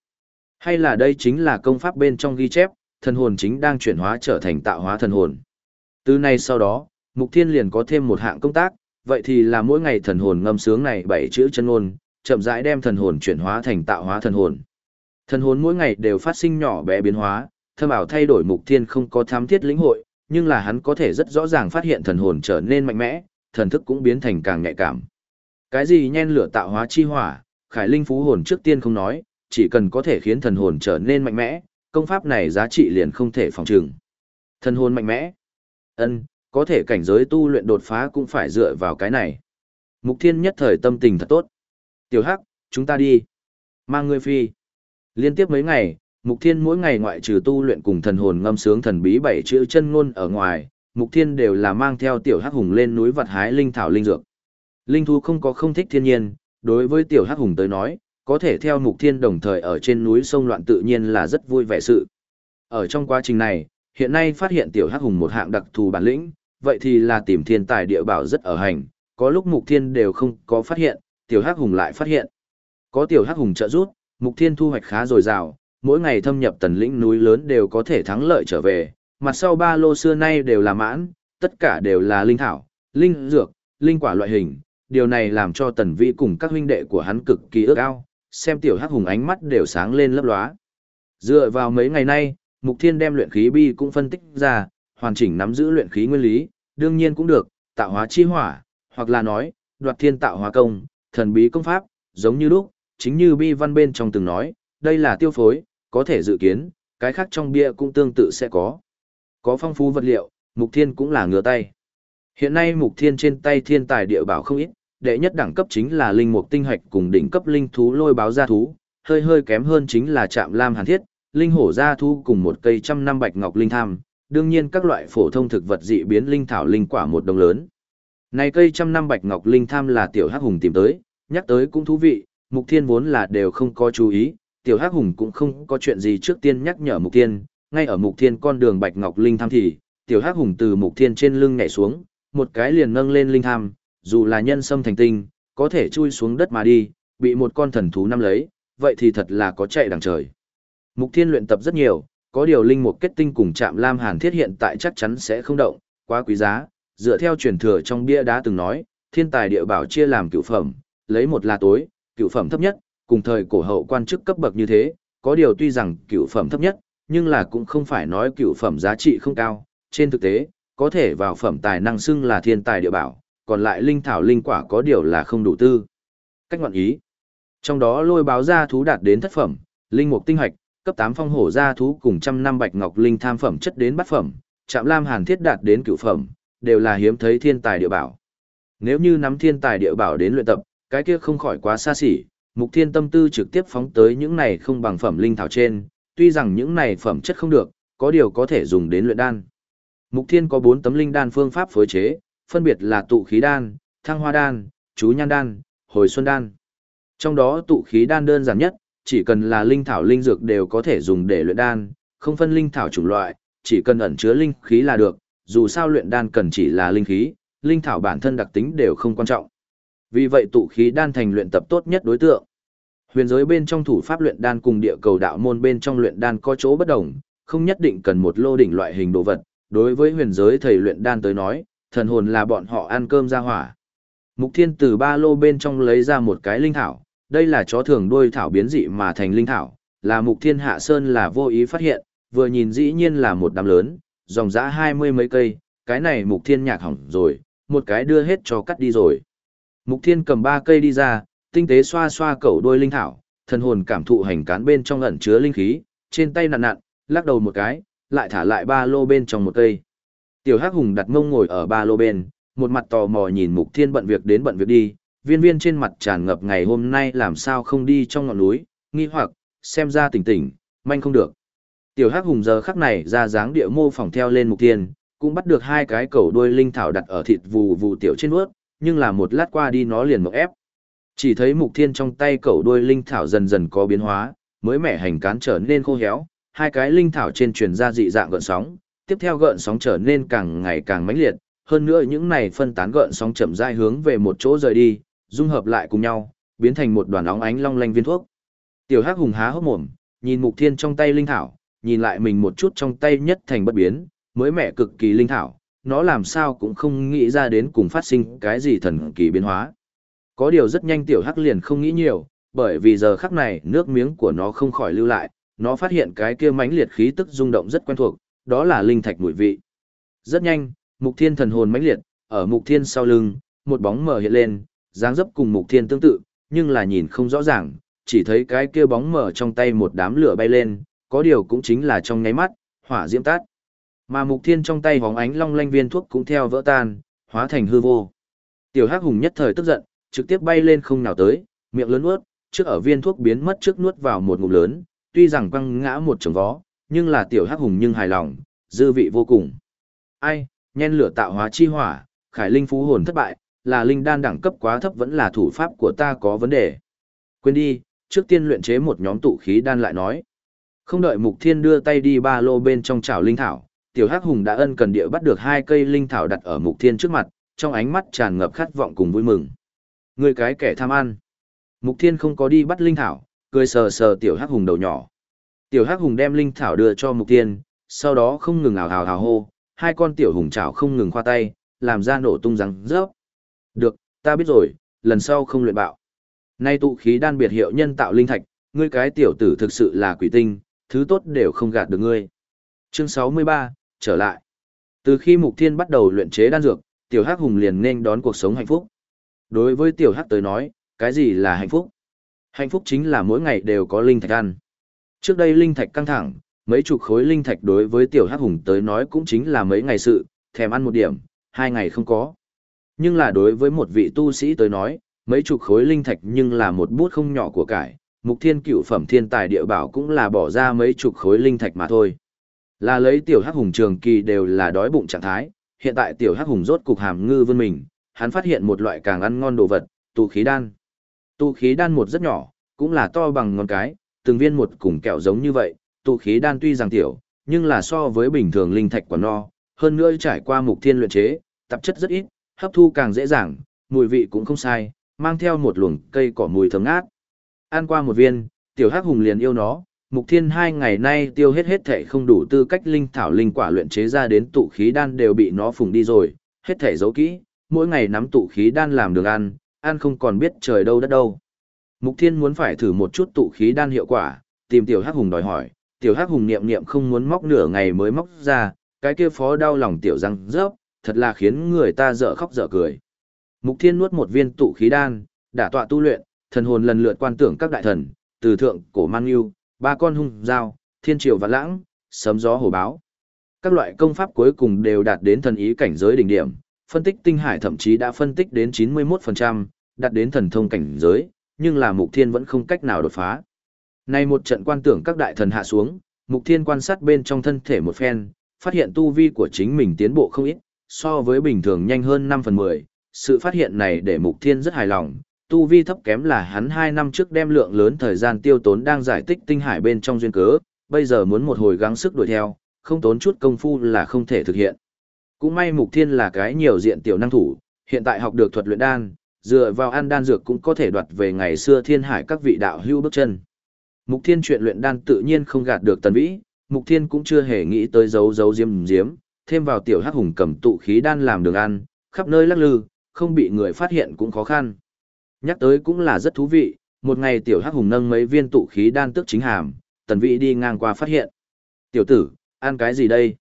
Hay là đây chính là công pháp bên trong ghi chép, thần hồn chính đang chuyển hóa trở thành tạo hóa thần hồn. Từ nay sau đó, Mục Thiên liền có thêm một hạng công tác, vậy thì là mỗi ngày thần hồn ngâm sướng này bảy chữ chân ngôn, chậm rãi đem thần hồn chuyển hóa thành tạo hóa thần hồn. Thần hồn mỗi ngày đều phát sinh nhỏ bé biến hóa, thâm ảo thay đổi Mục Thiên không có tham thiết lĩnh hội, nhưng là hắn có thể rất rõ ràng phát hiện thần hồn trở nên mạnh mẽ, thần thức cũng biến thành càng nhạy cảm. Cái gì nhen lửa tạo hóa chi hỏa, khải linh phú hồn trước tiên không nói, chỉ cần có thể khiến thần hồn trở nên mạnh mẽ, công pháp này giá trị liền không thể phòng trừng. Thần hồn mạnh mẽ. Ân, có thể cảnh giới tu luyện đột phá cũng phải dựa vào cái này. Mục Thiên nhất thời tâm tình thật tốt. Tiểu Hắc, chúng ta đi. Mang ngươi phi. Liên tiếp mấy ngày, Mục Thiên mỗi ngày ngoại trừ tu luyện cùng thần hồn ngâm sướng thần bí bảy chữ chân ngôn ở ngoài, Mục Thiên đều là mang theo tiểu Hắc Hùng lên núi vật hái linh thảo linh dược. Linh thú không có không thích thiên nhiên, đối với tiểu Hắc Hùng tới nói, có thể theo Mục Thiên đồng thời ở trên núi sông loạn tự nhiên là rất vui vẻ sự. Ở trong quá trình này, hiện nay phát hiện tiểu Hắc Hùng một hạng đặc thù bản lĩnh, vậy thì là tìm thiên tài địa bảo rất ở hành, có lúc Mục Thiên đều không có phát hiện, tiểu Hắc Hùng lại phát hiện. Có tiểu Hắc Hùng trợ giúp, Mục Thiên thu hoạch khá dồi dào, mỗi ngày thâm nhập tần lĩnh núi lớn đều có thể thắng lợi trở về, mặt sau ba lô xưa nay đều là mãn, tất cả đều là linh thảo, linh dược, linh quả loại hình, điều này làm cho tần vĩ cùng các huynh đệ của hắn cực kỳ ước ao, xem tiểu hắc hùng ánh mắt đều sáng lên lấp lóa. Dựa vào mấy ngày nay, Mục Thiên đem luyện khí bi cũng phân tích ra, hoàn chỉnh nắm giữ luyện khí nguyên lý, đương nhiên cũng được, tạo hóa chi hỏa, hoặc là nói, đoạt thiên tạo hóa công, thần bí công pháp, giống như lúc, chính như bi văn bên trong từng nói, đây là tiêu phối, có thể dự kiến, cái khác trong bia cũng tương tự sẽ có. Có phong phú vật liệu, Mục Thiên cũng là ngửa tay. Hiện nay Mục Thiên trên tay thiên tài địa bảo không ít, đệ nhất đẳng cấp chính là linh mục tinh hạch cùng đỉnh cấp linh thú lôi báo gia thú, hơi hơi kém hơn chính là trạm lam hàn thiết, linh hổ gia thú cùng một cây trăm năm bạch ngọc linh tham, đương nhiên các loại phổ thông thực vật dị biến linh thảo linh quả một đồng lớn. Này cây trăm năm bạch ngọc linh tham là tiểu hắc hùng tìm tới, nhắc tới cũng thú vị, mục thiên vốn là đều không có chú ý, tiểu hắc hùng cũng không có chuyện gì trước tiên nhắc nhở mục thiên, ngay ở mục thiên con đường bạch ngọc linh tham thì, tiểu hắc hùng từ mục thiên trên lưng nhảy xuống, một cái liền nâng lên linh tham, dù là nhân sâm thành tinh, có thể chui xuống đất mà đi, bị một con thần thú nắm lấy, vậy thì thật là có chạy đằng trời. Mục Thiên luyện tập rất nhiều, có điều linh mục kết tinh cùng chạm lam hàn thiết hiện tại chắc chắn sẽ không động, quá quý giá, dựa theo truyền thừa trong bia đá từng nói, thiên tài địa bảo chia làm cựu phẩm, lấy một là tối, cựu phẩm thấp nhất, cùng thời cổ hậu quan chức cấp bậc như thế, có điều tuy rằng cựu phẩm thấp nhất, nhưng là cũng không phải nói cựu phẩm giá trị không cao, trên thực tế, có thể vào phẩm tài năng xưng là thiên tài địa bảo, còn lại linh thảo linh quả có điều là không đủ tư. Cách ngọn ý. Trong đó lôi báo ra thú đạt đến thất phẩm, linh mục tinh hoạch, cấp 8 phong hổ gia thú cùng trăm năm bạch ngọc linh tham phẩm chất đến bát phẩm, chạm lam hàn thiết đạt đến cửu phẩm, đều là hiếm thấy thiên tài địa bảo. Nếu như nắm thiên tài địa bảo đến luyện tập, cái kia không khỏi quá xa xỉ, mục thiên tâm tư trực tiếp phóng tới những này không bằng phẩm linh thảo trên, tuy rằng những này phẩm chất không được, có điều có thể dùng đến luyện đan. Mục thiên có 4 tấm linh đan phương pháp phối chế, phân biệt là tụ khí đan, thăng hoa đan, chú nhan đan, hồi xuân đan. Trong đó tụ khí đan đơn giản nhất, chỉ cần là linh thảo linh dược đều có thể dùng để luyện đan, không phân linh thảo chủng loại, chỉ cần ẩn chứa linh khí là được, dù sao luyện đan cần chỉ là linh khí, linh thảo bản thân đặc tính đều không quan trọng. Vì vậy tụ khí đan thành luyện tập tốt nhất đối tượng. Huyền giới bên trong thủ pháp luyện đan cùng địa cầu đạo môn bên trong luyện đan có chỗ bất đồng, không nhất định cần một lô đỉnh loại hình đồ vật. Đối với huyền giới thầy luyện đan tới nói, thần hồn là bọn họ ăn cơm ra hỏa. Mục Thiên từ ba lô bên trong lấy ra một cái linh thảo, đây là chó thường đuôi thảo biến dị mà thành linh thảo, là Mục Thiên Hạ Sơn là vô ý phát hiện, vừa nhìn dĩ nhiên là một đám lớn, dòng dã hai mươi mấy cây, cái này Mục Thiên nhạc hỏng rồi, một cái đưa hết cho cắt đi rồi. Mục Thiên cầm ba cây đi ra, tinh tế xoa xoa cẩu đuôi linh thảo, thần hồn cảm thụ hành cán bên trong ẩn chứa linh khí, trên tay nặn nặn, lắc đầu một cái, lại thả lại ba lô bên trong một cây. Tiểu Hắc Hùng đặt mông ngồi ở ba lô bên, một mặt tò mò nhìn Mục Thiên bận việc đến bận việc đi, viên viên trên mặt tràn ngập ngày hôm nay làm sao không đi trong ngọn núi, nghi hoặc, xem ra tỉnh tỉnh, manh không được. Tiểu Hắc Hùng giờ khắc này ra dáng địa mô phỏng theo lên Mục Thiên, cũng bắt được hai cái cầu đuôi linh thảo đặt ở thịt vù vù tiểu trên nuốt, nhưng là một lát qua đi nó liền một ép. Chỉ thấy Mục Thiên trong tay cầu đuôi linh thảo dần dần có biến hóa, mới mẻ hành cán trở nên khô héo, hai cái linh thảo trên truyền ra dị dạng gợn sóng, tiếp theo gợn sóng trở nên càng ngày càng mãnh liệt, hơn nữa những này phân tán gợn sóng chậm rãi hướng về một chỗ rời đi, dung hợp lại cùng nhau, biến thành một đoàn óng ánh long lanh viên thuốc. Tiểu Hắc hùng há hốc mồm, nhìn Mục Thiên trong tay linh thảo, nhìn lại mình một chút trong tay nhất thành bất biến, mới mẻ cực kỳ linh thảo, nó làm sao cũng không nghĩ ra đến cùng phát sinh cái gì thần kỳ biến hóa. Có điều rất nhanh Tiểu Hắc liền không nghĩ nhiều, bởi vì giờ khắc này nước miếng của nó không khỏi lưu lại, nó phát hiện cái kia mãnh liệt khí tức rung động rất quen thuộc, đó là linh thạch mùi vị. Rất nhanh, Mục Thiên thần hồn mãnh liệt, ở Mục Thiên sau lưng, một bóng mờ hiện lên, dáng dấp cùng Mục Thiên tương tự, nhưng là nhìn không rõ ràng, chỉ thấy cái kia bóng mờ trong tay một đám lửa bay lên, có điều cũng chính là trong nháy mắt, hỏa diễm tắt. Mà Mục Thiên trong tay hóng ánh long lanh viên thuốc cũng theo vỡ tan, hóa thành hư vô. Tiểu Hắc Hùng nhất thời tức giận, trực tiếp bay lên không nào tới, miệng lớn nuốt, trước ở viên thuốc biến mất trước nuốt vào một ngụm lớn, tuy rằng quăng ngã một chồng vó, nhưng là tiểu hắc hùng nhưng hài lòng, dư vị vô cùng. Ai, nhen lửa tạo hóa chi hỏa, khải linh phú hồn thất bại, là linh đan đẳng cấp quá thấp vẫn là thủ pháp của ta có vấn đề. Quên đi, trước tiên luyện chế một nhóm tụ khí đan lại nói. Không đợi Mục Thiên đưa tay đi ba lô bên trong chảo linh thảo, tiểu hắc hùng đã ân cần địa bắt được hai cây linh thảo đặt ở Mục Thiên trước mặt, trong ánh mắt tràn ngập khát vọng cùng vui mừng. Người cái kẻ tham ăn. Mục Thiên không có đi bắt linh thảo, cười sờ sờ tiểu hắc hùng đầu nhỏ. Tiểu hắc hùng đem linh thảo đưa cho mục tiên, sau đó không ngừng ảo hào hào hô, hai con tiểu hùng chảo không ngừng khoa tay, làm ra nổ tung răng rớp. Được, ta biết rồi, lần sau không luyện bạo. Nay tụ khí đan biệt hiệu nhân tạo linh thạch, ngươi cái tiểu tử thực sự là quỷ tinh, thứ tốt đều không gạt được ngươi. Chương 63, trở lại. Từ khi Mục Thiên bắt đầu luyện chế đan dược, tiểu hắc hùng liền nên đón cuộc sống hạnh phúc. Đối với tiểu hắc tới nói, cái gì là hạnh phúc? Hạnh phúc chính là mỗi ngày đều có linh thạch ăn. Trước đây linh thạch căng thẳng, mấy chục khối linh thạch đối với tiểu hắc hùng tới nói cũng chính là mấy ngày sự, thèm ăn một điểm, hai ngày không có. Nhưng là đối với một vị tu sĩ tới nói, mấy chục khối linh thạch nhưng là một bút không nhỏ của cải, mục thiên cửu phẩm thiên tài địa bảo cũng là bỏ ra mấy chục khối linh thạch mà thôi. Là lấy tiểu hắc hùng trường kỳ đều là đói bụng trạng thái, hiện tại tiểu hắc hùng rốt cục hàm ngư vươn mình, hắn phát hiện một loại càng ăn ngon đồ vật, tu khí đan. Tu khí đan một rất nhỏ, cũng là to bằng ngón cái, từng viên một cùng kẹo giống như vậy, tụ khí đan tuy rằng tiểu, nhưng là so với bình thường linh thạch quả no, hơn nữa trải qua mục thiên luyện chế, tạp chất rất ít, hấp thu càng dễ dàng, mùi vị cũng không sai, mang theo một luồng cây cỏ mùi thơm ngát. Ăn qua một viên, tiểu hắc hùng liền yêu nó, Mục Thiên hai ngày nay tiêu hết hết thể không đủ tư cách linh thảo linh quả luyện chế ra đến tụ khí đan đều bị nó phùng đi rồi, hết thể giấu kỹ, mỗi ngày nắm tụ khí đan làm đường ăn, ăn không còn biết trời đâu đất đâu. Mục Thiên muốn phải thử một chút tụ khí đan hiệu quả, tìm Tiểu Hắc Hùng đòi hỏi, Tiểu Hắc Hùng niệm niệm không muốn móc nửa ngày mới móc ra, cái kia phó đau lòng Tiểu răng rớp, thật là khiến người ta dở khóc dở cười. Mục Thiên nuốt một viên tụ khí đan, đả tọa tu luyện, thần hồn lần lượt quan tưởng các đại thần, từ thượng cổ man yêu, ba con hung dao, thiên triều và lãng, sấm gió hổ báo. Các loại công pháp cuối cùng đều đạt đến thần ý cảnh giới đỉnh điểm, phân tích tinh hải thậm chí đã phân tích đến 91%, đạt đến thần thông cảnh giới, nhưng là Mục Thiên vẫn không cách nào đột phá. Nay một trận quan tưởng các đại thần hạ xuống, Mục Thiên quan sát bên trong thân thể một phen, phát hiện tu vi của chính mình tiến bộ không ít, so với bình thường nhanh hơn 5 phần 10. Sự phát hiện này để Mục Thiên rất hài lòng, tu vi thấp kém là hắn 2 năm trước đem lượng lớn thời gian tiêu tốn đang giải tích tinh hải bên trong duyên cớ, bây giờ muốn một hồi gắng sức đuổi theo, không tốn chút công phu là không thể thực hiện. Cũng may Mục Thiên là cái nhiều diện tiểu năng thủ, hiện tại học được thuật luyện đan, dựa vào ăn đan dược cũng có thể đoạt về ngày xưa thiên hải các vị đạo hưu bước chân. Mục Thiên chuyện luyện đan tự nhiên không gạt được Tần Vĩ, Mục Thiên cũng chưa hề nghĩ tới giấu giấu diếm diếm, thêm vào tiểu hắc hùng cầm tụ khí đan làm đường ăn, khắp nơi lắc lư, không bị người phát hiện cũng khó khăn. Nhắc tới cũng là rất thú vị, một ngày tiểu hắc hùng nâng mấy viên tụ khí đan tức chính hàm, Tần Vĩ đi ngang qua phát hiện. Tiểu tử, ăn cái gì đây?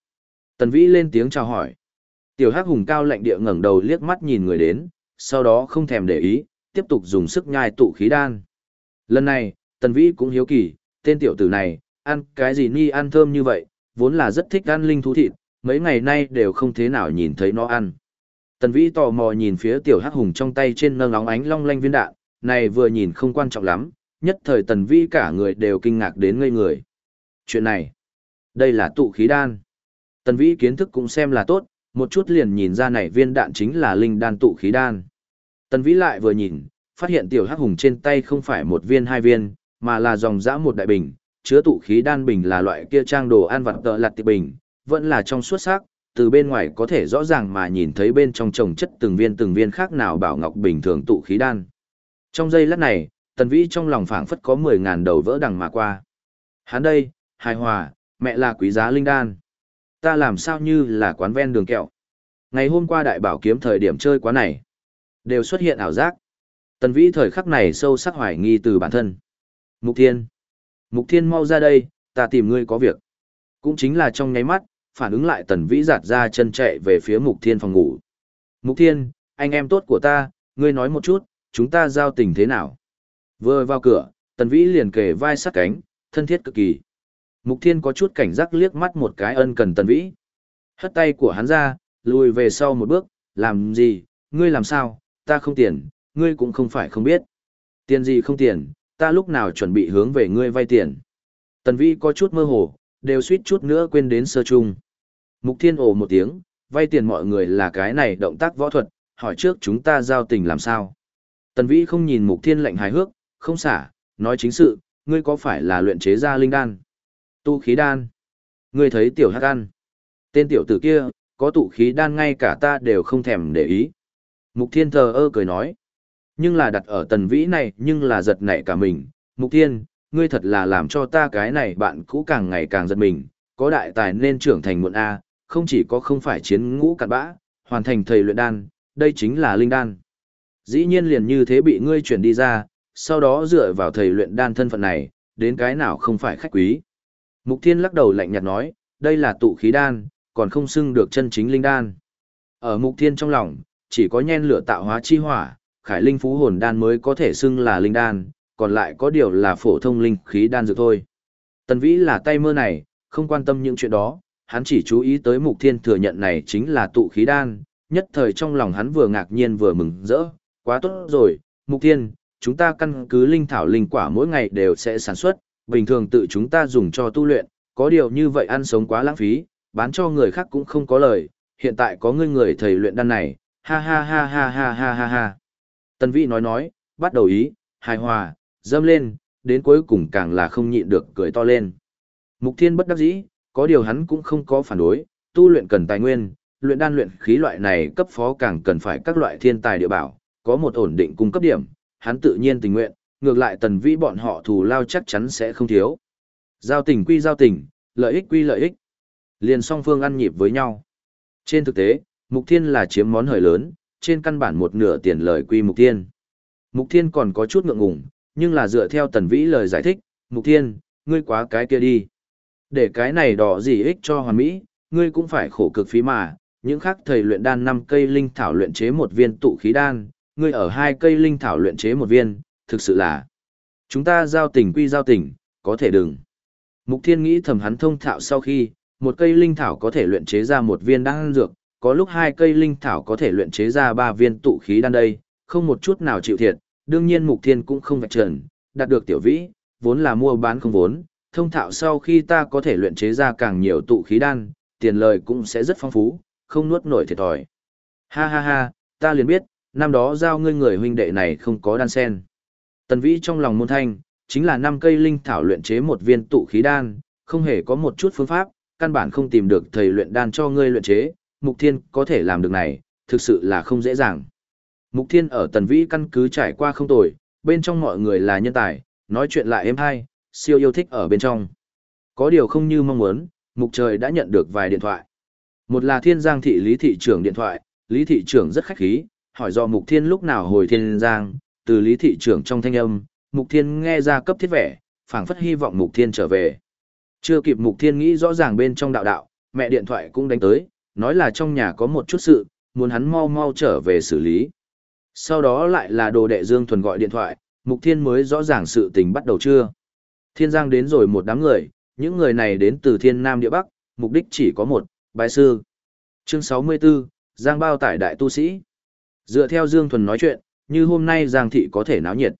Tần Vĩ lên tiếng chào hỏi. Tiểu hắc hùng cao lạnh địa ngẩng đầu liếc mắt nhìn người đến, sau đó không thèm để ý, tiếp tục dùng sức nhai tụ khí đan. Lần này, Tần Vĩ cũng hiếu kỳ, tên tiểu tử này, ăn cái gì ni ăn thơm như vậy, vốn là rất thích ăn linh thú thịt, mấy ngày nay đều không thế nào nhìn thấy nó ăn. Tần Vĩ tò mò nhìn phía tiểu hắc hùng trong tay trên nâng óng ánh long lanh viên đạn, này vừa nhìn không quan trọng lắm, nhất thời Tần Vĩ cả người đều kinh ngạc đến ngây người. Chuyện này, đây là tụ khí đan. Tần Vĩ kiến thức cũng xem là tốt, một chút liền nhìn ra này viên đạn chính là linh đan tụ khí đan. Tần Vĩ lại vừa nhìn, phát hiện tiểu hắc hùng trên tay không phải một viên hai viên, mà là dòng dã một đại bình, chứa tụ khí đan bình là loại kia trang đồ ăn vặt tợ lặt tiệp bình, vẫn là trong suốt sắc, từ bên ngoài có thể rõ ràng mà nhìn thấy bên trong trồng chất từng viên từng viên khác nào bảo ngọc bình thường tụ khí đan. Trong giây lát này, tần vĩ trong lòng phảng phất có 10.000 đầu vỡ đằng mà qua. Hắn đây, hài hòa, mẹ là quý giá linh đan. Ta làm sao như là quán ven đường kẹo. Ngày hôm qua đại bảo kiếm thời điểm chơi quá này, đều xuất hiện ảo giác. Tần vĩ thời khắc này sâu sắc hoài nghi từ bản thân. Mục Thiên. Mục Thiên mau ra đây, ta tìm ngươi có việc. Cũng chính là trong nháy mắt, phản ứng lại tần vĩ giạt ra chân chạy về phía Mục Thiên phòng ngủ. Mục Thiên, anh em tốt của ta, ngươi nói một chút, chúng ta giao tình thế nào? Vừa vào cửa, tần vĩ liền kề vai sát cánh, thân thiết cực kỳ. Mục Thiên có chút cảnh giác liếc mắt một cái ân cần tần vĩ. Hất tay của hắn ra, lùi về sau một bước, làm gì, ngươi làm sao, ta không tiền, ngươi cũng không phải không biết. Tiền gì không tiền, ta lúc nào chuẩn bị hướng về ngươi vay tiền. Tần Vĩ có chút mơ hồ, đều suýt chút nữa quên đến sơ chung. Mục Thiên ồ một tiếng, vay tiền mọi người là cái này động tác võ thuật, hỏi trước chúng ta giao tình làm sao. Tần Vĩ không nhìn Mục Thiên lạnh hài hước, không xả, nói chính sự, ngươi có phải là luyện chế ra linh đan? Tu khí đan. Ngươi thấy tiểu hắc ăn. Tên tiểu tử kia, có tụ khí đan ngay cả ta đều không thèm để ý. Mục Thiên thờ ơ cười nói. Nhưng là đặt ở tần vĩ này nhưng là giật nảy cả mình. Mục Thiên, ngươi thật là làm cho ta cái này bạn cũ càng ngày càng giật mình, có đại tài nên trưởng thành muộn A, không chỉ có không phải chiến ngũ cặn bã, hoàn thành thầy luyện đan, đây chính là linh đan. Dĩ nhiên liền như thế bị ngươi chuyển đi ra, sau đó dựa vào thầy luyện đan thân phận này, đến cái nào không phải khách quý. Mục Thiên lắc đầu lạnh nhạt nói, đây là tụ khí đan, còn không xưng được chân chính linh đan. Ở Mục Thiên trong lòng, chỉ có nhen lửa tạo hóa chi hỏa, khải linh phú hồn đan mới có thể xưng là linh đan, còn lại có điều là phổ thông linh khí đan dược thôi. Tần Vĩ là tay mơ này, không quan tâm những chuyện đó, hắn chỉ chú ý tới Mục Thiên thừa nhận này chính là tụ khí đan, nhất thời trong lòng hắn vừa ngạc nhiên vừa mừng rỡ, quá tốt rồi, Mục Thiên, chúng ta căn cứ linh thảo linh quả mỗi ngày đều sẽ sản xuất, bình thường tự chúng ta dùng cho tu luyện, có điều như vậy ăn sống quá lãng phí, bán cho người khác cũng không có lời, hiện tại có ngươi người thầy luyện đan này, ha ha ha ha ha ha ha ha. Tần Vĩ nói nói, bắt đầu ý, hài hòa, dâm lên, đến cuối cùng càng là không nhịn được cười to lên. Mục Thiên bất đắc dĩ, có điều hắn cũng không có phản đối, tu luyện cần tài nguyên, luyện đan luyện khí loại này cấp phó càng cần phải các loại thiên tài địa bảo, có một ổn định cung cấp điểm, hắn tự nhiên tình nguyện, ngược lại tần vĩ bọn họ thù lao chắc chắn sẽ không thiếu. Giao tình quy giao tình, lợi ích quy lợi ích. Liền song phương ăn nhịp với nhau. Trên thực tế, Mục Thiên là chiếm món hời lớn, trên căn bản một nửa tiền lời quy Mục Thiên. Mục Thiên còn có chút ngượng ngùng, nhưng là dựa theo tần vĩ lời giải thích, Mục Thiên, ngươi quá cái kia đi. Để cái này đỏ gì ích cho hoàn mỹ, ngươi cũng phải khổ cực phí mà, những khác thầy luyện đan năm cây linh thảo luyện chế một viên tụ khí đan, ngươi ở hai cây linh thảo luyện chế một viên, thực sự là chúng ta giao tình quy giao tình, có thể đừng. Mục Thiên nghĩ thầm hắn thông thạo sau khi, một cây linh thảo có thể luyện chế ra một viên đan dược, có lúc hai cây linh thảo có thể luyện chế ra ba viên tụ khí đan đây, không một chút nào chịu thiệt, đương nhiên Mục Thiên cũng không vạch trần, đạt được tiểu vĩ, vốn là mua bán không vốn, thông thạo sau khi ta có thể luyện chế ra càng nhiều tụ khí đan, tiền lời cũng sẽ rất phong phú, không nuốt nổi thiệt thòi. Ha ha ha, ta liền biết, năm đó giao ngươi người huynh đệ này không có đan sen. Tần Vĩ trong lòng môn thanh, chính là năm cây linh thảo luyện chế một viên tụ khí đan, không hề có một chút phương pháp, căn bản không tìm được thầy luyện đan cho ngươi luyện chế, Mục Thiên có thể làm được này, thực sự là không dễ dàng. Mục Thiên ở Tần Vĩ căn cứ trải qua không tồi, bên trong mọi người là nhân tài, nói chuyện lại êm hay, siêu yêu thích ở bên trong. Có điều không như mong muốn, Mục Trời đã nhận được vài điện thoại. Một là Thiên Giang thị Lý thị trưởng điện thoại, Lý thị trưởng rất khách khí, hỏi do Mục Thiên lúc nào hồi Thiên Giang, từ Lý thị trưởng trong thanh âm, Mục Thiên nghe ra cấp thiết vẻ, phảng phất hy vọng Mục Thiên trở về. Chưa kịp Mục Thiên nghĩ rõ ràng bên trong đạo đạo, mẹ điện thoại cũng đánh tới, nói là trong nhà có một chút sự, muốn hắn mau mau trở về xử lý. Sau đó lại là đồ đệ Dương Thuần gọi điện thoại, Mục Thiên mới rõ ràng sự tình bắt đầu chưa. Thiên Giang đến rồi một đám người, những người này đến từ Thiên Nam Địa Bắc, mục đích chỉ có một, bái sư. Chương 64, Giang Bao tải đại tu sĩ. Dựa theo Dương Thuần nói chuyện, như hôm nay Giang Thị có thể náo nhiệt.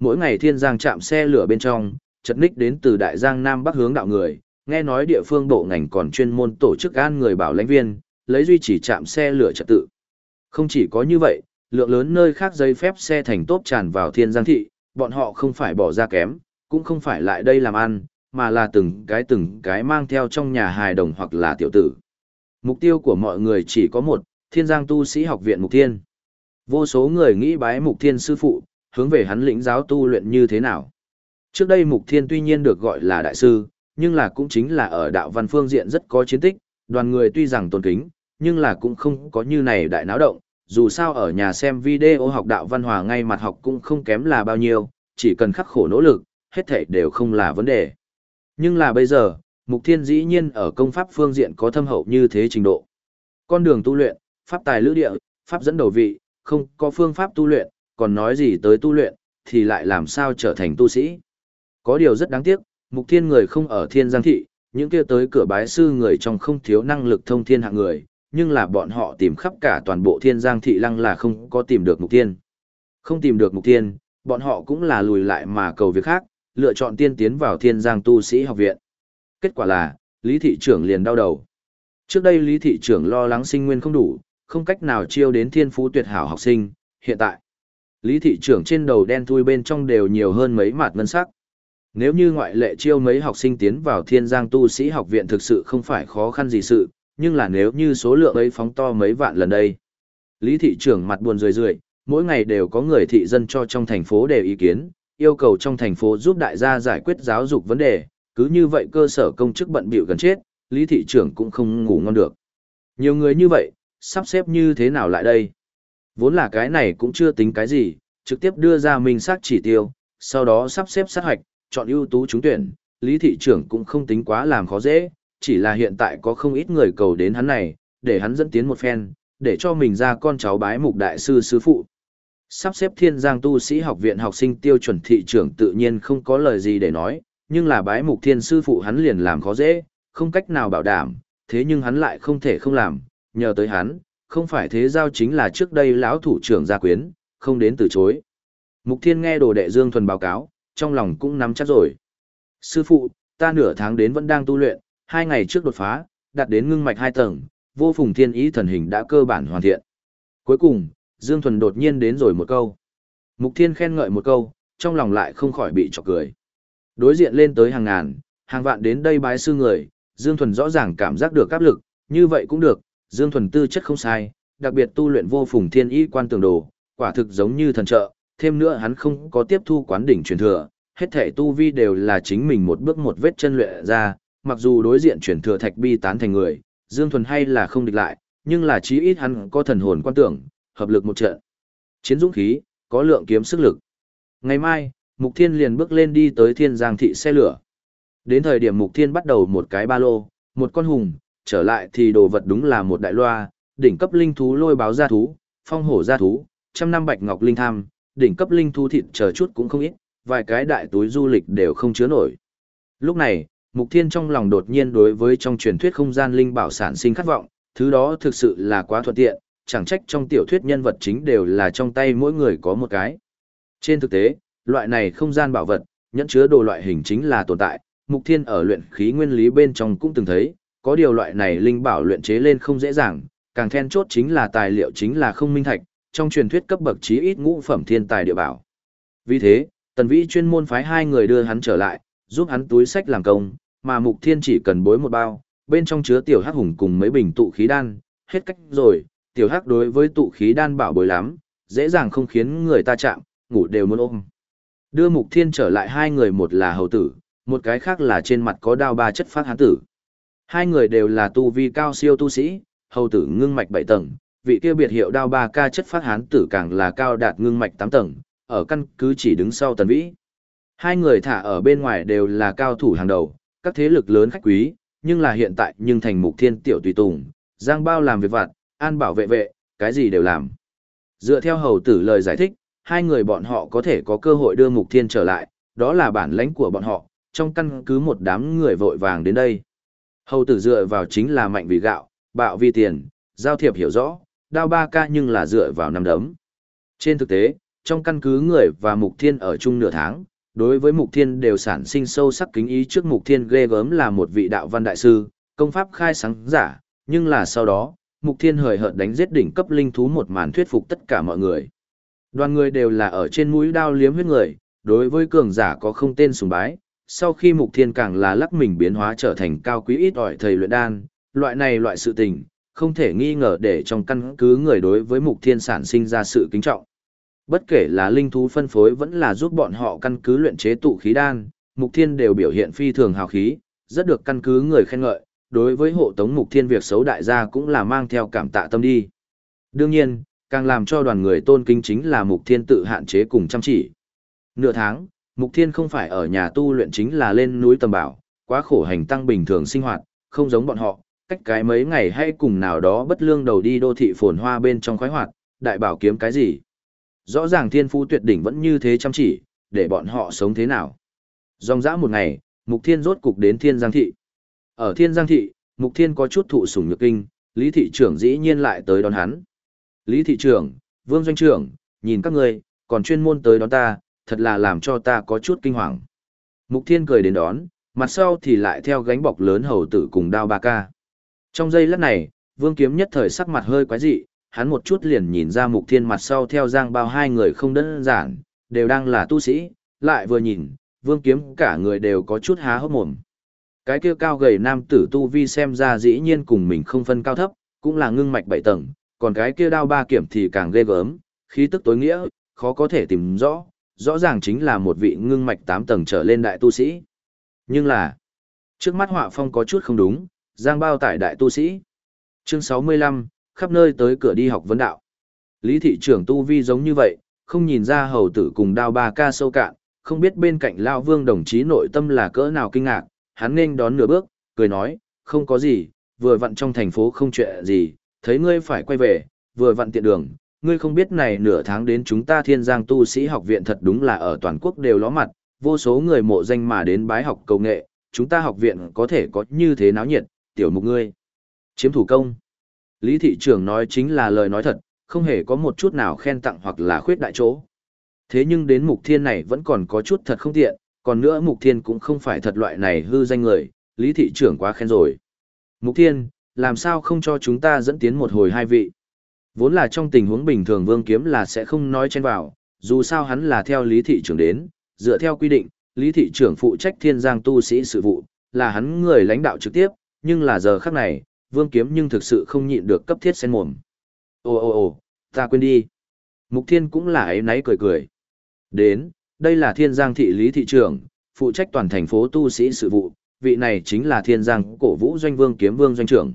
Mỗi ngày Thiên Giang chạm xe lửa bên trong, chật ních đến từ Đại Giang Nam Bắc hướng đạo người, nghe nói địa phương bộ ngành còn chuyên môn tổ chức an người bảo lãnh viên, lấy duy trì chạm xe lửa trật tự. Không chỉ có như vậy, lượng lớn nơi khác giấy phép xe thành tốt tràn vào Thiên Giang Thị, bọn họ không phải bỏ ra kém, cũng không phải lại đây làm ăn, mà là từng cái từng cái mang theo trong nhà hài đồng hoặc là tiểu tử. Mục tiêu của mọi người chỉ có một, Thiên Giang Tu Sĩ Học viện Mục Thiên. Vô số người nghĩ bái Mục Thiên sư phụ, hướng về hắn lĩnh giáo tu luyện như thế nào. Trước đây Mục Thiên tuy nhiên được gọi là đại sư, nhưng là cũng chính là ở đạo văn phương diện rất có chiến tích, đoàn người tuy rằng tôn kính, nhưng là cũng không có như này đại náo động, dù sao ở nhà xem video học đạo văn hòa ngay mặt học cũng không kém là bao nhiêu, chỉ cần khắc khổ nỗ lực, hết thảy đều không là vấn đề. Nhưng là bây giờ, Mục Thiên dĩ nhiên ở công pháp phương diện có thâm hậu như thế trình độ. Con đường tu luyện, pháp tài lữ địa, pháp dẫn đầu vị, không có phương pháp tu luyện, còn nói gì tới tu luyện, thì lại làm sao trở thành tu sĩ. Có điều rất đáng tiếc, Mục Thiên người không ở Thiên Giang Thị, những kia tới cửa bái sư người trong không thiếu năng lực thông thiên hạng người, nhưng là bọn họ tìm khắp cả toàn bộ Thiên Giang Thị lăng là không có tìm được Mục Thiên. Không tìm được Mục Thiên, bọn họ cũng là lùi lại mà cầu việc khác, lựa chọn tiên tiến vào Thiên Giang Tu Sĩ Học Viện. Kết quả là, Lý Thị trưởng liền đau đầu. Trước đây Lý Thị trưởng lo lắng sinh nguyên không đủ, không cách nào chiêu đến thiên phú tuyệt hảo học sinh, hiện tại. Lý Thị trưởng trên đầu đen thui bên trong đều nhiều hơn mấy mạt ngân sắc. Nếu như ngoại lệ chiêu mấy học sinh tiến vào Thiên Giang Tu Sĩ Học Viện thực sự không phải khó khăn gì sự, nhưng là nếu như số lượng ấy phóng to mấy vạn lần đây. Lý Thị trưởng mặt buồn rười rượi, mỗi ngày đều có người thị dân cho trong thành phố đề ý kiến, yêu cầu trong thành phố giúp đại gia giải quyết giáo dục vấn đề, cứ như vậy cơ sở công chức bận bịu gần chết, lý thị trưởng cũng không ngủ ngon được. Nhiều người như vậy, sắp xếp như thế nào lại đây? Vốn là cái này cũng chưa tính cái gì, trực tiếp đưa ra mình xác chỉ tiêu, sau đó sắp xếp sát hoạch, chọn ưu tú trúng tuyển, lý thị trưởng cũng không tính quá làm khó dễ, chỉ là hiện tại có không ít người cầu đến hắn này, để hắn dẫn tiến một phen, để cho mình ra con cháu bái mục đại sư sư phụ. Sắp xếp thiên giang tu sĩ học viện học sinh tiêu chuẩn thị trưởng tự nhiên không có lời gì để nói, nhưng là bái mục thiên sư phụ hắn liền làm khó dễ, không cách nào bảo đảm, thế nhưng hắn lại không thể không làm, nhờ tới hắn, không phải thế giao chính là trước đây lão thủ trưởng gia quyến, không đến từ chối. Mục thiên nghe đồ đệ Dương Thuần báo cáo, trong lòng cũng nắm chắc rồi. Sư phụ, ta nửa tháng đến vẫn đang tu luyện, hai ngày trước đột phá, đạt đến ngưng mạch hai tầng, vô phùng thiên ý thần hình đã cơ bản hoàn thiện. Cuối cùng, Dương Thuần đột nhiên đến rồi một câu. Mục Thiên khen ngợi một câu, trong lòng lại không khỏi bị chọc cười. Đối diện lên tới hàng ngàn, hàng vạn đến đây bái sư người, Dương Thuần rõ ràng cảm giác được áp lực, như vậy cũng được, Dương Thuần tư chất không sai, đặc biệt tu luyện vô phùng thiên ý quan tường đồ, Quả thực giống như thần trợ, thêm nữa hắn không có tiếp thu quán đỉnh truyền thừa, hết thể tu vi đều là chính mình một bước một vết chân luyện ra, mặc dù đối diện truyền thừa thạch bi tán thành người, Dương Thuần hay là không địch lại, nhưng là chí ít hắn có thần hồn quan tưởng, hợp lực một trận. Chiến dũng khí, có lượng kiếm sức lực. Ngày mai, Mục Thiên liền bước lên đi tới Thiên Giang thị xe lửa. Đến thời điểm Mục Thiên bắt đầu một cái ba lô, một con hùng, trở lại thì đồ vật đúng là một đại loa, đỉnh cấp linh thú lôi báo gia thú, phong hổ gia thú, trăm năm bạch ngọc linh tham, đỉnh cấp linh thú thịt chờ chút cũng không ít, vài cái đại túi du lịch đều không chứa nổi. Lúc này, Mục Thiên trong lòng đột nhiên đối với trong truyền thuyết không gian linh bảo sản sinh khát vọng, thứ đó thực sự là quá thuận tiện, chẳng trách trong tiểu thuyết nhân vật chính đều là trong tay mỗi người có một cái. Trên thực tế, loại này không gian bảo vật, nhẫn chứa đồ loại hình chính là tồn tại, Mục Thiên ở luyện khí nguyên lý bên trong cũng từng thấy, có điều loại này linh bảo luyện chế lên không dễ dàng, càng then chốt chính là tài liệu chính là không minh thạch, trong truyền thuyết cấp bậc chí ít ngũ phẩm thiên tài địa bảo. Vì thế, Tần Vĩ chuyên môn phái hai người đưa hắn trở lại, giúp hắn túi sách làm công, mà Mục Thiên chỉ cần bối một bao, bên trong chứa tiểu hắc hùng cùng mấy bình tụ khí đan, hết cách rồi, tiểu hắc đối với tụ khí đan bảo bối lắm, dễ dàng không khiến người ta chạm, ngủ đều muốn ôm. Đưa Mục Thiên trở lại hai người một là hầu tử, một cái khác là trên mặt có đao ba chất phát hán tử. Hai người đều là tu vi cao siêu tu sĩ, hầu tử ngưng mạch bảy tầng, vị kia biệt hiệu đao ba ca chất phát hán tử càng là cao đạt ngưng mạch tám tầng, ở căn cứ chỉ đứng sau tần vĩ. Hai người thả ở bên ngoài đều là cao thủ hàng đầu, các thế lực lớn khách quý, nhưng là hiện tại nhưng thành mục thiên tiểu tùy tùng, giang bao làm việc vặt, an bảo vệ vệ, cái gì đều làm. Dựa theo hầu tử lời giải thích, hai người bọn họ có thể có cơ hội đưa mục thiên trở lại, đó là bản lãnh của bọn họ, trong căn cứ một đám người vội vàng đến đây. Hầu tử dựa vào chính là mạnh vì gạo, bạo vì tiền, giao thiệp hiểu rõ, đao ba ca nhưng là dựa vào năm đấm. Trên thực tế, trong căn cứ người và mục thiên ở chung nửa tháng, đối với mục thiên đều sản sinh sâu sắc kính ý trước mục thiên ghê gớm là một vị đạo văn đại sư, công pháp khai sáng giả, nhưng là sau đó, mục thiên hời hợt đánh giết đỉnh cấp linh thú một màn thuyết phục tất cả mọi người. Đoàn người đều là ở trên mũi đao liếm huyết người, đối với cường giả có không tên sùng bái, sau khi mục thiên càng là lắc mình biến hóa trở thành cao quý ít ỏi thầy luyện đan, loại này loại sự tình, không thể nghi ngờ để trong căn cứ người đối với mục thiên sản sinh ra sự kính trọng. Bất kể là linh thú phân phối vẫn là giúp bọn họ căn cứ luyện chế tụ khí đan, mục thiên đều biểu hiện phi thường hào khí, rất được căn cứ người khen ngợi, đối với hộ tống mục thiên việc xấu đại gia cũng là mang theo cảm tạ tâm đi. Đương nhiên, càng làm cho đoàn người tôn kính chính là mục thiên tự hạn chế cùng chăm chỉ. Nửa tháng, mục thiên không phải ở nhà tu luyện chính là lên núi tầm bảo, quá khổ hành tăng bình thường sinh hoạt, không giống bọn họ, cách cái mấy ngày hay cùng nào đó bất lương đầu đi đô thị phồn hoa bên trong khoái hoạt, đại bảo kiếm cái gì. Rõ ràng thiên phú tuyệt đỉnh vẫn như thế chăm chỉ, để bọn họ sống thế nào. Dòng dã một ngày, Mục Thiên rốt cục đến Thiên Giang Thị. Ở Thiên Giang Thị, Mục Thiên có chút thụ sủng nhược kinh, Lý Thị trưởng dĩ nhiên lại tới đón hắn. Lý Thị trưởng, Vương Doanh trưởng, nhìn các người, còn chuyên môn tới đón ta, thật là làm cho ta có chút kinh hoàng. Mục Thiên cười đến đón, mặt sau thì lại theo gánh bọc lớn hầu tử cùng đao ba ca. Trong giây lát này, Vương Kiếm nhất thời sắc mặt hơi quái dị, hắn một chút liền nhìn ra Mục Thiên mặt sau theo Giang Bao hai người không đơn giản, đều đang là tu sĩ, lại vừa nhìn, Vương Kiếm cả người đều có chút há hốc mồm. Cái kia cao gầy nam tử tu vi xem ra dĩ nhiên cùng mình không phân cao thấp, cũng là ngưng mạch bảy tầng, còn cái kia đao ba kiểm thì càng ghê gớm, khí tức tối nghĩa, khó có thể tìm rõ, rõ ràng chính là một vị ngưng mạch tám tầng trở lên đại tu sĩ. Nhưng là, trước mắt họa phong có chút không đúng, giang bao tải đại tu sĩ. Chương 65, khắp nơi tới cửa đi học vấn đạo. Lý thị trưởng tu vi giống như vậy, không nhìn ra hầu tử cùng đao ba ca sâu cạn, không biết bên cạnh Lao Vương đồng chí nội tâm là cỡ nào kinh ngạc, hắn nên đón nửa bước, cười nói, không có gì, vừa vặn trong thành phố không chuyện gì, thấy ngươi phải quay về, vừa vặn tiện đường, ngươi không biết này nửa tháng đến chúng ta thiên giang tu sĩ học viện thật đúng là ở toàn quốc đều ló mặt, vô số người mộ danh mà đến bái học cầu nghệ, chúng ta học viện có thể có như thế náo nhiệt, tiểu mục ngươi. Chiếm thủ công. Lý thị trưởng nói chính là lời nói thật, không hề có một chút nào khen tặng hoặc là khuyết đại chỗ. Thế nhưng đến mục thiên này vẫn còn có chút thật không tiện, còn nữa mục thiên cũng không phải thật loại này hư danh người, lý thị trưởng quá khen rồi. Mục thiên, làm sao không cho chúng ta dẫn tiến một hồi hai vị? Vốn là trong tình huống bình thường vương kiếm là sẽ không nói chen vào, dù sao hắn là theo lý thị trưởng đến, dựa theo quy định, lý thị trưởng phụ trách thiên giang tu sĩ sự vụ, là hắn người lãnh đạo trực tiếp, nhưng là giờ khắc này, vương kiếm nhưng thực sự không nhịn được cấp thiết sen mồm. Ồ ồ ồ, ta quên đi. Mục Thiên cũng là ấy náy cười cười. Đến, đây là Thiên Giang thị lý thị trưởng, phụ trách toàn thành phố tu sĩ sự vụ, vị này chính là Thiên Giang cổ vũ doanh vương kiếm vương doanh trưởng.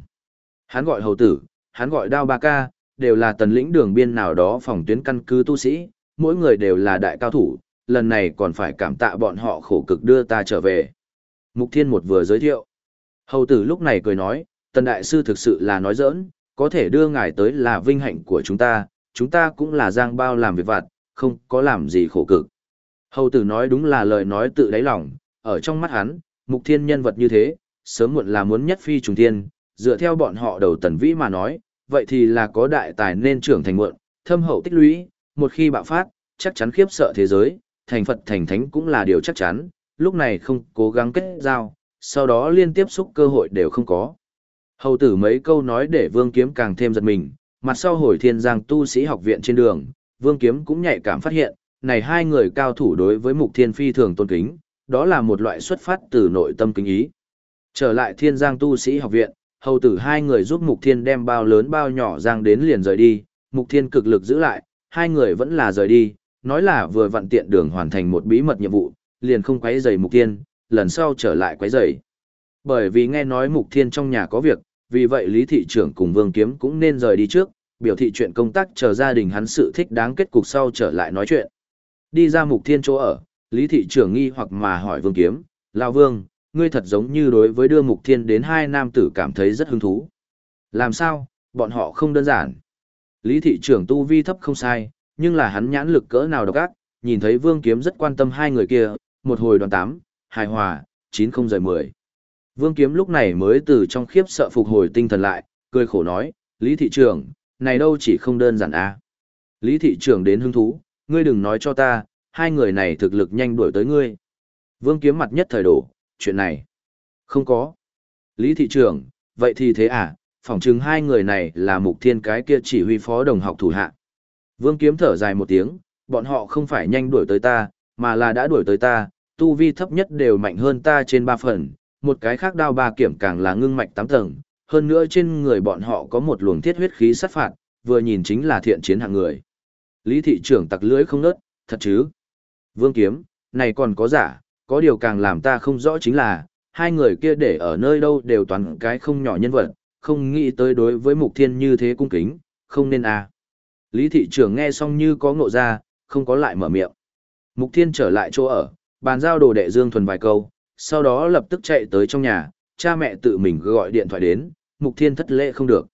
Hắn gọi hầu tử, hắn gọi đao ba ca, đều là tần lĩnh đường biên nào đó phòng tuyến căn cứ tu sĩ, mỗi người đều là đại cao thủ, lần này còn phải cảm tạ bọn họ khổ cực đưa ta trở về. Mục Thiên một vừa giới thiệu. Hầu tử lúc này cười nói, tần đại sư thực sự là nói giỡn, có thể đưa ngài tới là vinh hạnh của chúng ta, chúng ta cũng là giang bao làm việc vặt, không có làm gì khổ cực. Hầu tử nói đúng là lời nói tự đáy lòng, ở trong mắt hắn, mục thiên nhân vật như thế, sớm muộn là muốn nhất phi trùng thiên, dựa theo bọn họ đầu tần vĩ mà nói, vậy thì là có đại tài nên trưởng thành muộn, thâm hậu tích lũy, một khi bạo phát, chắc chắn khiếp sợ thế giới, thành Phật thành thánh cũng là điều chắc chắn, lúc này không cố gắng kết giao, sau đó liên tiếp xúc cơ hội đều không có. Hầu tử mấy câu nói để Vương Kiếm càng thêm giật mình, mặt sau hồi thiên giang tu sĩ học viện trên đường, Vương Kiếm cũng nhạy cảm phát hiện, này hai người cao thủ đối với mục thiên phi thường tôn kính, đó là một loại xuất phát từ nội tâm kính ý. Trở lại thiên giang tu sĩ học viện, hầu tử hai người giúp mục thiên đem bao lớn bao nhỏ giang đến liền rời đi, mục thiên cực lực giữ lại, hai người vẫn là rời đi, nói là vừa vặn tiện đường hoàn thành một bí mật nhiệm vụ, liền không quấy rầy mục thiên, lần sau trở lại quấy rầy. Bởi vì nghe nói mục thiên trong nhà có việc, vì vậy Lý Thị trưởng cùng Vương Kiếm cũng nên rời đi trước, biểu thị chuyện công tác chờ gia đình hắn sự thích đáng kết cục sau trở lại nói chuyện. Đi ra mục thiên chỗ ở, Lý Thị trưởng nghi hoặc mà hỏi Vương Kiếm, Lão Vương, ngươi thật giống như đối với đưa mục thiên đến hai nam tử cảm thấy rất hứng thú. Làm sao, bọn họ không đơn giản. Lý Thị trưởng tu vi thấp không sai, nhưng là hắn nhãn lực cỡ nào độc ác, nhìn thấy Vương Kiếm rất quan tâm hai người kia, một hồi đoàn tám, hài hòa, chín không rời mười. Vương Kiếm lúc này mới từ trong khiếp sợ phục hồi tinh thần lại, cười khổ nói, Lý thị trưởng, này đâu chỉ không đơn giản à. Lý thị trưởng đến hứng thú, ngươi đừng nói cho ta, hai người này thực lực nhanh đuổi tới ngươi. Vương Kiếm mặt nhất thời đổ, chuyện này. Không có. Lý thị trưởng, vậy thì thế à, phỏng chừng hai người này là mục thiên cái kia chỉ huy phó đồng học thủ hạ. Vương Kiếm thở dài một tiếng, bọn họ không phải nhanh đuổi tới ta, mà là đã đuổi tới ta, tu vi thấp nhất đều mạnh hơn ta trên ba phần, một cái khác đao ba kiểm càng là ngưng mạch tám tầng, hơn nữa trên người bọn họ có một luồng thiết huyết khí sát phạt, vừa nhìn chính là thiện chiến hạng người. Lý thị trưởng tặc lưỡi không nớt, thật chứ? Vương kiếm, này còn có giả, có điều càng làm ta không rõ chính là, hai người kia để ở nơi đâu đều toàn cái không nhỏ nhân vật, không nghĩ tới đối với mục thiên như thế cung kính, không nên à. Lý thị trưởng nghe xong như có ngộ ra, không có lại mở miệng. Mục thiên trở lại chỗ ở, bàn giao đồ đệ Dương Thuần vài câu, sau đó lập tức chạy tới trong nhà, cha mẹ tự mình gọi điện thoại đến, Mục Thiên thất lễ không được.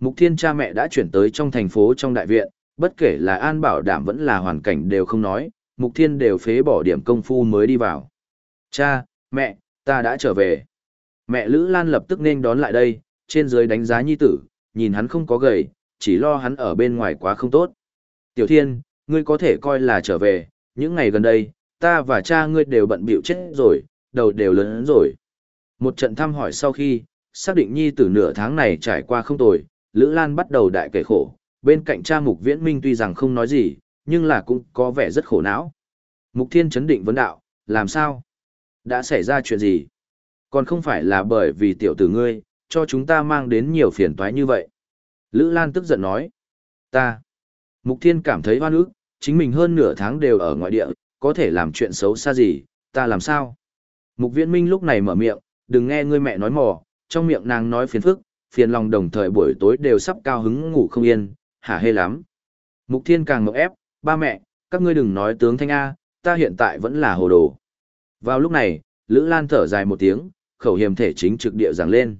Mục Thiên cha mẹ đã chuyển tới trong thành phố trong đại viện, bất kể là an bảo đảm vẫn là hoàn cảnh đều không nói, Mục Thiên đều phế bỏ điểm công phu mới đi vào. Cha, mẹ, ta đã trở về. Mẹ Lữ Lan lập tức nên đón lại đây, trên dưới đánh giá nhi tử, nhìn hắn không có gầy, chỉ lo hắn ở bên ngoài quá không tốt. Tiểu Thiên, ngươi có thể coi là trở về, những ngày gần đây, ta và cha ngươi đều bận bịu chết rồi, đầu đều lớn rồi. Một trận thăm hỏi sau khi, xác định nhi tử nửa tháng này trải qua không tồi, Lữ Lan bắt đầu đại kể khổ, bên cạnh cha Mục Viễn Minh tuy rằng không nói gì, nhưng là cũng có vẻ rất khổ não. Mục Thiên chấn định vấn đạo, làm sao? Đã xảy ra chuyện gì? Còn không phải là bởi vì tiểu tử ngươi, cho chúng ta mang đến nhiều phiền toái như vậy. Lữ Lan tức giận nói, ta. Mục Thiên cảm thấy hoan ức, chính mình hơn nửa tháng đều ở ngoại địa, có thể làm chuyện xấu xa gì, ta làm sao? Mục Viễn Minh lúc này mở miệng, đừng nghe ngươi mẹ nói mò, trong miệng nàng nói phiền phức, phiền lòng đồng thời buổi tối đều sắp cao hứng ngủ không yên, hả hê lắm. Mục Thiên càng ngậm ép, ba mẹ, các ngươi đừng nói tướng thanh A, ta hiện tại vẫn là hồ đồ. Vào lúc này, Lữ Lan thở dài một tiếng, khẩu hiểm thể chính trực địa giảng lên.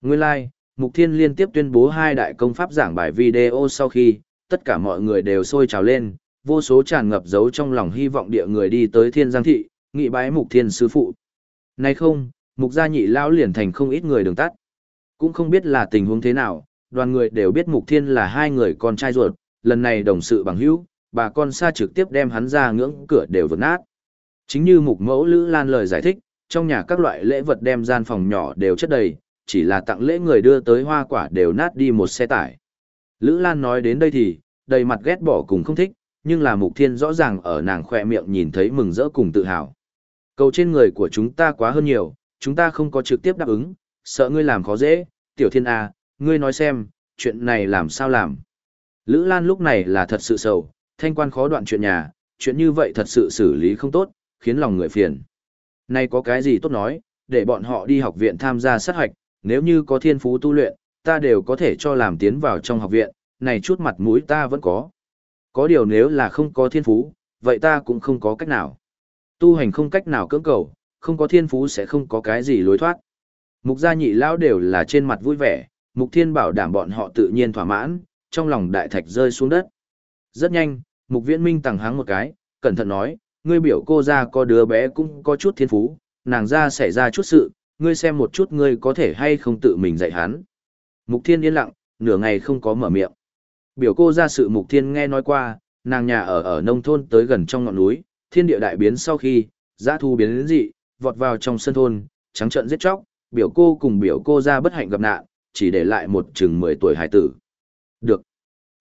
Nguyên lai, like, Mục Thiên liên tiếp tuyên bố hai đại công pháp giảng bài video sau khi, tất cả mọi người đều sôi trào lên, vô số tràn ngập dấu trong lòng hy vọng địa người đi tới Thiên Giang Thị, nghị bái Mục Thiên sư phụ. Nay không, mục gia nhị lão liền thành không ít người đường tắt. Cũng không biết là tình huống thế nào, đoàn người đều biết mục thiên là hai người con trai ruột, lần này đồng sự bằng hữu, bà con xa trực tiếp đem hắn ra ngưỡng cửa đều vượt nát. Chính như mục mẫu Lữ Lan lời giải thích, trong nhà các loại lễ vật đem gian phòng nhỏ đều chất đầy, chỉ là tặng lễ người đưa tới hoa quả đều nát đi một xe tải. Lữ Lan nói đến đây thì, đầy mặt ghét bỏ cùng không thích, nhưng là mục thiên rõ ràng ở nàng khoe miệng nhìn thấy mừng rỡ cùng tự hào. Cầu trên người của chúng ta quá hơn nhiều, chúng ta không có trực tiếp đáp ứng, sợ ngươi làm khó dễ, tiểu thiên A, ngươi nói xem, chuyện này làm sao làm. Lữ Lan lúc này là thật sự sầu, thanh quan khó đoạn chuyện nhà, chuyện như vậy thật sự xử lý không tốt, khiến lòng người phiền. Nay có cái gì tốt nói, để bọn họ đi học viện tham gia sát hạch. nếu như có thiên phú tu luyện, ta đều có thể cho làm tiến vào trong học viện, này chút mặt mũi ta vẫn có. Có điều nếu là không có thiên phú, vậy ta cũng không có cách nào. Tu hành không cách nào cưỡng cầu, không có thiên phú sẽ không có cái gì lối thoát. Mục gia nhị lão đều là trên mặt vui vẻ, mục thiên bảo đảm bọn họ tự nhiên thỏa mãn, trong lòng đại thạch rơi xuống đất. Rất nhanh, mục viễn minh tằng háng một cái, cẩn thận nói, ngươi biểu cô ra có đứa bé cũng có chút thiên phú, nàng ra xảy ra chút sự, ngươi xem một chút ngươi có thể hay không tự mình dạy hắn. Mục thiên yên lặng, nửa ngày không có mở miệng. Biểu cô ra sự mục thiên nghe nói qua, nàng nhà ở ở nông thôn tới gần trong ngọn núi, thiên địa đại biến sau khi, giã thu biến đến dị, vọt vào trong sân thôn, trắng trận giết chóc, biểu cô cùng biểu cô ra bất hạnh gặp nạn, chỉ để lại một chừng 10 tuổi hải tử. Được.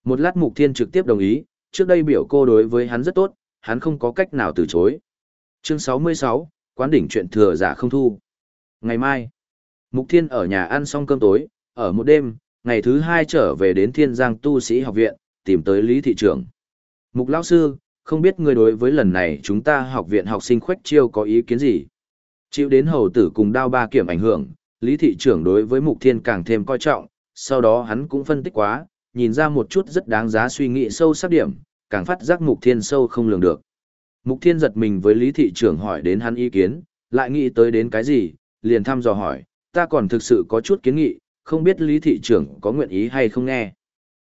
Một lát mục thiên trực tiếp đồng ý, trước đây biểu cô đối với hắn rất tốt, hắn không có cách nào từ chối. Chương 66, quán đỉnh chuyện thừa giả không thu. Ngày mai, Mục Thiên ở nhà ăn xong cơm tối, ở một đêm, ngày thứ hai trở về đến Thiên Giang Tu Sĩ Học Viện, tìm tới Lý Thị Trưởng. Mục Lão Sư, không biết người đối với lần này chúng ta học viện học sinh khuếch chiêu có ý kiến gì? Chịu đến hầu tử cùng đao ba kiểm ảnh hưởng, Lý Thị Trưởng đối với Mục Thiên càng thêm coi trọng, sau đó hắn cũng phân tích quá, nhìn ra một chút rất đáng giá suy nghĩ sâu sắc điểm, càng phát giác Mục Thiên sâu không lường được. Mục Thiên giật mình với Lý Thị Trưởng hỏi đến hắn ý kiến, lại nghĩ tới đến cái gì, liền thăm dò hỏi, ta còn thực sự có chút kiến nghị, không biết Lý Thị Trưởng có nguyện ý hay không nghe.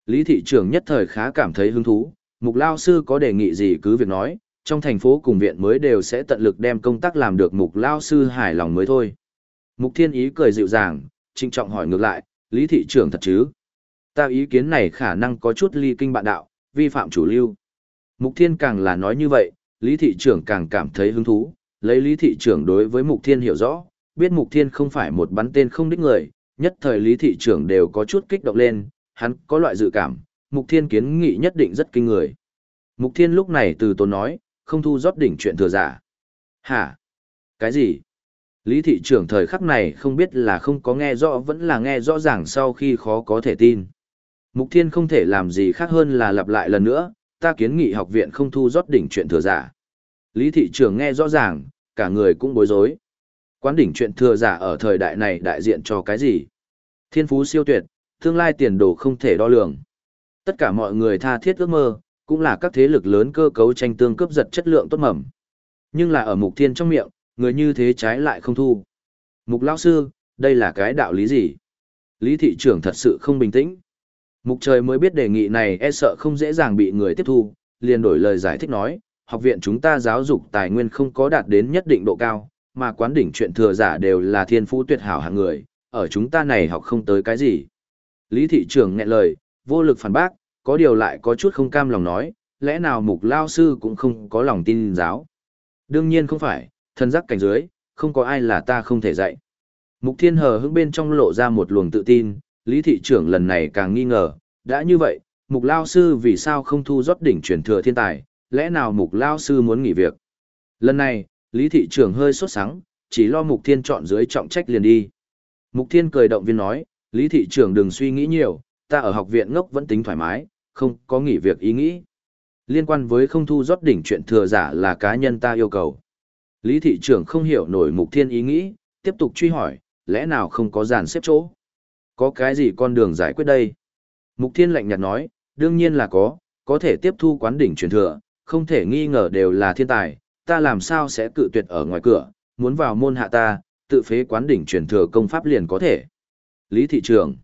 Lý Thị Trưởng nhất thời khá cảm thấy hứng thú, Mục Lao Sư có đề nghị gì cứ việc nói, trong thành phố cùng viện mới đều sẽ tận lực đem công tác làm được Mục Lao Sư hài lòng mới thôi. Mục Thiên Ý cười dịu dàng, trinh trọng hỏi ngược lại, Lý Thị Trưởng thật chứ? Ta ý kiến này khả năng có chút ly kinh bạn đạo, vi phạm chủ lưu. Mục Thiên càng là nói như vậy, Lý Thị Trưởng càng cảm thấy hứng thú, lấy Lý Thị Trưởng đối với Mục Thiên hiểu rõ, biết Mục Thiên không phải một bắn tên không đích người, nhất thời Lý Thị Trưởng đều có chút kích động lên, hắn có loại dự cảm, Mục Thiên kiến nghị nhất định rất kinh người. Mục Thiên lúc này từ tốn nói, không thu rót đỉnh chuyện thừa giả. Hả? Cái gì? Lý Thị Trưởng thời khắc này không biết là không có nghe rõ vẫn là nghe rõ ràng sau khi khó có thể tin. Mục Thiên không thể làm gì khác hơn là lặp lại lần nữa, ta kiến nghị học viện không thu rót đỉnh chuyện thừa giả. Lý thị trưởng nghe rõ ràng, cả người cũng bối rối. Quán đỉnh chuyện thừa giả ở thời đại này đại diện cho cái gì? Thiên phú siêu tuyệt, tương lai tiền đồ không thể đo lường. Tất cả mọi người tha thiết ước mơ, cũng là các thế lực lớn cơ cấu tranh tương cướp giật chất lượng tốt mầm. Nhưng là ở mục thiên trong miệng, người như thế trái lại không thu. Mục lão sư, đây là cái đạo lý gì? Lý thị trưởng thật sự không bình tĩnh. Mục trời mới biết đề nghị này e sợ không dễ dàng bị người tiếp thu, liền đổi lời giải thích nói, học viện chúng ta giáo dục tài nguyên không có đạt đến nhất định độ cao, mà quán đỉnh chuyện thừa giả đều là thiên phú tuyệt hảo hạng người, ở chúng ta này học không tới cái gì. Lý thị trưởng nghẹn lời, vô lực phản bác, có điều lại có chút không cam lòng nói, lẽ nào mục lao sư cũng không có lòng tin giáo. Đương nhiên không phải, thân giác cảnh dưới, không có ai là ta không thể dạy. Mục thiên hờ hững bên trong lộ ra một luồng tự tin, Lý thị trưởng lần này càng nghi ngờ, đã như vậy, mục lao sư vì sao không thu rót đỉnh truyền thừa thiên tài, lẽ nào mục lao sư muốn nghỉ việc. Lần này, Lý thị trưởng hơi sốt sắng, chỉ lo mục thiên chọn dưới trọng trách liền đi. Mục thiên cười động viên nói, Lý thị trưởng đừng suy nghĩ nhiều, ta ở học viện ngốc vẫn tính thoải mái, không có nghỉ việc ý nghĩ. Liên quan với không thu rót đỉnh chuyện thừa giả là cá nhân ta yêu cầu. Lý thị trưởng không hiểu nổi mục thiên ý nghĩ, tiếp tục truy hỏi, lẽ nào không có giàn xếp chỗ. Có cái gì con đường giải quyết đây? Mục Thiên lạnh nhạt nói, đương nhiên là có, có thể tiếp thu quán đỉnh truyền thừa, không thể nghi ngờ đều là thiên tài, ta làm sao sẽ cự tuyệt ở ngoài cửa, muốn vào môn hạ ta, tự phế quán đỉnh truyền thừa công pháp liền có thể. Lý thị trưởng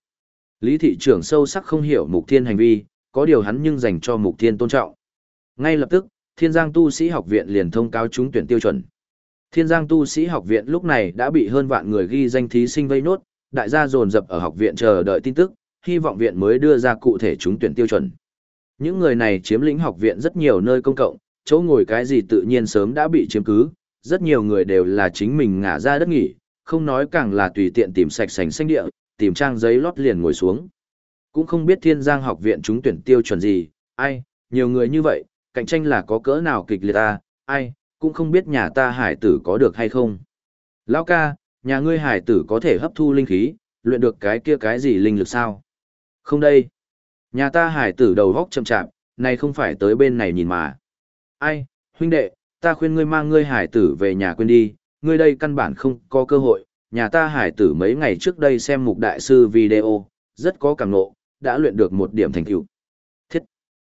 Lý thị trưởng sâu sắc không hiểu Mục Thiên hành vi, có điều hắn nhưng dành cho Mục Thiên tôn trọng. Ngay lập tức, Thiên Giang Tu Sĩ Học Viện liền thông cáo trúng tuyển tiêu chuẩn. Thiên Giang Tu Sĩ Học Viện lúc này đã bị hơn vạn người ghi danh thí sinh vây nốt, đại gia dồn dập ở học viện chờ đợi tin tức, hy vọng viện mới đưa ra cụ thể trúng tuyển tiêu chuẩn. Những người này chiếm lĩnh học viện rất nhiều nơi công cộng, chỗ ngồi cái gì tự nhiên sớm đã bị chiếm cứ, rất nhiều người đều là chính mình ngả ra đất nghỉ, không nói càng là tùy tiện tìm sạch sành xanh địa, tìm trang giấy lót liền ngồi xuống. Cũng không biết thiên giang học viện trúng tuyển tiêu chuẩn gì, ai, nhiều người như vậy, cạnh tranh là có cỡ nào kịch liệt ta, ai, cũng không biết nhà ta hải tử có được hay không. Lão ca, nhà ngươi hải tử có thể hấp thu linh khí, luyện được cái kia cái gì linh lực sao? Không đây. Nhà ta hải tử đầu góc chậm chạp, này không phải tới bên này nhìn mà. Ai, huynh đệ, ta khuyên ngươi mang ngươi hải tử về nhà quên đi, ngươi đây căn bản không có cơ hội. Nhà ta hải tử mấy ngày trước đây xem mục đại sư video, rất có cảm nộ, đã luyện được một điểm thành tựu. Thiết.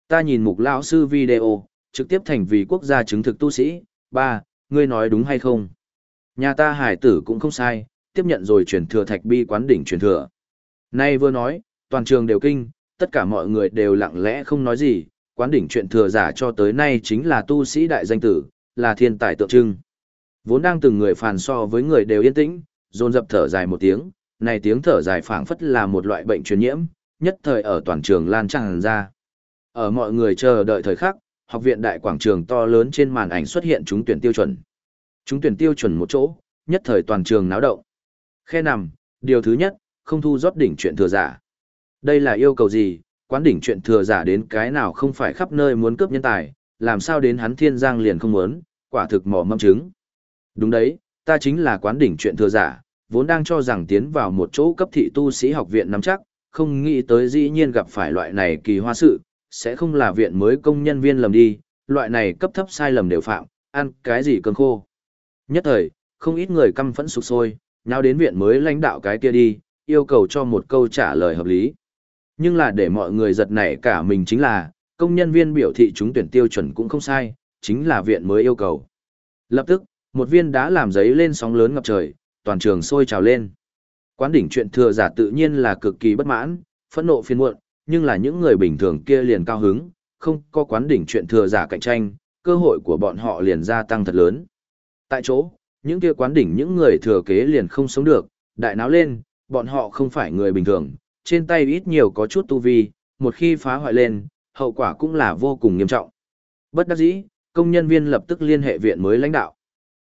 Ta nhìn mục lão sư video, trực tiếp thành vì quốc gia chứng thực tu sĩ. Ba, ngươi nói đúng hay không? Nhà ta hải tử cũng không sai, tiếp nhận rồi truyền thừa thạch bi quán đỉnh truyền thừa. Nay vừa nói, toàn trường đều kinh, tất cả mọi người đều lặng lẽ không nói gì, quán đỉnh truyền thừa giả cho tới nay chính là tu sĩ đại danh tử, là thiên tài tượng trưng. Vốn đang từng người phàn so với người đều yên tĩnh, dồn dập thở dài một tiếng, này tiếng thở dài phảng phất là một loại bệnh truyền nhiễm, nhất thời ở toàn trường lan tràn ra. Ở mọi người chờ đợi thời khắc, học viện đại quảng trường to lớn trên màn ảnh xuất hiện chúng tuyển tiêu chuẩn. Chúng tuyển tiêu chuẩn một chỗ, nhất thời toàn trường náo động. Khe nằm, điều thứ nhất, không thu rót đỉnh chuyện thừa giả. Đây là yêu cầu gì, quán đỉnh chuyện thừa giả đến cái nào không phải khắp nơi muốn cướp nhân tài, làm sao đến hắn thiên giang liền không muốn, quả thực mỏ mâm trứng. Đúng đấy, ta chính là quán đỉnh chuyện thừa giả, vốn đang cho rằng tiến vào một chỗ cấp thị tu sĩ học viện nắm chắc, không nghĩ tới dĩ nhiên gặp phải loại này kỳ hoa sự, sẽ không là viện mới công nhân viên lầm đi, loại này cấp thấp sai lầm đều phạm, ăn cái gì cơn khô. Nhất thời, không ít người căm phẫn sụp sôi, nhau đến viện mới lãnh đạo cái kia đi, yêu cầu cho một câu trả lời hợp lý. Nhưng là để mọi người giật nảy cả mình chính là, công nhân viên biểu thị chúng tuyển tiêu chuẩn cũng không sai, chính là viện mới yêu cầu. Lập tức, một viên đá làm giấy lên sóng lớn ngập trời, toàn trường sôi trào lên. Quán đỉnh chuyện thừa giả tự nhiên là cực kỳ bất mãn, phẫn nộ phiền muộn, nhưng là những người bình thường kia liền cao hứng, không có quán đỉnh chuyện thừa giả cạnh tranh, cơ hội của bọn họ liền gia tăng thật lớn. Tại chỗ, những kia quán đỉnh những người thừa kế liền không sống được, đại náo lên, bọn họ không phải người bình thường, trên tay ít nhiều có chút tu vi, một khi phá hoại lên, hậu quả cũng là vô cùng nghiêm trọng. Bất đắc dĩ, công nhân viên lập tức liên hệ viện mới lãnh đạo.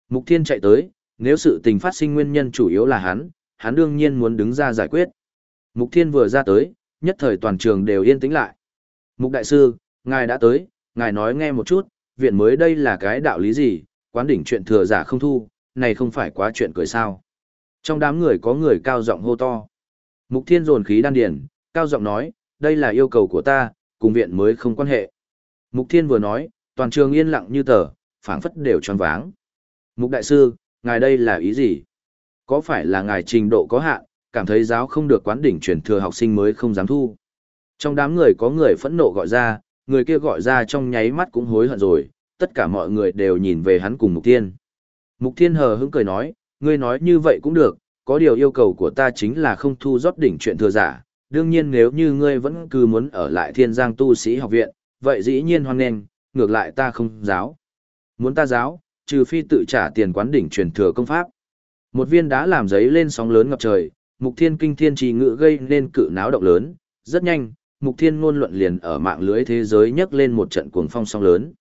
Mục Thiên chạy tới, nếu sự tình phát sinh nguyên nhân chủ yếu là hắn, hắn đương nhiên muốn đứng ra giải quyết. Mục Thiên vừa ra tới, nhất thời toàn trường đều yên tĩnh lại. Mục Đại Sư, ngài đã tới, ngài nói nghe một chút, viện mới đây là cái đạo lý gì, quán đỉnh chuyện thừa giả không thu, này không phải quá chuyện cười sao. Trong đám người có người cao giọng hô to. Mục Thiên dồn khí đan điền, cao giọng nói, đây là yêu cầu của ta, cùng viện mới không quan hệ. Mục Thiên vừa nói, toàn trường yên lặng như tờ, phảng phất đều tròn váng. Mục Đại Sư, ngài đây là ý gì? Có phải là ngài trình độ có hạn, cảm thấy giáo không được quán đỉnh truyền thừa học sinh mới không dám thu? Trong đám người có người phẫn nộ gọi ra, người kia gọi ra trong nháy mắt cũng hối hận rồi, tất cả mọi người đều nhìn về hắn cùng Mục Thiên. Mục Thiên hờ hững cười nói, ngươi nói như vậy cũng được, có điều yêu cầu của ta chính là không thu rót đỉnh chuyện thừa giả. Đương nhiên nếu như ngươi vẫn cứ muốn ở lại thiên giang tu sĩ học viện, vậy dĩ nhiên hoan nghênh, ngược lại ta không giáo. Muốn ta giáo, trừ phi tự trả tiền quán đỉnh truyền thừa công pháp. Một viên đá làm giấy lên sóng lớn ngập trời, mục thiên kinh thiên trì ngự gây nên cự náo động lớn, rất nhanh, mục thiên ngôn luận liền ở mạng lưới thế giới nhấc lên một trận cuồng phong sóng lớn.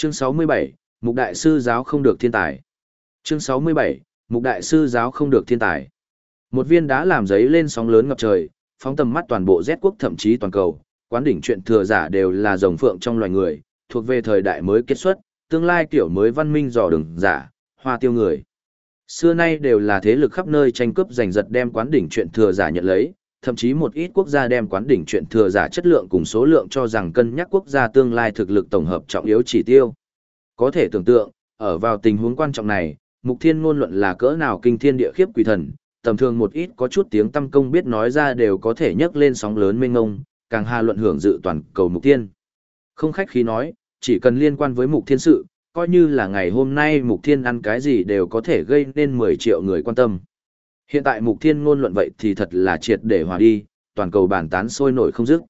Chương 67, Mục Đại Sư Giáo không được thiên tài. Chương 67, Mục Đại Sư Giáo không được thiên tài. Một viên đá làm giấy lên sóng lớn ngập trời, phóng tầm mắt toàn bộ Z quốc thậm chí toàn cầu, quán đỉnh chuyện thừa giả đều là rồng phượng trong loài người, thuộc về thời đại mới kết xuất, tương lai kiểu mới văn minh dò đường giả, hoa tiêu người. Xưa nay đều là thế lực khắp nơi tranh cướp giành giật đem quán đỉnh chuyện thừa giả nhận lấy, thậm chí một ít quốc gia đem quán đỉnh chuyện thừa giả chất lượng cùng số lượng cho rằng cân nhắc quốc gia tương lai thực lực tổng hợp trọng yếu chỉ tiêu. Có thể tưởng tượng, ở vào tình huống quan trọng này, mục thiên ngôn luận là cỡ nào kinh thiên địa khiếp quỷ thần, tầm thường một ít có chút tiếng tâm công biết nói ra đều có thể nhấc lên sóng lớn mênh ngông, càng hà luận hưởng dự toàn cầu mục thiên. Không khách khí nói, chỉ cần liên quan với mục thiên sự, coi như là ngày hôm nay mục thiên ăn cái gì đều có thể gây nên 10 triệu người quan tâm. Hiện tại mục thiên ngôn luận vậy thì thật là triệt để hòa đi, toàn cầu bàn tán sôi nổi không dứt.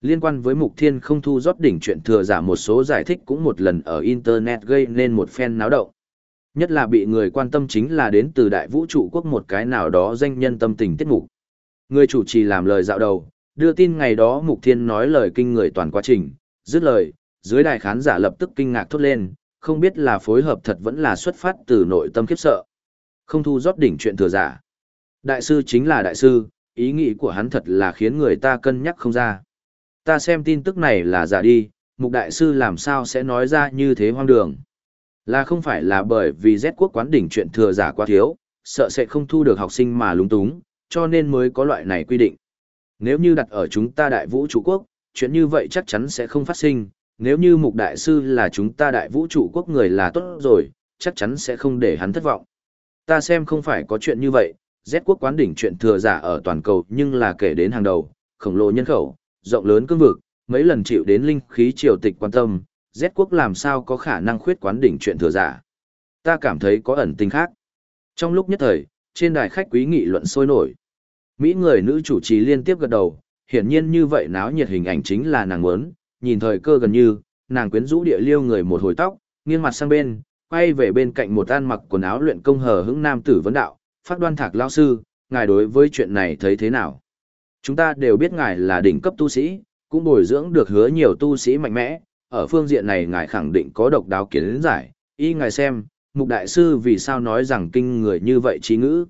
Liên quan với mục thiên không thu rót đỉnh chuyện thừa giả một số giải thích cũng một lần ở Internet gây nên một phen náo động. Nhất là bị người quan tâm chính là đến từ đại vũ trụ quốc một cái nào đó danh nhân tâm tình tiết mục. Người chủ trì làm lời dạo đầu, đưa tin ngày đó mục thiên nói lời kinh người toàn quá trình, dứt lời, dưới đài khán giả lập tức kinh ngạc thốt lên, không biết là phối hợp thật vẫn là xuất phát từ nội tâm khiếp sợ. Không thu rót đỉnh chuyện thừa giả. Đại sư chính là đại sư, ý nghĩ của hắn thật là khiến người ta cân nhắc không ra. Ta xem tin tức này là giả đi, mục đại sư làm sao sẽ nói ra như thế hoang đường. Là không phải là bởi vì Z quốc quán đỉnh chuyện thừa giả quá thiếu, sợ sẽ không thu được học sinh mà lúng túng, cho nên mới có loại này quy định. Nếu như đặt ở chúng ta đại vũ trụ quốc, chuyện như vậy chắc chắn sẽ không phát sinh, nếu như mục đại sư là chúng ta đại vũ trụ quốc người là tốt rồi, chắc chắn sẽ không để hắn thất vọng. Ta xem không phải có chuyện như vậy, Z quốc quán đỉnh chuyện thừa giả ở toàn cầu nhưng là kể đến hàng đầu, khổng lồ nhân khẩu, rộng lớn cương vực, mấy lần chịu đến linh khí triều tịch quan tâm, Z quốc làm sao có khả năng khuyết quán đỉnh chuyện thừa giả. Ta cảm thấy có ẩn tình khác. Trong lúc nhất thời, trên đài khách quý nghị luận sôi nổi. Mỹ người nữ chủ trì liên tiếp gật đầu, hiển nhiên như vậy náo nhiệt hình ảnh chính là nàng muốn, nhìn thời cơ gần như, nàng quyến rũ địa liêu người một hồi tóc, nghiêng mặt sang bên, quay về bên cạnh một an mặc quần áo luyện công hờ hững nam tử vấn đạo, phát đoan thạc lao sư, ngài đối với chuyện này thấy thế nào? Chúng ta đều biết ngài là đỉnh cấp tu sĩ, cũng bồi dưỡng được hứa nhiều tu sĩ mạnh mẽ, ở phương diện này ngài khẳng định có độc đáo kiến giải, y ngài xem, mục đại sư vì sao nói rằng kinh người như vậy trí ngữ.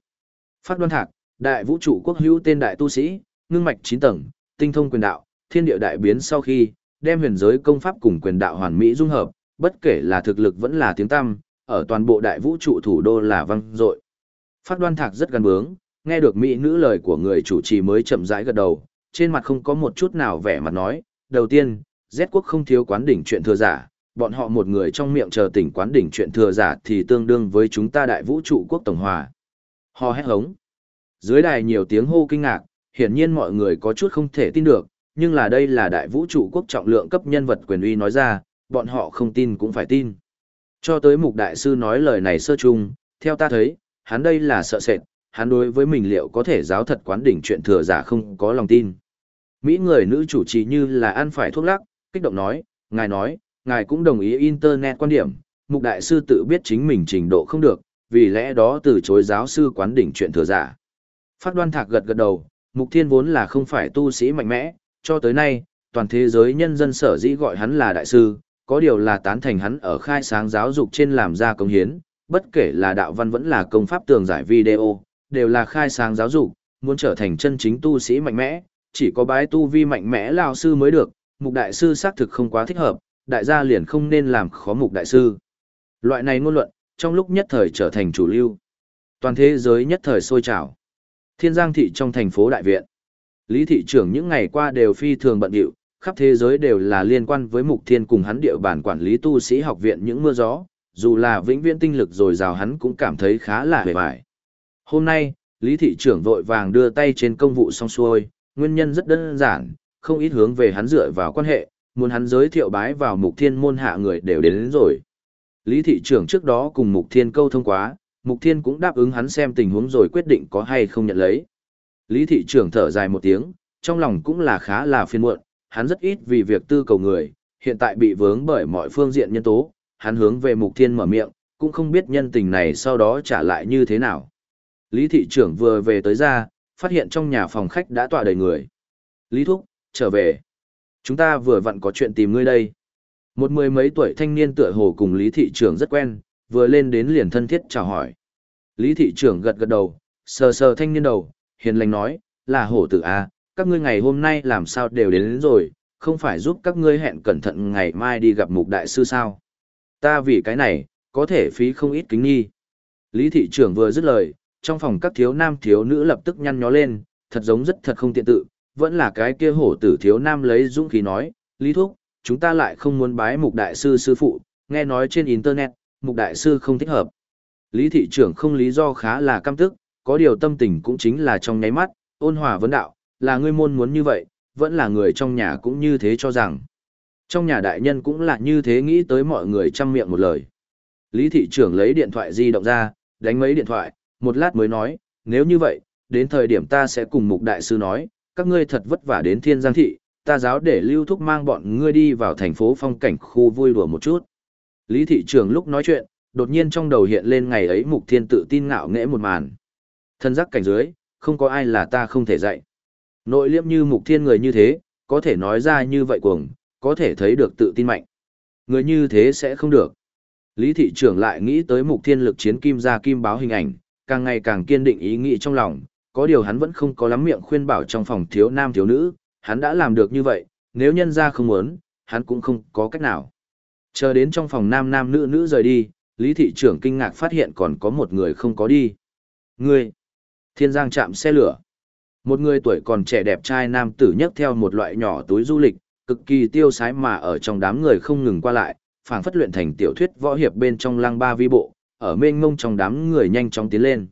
Phát đoan thạc, đại vũ trụ quốc hữu tên đại tu sĩ, ngưng mạch 9 tầng, tinh thông quyền đạo, thiên địa đại biến sau khi, đem huyền giới công pháp cùng quyền đạo hoàn mỹ dung hợp, bất kể là thực lực vẫn là tiếng tăm, ở toàn bộ đại vũ trụ thủ đô là văng dội. Phát đoan thạc rất gần bướng, nghe được mỹ nữ lời của người chủ trì mới chậm rãi gật đầu, trên mặt không có một chút nào vẻ mặt nói, đầu tiên, Z quốc không thiếu quán đỉnh chuyện thừa giả, bọn họ một người trong miệng chờ tỉnh quán đỉnh chuyện thừa giả thì tương đương với chúng ta đại vũ trụ quốc tổng hòa. Ho hét hống. Dưới đài nhiều tiếng hô kinh ngạc, hiển nhiên mọi người có chút không thể tin được, nhưng là đây là đại vũ trụ quốc trọng lượng cấp nhân vật quyền uy nói ra, bọn họ không tin cũng phải tin. Cho tới mục đại sư nói lời này sơ chung, theo ta thấy, hắn đây là sợ sệt, hắn đối với mình liệu có thể giáo thật quán đỉnh chuyện thừa giả không có lòng tin. Mỹ người nữ chủ trì như là ăn phải thuốc lắc, kích động nói, ngài nói, ngài cũng đồng ý Internet quan điểm, mục đại sư tự biết chính mình trình độ không được, vì lẽ đó từ chối giáo sư quán đỉnh chuyện thừa giả. Phát đoan thạc gật gật đầu, mục thiên vốn là không phải tu sĩ mạnh mẽ, cho tới nay, toàn thế giới nhân dân sở dĩ gọi hắn là đại sư, có điều là tán thành hắn ở khai sáng giáo dục trên làm ra công hiến, bất kể là đạo văn vẫn là công pháp tường giải video, đều là khai sáng giáo dục, muốn trở thành chân chính tu sĩ mạnh mẽ, chỉ có bái tu vi mạnh mẽ lao sư mới được, mục đại sư xác thực không quá thích hợp, đại gia liền không nên làm khó mục đại sư. Loại này ngôn luận, trong lúc nhất thời trở thành chủ lưu. Toàn thế giới nhất thời sôi trào. Thiên Giang thị trong thành phố đại viện. Lý thị trưởng những ngày qua đều phi thường bận rộn, khắp thế giới đều là liên quan với mục thiên cùng hắn địa bản quản lý tu sĩ học viện những mưa gió, dù là vĩnh viễn tinh lực rồi rào hắn cũng cảm thấy khá là hề bại. Hôm nay, Lý thị trưởng vội vàng đưa tay trên công vụ xong xuôi, nguyên nhân rất đơn giản, không ít hướng về hắn dựa vào quan hệ, muốn hắn giới thiệu bái vào mục thiên môn hạ người đều đến, đến rồi. Lý thị trưởng trước đó cùng mục thiên câu thông quá, mục thiên cũng đáp ứng hắn xem tình huống rồi quyết định có hay không nhận lấy. Lý thị trưởng thở dài một tiếng, trong lòng cũng là khá là phiền muộn, hắn rất ít vì việc tư cầu người, hiện tại bị vướng bởi mọi phương diện nhân tố, hắn hướng về mục thiên mở miệng, cũng không biết nhân tình này sau đó trả lại như thế nào. Lý thị trưởng vừa về tới ra, phát hiện trong nhà phòng khách đã tọa đầy người. Lý Thúc, trở về. Chúng ta vừa vặn có chuyện tìm ngươi đây. Một mười mấy tuổi thanh niên tựa hồ cùng Lý thị trưởng rất quen, vừa lên đến liền thân thiết chào hỏi. Lý thị trưởng gật gật đầu, sờ sờ thanh niên đầu, hiền lành nói, là hổ tử A, à, các ngươi ngày hôm nay làm sao đều đến, đến rồi, không phải giúp các ngươi hẹn cẩn thận ngày mai đi gặp mục đại sư sao. Ta vì cái này, có thể phí không ít kính nghi. Lý thị trưởng vừa dứt lời, trong phòng các thiếu nam thiếu nữ lập tức nhăn nhó lên, thật giống rất thật không tiện tự, vẫn là cái kia hổ tử thiếu nam lấy dũng khí nói, Lý Thúc, chúng ta lại không muốn bái mục đại sư sư phụ, nghe nói trên Internet, mục đại sư không thích hợp. Lý thị trưởng không lý do khá là căm tức, có điều tâm tình cũng chính là trong nháy mắt, ôn hòa vấn đạo, là ngươi môn muốn như vậy, vẫn là người trong nhà cũng như thế cho rằng. Trong nhà đại nhân cũng là như thế nghĩ tới mọi người chăm miệng một lời. Lý thị trưởng lấy điện thoại di động ra, đánh mấy điện thoại, một lát mới nói, nếu như vậy, đến thời điểm ta sẽ cùng mục đại sư nói, các ngươi thật vất vả đến thiên giang thị, ta giáo để lưu thúc mang bọn ngươi đi vào thành phố phong cảnh khu vui đùa một chút. Lý thị trưởng lúc nói chuyện, đột nhiên trong đầu hiện lên ngày ấy mục thiên tự tin ngạo nghễ một màn. Thân giác cảnh dưới, không có ai là ta không thể dạy. Nội liêm như mục thiên người như thế, có thể nói ra như vậy cuồng, có thể thấy được tự tin mạnh. Người như thế sẽ không được. Lý thị trưởng lại nghĩ tới mục thiên lực chiến kim ra kim báo hình ảnh, càng ngày càng kiên định ý nghĩ trong lòng, có điều hắn vẫn không có lắm miệng khuyên bảo trong phòng thiếu nam thiếu nữ, hắn đã làm được như vậy, nếu nhân ra không muốn, hắn cũng không có cách nào. Chờ đến trong phòng nam nam nữ nữ rời đi, Lý thị trưởng kinh ngạc phát hiện còn có một người không có đi. Người, thiên giang chạm xe lửa. Một người tuổi còn trẻ đẹp trai nam tử nhấc theo một loại nhỏ túi du lịch, cực kỳ tiêu sái mà ở trong đám người không ngừng qua lại, phảng phất luyện thành tiểu thuyết võ hiệp bên trong lăng ba vi bộ, ở mênh mông trong đám người nhanh chóng tiến lên.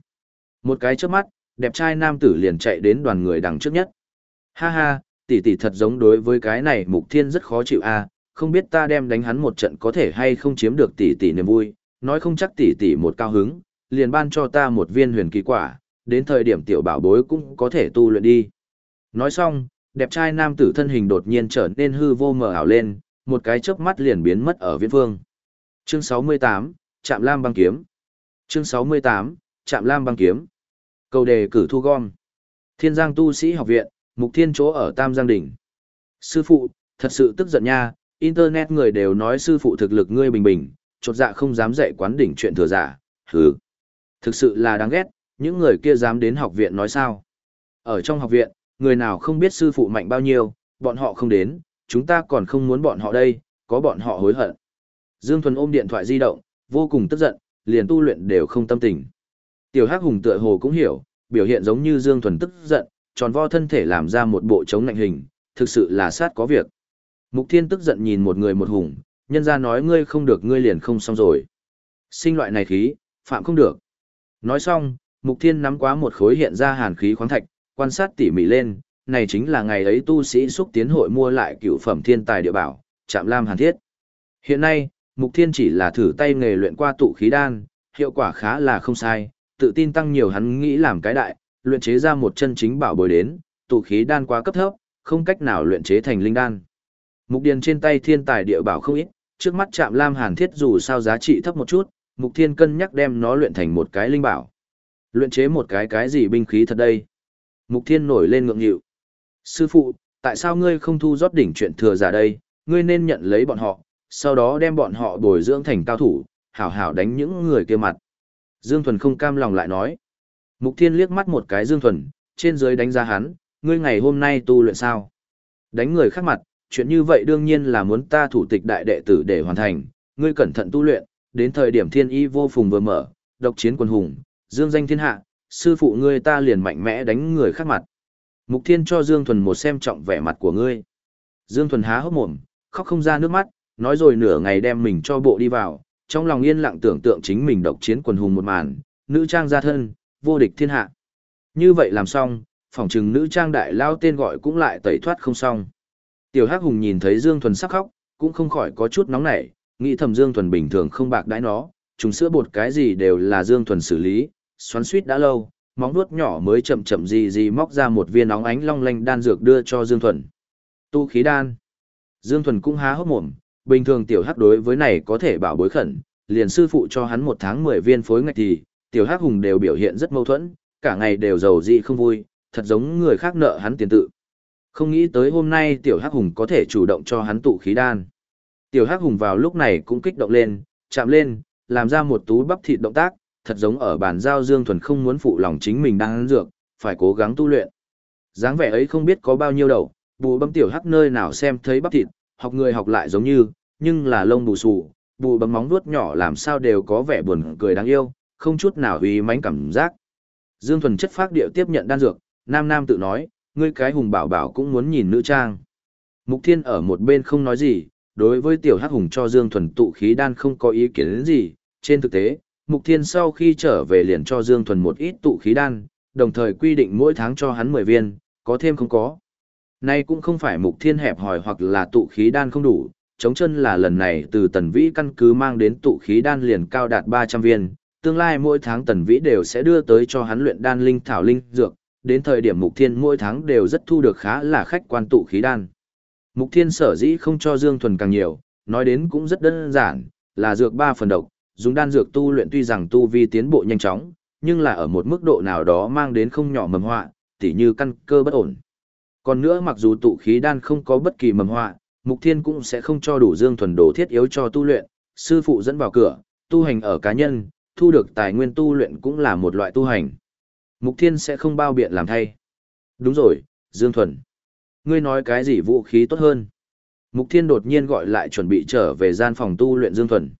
Một cái chớp mắt, đẹp trai nam tử liền chạy đến đoàn người đằng trước nhất. Ha ha, tỷ tỷ thật giống đối với cái này mục thiên rất khó chịu a, không biết ta đem đánh hắn một trận có thể hay không chiếm được tỷ tỷ niềm vui, nói không chắc tỷ tỷ một cao hứng, liền ban cho ta một viên huyền kỳ quả, đến thời điểm tiểu bảo bối cũng có thể tu luyện đi. Nói xong, đẹp trai nam tử thân hình đột nhiên trở nên hư vô mờ ảo lên, một cái chớp mắt liền biến mất ở viễn phương. Chương 68, Trạm Lam băng kiếm. Chương 68, Trạm Lam băng kiếm. Cầu đề cử thu gom. Thiên Giang tu sĩ học viện, Mục Thiên chỗ ở Tam Giang đỉnh. Sư phụ, thật sự tức giận nha, internet người đều nói sư phụ thực lực ngươi bình bình, chột dạ không dám dạy quán đỉnh chuyện thừa giả, hừ. Thực sự là đáng ghét, những người kia dám đến học viện nói sao. Ở trong học viện, người nào không biết sư phụ mạnh bao nhiêu, bọn họ không đến, chúng ta còn không muốn bọn họ đây, có bọn họ hối hận. Dương Thuần ôm điện thoại di động, vô cùng tức giận, liền tu luyện đều không tâm tình. Tiểu Hắc Hùng tựa hồ cũng hiểu, biểu hiện giống như Dương Thuần tức giận, tròn vo thân thể làm ra một bộ chống lạnh hình, thực sự là sát có việc. Mục Thiên tức giận nhìn một người một hùng, nhân ra nói ngươi không được ngươi liền không xong rồi. Sinh loại này khí, phạm không được. Nói xong, Mục Thiên nắm quá một khối hiện ra hàn khí khoáng thạch, quan sát tỉ mỉ lên, này chính là ngày ấy tu sĩ xúc tiến hội mua lại cựu phẩm thiên tài địa bảo, chạm lam hàn thiết. Hiện nay, Mục Thiên chỉ là thử tay nghề luyện qua tụ khí đan, hiệu quả khá là không sai, tự tin tăng nhiều hắn nghĩ làm cái đại, luyện chế ra một chân chính bảo bồi đến, tụ khí đan quá cấp thấp, không cách nào luyện chế thành linh đan. Mục Điền trên tay thiên tài địa bảo không ít, trước mắt chạm lam hàn thiết dù sao giá trị thấp một chút, Mục Thiên cân nhắc đem nó luyện thành một cái linh bảo. Luyện chế một cái cái gì binh khí thật đây? Mục Thiên nổi lên ngượng nghịu. Sư phụ, tại sao ngươi không thu rót đỉnh chuyện thừa giả đây? Ngươi nên nhận lấy bọn họ, sau đó đem bọn họ bồi dưỡng thành cao thủ, hảo hảo đánh những người kia mặt. Dương Thuần không cam lòng lại nói. Mục Thiên liếc mắt một cái Dương Thuần, trên dưới đánh giá hắn, ngươi ngày hôm nay tu luyện sao? Đánh người khác mặt, chuyện như vậy đương nhiên là muốn ta thủ tịch đại đệ tử để hoàn thành, ngươi cẩn thận tu luyện, đến thời điểm thiên y vô phùng vừa mở, độc chiến quân hùng, dương danh thiên hạ, sư phụ ngươi ta liền mạnh mẽ đánh người khác mặt. Mục Thiên cho Dương Thuần một xem trọng vẻ mặt của ngươi. Dương Thuần há hốc mồm, khóc không ra nước mắt, nói rồi nửa ngày đem mình cho bộ đi vào, trong lòng yên lặng tưởng tượng chính mình độc chiến quần hùng một màn, nữ trang gia thân, vô địch thiên hạ. Như vậy làm xong, phỏng chừng nữ trang đại lao tên gọi cũng lại tẩy thoát không xong. Tiểu Hắc Hùng nhìn thấy Dương Thuần sắc khóc, cũng không khỏi có chút nóng nảy, nghĩ thầm Dương Thuần bình thường không bạc đãi nó, chúng sữa bột cái gì đều là Dương Thuần xử lý, xoắn suýt đã lâu, móng vuốt nhỏ mới chậm chậm gì gì móc ra một viên óng ánh long lanh đan dược đưa cho Dương Thuần. Tu khí đan. Dương Thuần cũng há hốc mồm, bình thường tiểu hắc đối với này có thể bảo bối khẩn, liền sư phụ cho hắn một tháng 10 viên phối ngạch thì, tiểu hắc hùng đều biểu hiện rất mâu thuẫn, cả ngày đều giàu dị không vui, thật giống người khác nợ hắn tiền tự. Không nghĩ tới hôm nay tiểu hắc hùng có thể chủ động cho hắn tụ khí đan. Tiểu hắc hùng vào lúc này cũng kích động lên, chạm lên, làm ra một tú bắp thịt động tác, thật giống ở bàn giao Dương Thuần không muốn phụ lòng chính mình đang ăn dược, phải cố gắng tu luyện. dáng vẻ ấy không biết có bao nhiêu đầu, bù bấm tiểu hắc nơi nào xem thấy bắp thịt, học người học lại giống như, nhưng là lông bù xù, bù bấm móng vuốt nhỏ làm sao đều có vẻ buồn cười đáng yêu, không chút nào uy mánh cảm giác. Dương Thuần chất phác điệu tiếp nhận đan dược, nam nam tự nói, ngươi cái hùng bảo bảo cũng muốn nhìn nữ trang. Mục Thiên ở một bên không nói gì, đối với tiểu hắc hùng cho Dương Thuần tụ khí đan không có ý kiến gì, trên thực tế, Mục Thiên sau khi trở về liền cho Dương Thuần một ít tụ khí đan, đồng thời quy định mỗi tháng cho hắn 10 viên, có thêm không có. Nay cũng không phải Mục Thiên hẹp hỏi hoặc là tụ khí đan không đủ, chống chân là lần này từ tần vĩ căn cứ mang đến tụ khí đan liền cao đạt 300 viên, tương lai mỗi tháng tần vĩ đều sẽ đưa tới cho hắn luyện đan linh thảo linh dược, đến thời điểm Mục Thiên mỗi tháng đều rất thu được khá là khách quan tụ khí đan. Mục Thiên sở dĩ không cho Dương Thuần càng nhiều, nói đến cũng rất đơn giản, là dược ba phần độc, dùng đan dược tu luyện tuy rằng tu vi tiến bộ nhanh chóng, nhưng là ở một mức độ nào đó mang đến không nhỏ mầm họa, tỉ như căn cơ bất ổn. Còn nữa mặc dù tụ khí đan không có bất kỳ mầm họa, Mục Thiên cũng sẽ không cho đủ Dương Thuần đồ thiết yếu cho tu luyện, sư phụ dẫn vào cửa, tu hành ở cá nhân, thu được tài nguyên tu luyện cũng là một loại tu hành. Mục Thiên sẽ không bao biện làm thay. Đúng rồi, Dương Thuần. Ngươi nói cái gì vũ khí tốt hơn? Mục Thiên đột nhiên gọi lại chuẩn bị trở về gian phòng tu luyện Dương Thuần.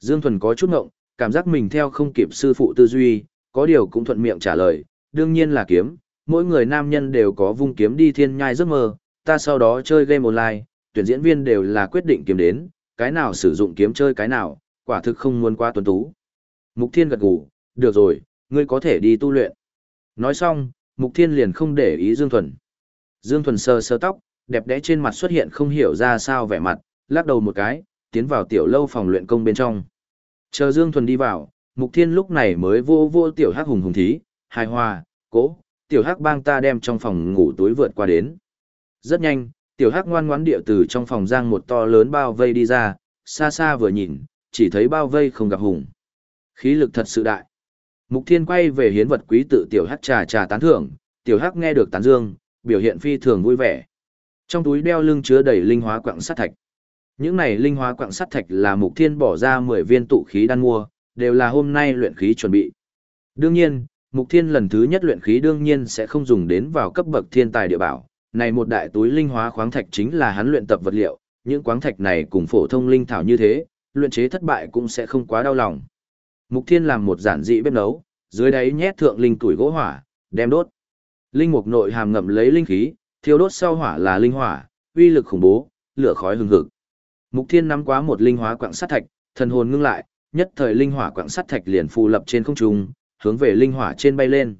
Dương Thuần có chút ngộng, cảm giác mình theo không kịp sư phụ tư duy, có điều cũng thuận miệng trả lời, đương nhiên là kiếm, mỗi người nam nhân đều có vung kiếm đi thiên nhai giấc mơ, ta sau đó chơi game online, tuyển diễn viên đều là quyết định kiếm đến, cái nào sử dụng kiếm chơi cái nào, quả thực không muốn qua tuấn tú. Mục Thiên gật gù, được rồi, ngươi có thể đi tu luyện. Nói xong, Mục Thiên liền không để ý Dương Thuần. Dương Thuần sơ sơ tóc, đẹp đẽ trên mặt xuất hiện không hiểu ra sao vẻ mặt, lắc đầu một cái, tiến vào tiểu lâu phòng luyện công bên trong. Chờ Dương Thuần đi vào, Mục Thiên lúc này mới vô vô tiểu hắc hùng hùng thí, hài hòa, cố, tiểu hắc bang ta đem trong phòng ngủ túi vượt qua đến. Rất nhanh, tiểu hắc ngoan ngoãn địa từ trong phòng giang một to lớn bao vây đi ra, xa xa vừa nhìn, chỉ thấy bao vây không gặp hùng. Khí lực thật sự đại. Mục Thiên quay về hiến vật quý tự tiểu hắc trà trà tán thưởng, tiểu hắc nghe được tán dương, biểu hiện phi thường vui vẻ. Trong túi đeo lưng chứa đầy linh hóa quặng sắt thạch. Những này linh hóa quặng sắt thạch là Mục Thiên bỏ ra 10 viên tụ khí đan mua, đều là hôm nay luyện khí chuẩn bị. Đương nhiên, Mục Thiên lần thứ nhất luyện khí đương nhiên sẽ không dùng đến vào cấp bậc thiên tài địa bảo. Này một đại túi linh hóa khoáng thạch chính là hắn luyện tập vật liệu, những khoáng thạch này cùng phổ thông linh thảo như thế, luyện chế thất bại cũng sẽ không quá đau lòng. Mục Thiên làm một giản dị bếp nấu, dưới đáy nhét thượng linh tuổi gỗ hỏa, đem đốt. Linh mục nội hàm ngậm lấy linh khí, thiêu đốt sau hỏa là linh hỏa, uy lực khủng bố, lửa khói hừng hực. Mục Thiên nắm quá một linh hóa quặng sắt thạch, thần hồn ngưng lại, nhất thời linh hỏa quặng sắt thạch liền phù lập trên không trung, hướng về linh hỏa trên bay lên.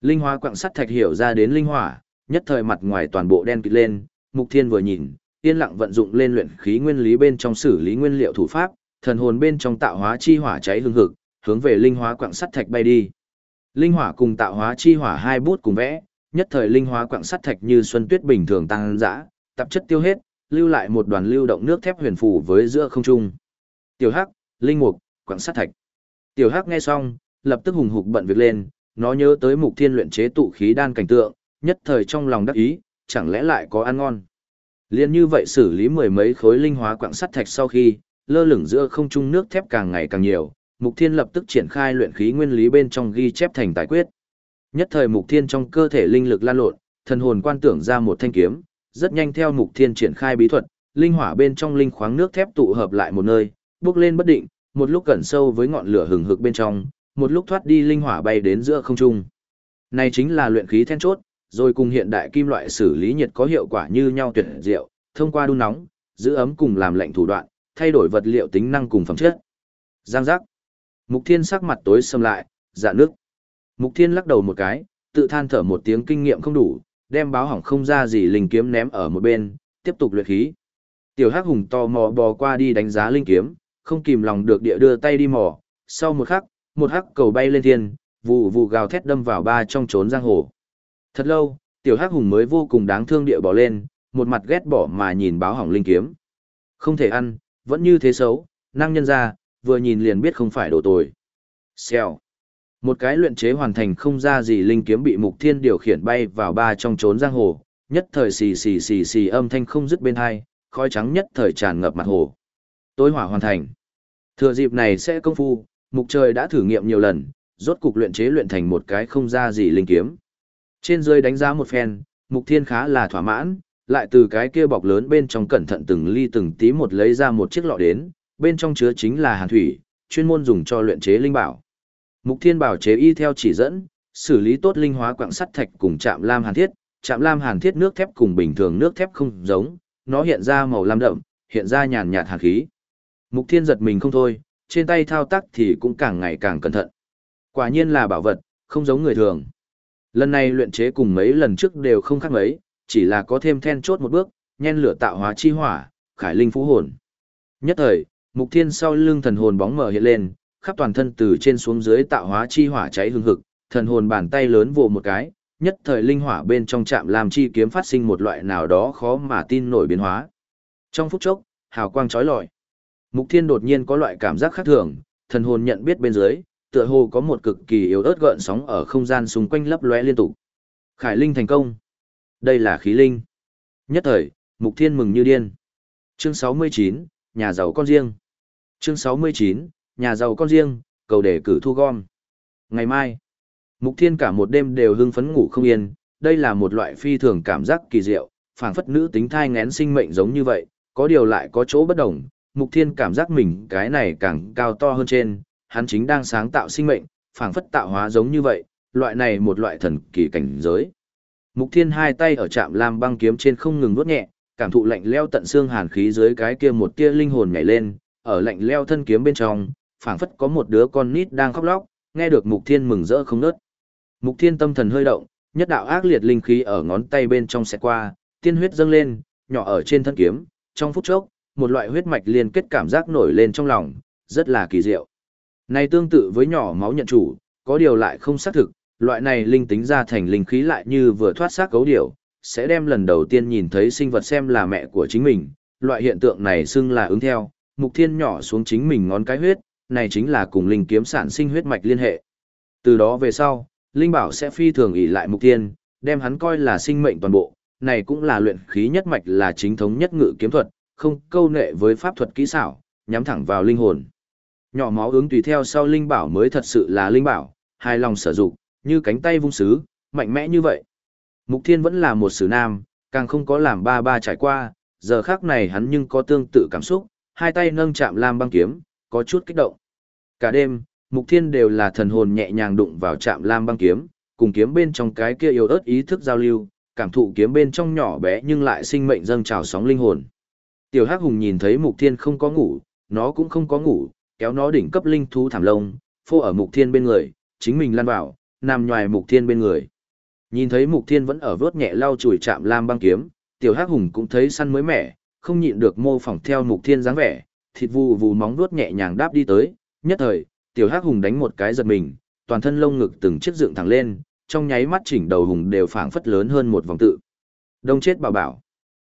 Linh hóa quặng sắt thạch hiểu ra đến linh hỏa, nhất thời mặt ngoài toàn bộ đen kịt lên, Mục Thiên vừa nhìn, yên lặng vận dụng lên luyện khí nguyên lý bên trong xử lý nguyên liệu thủ pháp, thần hồn bên trong tạo hóa chi hỏa cháy hương hực, hướng về linh hóa quặng sắt thạch bay đi. Linh hỏa cùng tạo hóa chi hỏa hai bút cùng vẽ, nhất thời linh hóa quặng sắt thạch như xuân tuyết bình thường tăng dã, tạp chất tiêu hết, lưu lại một đoàn lưu động nước thép huyền phù với giữa không trung. Tiểu Hắc, linh mục, quặng sắt thạch. Tiểu Hắc nghe xong, lập tức hùng hục bận việc lên, nó nhớ tới mục thiên luyện chế tụ khí đan cảnh tượng, nhất thời trong lòng đắc ý, chẳng lẽ lại có ăn ngon. Liên như vậy xử lý mười mấy khối linh hóa quặng sắt thạch sau khi, lơ lửng giữa không trung nước thép càng ngày càng nhiều, Mục Thiên lập tức triển khai luyện khí nguyên lý bên trong ghi chép thành tài quyết. Nhất thời Mục Thiên trong cơ thể linh lực lan lộn, thần hồn quan tưởng ra một thanh kiếm, rất nhanh theo Mục Thiên triển khai bí thuật, linh hỏa bên trong linh khoáng nước thép tụ hợp lại một nơi, bước lên bất định, một lúc cẩn sâu với ngọn lửa hừng hực bên trong, một lúc thoát đi linh hỏa bay đến giữa không trung. Này chính là luyện khí then chốt, rồi cùng hiện đại kim loại xử lý nhiệt có hiệu quả như nhau tuyệt diệu, thông qua đun nóng, giữ ấm cùng làm lạnh thủ đoạn, thay đổi vật liệu tính năng cùng phẩm chất. Giang giác. Mục Thiên sắc mặt tối sầm lại, dạ nước. Mục Thiên lắc đầu một cái, tự than thở một tiếng kinh nghiệm không đủ, đem báo hỏng không ra gì linh kiếm ném ở một bên, tiếp tục luyện khí. Tiểu Hắc Hùng tò mò bò qua đi đánh giá linh kiếm, không kìm lòng được địa đưa tay đi mò, sau một khắc, một hắc cầu bay lên thiên, vụ vụ gào thét đâm vào ba trong trốn giang hồ. Thật lâu, Tiểu Hắc Hùng mới vô cùng đáng thương địa bỏ lên, một mặt ghét bỏ mà nhìn báo hỏng linh kiếm. Không thể ăn, vẫn như thế xấu, năng nhân ra, vừa nhìn liền biết không phải đồ tồi. Xèo. Một cái luyện chế hoàn thành không ra gì linh kiếm bị mục thiên điều khiển bay vào ba trong trốn giang hồ, nhất thời xì xì xì xì âm thanh không dứt bên hai, khói trắng nhất thời tràn ngập mặt hồ. Tối hỏa hoàn thành. Thừa dịp này sẽ công phu, mục trời đã thử nghiệm nhiều lần, rốt cục luyện chế luyện thành một cái không ra gì linh kiếm. Trên dưới đánh giá một phen, mục thiên khá là thỏa mãn, lại từ cái kia bọc lớn bên trong cẩn thận từng ly từng tí một lấy ra một chiếc lọ đến, bên trong chứa chính là hàn thủy, chuyên môn dùng cho luyện chế linh bảo. Mục Thiên bảo chế y theo chỉ dẫn, xử lý tốt linh hóa quặng sắt thạch cùng chạm lam hàn thiết, chạm lam hàn thiết nước thép cùng bình thường nước thép không giống, nó hiện ra màu lam đậm, hiện ra nhàn nhạt hàn khí. Mục Thiên giật mình không thôi, trên tay thao tác thì cũng càng ngày càng cẩn thận. Quả nhiên là bảo vật, không giống người thường. Lần này luyện chế cùng mấy lần trước đều không khác mấy, chỉ là có thêm then chốt một bước, nhen lửa tạo hóa chi hỏa, khải linh phú hồn. Nhất thời, Mục Thiên sau lưng thần hồn bóng mở hiện lên, khắp toàn thân từ trên xuống dưới tạo hóa chi hỏa cháy hương hực, thần hồn bàn tay lớn vồ một cái, nhất thời linh hỏa bên trong chạm làm chi kiếm phát sinh một loại nào đó khó mà tin nổi biến hóa. Trong phút chốc, hào quang chói lọi. Mục Thiên đột nhiên có loại cảm giác khác thường, thần hồn nhận biết bên dưới, tựa hồ có một cực kỳ yếu ớt gợn sóng ở không gian xung quanh lấp lóe liên tục. Khải linh thành công. Đây là khí linh. Nhất thời, Mục Thiên mừng như điên. Chương 69, nhà giàu con riêng. Chương 69, nhà giàu con riêng, cầu đề cử thu gom. Ngày mai, Mục Thiên cả một đêm đều hưng phấn ngủ không yên, đây là một loại phi thường cảm giác kỳ diệu, phảng phất nữ tính thai ngén sinh mệnh giống như vậy, có điều lại có chỗ bất đồng. Mục Thiên cảm giác mình cái này càng cao to hơn trên, hắn chính đang sáng tạo sinh mệnh, phảng phất tạo hóa giống như vậy, loại này một loại thần kỳ cảnh giới. Mục Thiên hai tay ở chạm lam băng kiếm trên không ngừng nuốt nhẹ, cảm thụ lạnh leo tận xương hàn khí dưới cái kia một tia linh hồn nhảy lên, ở lạnh leo thân kiếm bên trong, phảng phất có một đứa con nít đang khóc lóc, nghe được Mục Thiên mừng rỡ không ngớt. Mục Thiên tâm thần hơi động, nhất đạo ác liệt linh khí ở ngón tay bên trong xẹt qua, tiên huyết dâng lên, nhỏ ở trên thân kiếm, trong phút chốc, một loại huyết mạch liên kết cảm giác nổi lên trong lòng, rất là kỳ diệu. Này tương tự với nhỏ máu nhận chủ, có điều lại không xác thực, loại này linh tính ra thành linh khí lại như vừa thoát xác cấu điều, sẽ đem lần đầu tiên nhìn thấy sinh vật xem là mẹ của chính mình, loại hiện tượng này xưng là ứng theo, mục thiên nhỏ xuống chính mình ngón cái huyết, này chính là cùng linh kiếm sản sinh huyết mạch liên hệ. Từ đó về sau, linh bảo sẽ phi thường ỷ lại mục thiên, đem hắn coi là sinh mệnh toàn bộ, này cũng là luyện khí nhất mạch là chính thống nhất ngự kiếm thuật, không câu nệ với pháp thuật kỹ xảo, nhắm thẳng vào linh hồn. Nhỏ máu ứng tùy theo sau linh bảo mới thật sự là linh bảo, hài lòng sử dụng, như cánh tay vung sứ, mạnh mẽ như vậy. Mục Thiên vẫn là một sử nam, càng không có làm ba ba trải qua, giờ khác này hắn nhưng có tương tự cảm xúc, hai tay nâng chạm lam băng kiếm, có chút kích động. Cả đêm, Mục Thiên đều là thần hồn nhẹ nhàng đụng vào chạm lam băng kiếm, cùng kiếm bên trong cái kia yếu ớt ý thức giao lưu, cảm thụ kiếm bên trong nhỏ bé nhưng lại sinh mệnh dâng trào sóng linh hồn. Tiểu Hắc Hùng nhìn thấy Mục Thiên không có ngủ, nó cũng không có ngủ, kéo nó đỉnh cấp linh thú thảm lông, phô ở Mục Thiên bên người, chính mình lăn vào, nằm nhòi Mục Thiên bên người. Nhìn thấy Mục Thiên vẫn ở vớt nhẹ lau chùi chạm lam băng kiếm, Tiểu Hắc Hùng cũng thấy săn mới mẻ, không nhịn được mô phỏng theo Mục Thiên dáng vẻ, thịt vù vù móng vuốt nhẹ nhàng đáp đi tới, nhất thời, Tiểu Hắc Hùng đánh một cái giật mình, toàn thân lông ngực từng chiếc dựng thẳng lên, trong nháy mắt chỉnh đầu hùng đều phảng phất lớn hơn một vòng tự. Đông chết bảo bảo.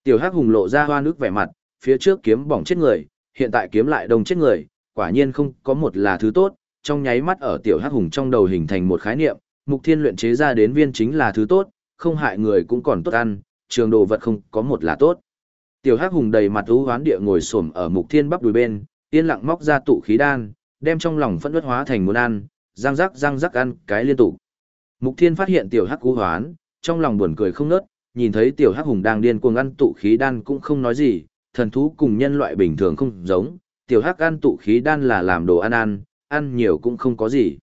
Tiểu Hắc Hùng lộ ra hoa nước vẻ mặt, phía trước kiếm bỏng chết người, hiện tại kiếm lại đông chết người, quả nhiên không có một là thứ tốt, trong nháy mắt ở tiểu hắc hùng trong đầu hình thành một khái niệm, mục thiên luyện chế ra đến viên chính là thứ tốt, không hại người cũng còn tốt ăn, trường đồ vật không có một là tốt. Tiểu hắc hùng đầy mặt u hoán địa ngồi xổm ở mục thiên bắp đùi bên, yên lặng móc ra tụ khí đan, đem trong lòng phẫn uất hóa thành muốn ăn, răng rắc răng rắc ăn cái liên tục. Mục thiên phát hiện tiểu hắc u hoán, trong lòng buồn cười không nớt, nhìn thấy tiểu hắc hùng đang điên cuồng ăn tụ khí đan cũng không nói gì, thần thú cùng nhân loại bình thường không giống, tiểu hắc ăn tụ khí đan là làm đồ ăn ăn, ăn nhiều cũng không có gì.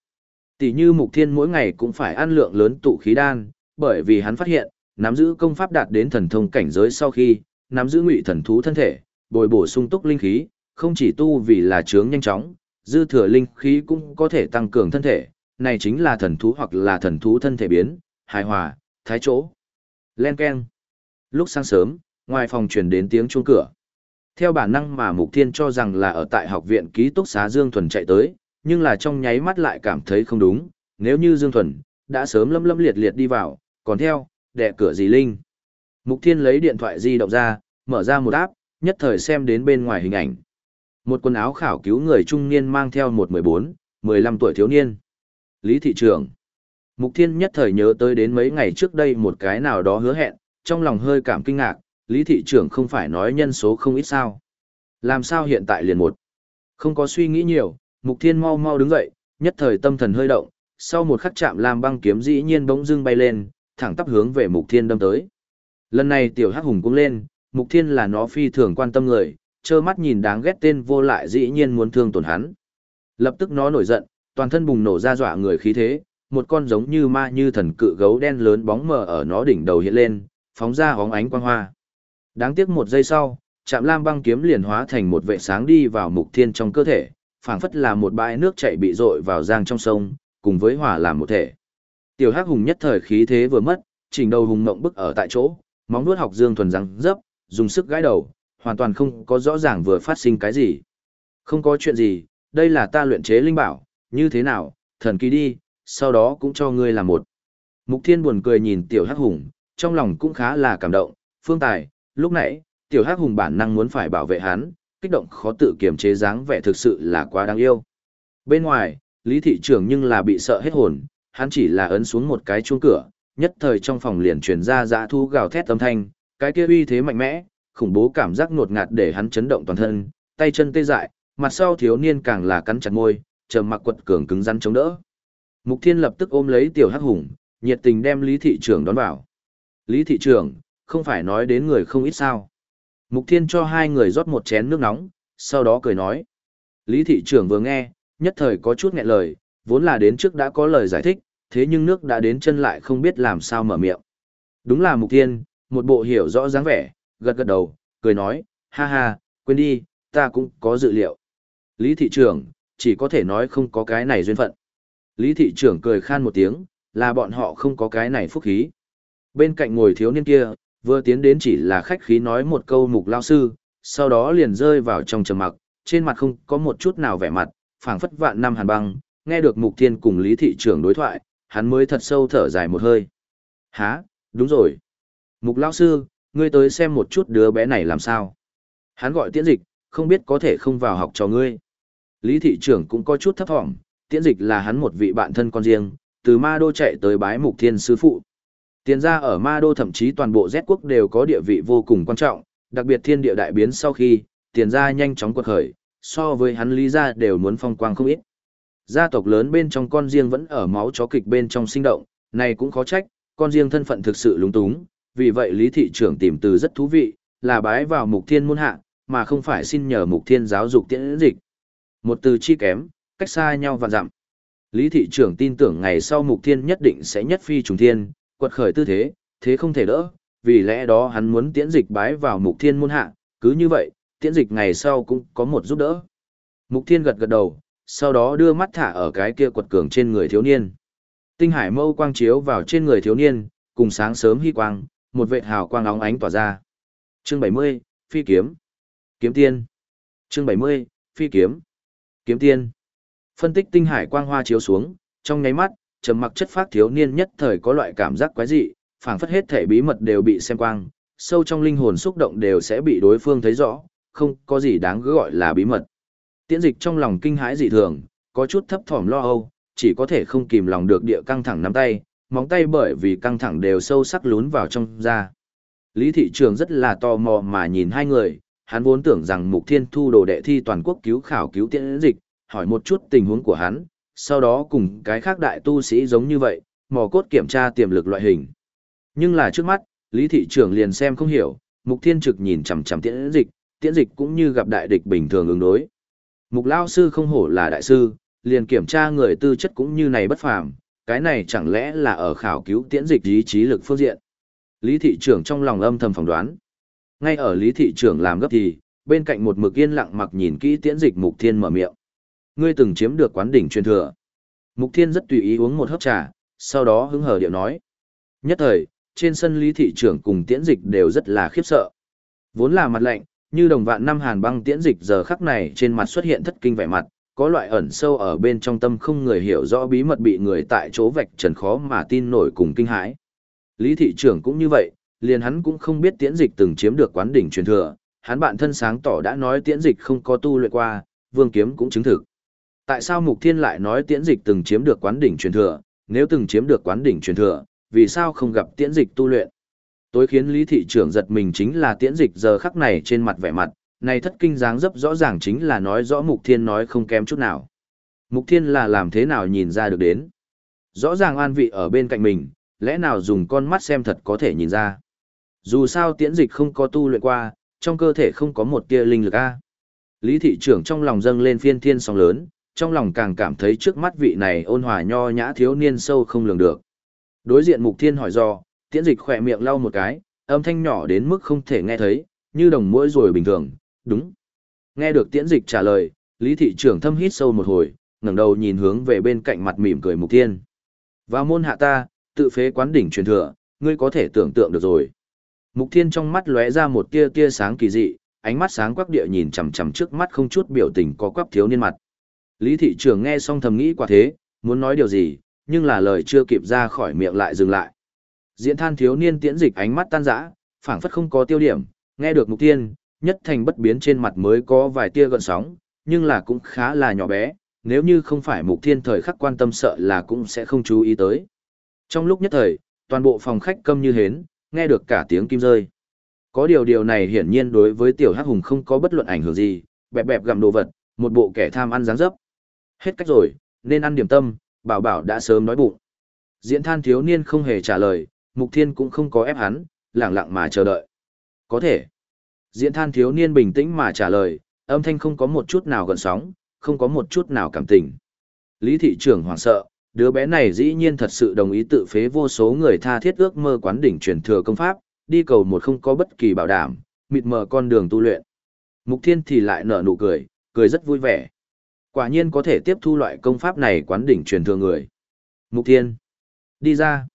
Tỷ như mục thiên mỗi ngày cũng phải ăn lượng lớn tụ khí đan, bởi vì hắn phát hiện, nắm giữ công pháp đạt đến thần thông cảnh giới sau khi, nắm giữ ngụy thần thú thân thể, bồi bổ sung túc linh khí, không chỉ tu vì là trướng nhanh chóng, dư thừa linh khí cũng có thể tăng cường thân thể, này chính là thần thú hoặc là thần thú thân thể biến, hài hòa, thái chỗ. Len Ken. Lúc sáng sớm, ngoài phòng truyền đến tiếng chuông cửa. Theo bản năng mà Mục Thiên cho rằng là ở tại học viện ký túc xá Dương Thuần chạy tới, nhưng là trong nháy mắt lại cảm thấy không đúng, nếu như Dương Thuần đã sớm lâm lâm liệt liệt đi vào, còn theo, đệ cửa gì linh. Mục Thiên lấy điện thoại di động ra, mở ra một app, nhất thời xem đến bên ngoài hình ảnh. Một quần áo khảo cứu người trung niên mang theo một 14, 15 tuổi thiếu niên. Lý thị trưởng. Mục Thiên nhất thời nhớ tới đến mấy ngày trước đây một cái nào đó hứa hẹn, trong lòng hơi cảm kinh ngạc, Lý thị trưởng không phải nói nhân số không ít sao. Làm sao hiện tại liền một. Không có suy nghĩ nhiều, Mục Thiên mau mau đứng dậy, nhất thời tâm thần hơi động, sau một khắc chạm làm băng kiếm dĩ nhiên bỗng dưng bay lên, thẳng tắp hướng về Mục Thiên đâm tới. Lần này tiểu hắc hùng cũng lên, Mục Thiên là nó phi thường quan tâm người, trơ mắt nhìn đáng ghét tên vô lại dĩ nhiên muốn thương tổn hắn. Lập tức nó nổi giận, toàn thân bùng nổ ra dọa người khí thế, một con giống như ma như thần cự gấu đen lớn bóng mờ ở nó đỉnh đầu hiện lên, phóng ra hóng ánh quang hoa. Đáng tiếc một giây sau, chạm lam băng kiếm liền hóa thành một vệ sáng đi vào mục thiên trong cơ thể, phảng phất là một bãi nước chảy bị dội vào giang trong sông, cùng với hỏa làm một thể. Tiểu Hắc Hùng nhất thời khí thế vừa mất, chỉnh đầu hùng ngộng bức ở tại chỗ, móng nuốt học dương thuần răng dấp, dùng sức gãi đầu, hoàn toàn không có rõ ràng vừa phát sinh cái gì. Không có chuyện gì, đây là ta luyện chế linh bảo, như thế nào, thần kỳ đi, sau đó cũng cho ngươi làm một. Mục Thiên buồn cười nhìn Tiểu Hắc Hùng, trong lòng cũng khá là cảm động, phương tài, lúc nãy, tiểu hắc hùng bản năng muốn phải bảo vệ hắn, kích động khó tự kiềm chế dáng vẻ thực sự là quá đáng yêu. Bên ngoài, Lý thị trưởng nhưng là bị sợ hết hồn, hắn chỉ là ấn xuống một cái chuông cửa, nhất thời trong phòng liền truyền ra dã thu gào thét âm thanh, cái kia uy thế mạnh mẽ, khủng bố cảm giác ngột ngạt để hắn chấn động toàn thân, tay chân tê dại, mặt sau thiếu niên càng là cắn chặt môi, trầm mặc quật cường cứng rắn chống đỡ. Mục Thiên lập tức ôm lấy tiểu hắc hùng, nhiệt tình đem Lý thị trưởng đón vào. Lý thị trưởng, không phải nói đến người không ít sao. Mục Thiên cho hai người rót một chén nước nóng, sau đó cười nói. Lý thị trưởng vừa nghe, nhất thời có chút nghẹn lời, vốn là đến trước đã có lời giải thích, thế nhưng nước đã đến chân lại không biết làm sao mở miệng. Đúng là Mục Thiên, một bộ hiểu rõ dáng vẻ, gật gật đầu, cười nói, ha ha, quên đi, ta cũng có dự liệu. Lý thị trưởng, chỉ có thể nói không có cái này duyên phận. Lý thị trưởng cười khan một tiếng, là bọn họ không có cái này phúc khí. Bên cạnh ngồi thiếu niên kia, vừa tiến đến chỉ là khách khí nói một câu mục lao sư, sau đó liền rơi vào trong trầm mặc, trên mặt không có một chút nào vẻ mặt, phảng phất vạn năm hàn băng, nghe được mục thiên cùng lý thị trưởng đối thoại, hắn mới thật sâu thở dài một hơi. há, đúng rồi. Mục lao sư, ngươi tới xem một chút đứa bé này làm sao. Hắn gọi tiễn dịch, không biết có thể không vào học cho ngươi. Lý thị trưởng cũng có chút thấp thỏm, tiễn dịch là hắn một vị bạn thân con riêng, từ ma đô chạy tới bái mục thiên sư phụ. Tiền ra ở ma đô thậm chí toàn bộ Z quốc đều có địa vị vô cùng quan trọng, đặc biệt thiên địa đại biến sau khi, tiền ra nhanh chóng quật khởi, so với hắn lý ra đều muốn phong quang không ít. Gia tộc lớn bên trong con riêng vẫn ở máu chó kịch bên trong sinh động, này cũng khó trách, con riêng thân phận thực sự lúng túng, vì vậy lý thị trưởng tìm từ rất thú vị, là bái vào mục thiên môn hạ, mà không phải xin nhờ mục thiên giáo dục tiễn dịch. Một từ chi kém, cách xa nhau và dặm. Lý thị trưởng tin tưởng ngày sau mục thiên nhất định sẽ nhất phi trùng thiên, quật khởi tư thế, thế không thể đỡ, vì lẽ đó hắn muốn tiễn dịch bái vào mục thiên môn hạ, cứ như vậy, tiễn dịch ngày sau cũng có một giúp đỡ. Mục thiên gật gật đầu, sau đó đưa mắt thả ở cái kia quật cường trên người thiếu niên. Tinh hải mâu quang chiếu vào trên người thiếu niên, cùng sáng sớm hy quang, một vệt hào quang óng ánh tỏa ra. Chương 70, Phi kiếm. Kiếm tiên. Chương 70, Phi kiếm. Kiếm tiên. Phân tích tinh hải quang hoa chiếu xuống, trong nháy mắt, trầm mặc chất phát thiếu niên nhất thời có loại cảm giác quái dị, phảng phất hết thể bí mật đều bị xem quang, sâu trong linh hồn xúc động đều sẽ bị đối phương thấy rõ, không có gì đáng gọi là bí mật. Tiễn dịch trong lòng kinh hãi dị thường, có chút thấp thỏm lo âu, chỉ có thể không kìm lòng được địa căng thẳng nắm tay, móng tay bởi vì căng thẳng đều sâu sắc lún vào trong da. Lý thị trường rất là tò mò mà nhìn hai người, hắn vốn tưởng rằng Mục Thiên Thu đồ đệ thi toàn quốc cứu khảo cứu tiễn dịch, hỏi một chút tình huống của hắn, sau đó cùng cái khác đại tu sĩ giống như vậy, mò cốt kiểm tra tiềm lực loại hình. Nhưng là trước mắt, Lý thị Trường liền xem không hiểu, Mục Thiên trực nhìn chằm chằm tiễn dịch, tiễn dịch cũng như gặp đại địch bình thường ứng đối. Mục Lao sư không hổ là đại sư, liền kiểm tra người tư chất cũng như này bất phàm, cái này chẳng lẽ là ở khảo cứu tiễn dịch ý chí lực phương diện. Lý thị trưởng trong lòng âm thầm phỏng đoán. Ngay ở Lý thị trưởng làm gấp thì, bên cạnh một mực yên lặng mặc nhìn kỹ tiễn dịch Mục Thiên mở miệng. Ngươi từng chiếm được quán đỉnh truyền thừa. Mục Thiên rất tùy ý uống một hớp trà, sau đó hứng hờ điệu nói. Nhất thời, trên sân Lý thị trưởng cùng tiễn dịch đều rất là khiếp sợ. Vốn là mặt lạnh, như đồng vạn năm hàn băng tiễn dịch giờ khắc này trên mặt xuất hiện thất kinh vẻ mặt, có loại ẩn sâu ở bên trong tâm không người hiểu rõ bí mật bị người tại chỗ vạch trần khó mà tin nổi cùng kinh hãi. Lý thị trưởng cũng như vậy, liền hắn cũng không biết tiễn dịch từng chiếm được quán đỉnh truyền thừa, hắn bạn thân sáng tỏ đã nói tiễn dịch không có tu luyện qua, vương kiếm cũng chứng thực. Tại sao Mục Thiên lại nói tiễn dịch từng chiếm được quán đỉnh truyền thừa, nếu từng chiếm được quán đỉnh truyền thừa, vì sao không gặp tiễn dịch tu luyện? Tối khiến Lý thị trưởng giật mình chính là tiễn dịch giờ khắc này trên mặt vẻ mặt, này thất kinh dáng dấp rõ ràng chính là nói rõ Mục Thiên nói không kém chút nào. Mục Thiên là làm thế nào nhìn ra được đến? Rõ ràng an vị ở bên cạnh mình, lẽ nào dùng con mắt xem thật có thể nhìn ra? Dù sao tiễn dịch không có tu luyện qua, trong cơ thể không có một tia linh lực a. Lý thị trưởng trong lòng dâng lên phiên thiên sóng lớn, trong lòng càng cảm thấy trước mắt vị này ôn hòa nho nhã thiếu niên sâu không lường được. Đối diện Mục Thiên hỏi do, tiễn dịch khỏe miệng lau một cái, âm thanh nhỏ đến mức không thể nghe thấy, như đồng mũi rồi bình thường, đúng. Nghe được tiễn dịch trả lời, Lý thị trưởng thâm hít sâu một hồi, ngẩng đầu nhìn hướng về bên cạnh mặt mỉm cười Mục Thiên. Vào môn hạ ta, tự phế quán đỉnh truyền thừa, ngươi có thể tưởng tượng được rồi. Mục Thiên trong mắt lóe ra một tia tia sáng kỳ dị, ánh mắt sáng quắc địa nhìn chằm chằm trước mắt không chút biểu tình có quắp thiếu niên mặt. Lý thị trưởng nghe xong thầm nghĩ quả thế, muốn nói điều gì, nhưng là lời chưa kịp ra khỏi miệng lại dừng lại. Diễn than thiếu niên tiễn dịch ánh mắt tan rã, phảng phất không có tiêu điểm, nghe được mục tiên, nhất thành bất biến trên mặt mới có vài tia gợn sóng, nhưng là cũng khá là nhỏ bé, nếu như không phải mục thiên thời khắc quan tâm sợ là cũng sẽ không chú ý tới. Trong lúc nhất thời, toàn bộ phòng khách câm như hến, nghe được cả tiếng kim rơi. Có điều điều này hiển nhiên đối với tiểu hắc hùng không có bất luận ảnh hưởng gì, bẹp bẹp gặm đồ vật, một bộ kẻ tham ăn dáng dấp. Hết cách rồi, nên ăn điểm tâm, bảo bảo đã sớm nói bụng. Diễn than thiếu niên không hề trả lời, mục thiên cũng không có ép hắn, lẳng lặng mà chờ đợi. Có thể. Diễn than thiếu niên bình tĩnh mà trả lời, âm thanh không có một chút nào gần sóng, không có một chút nào cảm tình. Lý thị trưởng hoảng sợ, đứa bé này dĩ nhiên thật sự đồng ý tự phế vô số người tha thiết ước mơ quán đỉnh truyền thừa công pháp, đi cầu một không có bất kỳ bảo đảm, mịt mờ con đường tu luyện. Mục Thiên thì lại nở nụ cười, cười rất vui vẻ. Quả nhiên có thể tiếp thu loại công pháp này quán đỉnh truyền thừa người. Mục Thiên, đi ra.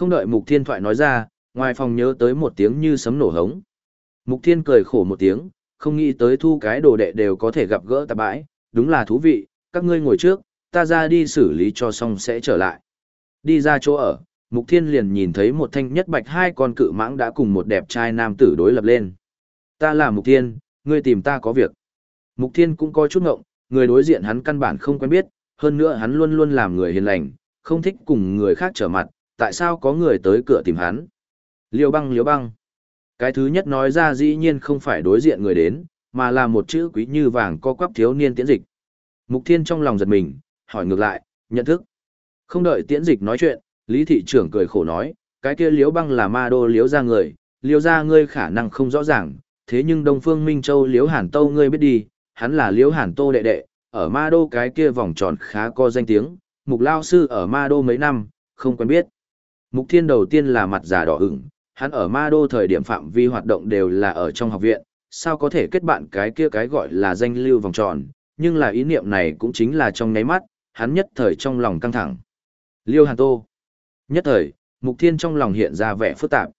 Không đợi Mục Thiên thoại nói ra, ngoài phòng nhớ tới một tiếng như sấm nổ hống. Mục Thiên cười khổ một tiếng, không nghĩ tới thu cái đồ đệ đều có thể gặp gỡ tạp bãi, đúng là thú vị, các ngươi ngồi trước, ta ra đi xử lý cho xong sẽ trở lại. Đi ra chỗ ở, Mục Thiên liền nhìn thấy một thanh nhất bạch hai con cự mãng đã cùng một đẹp trai nam tử đối lập lên. Ta là Mục Thiên, ngươi tìm ta có việc. Mục Thiên cũng có chút ngộng, người đối diện hắn căn bản không quen biết, hơn nữa hắn luôn luôn làm người hiền lành, không thích cùng người khác trở mặt, tại sao có người tới cửa tìm hắn. Liêu băng liêu băng. Cái thứ nhất nói ra dĩ nhiên không phải đối diện người đến, mà là một chữ quý như vàng co quắp thiếu niên tiễn dịch. Mục Thiên trong lòng giật mình, hỏi ngược lại, nhận thức. Không đợi tiễn dịch nói chuyện, Lý thị trưởng cười khổ nói, cái kia liếu băng là ma đô liếu ra người, liếu ra ngươi khả năng không rõ ràng, thế nhưng Đông Phương Minh Châu liếu hàn tâu ngươi biết đi, hắn là liếu hàn tô đệ đệ, ở ma đô cái kia vòng tròn khá có danh tiếng, mục lao sư ở ma đô mấy năm, không quen biết. Mục thiên đầu tiên là mặt giả đỏ ửng, hắn ở ma đô thời điểm phạm vi hoạt động đều là ở trong học viện, sao có thể kết bạn cái kia cái gọi là danh lưu vòng tròn, nhưng là ý niệm này cũng chính là trong nháy mắt, hắn nhất thời trong lòng căng thẳng. Liêu Hàn Tô. Nhất thời, Mục Thiên trong lòng hiện ra vẻ phức tạp.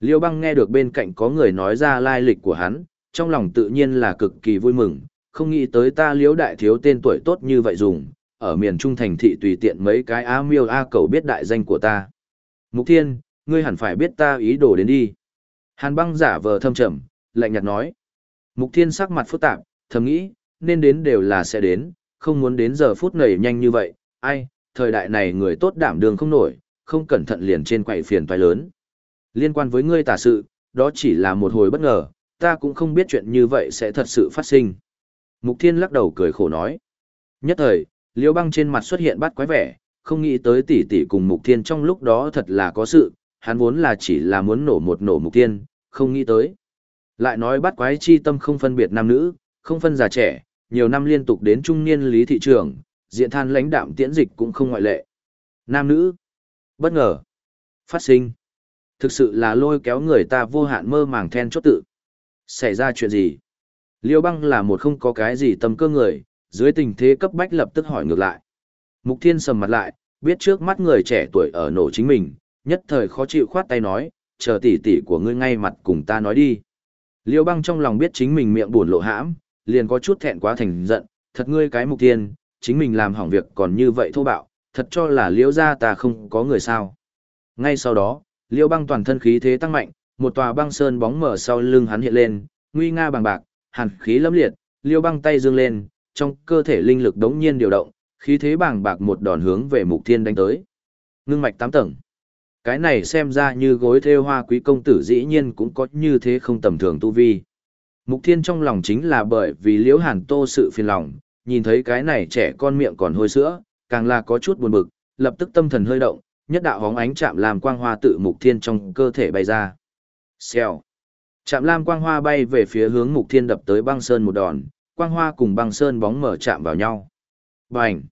Liêu Băng nghe được bên cạnh có người nói ra lai lịch của hắn, trong lòng tự nhiên là cực kỳ vui mừng, không nghĩ tới ta Liêu đại thiếu tên tuổi tốt như vậy dùng, ở miền Trung thành thị tùy tiện mấy cái á miêu a cầu biết đại danh của ta. Mục Thiên, ngươi hẳn phải biết ta ý đồ đến đi. Hàn Băng giả vờ thâm trầm, lạnh nhạt nói. Mục Thiên sắc mặt phức tạp, thầm nghĩ, nên đến đều là sẽ đến, không muốn đến giờ phút này nhanh như vậy, ai, thời đại này người tốt đảm đường không nổi, không cẩn thận liền trên quậy phiền toái lớn. Liên quan với ngươi tả sự, đó chỉ là một hồi bất ngờ, ta cũng không biết chuyện như vậy sẽ thật sự phát sinh. Mục Thiên lắc đầu cười khổ nói. Nhất thời, Liễu Băng trên mặt xuất hiện bắt quái vẻ, không nghĩ tới tỷ tỷ cùng Mục Thiên trong lúc đó thật là có sự, hắn vốn là chỉ là muốn nổ một nổ Mục Thiên, không nghĩ tới. Lại nói bắt quái chi tâm không phân biệt nam nữ, không phân già trẻ, nhiều năm liên tục đến trung niên lý thị trường, diện than lãnh đạm tiễn dịch cũng không ngoại lệ. Nam nữ, bất ngờ, phát sinh, thực sự là lôi kéo người ta vô hạn mơ màng then chốt tự. Xảy ra chuyện gì? Liêu băng là một không có cái gì tâm cơ người, dưới tình thế cấp bách lập tức hỏi ngược lại. Mục thiên sầm mặt lại, biết trước mắt người trẻ tuổi ở nổ chính mình, nhất thời khó chịu khoát tay nói, chờ tỷ tỷ của ngươi ngay mặt cùng ta nói đi. Liêu băng trong lòng biết chính mình miệng buồn lộ hãm, liền có chút thẹn quá thành giận, thật ngươi cái mục tiên, chính mình làm hỏng việc còn như vậy thô bạo, thật cho là liễu gia ta không có người sao. Ngay sau đó, liễu băng toàn thân khí thế tăng mạnh, một tòa băng sơn bóng mở sau lưng hắn hiện lên, nguy nga bằng bạc, hàn khí lâm liệt, liễu băng tay dương lên, trong cơ thể linh lực đống nhiên điều động, khí thế bàng bạc một đòn hướng về mục thiên đánh tới. Ngưng mạch tám tầng. Cái này xem ra như gối thêu hoa quý công tử dĩ nhiên cũng có như thế không tầm thường tu vi. Mục Thiên trong lòng chính là bởi vì Liễu Hàn Tô sự phiền lòng, nhìn thấy cái này trẻ con miệng còn hôi sữa, càng là có chút buồn bực, lập tức tâm thần hơi động, nhất đạo hóng ánh chạm làm quang hoa tự Mục Thiên trong cơ thể bay ra. Xèo. Chạm lam quang hoa bay về phía hướng Mục Thiên đập tới băng sơn một đòn, quang hoa cùng băng sơn bóng mở chạm vào nhau. Bành.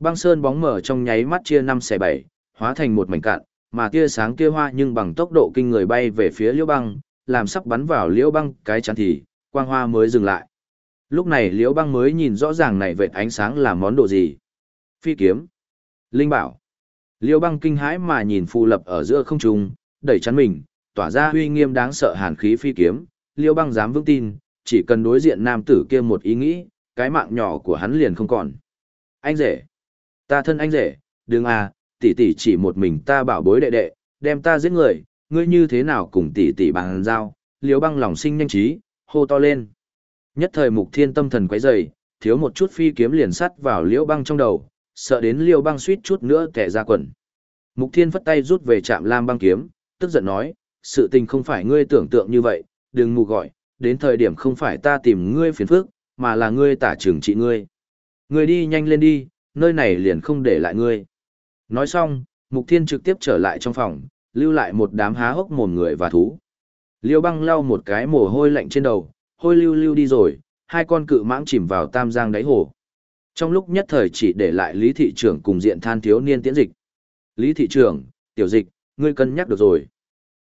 Băng sơn bóng mở trong nháy mắt chia năm xẻ bảy, hóa thành một mảnh cạn, mà tia sáng kia hoa nhưng bằng tốc độ kinh người bay về phía Liễu Băng, làm sắp bắn vào liễu băng cái chắn thì, quang hoa mới dừng lại. Lúc này liễu băng mới nhìn rõ ràng này vệt ánh sáng là món đồ gì. Phi kiếm. Linh bảo. Liễu băng kinh hãi mà nhìn phù lập ở giữa không trung, đẩy chắn mình, tỏa ra uy nghiêm đáng sợ hàn khí phi kiếm. Liễu băng dám vững tin, chỉ cần đối diện nam tử kia một ý nghĩ, cái mạng nhỏ của hắn liền không còn. Anh rể. Ta thân anh rể, đừng à, tỷ tỷ chỉ một mình ta bảo bối đệ đệ, đem ta giết người, ngươi như thế nào cùng tỷ tỷ bằng giao, liếu băng lòng sinh nhanh trí, hô to lên. Nhất thời mục thiên tâm thần quấy dày, thiếu một chút phi kiếm liền sắt vào liễu băng trong đầu, sợ đến liễu băng suýt chút nữa kẻ ra quần. Mục thiên phất tay rút về trạm lam băng kiếm, tức giận nói, sự tình không phải ngươi tưởng tượng như vậy, đừng mù gọi, đến thời điểm không phải ta tìm ngươi phiền phức, mà là ngươi tả trừng trị ngươi. Người đi nhanh lên đi, nơi này liền không để lại ngươi. Nói xong, Mục Thiên trực tiếp trở lại trong phòng, lưu lại một đám há hốc mồm người và thú. Liêu băng lau một cái mồ hôi lạnh trên đầu, hôi lưu lưu đi rồi, hai con cự mãng chìm vào tam giang đáy hồ. Trong lúc nhất thời chỉ để lại Lý Thị trưởng cùng diện than thiếu niên tiễn dịch. Lý Thị trưởng, tiểu dịch, ngươi cân nhắc được rồi.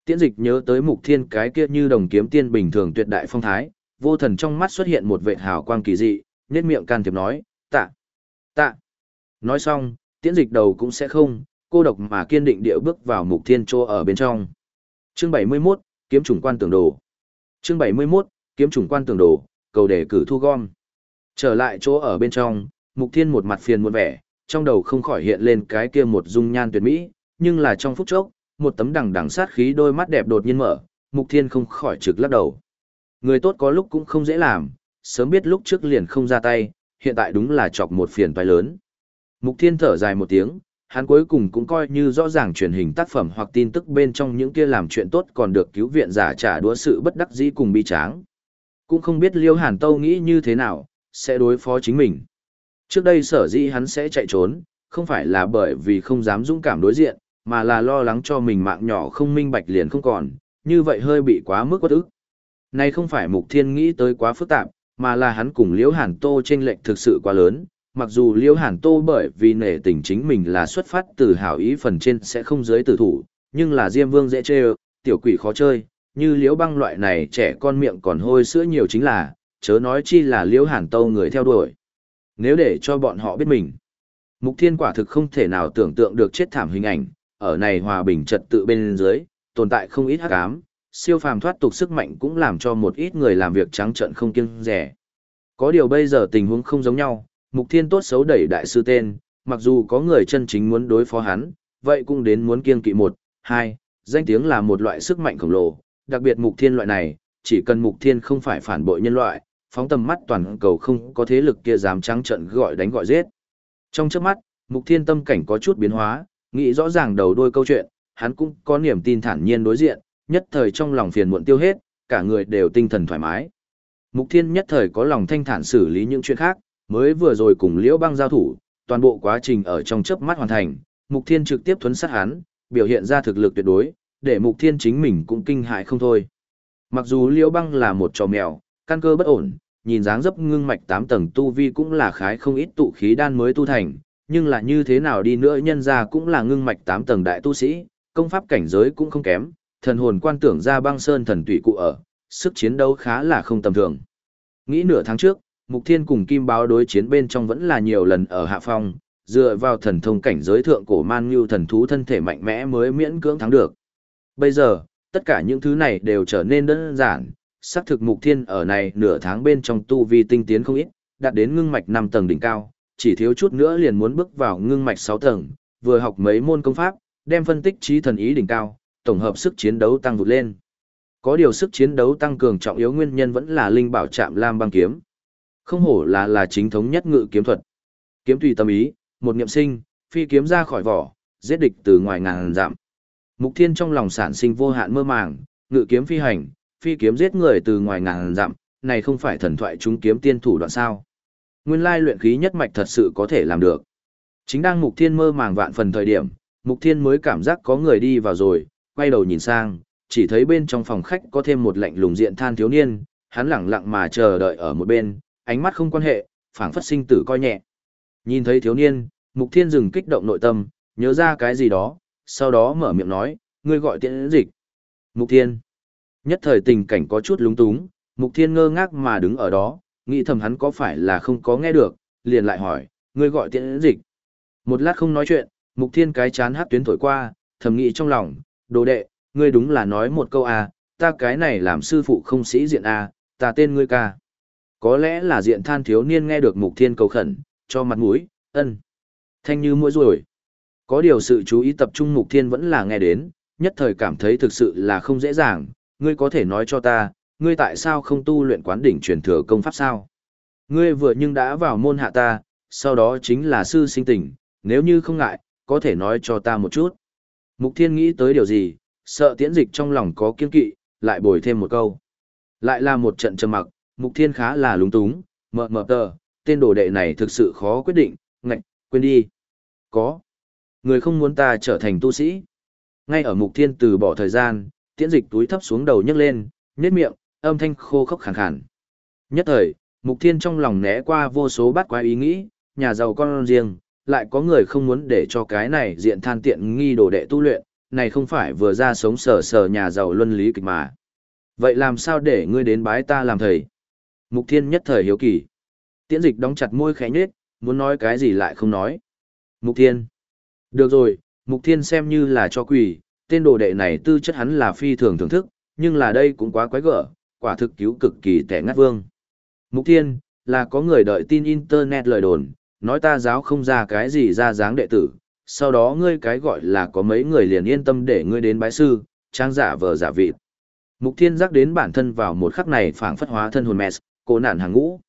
Tiễn dịch nhớ tới mục thiên cái kia như đồng kiếm tiên bình thường tuyệt đại phong thái, vô thần trong mắt xuất hiện một vệ hào quang kỳ dị, nhếch miệng can thiệp nói, tạ, tạ. Nói xong, tiễn dịch đầu cũng sẽ không, cô độc mà kiên định địa bước vào mục thiên trô ở bên trong. Chương 71, kiếm chủng quan tường đồ. Chương 71, kiếm chủng quan tường đồ, cầu đề cử thu gom. Trở lại chỗ ở bên trong, mục thiên một mặt phiền muộn vẻ, trong đầu không khỏi hiện lên cái kia một dung nhan tuyệt mỹ, nhưng là trong phút chốc, một tấm đằng đằng sát khí đôi mắt đẹp đột nhiên mở, mục thiên không khỏi trực lắc đầu. Người tốt có lúc cũng không dễ làm, sớm biết lúc trước liền không ra tay, hiện tại đúng là chọc một phiền toái lớn. Mục Thiên thở dài một tiếng, hắn cuối cùng cũng coi như rõ ràng truyền hình tác phẩm hoặc tin tức bên trong những kia làm chuyện tốt còn được cứu viện giả trả đũa sự bất đắc dĩ cùng bi tráng. Cũng không biết Liêu Hàn Tâu nghĩ như thế nào, sẽ đối phó chính mình. Trước đây sở dĩ hắn sẽ chạy trốn, không phải là bởi vì không dám dũng cảm đối diện, mà là lo lắng cho mình mạng nhỏ không minh bạch liền không còn, như vậy hơi bị quá mức quất ức. Này không phải Mục Thiên nghĩ tới quá phức tạp, mà là hắn cùng Liễu Hàn Tô chênh lệch thực sự quá lớn, mặc dù Liễu Hàn Tô bởi vì nể tình chính mình là xuất phát từ hảo ý phần trên sẽ không giới tử thủ, nhưng là Diêm Vương dễ chơi, tiểu quỷ khó chơi, như Liễu Băng loại này trẻ con miệng còn hôi sữa nhiều chính là, chớ nói chi là Liễu Hàn Tô người theo đuổi. Nếu để cho bọn họ biết mình, Mục Thiên quả thực không thể nào tưởng tượng được chết thảm hình ảnh, ở này hòa bình trật tự bên dưới, tồn tại không ít hắc ám, siêu phàm thoát tục sức mạnh cũng làm cho một ít người làm việc trắng trợn không kiêng rẻ. Có điều bây giờ tình huống không giống nhau, Mục Thiên tốt xấu đẩy đại sư tên, mặc dù có người chân chính muốn đối phó hắn, vậy cũng đến muốn kiêng kỵ một, hai, danh tiếng là một loại sức mạnh khổng lồ, đặc biệt Mục Thiên loại này, chỉ cần Mục Thiên không phải phản bội nhân loại, phóng tầm mắt toàn cầu không có thế lực kia dám trắng trợn gọi đánh gọi giết. Trong chớp mắt, Mục Thiên tâm cảnh có chút biến hóa, nghĩ rõ ràng đầu đuôi câu chuyện, hắn cũng có niềm tin thản nhiên đối diện, nhất thời trong lòng phiền muộn tiêu hết, cả người đều tinh thần thoải mái. Mục Thiên nhất thời có lòng thanh thản xử lý những chuyện khác, mới vừa rồi cùng Liễu Băng giao thủ, toàn bộ quá trình ở trong chớp mắt hoàn thành, Mục Thiên trực tiếp thuấn sát hắn, biểu hiện ra thực lực tuyệt đối, để Mục Thiên chính mình cũng kinh hại không thôi. Mặc dù Liễu Băng là một trò mèo, căn cơ bất ổn, nhìn dáng dấp ngưng mạch 8 tầng tu vi cũng là khái không ít tụ khí đan mới tu thành, nhưng là như thế nào đi nữa nhân ra cũng là ngưng mạch 8 tầng đại tu sĩ, công pháp cảnh giới cũng không kém, thần hồn quan tưởng ra băng sơn thần tụy cụ ở, sức chiến đấu khá là không tầm thường. Nghĩ nửa tháng trước, Mục Thiên cùng Kim Báo đối chiến bên trong vẫn là nhiều lần ở hạ phong, dựa vào thần thông cảnh giới thượng cổ man như thần thú thân thể mạnh mẽ mới miễn cưỡng thắng được. Bây giờ, tất cả những thứ này đều trở nên đơn giản, xác thực Mục Thiên ở này nửa tháng bên trong tu vi tinh tiến không ít, đạt đến ngưng mạch 5 tầng đỉnh cao, chỉ thiếu chút nữa liền muốn bước vào ngưng mạch 6 tầng, vừa học mấy môn công pháp, đem phân tích trí thần ý đỉnh cao, tổng hợp sức chiến đấu tăng vụt lên. Có điều sức chiến đấu tăng cường trọng yếu nguyên nhân vẫn là linh bảo chạm lam băng kiếm. Không hổ là là chính thống nhất ngự kiếm thuật. Kiếm tùy tâm ý, một niệm sinh, phi kiếm ra khỏi vỏ, giết địch từ ngoài ngàn dặm. Mục Thiên trong lòng sản sinh vô hạn mơ màng, ngự kiếm phi hành, phi kiếm giết người từ ngoài ngàn dặm, này không phải thần thoại chúng kiếm tiên thủ đoạn sao? Nguyên lai luyện khí nhất mạch thật sự có thể làm được. Chính đang Mục Thiên mơ màng vạn phần thời điểm, Mục Thiên mới cảm giác có người đi vào rồi, quay đầu nhìn sang, chỉ thấy bên trong phòng khách có thêm một lạnh lùng diện than thiếu niên, hắn lẳng lặng mà chờ đợi ở một bên, ánh mắt không quan hệ, phảng phất sinh tử coi nhẹ. Nhìn thấy thiếu niên, Mục Thiên dừng kích động nội tâm, nhớ ra cái gì đó, sau đó mở miệng nói, ngươi gọi tiện dịch. Mục Thiên. Nhất thời tình cảnh có chút lúng túng, Mục Thiên ngơ ngác mà đứng ở đó, nghĩ thầm hắn có phải là không có nghe được, liền lại hỏi, ngươi gọi tiện dịch. Một lát không nói chuyện, Mục Thiên cái chán hát tuyến thổi qua, thầm nghĩ trong lòng, đồ đệ, ngươi đúng là nói một câu à, ta cái này làm sư phụ không sĩ diện à, ta tên ngươi ca. Có lẽ là diện than thiếu niên nghe được mục thiên cầu khẩn, cho mặt mũi, ân. Thanh như mũi rồi. Có điều sự chú ý tập trung mục thiên vẫn là nghe đến, nhất thời cảm thấy thực sự là không dễ dàng, ngươi có thể nói cho ta, ngươi tại sao không tu luyện quán đỉnh truyền thừa công pháp sao? Ngươi vừa nhưng đã vào môn hạ ta, sau đó chính là sư sinh tình, nếu như không ngại, có thể nói cho ta một chút. Mục Thiên nghĩ tới điều gì, sợ tiễn dịch trong lòng có kiên kỵ, lại bồi thêm một câu. Lại là một trận trầm mặc, Mục Thiên khá là lúng túng, mờ mờ tờ, tên đồ đệ này thực sự khó quyết định, ngạch, quên đi. Có. Người không muốn ta trở thành tu sĩ. Ngay ở Mục Thiên từ bỏ thời gian, tiễn dịch túi thấp xuống đầu nhấc lên, nhếch miệng, âm thanh khô khốc khàn khàn. Nhất thời, Mục Thiên trong lòng né qua vô số bát quái ý nghĩ, nhà giàu con riêng, lại có người không muốn để cho cái này diện than tiện nghi đồ đệ tu luyện, này không phải vừa ra sống sờ sờ nhà giàu luân lý kịch mà. Vậy làm sao để ngươi đến bái ta làm thầy? Mục Thiên nhất thời hiếu kỳ. Tiễn dịch đóng chặt môi khẽ nhếch, muốn nói cái gì lại không nói. Mục Thiên. Được rồi, Mục Thiên xem như là cho quỷ, tên đồ đệ này tư chất hắn là phi thường thưởng thức, nhưng là đây cũng quá quái gở, quả thực cứu cực kỳ tẻ ngắt vương. Mục Thiên, là có người đợi tin internet lời đồn, nói ta giáo không ra cái gì ra dáng đệ tử, sau đó ngươi cái gọi là có mấy người liền yên tâm để ngươi đến bái sư, trang giả vờ giả vịt. Mục Thiên giác đến bản thân vào một khắc này phảng phất hóa thân hồn mẹ, cố nạn hàng ngũ.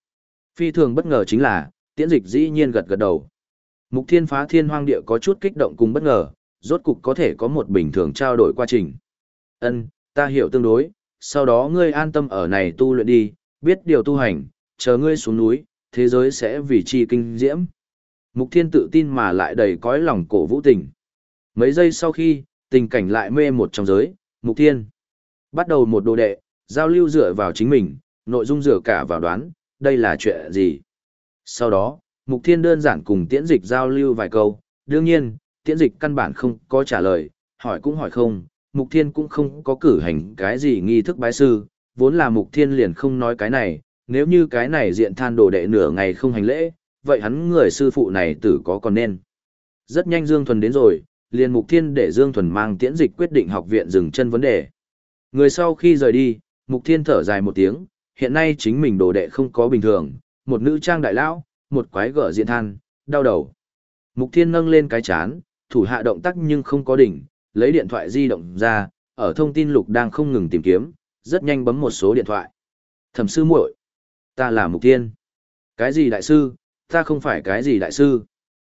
Phi thường bất ngờ chính là, tiễn dịch dĩ nhiên gật gật đầu. Mục Thiên phá thiên hoang địa có chút kích động cùng bất ngờ, rốt cục có thể có một bình thường trao đổi quá trình. Ân, ta hiểu tương đối, sau đó ngươi an tâm ở này tu luyện đi, biết điều tu hành, chờ ngươi xuống núi, thế giới sẽ vì chi kinh diễm. Mục Thiên tự tin mà lại đầy cõi lòng cổ vũ tình. Mấy giây sau khi, tình cảnh lại mê một trong giới, Mục Thiên bắt đầu một đồ đệ, giao lưu dựa vào chính mình, nội dung dựa cả vào đoán, đây là chuyện gì. Sau đó, Mục Thiên đơn giản cùng tiễn dịch giao lưu vài câu, đương nhiên, tiễn dịch căn bản không có trả lời, hỏi cũng hỏi không, Mục Thiên cũng không có cử hành cái gì nghi thức bái sư, vốn là Mục Thiên liền không nói cái này, nếu như cái này diện than đồ đệ nửa ngày không hành lễ, vậy hắn người sư phụ này tử có còn nên. Rất nhanh Dương Thuần đến rồi, liền Mục Thiên để Dương Thuần mang tiễn dịch quyết định học viện dừng chân vấn đề. Người sau khi rời đi, Mục Thiên thở dài một tiếng, hiện nay chính mình đồ đệ không có bình thường, một nữ trang đại lão, một quái gở diện than, đau đầu. Mục Thiên nâng lên cái chán, thủ hạ động tác nhưng không có đỉnh, lấy điện thoại di động ra, ở thông tin lục đang không ngừng tìm kiếm, rất nhanh bấm một số điện thoại. Thẩm sư muội, ta là Mục Thiên. Cái gì đại sư, ta không phải cái gì đại sư.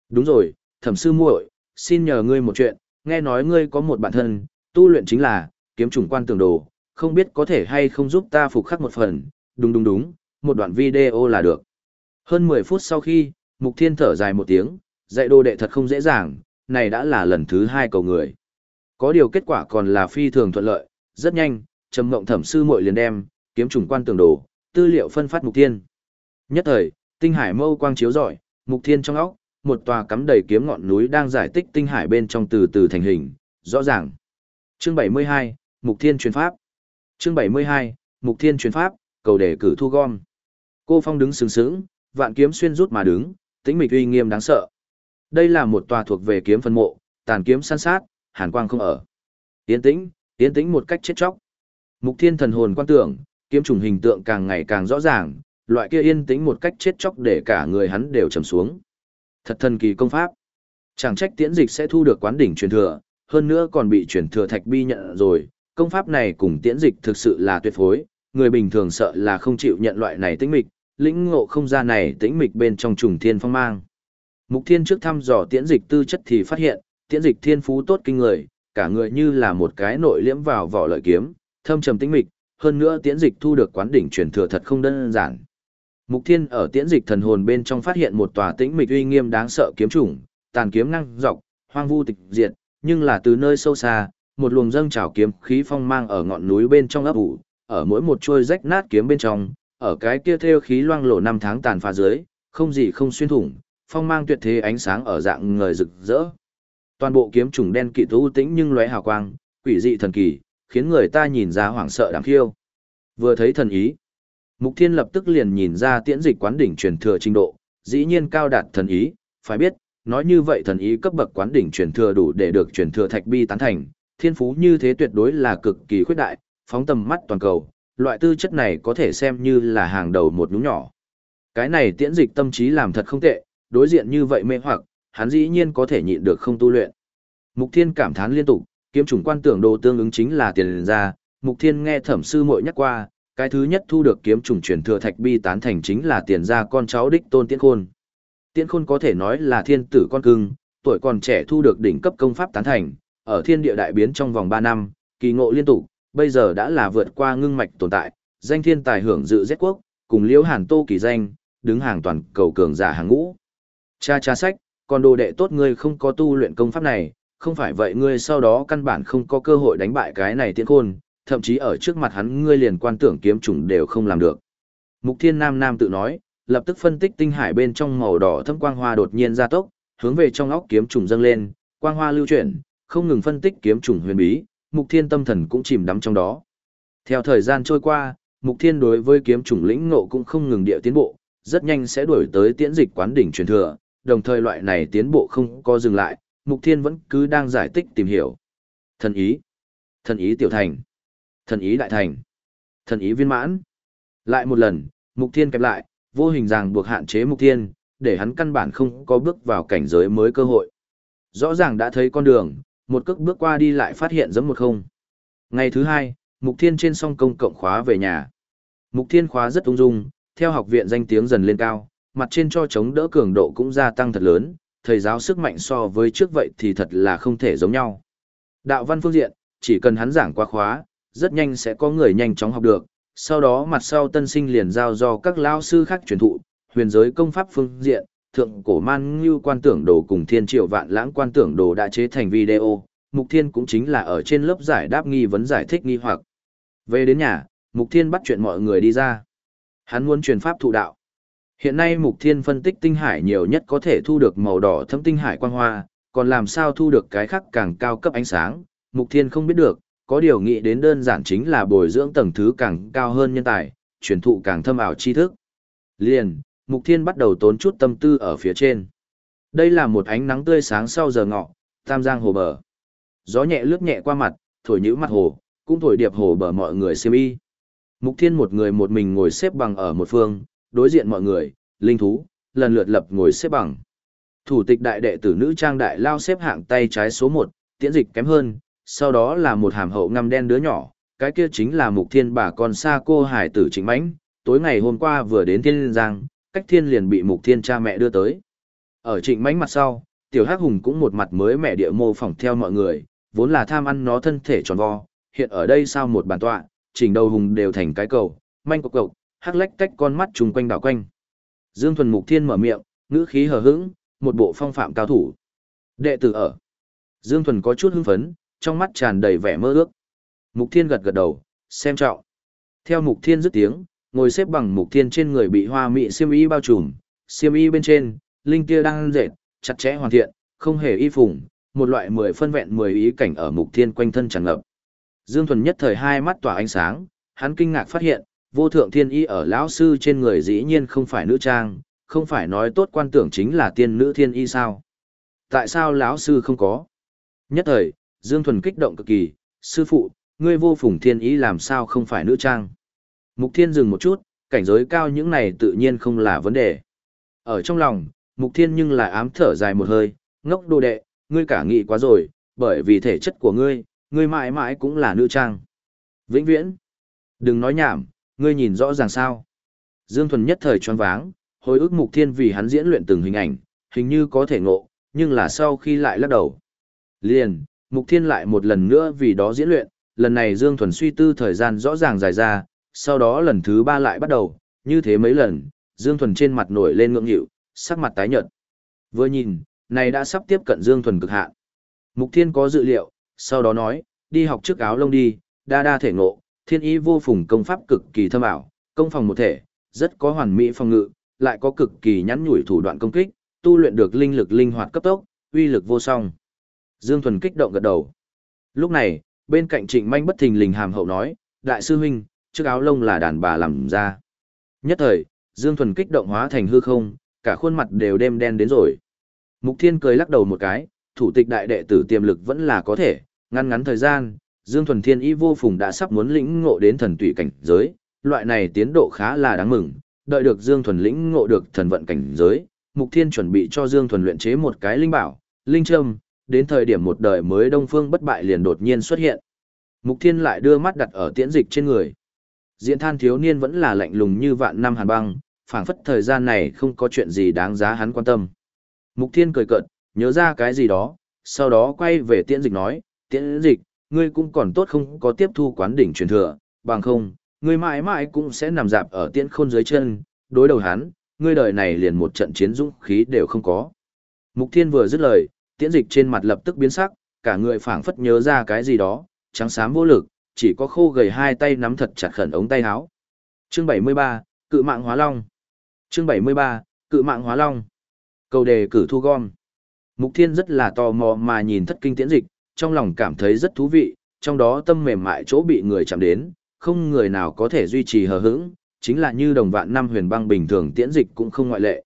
Đúng rồi, thẩm sư muội, xin nhờ ngươi một chuyện, nghe nói ngươi có một bạn thân, tu luyện chính là, kiếm trùng quan tường đồ, không biết có thể hay không giúp ta phục khắc một phần, đúng đúng đúng, một đoạn video là được. Hơn 10 phút sau khi, Mục Thiên thở dài một tiếng, dạy đồ đệ thật không dễ dàng, này đã là lần thứ hai cầu người. Có điều kết quả còn là phi thường thuận lợi, rất nhanh, Trầm Ngộng Thẩm sư muội liền đem kiếm trùng quan tường đồ, tư liệu phân phát Mục Thiên. Nhất thời, tinh hải mâu quang chiếu rọi, Mục Thiên trong óc, một tòa cắm đầy kiếm ngọn núi đang giải tích tinh hải bên trong từ từ thành hình, rõ ràng. Chương 72, Mục Thiên truyền pháp. Chương 72, Mục Thiên truyền pháp, cầu đề cử thu gom. Cô Phong đứng sừng sững, vạn kiếm xuyên rút mà đứng, tĩnh mịch uy nghiêm đáng sợ. Đây là một tòa thuộc về kiếm phân mộ, tàn kiếm săn sát, hàn quang không ở. Tiến tĩnh, tiến tĩnh một cách chết chóc. Mục Thiên thần hồn quan tưởng, kiếm trùng hình tượng càng ngày càng rõ ràng, loại kia yên tĩnh một cách chết chóc để cả người hắn đều trầm xuống. Thật thần kỳ công pháp. Chẳng trách tiễn dịch sẽ thu được quán đỉnh truyền thừa, hơn nữa còn bị truyền thừa thạch bi nhận rồi, công pháp này cùng tiễn dịch thực sự là tuyệt phối, người bình thường sợ là không chịu nhận loại này tĩnh mịch, lĩnh ngộ không gian này tĩnh mịch bên trong trùng thiên phong mang. Mục Thiên trước thăm dò tiễn dịch tư chất thì phát hiện, tiễn dịch thiên phú tốt kinh người, cả người như là một cái nội liễm vào vỏ lợi kiếm, thâm trầm tĩnh mịch, hơn nữa tiễn dịch thu được quán đỉnh truyền thừa thật không đơn giản. Mục Thiên ở tiễn dịch thần hồn bên trong phát hiện một tòa tĩnh mịch uy nghiêm đáng sợ kiếm chủng, tàn kiếm năng dọc, hoang vu tịch diệt, nhưng là từ nơi sâu xa, một luồng dâng trào kiếm khí phong mang ở ngọn núi bên trong ấp ủ, ở mỗi một chuôi rách nát kiếm bên trong, ở cái kia theo khí loang lổ năm tháng tàn phá dưới, không gì không xuyên thủng, phong mang tuyệt thế ánh sáng ở dạng người rực rỡ. Toàn bộ kiếm trùng đen kịt u tĩnh nhưng lóe hào quang, quỷ dị thần kỳ, khiến người ta nhìn ra hoảng sợ đáng khiêu. Vừa thấy thần ý, Mục Thiên lập tức liền nhìn ra tiễn dịch quán đỉnh truyền thừa trình độ, dĩ nhiên cao đạt thần ý, phải biết, nói như vậy thần ý cấp bậc quán đỉnh truyền thừa đủ để được truyền thừa thạch bi tán thành, thiên phú như thế tuyệt đối là cực kỳ khuyết đại, phóng tầm mắt toàn cầu, loại tư chất này có thể xem như là hàng đầu một nhúng nhỏ. Cái này tiễn dịch tâm trí làm thật không tệ, đối diện như vậy mê hoặc, hắn dĩ nhiên có thể nhịn được không tu luyện. Mục Thiên cảm thán liên tục, kiếm trùng quan tưởng đồ tương ứng chính là tiền ra, Mục Thiên nghe thẩm sư muội nhắc qua, cái thứ nhất thu được kiếm trùng truyền thừa thạch bi tán thành chính là tiền ra con cháu đích tôn tiễn khôn. Tiễn khôn có thể nói là thiên tử con cưng, tuổi còn trẻ thu được đỉnh cấp công pháp tán thành, ở thiên địa đại biến trong vòng 3 năm, kỳ ngộ liên tục, bây giờ đã là vượt qua ngưng mạch tồn tại, danh thiên tài hưởng dự Z quốc, cùng liễu hàn tô kỳ danh, đứng hàng toàn cầu cường giả hàng ngũ. Cha cha sách, còn đồ đệ tốt ngươi không có tu luyện công pháp này, không phải vậy ngươi sau đó căn bản không có cơ hội đánh bại cái này tiễn khôn, thậm chí ở trước mặt hắn ngươi liền quan tưởng kiếm trùng đều không làm được. Mục Thiên Nam Nam tự nói, lập tức phân tích tinh hải bên trong màu đỏ thâm quang hoa đột nhiên gia tốc, hướng về trong óc kiếm trùng dâng lên, quang hoa lưu chuyển, không ngừng phân tích kiếm trùng huyền bí, Mục Thiên tâm thần cũng chìm đắm trong đó. Theo thời gian trôi qua, Mục Thiên đối với kiếm trùng lĩnh ngộ cũng không ngừng địa tiến bộ, rất nhanh sẽ đuổi tới tiễn dịch quán đỉnh truyền thừa, đồng thời loại này tiến bộ không có dừng lại, Mục Thiên vẫn cứ đang giải tích tìm hiểu. Thần ý, thần ý tiểu thành, thần ý đại thành, thần ý viên mãn. Lại một lần, Mục Thiên kẹp lại, vô hình ràng buộc hạn chế Mục Thiên, để hắn căn bản không có bước vào cảnh giới mới cơ hội. Rõ ràng đã thấy con đường, một cước bước qua đi lại phát hiện giống một không. Ngày thứ hai, Mục Thiên trên song công cộng khóa về nhà. Mục Thiên khóa rất ung dung, theo học viện danh tiếng dần lên cao, mặt trên cho chống đỡ cường độ cũng gia tăng thật lớn, thầy giáo sức mạnh so với trước vậy thì thật là không thể giống nhau. Đạo văn phương diện, chỉ cần hắn giảng qua khóa, rất nhanh sẽ có người nhanh chóng học được, sau đó mặt sau tân sinh liền giao do các lao sư khác truyền thụ, huyền giới công pháp phương diện, thượng cổ man như quan tưởng đồ cùng thiên triệu vạn lãng quan tưởng đồ đã chế thành video, mục thiên cũng chính là ở trên lớp giải đáp nghi vấn giải thích nghi hoặc. Về đến nhà, mục thiên bắt chuyện mọi người đi ra. Hắn muốn truyền pháp thụ đạo. Hiện nay mục thiên phân tích tinh hải nhiều nhất có thể thu được màu đỏ thấm tinh hải quang hoa, còn làm sao thu được cái khác càng cao cấp ánh sáng, mục thiên không biết được, có điều nghĩ đến đơn giản chính là bồi dưỡng tầng thứ càng cao hơn nhân tài, truyền thụ càng thâm ảo tri thức. Liền, Mục Thiên bắt đầu tốn chút tâm tư ở phía trên. Đây là một ánh nắng tươi sáng sau giờ ngọ, tam giang hồ bờ. Gió nhẹ lướt nhẹ qua mặt, thổi nhũ mặt hồ, cũng thổi điệp hồ bờ mọi người xem y. Mục Thiên một người một mình ngồi xếp bằng ở một phương, đối diện mọi người, linh thú, lần lượt lập ngồi xếp bằng. Thủ tịch đại đệ tử nữ trang đại lao xếp hạng tay trái số 1, tiễn dịch kém hơn, sau đó là một hàm hậu ngăm đen đứa nhỏ, cái kia chính là Mục Thiên bà con xa cô hải tử chính mãnh, tối ngày hôm qua vừa đến Thiên Giang, cách thiên liền bị mục thiên cha mẹ đưa tới. Ở trịnh mánh mặt sau, tiểu hắc hùng cũng một mặt mới mẹ địa mô phỏng theo mọi người, vốn là tham ăn nó thân thể tròn vo, hiện ở đây sao một bàn tọa, chỉnh đầu hùng đều thành cái cầu, manh cục cộc, hắc lách cách con mắt trùng quanh đảo quanh. Dương thuần mục thiên mở miệng, ngữ khí hờ hững, một bộ phong phạm cao thủ. Đệ tử ở. Dương thuần có chút hưng phấn, trong mắt tràn đầy vẻ mơ ước. Mục thiên gật gật đầu, xem trọng. Theo mục thiên dứt tiếng, ngồi xếp bằng mục thiên trên người bị hoa mị xiêm y bao trùm, xiêm y bên trên, linh tia đang dệt, chặt chẽ hoàn thiện, không hề y phùng, một loại mười phân vẹn mười ý cảnh ở mục thiên quanh thân tràn ngập. Dương Thuần nhất thời hai mắt tỏa ánh sáng, hắn kinh ngạc phát hiện, vô thượng thiên y ở lão sư trên người dĩ nhiên không phải nữ trang, không phải nói tốt quan tưởng chính là tiên nữ thiên y sao? Tại sao lão sư không có? Nhất thời, Dương Thuần kích động cực kỳ, sư phụ, ngươi vô phùng thiên y làm sao không phải nữ trang? Mục Thiên dừng một chút, cảnh giới cao những này tự nhiên không là vấn đề. Ở trong lòng, Mục Thiên nhưng lại ám thở dài một hơi, ngốc đồ đệ, ngươi cả nghị quá rồi, bởi vì thể chất của ngươi, ngươi mãi mãi cũng là nữ trang. Vĩnh viễn. Đừng nói nhảm, ngươi nhìn rõ ràng sao. Dương Thuần nhất thời choáng váng, hồi ức Mục Thiên vì hắn diễn luyện từng hình ảnh, hình như có thể ngộ, nhưng là sau khi lại lắc đầu. Liền, Mục Thiên lại một lần nữa vì đó diễn luyện, lần này Dương Thuần suy tư thời gian rõ ràng dài ra, sau đó lần thứ ba lại bắt đầu, như thế mấy lần, Dương Thuần trên mặt nổi lên ngưỡng nghịu, sắc mặt tái nhợt. Vừa nhìn, này đã sắp tiếp cận Dương Thuần cực hạn. Mục Thiên có dự liệu, sau đó nói, đi học trước áo lông đi, đa đa thể ngộ, thiên ý vô phùng công pháp cực kỳ thâm ảo, công phòng một thể, rất có hoàn mỹ phòng ngự, lại có cực kỳ nhắn nhủi thủ đoạn công kích, tu luyện được linh lực linh hoạt cấp tốc, uy lực vô song. Dương Thuần kích động gật đầu. Lúc này, bên cạnh Trịnh Manh bất thình lình hàm hậu nói, đại sư huynh, chiếc áo lông là đàn bà làm ra. Nhất thời, Dương Thuần kích động hóa thành hư không, cả khuôn mặt đều đêm đen đến rồi. Mục Thiên cười lắc đầu một cái, thủ tịch đại đệ tử tiềm lực vẫn là có thể, ngăn ngắn thời gian, Dương Thuần Thiên Y vô phùng đã sắp muốn lĩnh ngộ đến thần tụy cảnh giới, loại này tiến độ khá là đáng mừng, đợi được Dương Thuần lĩnh ngộ được thần vận cảnh giới, Mục Thiên chuẩn bị cho Dương Thuần luyện chế một cái linh bảo, linh châm, đến thời điểm một đời mới Đông Phương bất bại liền đột nhiên xuất hiện. Mục Thiên lại đưa mắt đặt ở tiễn dịch trên người. Diễn than thiếu niên vẫn là lạnh lùng như vạn năm hàn băng, phảng phất thời gian này không có chuyện gì đáng giá hắn quan tâm. Mục Thiên cười cợt, nhớ ra cái gì đó, sau đó quay về tiễn dịch nói, tiễn dịch, ngươi cũng còn tốt không có tiếp thu quán đỉnh truyền thừa, bằng không, ngươi mãi mãi cũng sẽ nằm dạp ở tiễn khôn dưới chân, đối đầu hắn, ngươi đời này liền một trận chiến dũng khí đều không có. Mục Thiên vừa dứt lời, tiễn dịch trên mặt lập tức biến sắc, cả người phảng phất nhớ ra cái gì đó, trắng xám vô lực, chỉ có khô gầy hai tay nắm thật chặt khẩn ống tay áo. Chương 73, Cự mạng hóa long. Chương 73, Cự mạng hóa long. Cầu đề cử thu gom. Mục Thiên rất là tò mò mà nhìn thất kinh tiễn dịch, trong lòng cảm thấy rất thú vị, trong đó tâm mềm mại chỗ bị người chạm đến, không người nào có thể duy trì hờ hững, chính là như đồng vạn năm huyền băng bình thường tiễn dịch cũng không ngoại lệ.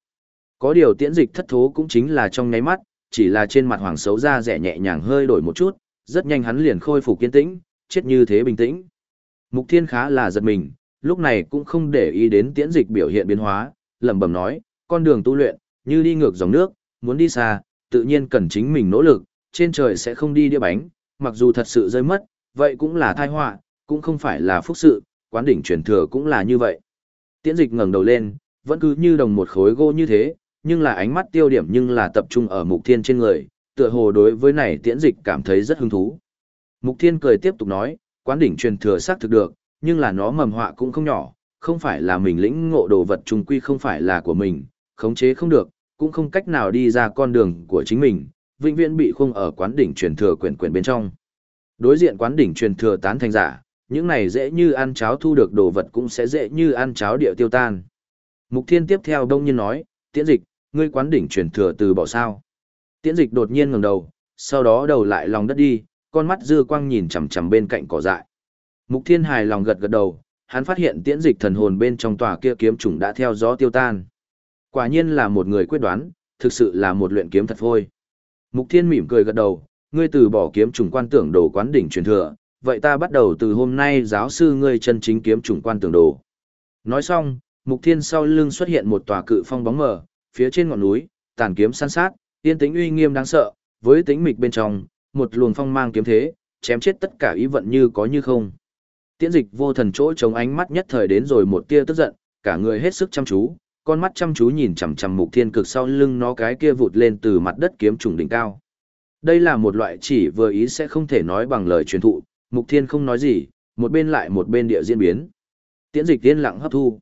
Có điều tiễn dịch thất thố cũng chính là trong nháy mắt, chỉ là trên mặt hoàng xấu ra rẻ nhẹ nhàng hơi đổi một chút, rất nhanh hắn liền khôi phục kiên tĩnh, chết như thế bình tĩnh. Mục Thiên khá là giật mình, lúc này cũng không để ý đến tiễn dịch biểu hiện biến hóa, lẩm bẩm nói, con đường tu luyện, như đi ngược dòng nước, muốn đi xa, tự nhiên cần chính mình nỗ lực, trên trời sẽ không đi đĩa bánh, mặc dù thật sự rơi mất, vậy cũng là tai họa, cũng không phải là phúc sự, quán đỉnh truyền thừa cũng là như vậy. Tiễn dịch ngẩng đầu lên, vẫn cứ như đồng một khối gỗ như thế, nhưng là ánh mắt tiêu điểm nhưng là tập trung ở mục thiên trên người, tựa hồ đối với này tiễn dịch cảm thấy rất hứng thú. Mục thiên cười tiếp tục nói, quán đỉnh truyền thừa xác thực được, nhưng là nó mầm họa cũng không nhỏ, không phải là mình lĩnh ngộ đồ vật trùng quy không phải là của mình, khống chế không được, cũng không cách nào đi ra con đường của chính mình, vĩnh viễn bị khung ở quán đỉnh truyền thừa quyển quyển bên trong. Đối diện quán đỉnh truyền thừa tán thành giả, những này dễ như ăn cháo thu được đồ vật cũng sẽ dễ như ăn cháo địa tiêu tan. Mục Thiên tiếp theo đông nhiên nói, tiễn dịch, ngươi quán đỉnh truyền thừa từ bỏ sao. Tiễn dịch đột nhiên ngẩng đầu, sau đó đầu lại lòng đất đi, con mắt dư quang nhìn chằm chằm bên cạnh cỏ dại. Mục Thiên hài lòng gật gật đầu, hắn phát hiện tiễn dịch thần hồn bên trong tòa kia kiếm trùng đã theo gió tiêu tan. Quả nhiên là một người quyết đoán, thực sự là một luyện kiếm thật phôi. Mục Thiên mỉm cười gật đầu, ngươi từ bỏ kiếm trùng quan tưởng đồ quán đỉnh truyền thừa, vậy ta bắt đầu từ hôm nay giáo sư ngươi chân chính kiếm trùng quan tưởng đồ. Nói xong, Mục Thiên sau lưng xuất hiện một tòa cự phong bóng mờ, phía trên ngọn núi, tàn kiếm san sát, yên tĩnh uy nghiêm đáng sợ, với tĩnh mịch bên trong, một luồng phong mang kiếm thế, chém chết tất cả ý vận như có như không. Tiễn dịch vô thần chỗ chống ánh mắt nhất thời đến rồi một tia tức giận, cả người hết sức chăm chú, con mắt chăm chú nhìn chằm chằm mục thiên cực sau lưng nó cái kia vụt lên từ mặt đất kiếm trùng đỉnh cao. Đây là một loại chỉ vừa ý sẽ không thể nói bằng lời truyền thụ, mục thiên không nói gì, một bên lại một bên địa diễn biến. Tiễn dịch tiên lặng hấp thu.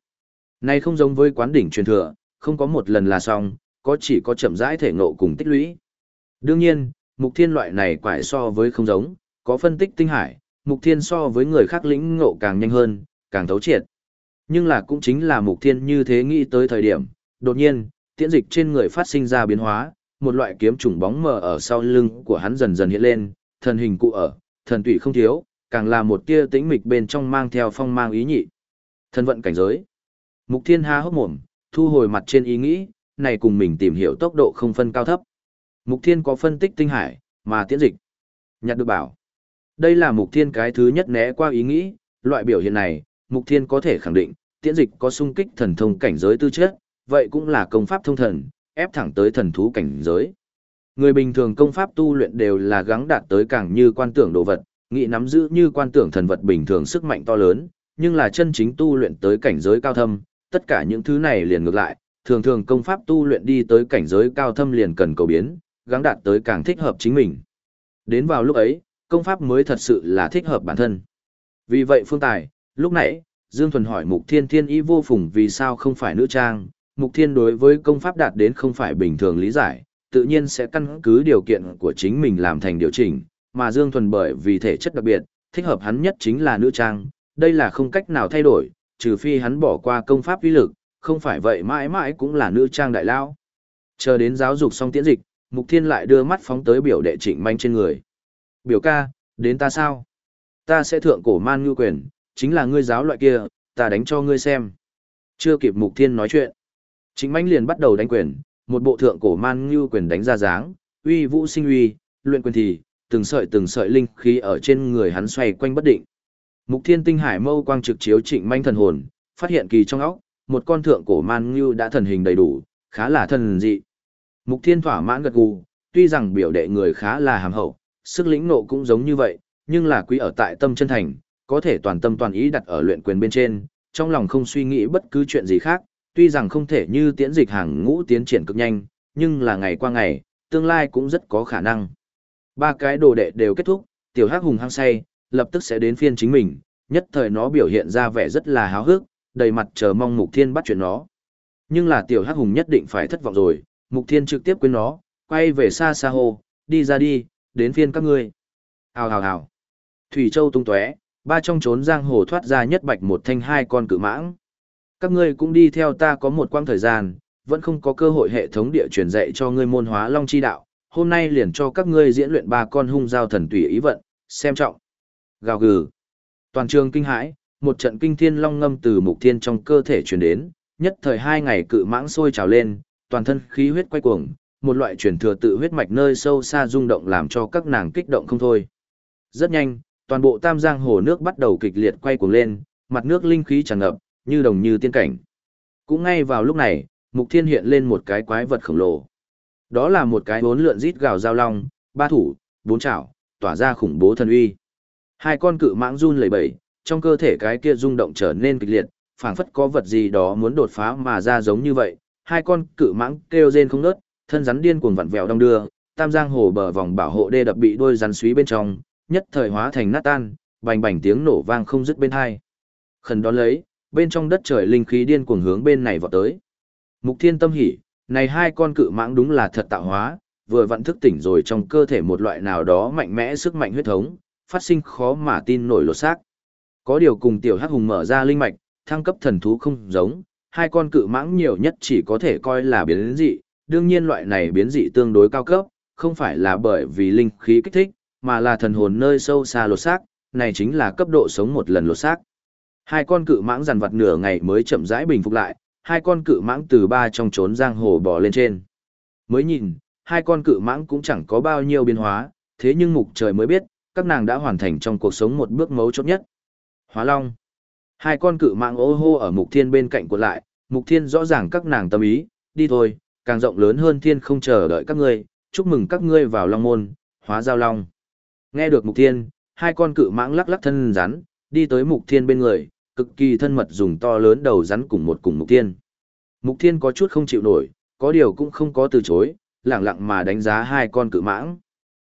Này không giống với quán đỉnh truyền thừa, không có một lần là xong, có chỉ có chậm rãi thể ngộ cùng tích lũy. Đương nhiên, mục thiên loại này quải so với không giống, có phân tích tinh hải, mục thiên so với người khác lĩnh ngộ càng nhanh hơn, càng thấu triệt. Nhưng là cũng chính là mục thiên như thế nghĩ tới thời điểm, đột nhiên, tiễn dịch trên người phát sinh ra biến hóa, một loại kiếm trùng bóng mờ ở sau lưng của hắn dần dần hiện lên, thần hình cụ ở, thần tụy không thiếu, càng là một tia tĩnh mịch bên trong mang theo phong mang ý nhị. Thân vận cảnh giới. Mục thiên ha hốc mồm, thu hồi mặt trên ý nghĩ, này cùng mình tìm hiểu tốc độ không phân cao thấp. Mục thiên có phân tích tinh hải, mà tiễn dịch. Nhặt được bảo. Đây là mục thiên cái thứ nhất né qua ý nghĩ, loại biểu hiện này, mục thiên có thể khẳng định, tiễn dịch có sung kích thần thông cảnh giới tư chất, vậy cũng là công pháp thông thần, ép thẳng tới thần thú cảnh giới. Người bình thường công pháp tu luyện đều là gắng đạt tới càng như quan tưởng đồ vật, nghĩ nắm giữ như quan tưởng thần vật bình thường sức mạnh to lớn, nhưng là chân chính tu luyện tới cảnh giới cao thâm, tất cả những thứ này liền ngược lại, thường thường công pháp tu luyện đi tới cảnh giới cao thâm liền cần cầu biến, gắng đạt tới càng thích hợp chính mình. Đến vào lúc ấy, công pháp mới thật sự là thích hợp bản thân. Vì vậy Phương Tài, lúc nãy, Dương Thuần hỏi Mục Thiên Thiên Y vô phùng vì sao không phải nữ trang, Mục Thiên đối với công pháp đạt đến không phải bình thường lý giải, tự nhiên sẽ căn cứ điều kiện của chính mình làm thành điều chỉnh, mà Dương Thuần bởi vì thể chất đặc biệt, thích hợp hắn nhất chính là nữ trang, đây là không cách nào thay đổi, trừ phi hắn bỏ qua công pháp uy lực, không phải vậy mãi mãi cũng là nữ trang đại lao. Chờ đến giáo dục xong tiễn dịch, Mục Thiên lại đưa mắt phóng tới biểu đệ trịnh manh trên người. Biểu ca, đến ta sao? Ta sẽ thượng cổ man ngư quyền, chính là ngươi giáo loại kia, ta đánh cho ngươi xem. Chưa kịp Mục Thiên nói chuyện. Trịnh manh liền bắt đầu đánh quyền, một bộ thượng cổ man như quyền đánh ra dáng, uy vũ sinh uy, luyện quyền thì, từng sợi từng sợi linh khí ở trên người hắn xoay quanh bất định. Mục Thiên Tinh Hải Mâu quang trực chiếu Trịnh Manh thần hồn, phát hiện kỳ trong óc, một con thượng cổ man như đã thần hình đầy đủ, khá là thần dị. Mục Thiên thỏa mãn gật gù, tuy rằng biểu đệ người khá là hàm hậu, sức lĩnh nộ cũng giống như vậy, nhưng là quý ở tại tâm chân thành, có thể toàn tâm toàn ý đặt ở luyện quyền bên trên, trong lòng không suy nghĩ bất cứ chuyện gì khác, tuy rằng không thể như tiễn dịch hàng ngũ tiến triển cực nhanh, nhưng là ngày qua ngày, tương lai cũng rất có khả năng. Ba cái đồ đệ đều kết thúc, tiểu hắc hùng hăng say, lập tức sẽ đến phiên chính mình, nhất thời nó biểu hiện ra vẻ rất là háo hức, đầy mặt chờ mong Mục Thiên bắt chuyện nó. Nhưng là tiểu hắc hùng nhất định phải thất vọng rồi, Mục Thiên trực tiếp quên nó, quay về xa xa hồ, đi ra đi, đến phiên các ngươi. Hào hào hào. Thủy Châu tung tóe, ba trong trốn giang hồ thoát ra nhất bạch một thanh hai con cự mãng. Các ngươi cũng đi theo ta có một quãng thời gian, vẫn không có cơ hội hệ thống địa truyền dạy cho ngươi môn hóa long chi đạo, hôm nay liền cho các ngươi diễn luyện ba con hung giao thần tùy ý vận, xem trọng. Gào gừ. Toàn trường kinh hãi, một trận kinh thiên long ngâm từ mục thiên trong cơ thể truyền đến, nhất thời hai ngày cự mãng sôi trào lên, toàn thân khí huyết quay cuồng, một loại truyền thừa tự huyết mạch nơi sâu xa rung động làm cho các nàng kích động không thôi. Rất nhanh, toàn bộ tam giang hồ nước bắt đầu kịch liệt quay cuồng lên, mặt nước linh khí tràn ngập, như đồng như tiên cảnh. Cũng ngay vào lúc này, Mục Thiên hiện lên một cái quái vật khổng lồ. Đó là một cái bốn lượn rít gào giao long, ba thủ, bốn chảo, tỏa ra khủng bố thần uy. Hai con cự mãng run lẩy bẩy, trong cơ thể cái kia rung động trở nên kịch liệt, phảng phất có vật gì đó muốn đột phá mà ra giống như vậy. Hai con cự mãng kêu rên không ngớt, thân rắn điên cuồng vặn vẹo đong đưa, tam giang hồ bờ vòng bảo hộ đê đập bị đôi rắn suý bên trong, nhất thời hóa thành nát tan, bành bành tiếng nổ vang không dứt bên hai. Khẩn đón lấy, bên trong đất trời linh khí điên cuồng hướng bên này vọt tới. Mục Thiên tâm hỉ, này hai con cự mãng đúng là thật tạo hóa, vừa vận thức tỉnh rồi trong cơ thể một loại nào đó mạnh mẽ sức mạnh huyết thống, phát sinh khó mà tin nổi lột xác. Có điều cùng tiểu hắc hùng mở ra linh mạch, thăng cấp thần thú không giống, hai con cự mãng nhiều nhất chỉ có thể coi là biến dị, đương nhiên loại này biến dị tương đối cao cấp, không phải là bởi vì linh khí kích thích, mà là thần hồn nơi sâu xa lột xác, này chính là cấp độ sống một lần lột xác. Hai con cự mãng dằn vặt nửa ngày mới chậm rãi bình phục lại, hai con cự mãng từ ba trong trốn giang hồ bò lên trên. Mới nhìn, hai con cự mãng cũng chẳng có bao nhiêu biến hóa, thế nhưng mục trời mới biết, các nàng đã hoàn thành trong cuộc sống một bước mấu chốt nhất. Hóa Long. Hai con cự mãng ô hô ở mục thiên bên cạnh của lại, mục thiên rõ ràng các nàng tâm ý, đi thôi, càng rộng lớn hơn thiên không chờ đợi các ngươi, chúc mừng các ngươi vào Long Môn, hóa giao Long. Nghe được mục thiên, hai con cự mãng lắc lắc thân rắn, đi tới mục thiên bên người, cực kỳ thân mật dùng to lớn đầu rắn cùng một cùng mục thiên. Mục thiên có chút không chịu nổi, có điều cũng không có từ chối, lẳng lặng mà đánh giá hai con cự mãng.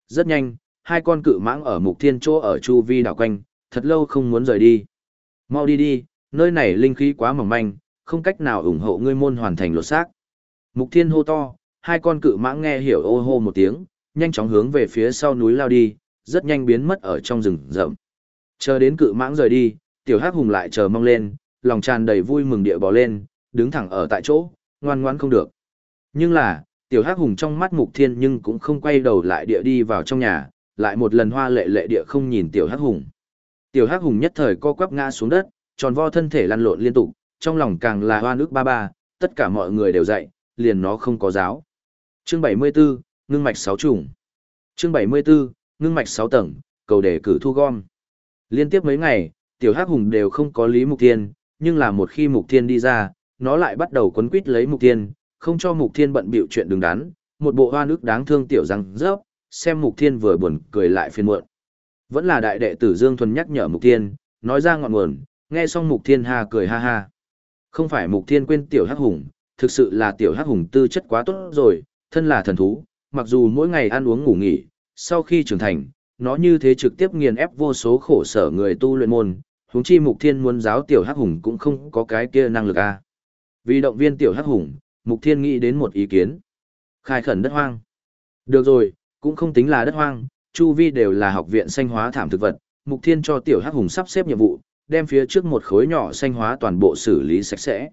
Rất nhanh, hai con cự mãng ở mục thiên chỗ ở chu vi đảo quanh, thật lâu không muốn rời đi. Mau đi đi, nơi này linh khí quá mỏng manh, không cách nào ủng hộ ngươi môn hoàn thành lột xác. Mục thiên hô to, hai con cự mãng nghe hiểu ô hô một tiếng, nhanh chóng hướng về phía sau núi lao đi, rất nhanh biến mất ở trong rừng rậm. Chờ đến cự mãng rời đi, tiểu hắc hùng lại chờ mong lên, lòng tràn đầy vui mừng địa bò lên, đứng thẳng ở tại chỗ, ngoan ngoãn không được. Nhưng là, tiểu hắc hùng trong mắt mục thiên nhưng cũng không quay đầu lại địa đi vào trong nhà, lại một lần hoa lệ lệ địa không nhìn tiểu hắc hùng. Tiểu hắc hùng nhất thời co quắp ngã xuống đất, tròn vo thân thể lăn lộn liên tục, trong lòng càng là hoa nước ba ba, tất cả mọi người đều dậy, liền nó không có giáo. Chương 74, ngưng mạch sáu trùng. Chương 74, ngưng mạch 6 tầng, cầu đề cử thu gom. Liên tiếp mấy ngày, tiểu hắc hùng đều không có lý mục thiên, nhưng là một khi mục thiên đi ra, nó lại bắt đầu quấn quýt lấy mục thiên, không cho mục thiên bận bịu chuyện đứng đắn, một bộ hoa nước đáng thương tiểu răng rớp, xem mục thiên vừa buồn cười lại phiền muộn. Vẫn là đại đệ tử Dương Thuần nhắc nhở mục thiên, nói ra ngọn nguồn, nghe xong mục thiên ha cười ha ha. Không phải mục thiên quên tiểu hắc hùng, thực sự là tiểu hắc hùng tư chất quá tốt rồi, thân là thần thú, mặc dù mỗi ngày ăn uống ngủ nghỉ, sau khi trưởng thành, nó như thế trực tiếp nghiền ép vô số khổ sở người tu luyện môn, huống chi mục thiên muốn giáo tiểu hắc hùng cũng không có cái kia năng lực a. Vì động viên tiểu hắc hùng, mục thiên nghĩ đến một ý kiến. Khai khẩn đất hoang. Được rồi, cũng không tính là đất hoang, chu vi đều là học viện xanh hóa thảm thực vật, mục thiên cho tiểu hắc hùng sắp xếp nhiệm vụ, đem phía trước một khối nhỏ xanh hóa toàn bộ xử lý sạch sẽ.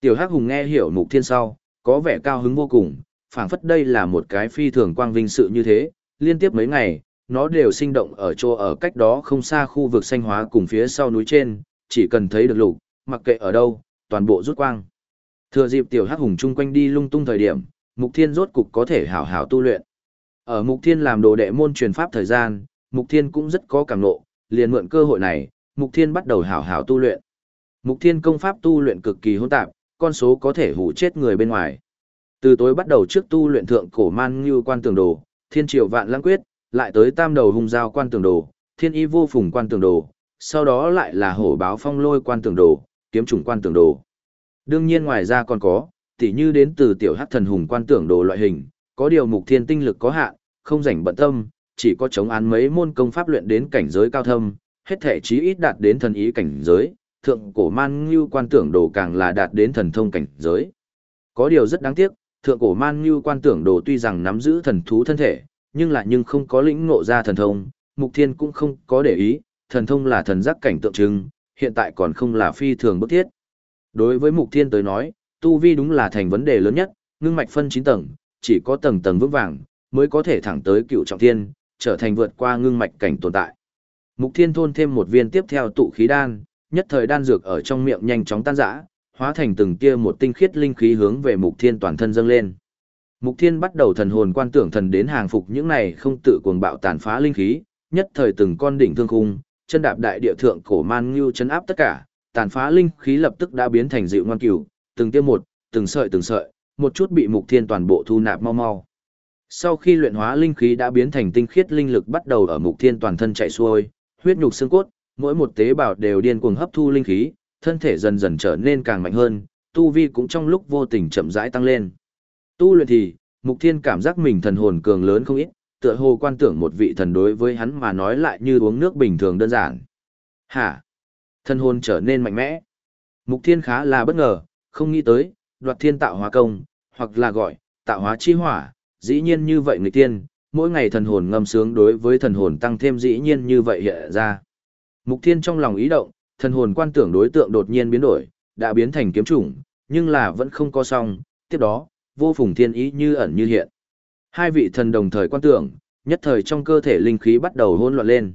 Tiểu hắc hùng nghe hiểu mục thiên sau, có vẻ cao hứng vô cùng, phảng phất đây là một cái phi thường quang vinh sự như thế, liên tiếp mấy ngày, nó đều sinh động ở chỗ ở cách đó không xa khu vực xanh hóa cùng phía sau núi trên, chỉ cần thấy được lục, mặc kệ ở đâu, toàn bộ rút quang. Thừa dịp tiểu hắc hùng chung quanh đi lung tung thời điểm, Mục Thiên rốt cục có thể hảo hảo tu luyện. Ở Mục Thiên làm đồ đệ môn truyền pháp thời gian, Mục Thiên cũng rất có cảm ngộ, liền mượn cơ hội này, Mục Thiên bắt đầu hảo hảo tu luyện. Mục Thiên công pháp tu luyện cực kỳ hỗn tạp, con số có thể hủ chết người bên ngoài. Từ tối bắt đầu trước tu luyện thượng cổ man như quan tường đồ, thiên triều vạn lãng quyết, lại tới tam đầu hung giao quan tường đồ, thiên y vô phùng quan tường đồ, sau đó lại là hổ báo phong lôi quan tường đồ, kiếm trùng quan tường đồ. Đương nhiên ngoài ra còn có, tỉ như đến từ tiểu hắc thần hùng quan tưởng đồ loại hình, có điều mục thiên tinh lực có hạn, không rảnh bận tâm, chỉ có chống án mấy môn công pháp luyện đến cảnh giới cao thâm, hết thể chí ít đạt đến thần ý cảnh giới, thượng cổ man như quan tưởng đồ càng là đạt đến thần thông cảnh giới. Có điều rất đáng tiếc, thượng cổ man như quan tưởng đồ tuy rằng nắm giữ thần thú thân thể, nhưng lại nhưng không có lĩnh ngộ ra thần thông, mục thiên cũng không có để ý, thần thông là thần giác cảnh tượng trưng, hiện tại còn không là phi thường bức thiết. Đối với mục thiên tới nói, tu vi đúng là thành vấn đề lớn nhất, ngưng mạch phân 9 tầng, chỉ có tầng tầng vững vàng, mới có thể thẳng tới cựu trọng thiên, trở thành vượt qua ngưng mạch cảnh tồn tại. Mục Thiên thôn thêm một viên tiếp theo tụ khí đan, nhất thời đan dược ở trong miệng nhanh chóng tan rã, hóa thành từng tia một tinh khiết linh khí hướng về Mục Thiên toàn thân dâng lên. Mục Thiên bắt đầu thần hồn quan tưởng thần đến hàng phục những này không tự cuồng bạo tàn phá linh khí, nhất thời từng con đỉnh thương khung, chân đạp đại địa thượng cổ man ngưu chấn áp tất cả, tàn phá linh khí lập tức đã biến thành dịu ngoan cửu, từng tia một, từng sợi từng sợi, một chút bị Mục Thiên toàn bộ thu nạp mau mau. Sau khi luyện hóa linh khí đã biến thành tinh khiết linh lực bắt đầu ở Mục Thiên toàn thân chạy xuôi, huyết nhục xương cốt, mỗi một tế bào đều điên cuồng hấp thu linh khí, thân thể dần dần trở nên càng mạnh hơn, tu vi cũng trong lúc vô tình chậm rãi tăng lên. Tu luyện thì, Mục Thiên cảm giác mình thần hồn cường lớn không ít, tựa hồ quan tưởng một vị thần đối với hắn mà nói lại như uống nước bình thường đơn giản. Hả? Thần hồn trở nên mạnh mẽ. Mục Thiên khá là bất ngờ, không nghĩ tới, đoạt thiên tạo hóa công, hoặc là gọi, tạo hóa chi hỏa, dĩ nhiên như vậy người tiên, mỗi ngày thần hồn ngâm sướng đối với thần hồn tăng thêm dĩ nhiên như vậy hiện ra. Mục Thiên trong lòng ý động, thần hồn quan tưởng đối tượng đột nhiên biến đổi, đã biến thành kiếm chủng, nhưng là vẫn không có xong, tiếp đó, vô phùng thiên ý như ẩn như hiện. Hai vị thần đồng thời quan tưởng, nhất thời trong cơ thể linh khí bắt đầu hỗn loạn lên.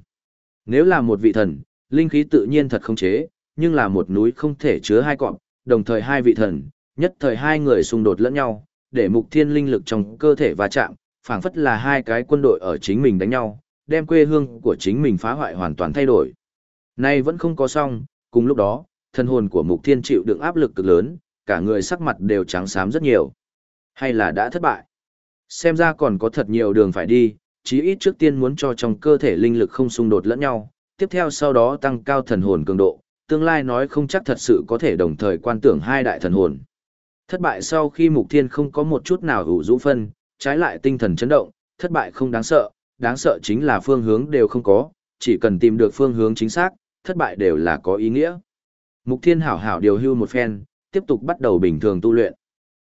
Nếu là một vị thần, linh khí tự nhiên thật không chế, nhưng là một núi không thể chứa hai cọp, đồng thời hai vị thần, nhất thời hai người xung đột lẫn nhau, để mục thiên linh lực trong cơ thể va chạm, phảng phất là hai cái quân đội ở chính mình đánh nhau, đem quê hương của chính mình phá hoại hoàn toàn thay đổi. Nay vẫn không có xong, cùng lúc đó, thân hồn của mục thiên chịu đựng áp lực cực lớn, cả người sắc mặt đều trắng xám rất nhiều. Hay là đã thất bại? Xem ra còn có thật nhiều đường phải đi, chí ít trước tiên muốn cho trong cơ thể linh lực không xung đột lẫn nhau, tiếp theo sau đó tăng cao thần hồn cường độ, tương lai nói không chắc thật sự có thể đồng thời quan tưởng hai đại thần hồn. Thất bại sau khi mục thiên không có một chút nào hữu rũ phân, trái lại tinh thần chấn động, thất bại không đáng sợ, đáng sợ chính là phương hướng đều không có, chỉ cần tìm được phương hướng chính xác, thất bại đều là có ý nghĩa. Mục thiên hảo hảo điều hưu một phen, tiếp tục bắt đầu bình thường tu luyện.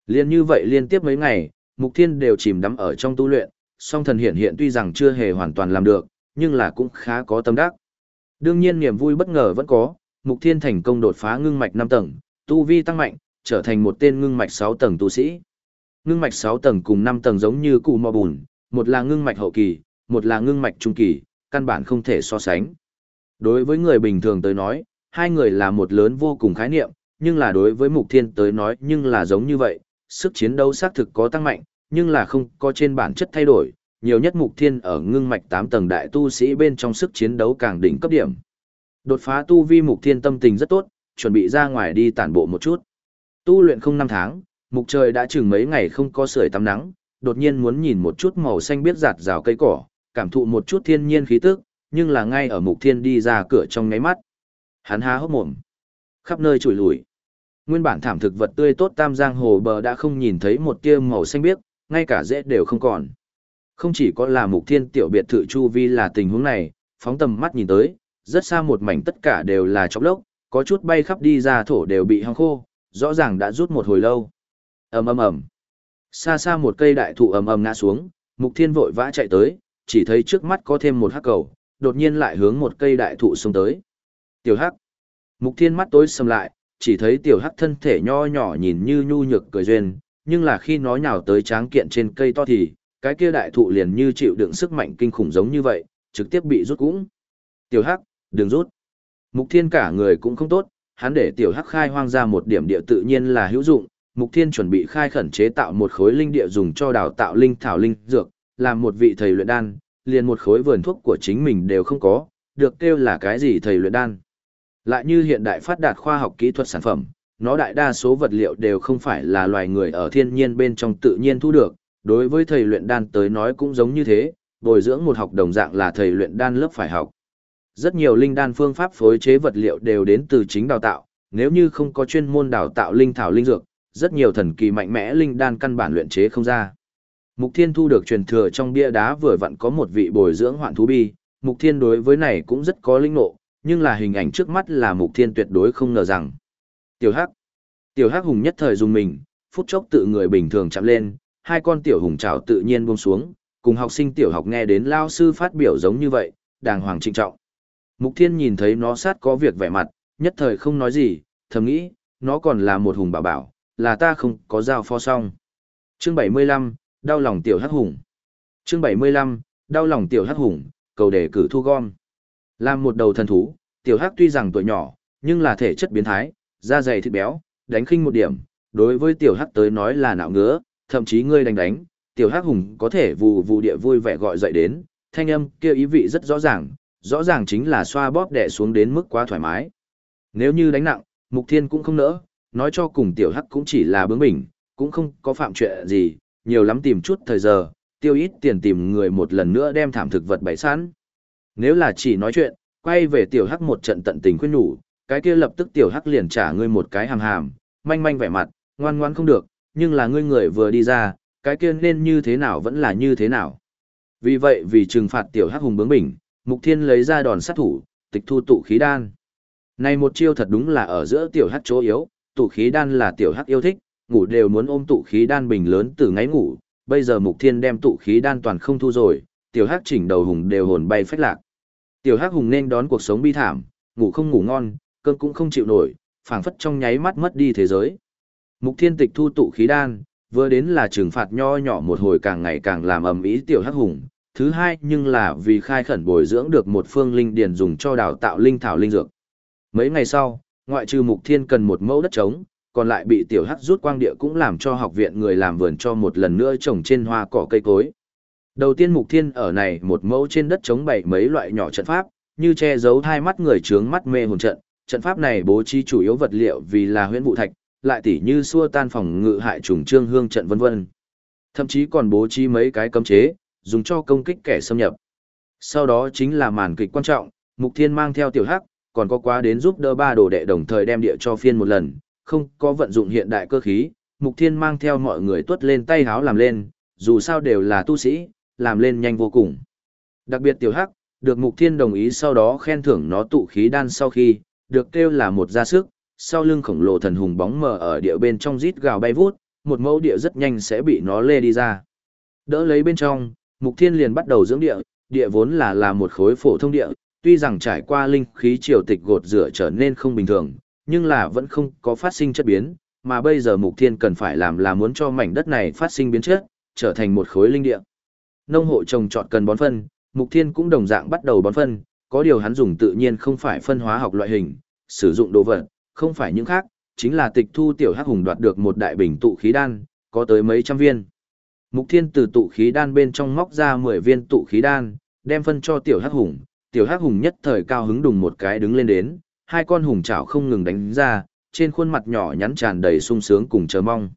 Liên như vậy liên tiếp mấy ngày, mục thiên đều chìm đắm ở trong tu luyện, song thần hiện hiện tuy rằng chưa hề hoàn toàn làm được, nhưng là cũng khá có tâm đắc. Đương nhiên niềm vui bất ngờ vẫn có, mục thiên thành công đột phá ngưng mạch 5 tầng, tu vi tăng mạnh, trở thành một tên ngưng mạch 6 tầng tu sĩ. Ngưng mạch 6 tầng cùng 5 tầng giống như cụ mò bùn, một là ngưng mạch hậu kỳ, một là ngưng mạch trung kỳ, căn bản không thể so sánh. Đối với người bình thường tới nói, hai người là một lớn vô cùng khái niệm, nhưng là đối với mục thiên tới nói nhưng là giống như vậy, sức chiến đấu xác thực có tăng mạnh, nhưng là không có trên bản chất thay đổi, nhiều nhất mục thiên ở ngưng mạch 8 tầng đại tu sĩ bên trong sức chiến đấu càng đỉnh cấp điểm. Đột phá tu vi mục thiên tâm tình rất tốt, chuẩn bị ra ngoài đi tản bộ một chút. Tu luyện không năm tháng, mục trời đã chừng mấy ngày không có sưởi tắm nắng, đột nhiên muốn nhìn một chút màu xanh biết giạt rào cây cỏ, cảm thụ một chút thiên nhiên khí tức, nhưng là ngay ở mục thiên đi ra cửa trong ngáy mắt. Hắn há hốc mồm, khắp nơi trùi lùi. Nguyên bản thảm thực vật tươi tốt tam giang hồ bờ đã không nhìn thấy một tia màu xanh biếc, ngay cả rễ đều không còn. Không chỉ có là mục thiên tiểu biệt thự chu vi là tình huống này, phóng tầm mắt nhìn tới, rất xa một mảnh tất cả đều là chóc lốc, có chút bay khắp đi ra thổ đều bị hong khô, rõ ràng đã rút một hồi lâu. ầm ầm ầm, xa xa một cây đại thụ ầm ầm ngã xuống, mục thiên vội vã chạy tới, chỉ thấy trước mắt có thêm một hắc cầu, đột nhiên lại hướng một cây đại thụ xông tới. Tiểu hắc, mục thiên mắt tối sầm lại, chỉ thấy tiểu hắc thân thể nho nhỏ nhìn như nhu nhược cười duyên, nhưng là khi nó nhào tới tráng kiện trên cây to thì, cái kia đại thụ liền như chịu đựng sức mạnh kinh khủng giống như vậy, trực tiếp bị rút cũng. Tiểu hắc, đừng rút. Mục thiên cả người cũng không tốt, hắn để tiểu hắc khai hoang ra một điểm địa tự nhiên là hữu dụng, Mục Thiên chuẩn bị khai khẩn chế tạo một khối linh địa dùng cho đào tạo linh thảo linh dược, làm một vị thầy luyện đan, liền một khối vườn thuốc của chính mình đều không có, được kêu là cái gì thầy luyện đan. Lại như hiện đại phát đạt khoa học kỹ thuật sản phẩm, nó đại đa số vật liệu đều không phải là loài người ở thiên nhiên bên trong tự nhiên thu được, đối với thầy luyện đan tới nói cũng giống như thế, bồi dưỡng một học đồng dạng là thầy luyện đan lớp phải học. Rất nhiều linh đan phương pháp phối chế vật liệu đều đến từ chính đào tạo, nếu như không có chuyên môn đào tạo linh thảo linh dược, rất nhiều thần kỳ mạnh mẽ linh đan căn bản luyện chế không ra. Mục Thiên thu được truyền thừa trong bia đá vừa vặn có một vị bồi dưỡng hoạn thú bi, Mục Thiên đối với này cũng rất có linh nộ, nhưng là hình ảnh trước mắt là Mục Thiên tuyệt đối không ngờ rằng. Tiểu Hắc. Tiểu Hắc hùng nhất thời dùng mình, phút chốc tự người bình thường chạm lên, hai con tiểu hùng trảo tự nhiên buông xuống, cùng học sinh tiểu học nghe đến lao sư phát biểu giống như vậy, đàng hoàng trịnh trọng. Mục Thiên nhìn thấy nó sát có việc vẻ mặt, nhất thời không nói gì, thầm nghĩ, nó còn là một hùng bảo bảo, là ta không có giao pho xong. Chương 75, đau lòng tiểu hắc hùng. Chương 75, đau lòng tiểu hắc hùng, cầu đề cử thu gom. Làm một đầu thần thú, tiểu hắc tuy rằng tuổi nhỏ, nhưng là thể chất biến thái, da dày thịt béo, đánh khinh một điểm, đối với tiểu hắc tới nói là nạo ngứa, thậm chí ngươi đánh đánh, tiểu hắc hùng có thể vù vù địa vui vẻ gọi dậy đến, thanh âm kia ý vị rất rõ ràng, rõ ràng chính là xoa bóp đè xuống đến mức quá thoải mái. Nếu như đánh nặng, Mục Thiên cũng không nỡ, nói cho cùng tiểu hắc cũng chỉ là bướng bỉnh, cũng không có phạm chuyện gì, nhiều lắm tìm chút thời giờ, tiêu ít tiền tìm người một lần nữa đem thảm thực vật bày sẵn. Nếu là chỉ nói chuyện, quay về tiểu hắc một trận tận tình khuyên nhủ, cái kia lập tức tiểu hắc liền trả ngươi một cái hàm hàm, manh manh vẻ mặt, ngoan ngoan không được, nhưng là ngươi người vừa đi ra, cái kia nên như thế nào vẫn là như thế nào. Vì vậy vì trừng phạt tiểu hắc hùng bướng bỉnh, Mục Thiên lấy ra đòn sát thủ, tịch thu tụ khí đan. Này một chiêu thật đúng là ở giữa tiểu hắc chỗ yếu, tụ khí đan là tiểu hắc yêu thích, ngủ đều muốn ôm tụ khí đan bình lớn từ ngáy ngủ, bây giờ Mục Thiên đem tụ khí đan toàn không thu rồi, tiểu hắc chỉnh đầu hùng đều hồn bay phách lạc. Tiểu hắc hùng nên đón cuộc sống bi thảm, ngủ không ngủ ngon, cơn cũng không chịu nổi, phảng phất trong nháy mắt mất đi thế giới. Mục Thiên tịch thu tụ khí đan, vừa đến là trừng phạt nho nhỏ một hồi càng ngày càng làm ầm ĩ tiểu hắc hùng, thứ hai nhưng là vì khai khẩn bồi dưỡng được một phương linh điền dùng cho đào tạo linh thảo linh dược. Mấy ngày sau, ngoại trừ Mục Thiên cần một mẫu đất trống, còn lại bị tiểu hắc rút quang địa cũng làm cho học viện người làm vườn cho một lần nữa trồng trên hoa cỏ cây cối. Đầu tiên Mục Thiên ở này một mẫu trên đất chống bày mấy loại nhỏ trận pháp, như che giấu hai mắt người trướng mắt mê hồn trận. Trận pháp này bố trí chủ yếu vật liệu vì là huyễn vụ thạch, lại tỉ như xua tan phòng ngự hại trùng trương hương trận vân vân. Thậm chí còn bố trí mấy cái cấm chế, dùng cho công kích kẻ xâm nhập. Sau đó chính là màn kịch quan trọng, Mục Thiên mang theo tiểu hắc, còn có quá đến giúp đỡ ba đồ đệ đồng thời đem địa cho phiên một lần, không có vận dụng hiện đại cơ khí, Mục Thiên mang theo mọi người tuốt lên tay háo làm lên, dù sao đều là tu sĩ, làm lên nhanh vô cùng. Đặc biệt tiểu hắc, được Mục Thiên đồng ý sau đó khen thưởng nó tụ khí đan sau khi, được kêu là một gia sức, sau lưng khổng lồ thần hùng bóng mờ ở địa bên trong rít gào bay vút, một mẫu địa rất nhanh sẽ bị nó lê đi ra. Đỡ lấy bên trong, Mục Thiên liền bắt đầu dưỡng địa, địa vốn là là một khối phổ thông địa, tuy rằng trải qua linh khí triều tịch gột rửa trở nên không bình thường, nhưng là vẫn không có phát sinh chất biến, mà bây giờ Mục Thiên cần phải làm là muốn cho mảnh đất này phát sinh biến chất, trở thành một khối linh địa. Nông hộ trồng trọt cần bón phân, Mục Thiên cũng đồng dạng bắt đầu bón phân, có điều hắn dùng tự nhiên không phải phân hóa học loại hình, sử dụng đồ vật, không phải những khác, chính là tịch thu tiểu hắc hùng đoạt được một đại bình tụ khí đan, có tới mấy trăm viên. Mục Thiên từ tụ khí đan bên trong móc ra 10 viên tụ khí đan, đem phân cho tiểu hắc hùng, tiểu hắc hùng nhất thời cao hứng đùng một cái đứng lên đến, hai con hùng chảo không ngừng đánh ra, trên khuôn mặt nhỏ nhắn tràn đầy sung sướng cùng chờ mong.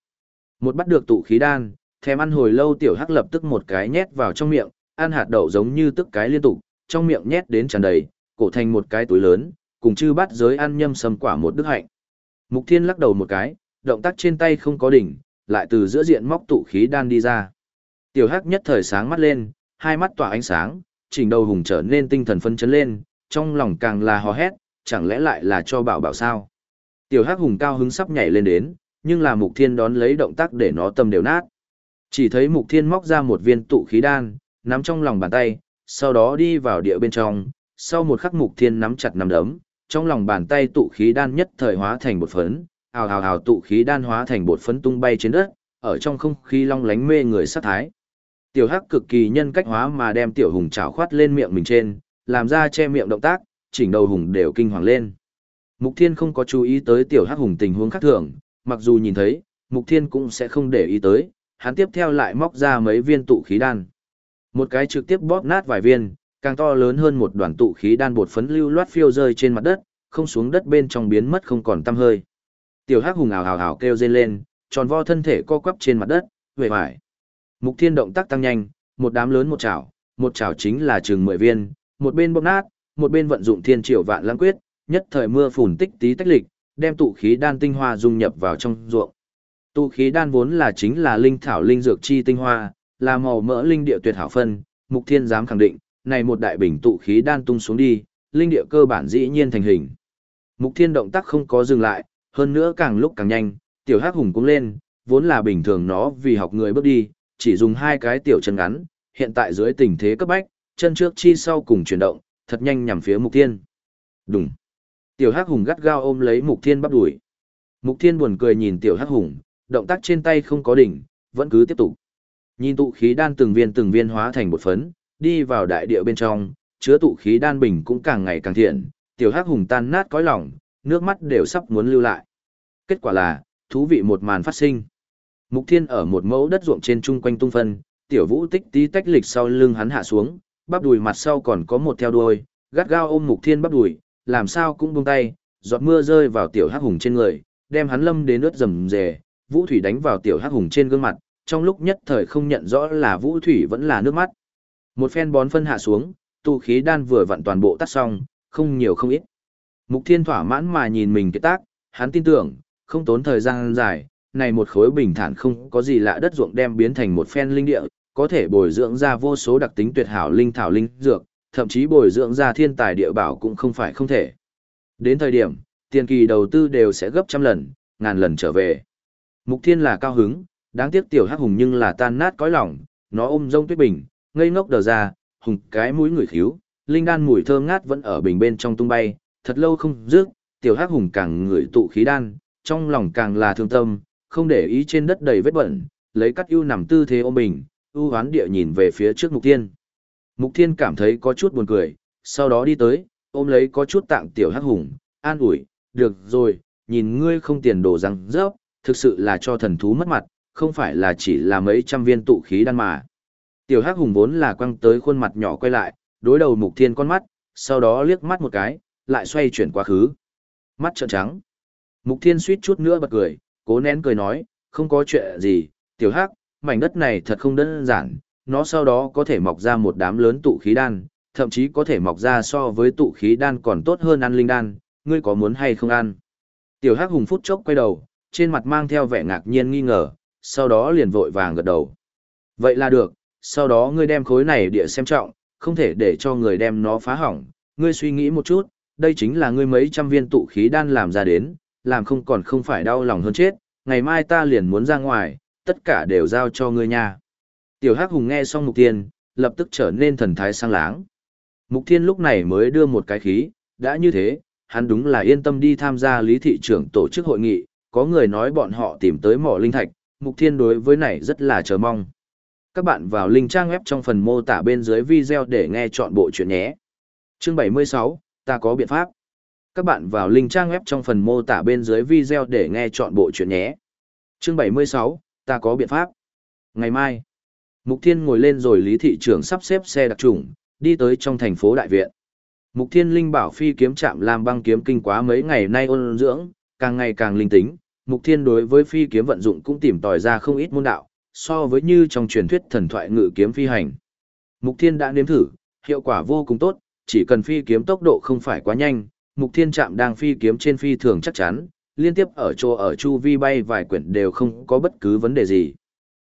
Một bắt được tụ khí đan, thèm ăn hồi lâu tiểu hắc lập tức một cái nhét vào trong miệng, ăn hạt đậu giống như tức cái liên tục, trong miệng nhét đến tràn đầy, cổ thành một cái túi lớn, cùng chư bắt giới ăn nhâm sầm quả một đức hạnh. Mục Thiên lắc đầu một cái, động tác trên tay không có đỉnh, lại từ giữa diện móc tụ khí đan đi ra. Tiểu Hắc nhất thời sáng mắt lên, hai mắt tỏa ánh sáng, chỉnh đầu hùng trở nên tinh thần phấn chấn lên, trong lòng càng là hò hét, chẳng lẽ lại là cho bảo bảo sao? Tiểu Hắc hùng cao hứng sắp nhảy lên đến, nhưng là Mục Thiên đón lấy động tác để nó tâm đều nát. Chỉ thấy Mục Thiên móc ra một viên tụ khí đan, nắm trong lòng bàn tay, sau đó đi vào địa bên trong, sau một khắc Mục Thiên nắm chặt nắm đấm, trong lòng bàn tay tụ khí đan nhất thời hóa thành bột phấn, ào ào ào tụ khí đan hóa thành bột phấn tung bay trên đất, ở trong không khí long lánh mê người sát thái. Tiểu Hắc cực kỳ nhân cách hóa mà đem tiểu hùng chảo khoát lên miệng mình trên, làm ra che miệng động tác, chỉnh đầu hùng đều kinh hoàng lên. Mục Thiên không có chú ý tới tiểu Hắc hùng tình huống khác thường, mặc dù nhìn thấy, Mục Thiên cũng sẽ không để ý tới, hắn tiếp theo lại móc ra mấy viên tụ khí đan. Một cái trực tiếp bóp nát vài viên, càng to lớn hơn một đoàn tụ khí đan bột phấn lưu loát phiêu rơi trên mặt đất, không xuống đất bên trong biến mất không còn tăm hơi. Tiểu Hắc hùng ào ào ào kêu rên lên, tròn vo thân thể co quắp trên mặt đất, về vải. Mục Thiên động tác tăng nhanh, một đám lớn một chảo, một chảo chính là chừng 10 viên, một bên bóp nát, một bên vận dụng thiên triệu vạn lãng quyết, nhất thời mưa phùn tích tí tách lịch, đem tụ khí đan tinh hoa dung nhập vào trong ruộng. Tụ khí đan vốn là chính là linh thảo linh dược chi tinh hoa, là màu mỡ linh địa tuyệt hảo phân, Mục Thiên dám khẳng định, này một đại bình tụ khí đan tung xuống đi, linh địa cơ bản dĩ nhiên thành hình. Mục Thiên động tác không có dừng lại, hơn nữa càng lúc càng nhanh, tiểu hắc hùng cũng lên, vốn là bình thường nó vì học người bước đi, chỉ dùng hai cái tiểu chân ngắn, hiện tại dưới tình thế cấp bách, chân trước chi sau cùng chuyển động, thật nhanh nhằm phía Mục Thiên. Đùng. Tiểu hắc hùng gắt gao ôm lấy Mục Thiên bắp đuổi. Mục Thiên buồn cười nhìn tiểu hắc hùng, động tác trên tay không có đỉnh, vẫn cứ tiếp tục. Nhìn tụ khí đan từng viên từng viên hóa thành một phấn, đi vào đại địa bên trong, chứa tụ khí đan bình cũng càng ngày càng thiện, tiểu hắc hùng tan nát cõi lòng, nước mắt đều sắp muốn lưu lại. Kết quả là, thú vị một màn phát sinh. Mục Thiên ở một mẫu đất ruộng trên chung quanh tung phân, tiểu vũ tích tí tách lịch sau lưng hắn hạ xuống, bắp đùi mặt sau còn có một theo đuôi, gắt gao ôm Mục Thiên bắp đùi, làm sao cũng buông tay, giọt mưa rơi vào tiểu hắc hùng trên người, đem hắn lâm đến ướt rầm rề, vũ thủy đánh vào tiểu hắc hùng trên gương mặt, trong lúc nhất thời không nhận rõ là vũ thủy vẫn là nước mắt. Một phen bón phân hạ xuống, tu khí đan vừa vặn toàn bộ tắt xong, không nhiều không ít. Mục Thiên thỏa mãn mà nhìn mình cái tác, hắn tin tưởng, không tốn thời gian dài, này một khối bình thản không có gì lạ đất ruộng đem biến thành một phen linh địa, có thể bồi dưỡng ra vô số đặc tính tuyệt hảo linh thảo linh dược, thậm chí bồi dưỡng ra thiên tài địa bảo cũng không phải không thể. Đến thời điểm, tiền kỳ đầu tư đều sẽ gấp trăm lần, ngàn lần trở về. Mục Thiên là cao hứng, đáng tiếc tiểu hắc hùng nhưng là tan nát cõi lòng, nó ôm rông tuyết bình, ngây ngốc đờ ra, hùng cái mũi người khíu, linh đan mùi thơm ngát vẫn ở bình bên trong tung bay, thật lâu không dứt, tiểu hắc hùng càng ngửi tụ khí đan, trong lòng càng là thương tâm, không để ý trên đất đầy vết bẩn, lấy cắt ưu nằm tư thế ôm bình, ưu hoán địa nhìn về phía trước Mục Thiên. Mục Thiên cảm thấy có chút buồn cười, sau đó đi tới, ôm lấy có chút tạng tiểu hắc hùng, an ủi, được rồi, nhìn ngươi không tiền đồ răng rớp, thực sự là cho thần thú mất mặt, không phải là chỉ là mấy trăm viên tụ khí đan mà. Tiểu hắc hùng vốn là quăng tới khuôn mặt nhỏ quay lại, đối đầu mục thiên con mắt, sau đó liếc mắt một cái, lại xoay chuyển quá khứ. Mắt trợn trắng. Mục thiên suýt chút nữa bật cười, cố nén cười nói, không có chuyện gì, tiểu hắc, mảnh đất này thật không đơn giản, nó sau đó có thể mọc ra một đám lớn tụ khí đan, thậm chí có thể mọc ra so với tụ khí đan còn tốt hơn ăn linh đan, ngươi có muốn hay không ăn? Tiểu Hắc Hùng phút chốc quay đầu, trên mặt mang theo vẻ ngạc nhiên nghi ngờ, sau đó liền vội vàng gật đầu. Vậy là được, sau đó ngươi đem khối này địa xem trọng, không thể để cho người đem nó phá hỏng, ngươi suy nghĩ một chút, đây chính là ngươi mấy trăm viên tụ khí đan làm ra đến, làm không còn không phải đau lòng hơn chết, ngày mai ta liền muốn ra ngoài, tất cả đều giao cho ngươi nha. Tiểu Hắc Hùng nghe xong Mục Thiên, lập tức trở nên thần thái sang láng. Mục Thiên lúc này mới đưa một cái khí, đã như thế, hắn đúng là yên tâm đi tham gia lý thị trưởng tổ chức hội nghị, có người nói bọn họ tìm tới mỏ linh thạch, Mục Thiên đối với này rất là chờ mong. Các bạn vào link trang web trong phần mô tả bên dưới video để nghe chọn bộ chuyện nhé. Chương 76, ta có biện pháp. Các bạn vào link trang web trong phần mô tả bên dưới video để nghe chọn bộ chuyện nhé. Chương 76, ta có biện pháp. Ngày mai, Mục Thiên ngồi lên rồi lý thị trưởng sắp xếp xe đặc trùng, đi tới trong thành phố đại viện. Mục Thiên Linh bảo phi kiếm chạm làm băng kiếm kinh quá mấy ngày nay ôn dưỡng, càng ngày càng linh tính, Mục Thiên đối với phi kiếm vận dụng cũng tìm tòi ra không ít môn đạo, so với như trong truyền thuyết thần thoại ngự kiếm phi hành. Mục Thiên đã nếm thử, hiệu quả vô cùng tốt, chỉ cần phi kiếm tốc độ không phải quá nhanh, Mục Thiên chạm đang phi kiếm trên phi thường chắc chắn, liên tiếp ở chỗ ở chu vi bay vài quyển đều không có bất cứ vấn đề gì.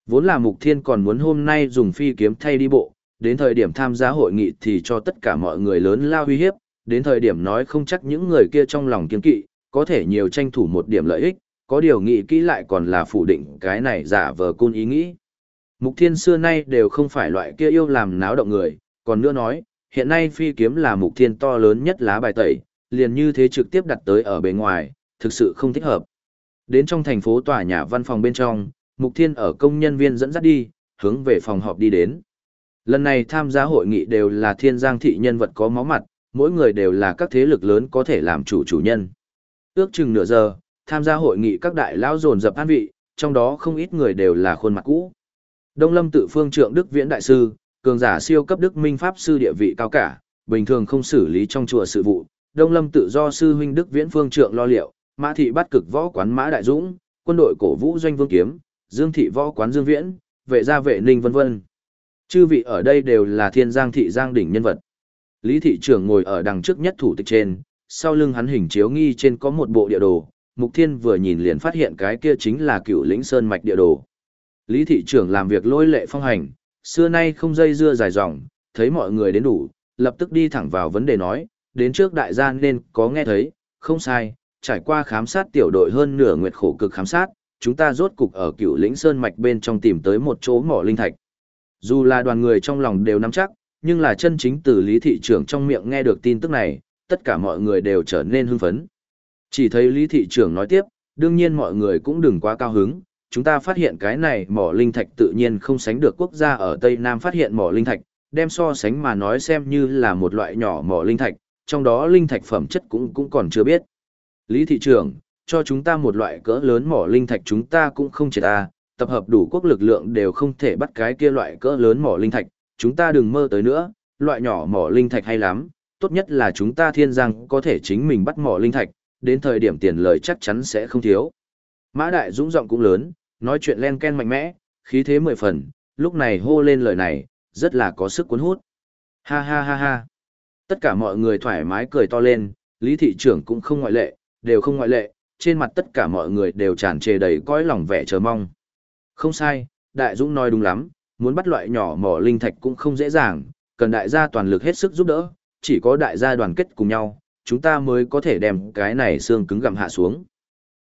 Vốn là Mục Thiên còn muốn hôm nay dùng phi kiếm thay đi bộ, đến thời điểm tham gia hội nghị thì cho tất cả mọi người lớn lao uy hiếp, đến thời điểm nói không chắc những người kia trong lòng kiên kỵ, có thể nhiều tranh thủ một điểm lợi ích, có điều nghĩ kỹ lại còn là phủ định cái này giả vờ côn ý nghĩ. Mục thiên xưa nay đều không phải loại kia yêu làm náo động người, còn nữa nói, hiện nay phi kiếm là mục thiên to lớn nhất lá bài tẩy, liền như thế trực tiếp đặt tới ở bề ngoài, thực sự không thích hợp. Đến trong thành phố tòa nhà văn phòng bên trong, mục thiên ở công nhân viên dẫn dắt đi, hướng về phòng họp đi đến. Lần này tham gia hội nghị đều là thiên giang thị nhân vật có máu mặt, mỗi người đều là các thế lực lớn có thể làm chủ chủ nhân. Ước chừng nửa giờ, tham gia hội nghị các đại lão dồn dập an vị, trong đó không ít người đều là khuôn mặt cũ. Đông Lâm tự phương trượng Đức Viễn Đại Sư, cường giả siêu cấp Đức Minh Pháp Sư địa vị cao cả, bình thường không xử lý trong chùa sự vụ. Đông Lâm tự do Sư Huynh Đức Viễn phương trượng lo liệu, Mã Thị bắt cực võ quán Mã Đại Dũng, quân đội cổ vũ doanh vương kiếm, Dương Thị võ quán Dương Viễn, vệ gia vệ ninh vân vân. Chư vị ở đây đều là thiên giang thị giang đỉnh nhân vật. Lý thị trưởng ngồi ở đằng trước nhất thủ tịch trên, sau lưng hắn hình chiếu nghi trên có một bộ địa đồ, Mục Thiên vừa nhìn liền phát hiện cái kia chính là cựu lĩnh sơn mạch địa đồ. Lý thị trưởng làm việc lôi lệ phong hành, xưa nay không dây dưa dài dòng, thấy mọi người đến đủ, lập tức đi thẳng vào vấn đề nói, đến trước đại gia nên có nghe thấy, không sai, trải qua khám sát tiểu đội hơn nửa nguyệt khổ cực khám sát, chúng ta rốt cục ở cựu lĩnh sơn mạch bên trong tìm tới một chỗ mỏ linh thạch. Dù là đoàn người trong lòng đều nắm chắc, nhưng là chân chính từ lý thị trưởng trong miệng nghe được tin tức này, tất cả mọi người đều trở nên hưng phấn. Chỉ thấy lý thị trưởng nói tiếp, đương nhiên mọi người cũng đừng quá cao hứng, chúng ta phát hiện cái này mỏ linh thạch tự nhiên không sánh được quốc gia ở Tây Nam phát hiện mỏ linh thạch, đem so sánh mà nói xem như là một loại nhỏ mỏ linh thạch, trong đó linh thạch phẩm chất cũng cũng còn chưa biết. Lý thị trưởng, cho chúng ta một loại cỡ lớn mỏ linh thạch chúng ta cũng không triệt ta, à, tập hợp đủ quốc lực lượng đều không thể bắt cái kia loại cỡ lớn mỏ linh thạch, chúng ta đừng mơ tới nữa, loại nhỏ mỏ linh thạch hay lắm, tốt nhất là chúng ta thiên giang có thể chính mình bắt mỏ linh thạch, đến thời điểm tiền lời chắc chắn sẽ không thiếu. Mã Đại Dũng giọng cũng lớn, nói chuyện len ken mạnh mẽ, khí thế mười phần, lúc này hô lên lời này, rất là có sức cuốn hút. Ha ha ha ha. Tất cả mọi người thoải mái cười to lên, Lý thị trưởng cũng không ngoại lệ, đều không ngoại lệ, trên mặt tất cả mọi người đều tràn trề đầy cõi lòng vẻ chờ mong. Không sai, Đại Dũng nói đúng lắm, muốn bắt loại nhỏ mỏ linh thạch cũng không dễ dàng, cần đại gia toàn lực hết sức giúp đỡ, chỉ có đại gia đoàn kết cùng nhau, chúng ta mới có thể đem cái này xương cứng gặm hạ xuống.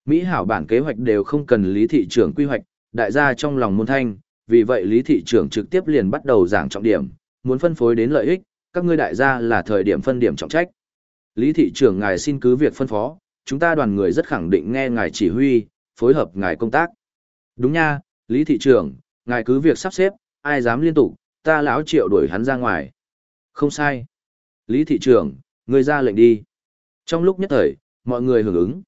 Mỹ hảo bản kế hoạch đều không cần lý thị trưởng quy hoạch, đại gia trong lòng môn thanh, vì vậy lý thị trưởng trực tiếp liền bắt đầu giảng trọng điểm, muốn phân phối đến lợi ích, các ngươi đại gia là thời điểm phân điểm trọng trách. Lý thị trưởng ngài xin cứ việc phân phó, chúng ta đoàn người rất khẳng định nghe ngài chỉ huy, phối hợp ngài công tác. Đúng nha, Lý thị trưởng, ngài cứ việc sắp xếp, ai dám liên tục, ta lão triệu đuổi hắn ra ngoài. Không sai. Lý thị trưởng, người ra lệnh đi. Trong lúc nhất thời, mọi người hưởng ứng.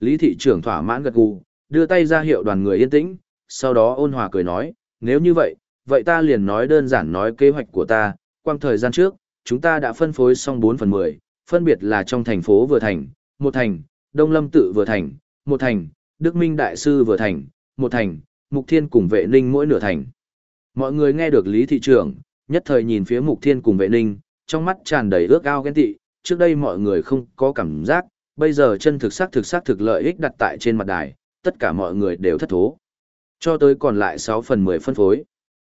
Lý thị trưởng thỏa mãn gật gù, đưa tay ra hiệu đoàn người yên tĩnh, sau đó ôn hòa cười nói, nếu như vậy, vậy ta liền nói đơn giản nói kế hoạch của ta, quang thời gian trước, chúng ta đã phân phối xong 4 phần 10, phân biệt là trong thành phố vừa thành, một thành, Đông Lâm tự vừa thành, một thành, Đức Minh Đại Sư vừa thành, một thành, Mục Thiên cùng vệ ninh mỗi nửa thành. Mọi người nghe được Lý thị trưởng, nhất thời nhìn phía Mục Thiên cùng vệ ninh, trong mắt tràn đầy ước ao ghen tị, trước đây mọi người không có cảm giác, bây giờ chân thực sắc thực sắc thực lợi ích đặt tại trên mặt đài, tất cả mọi người đều thất thố. Cho tới còn lại 6 phần 10 phân phối.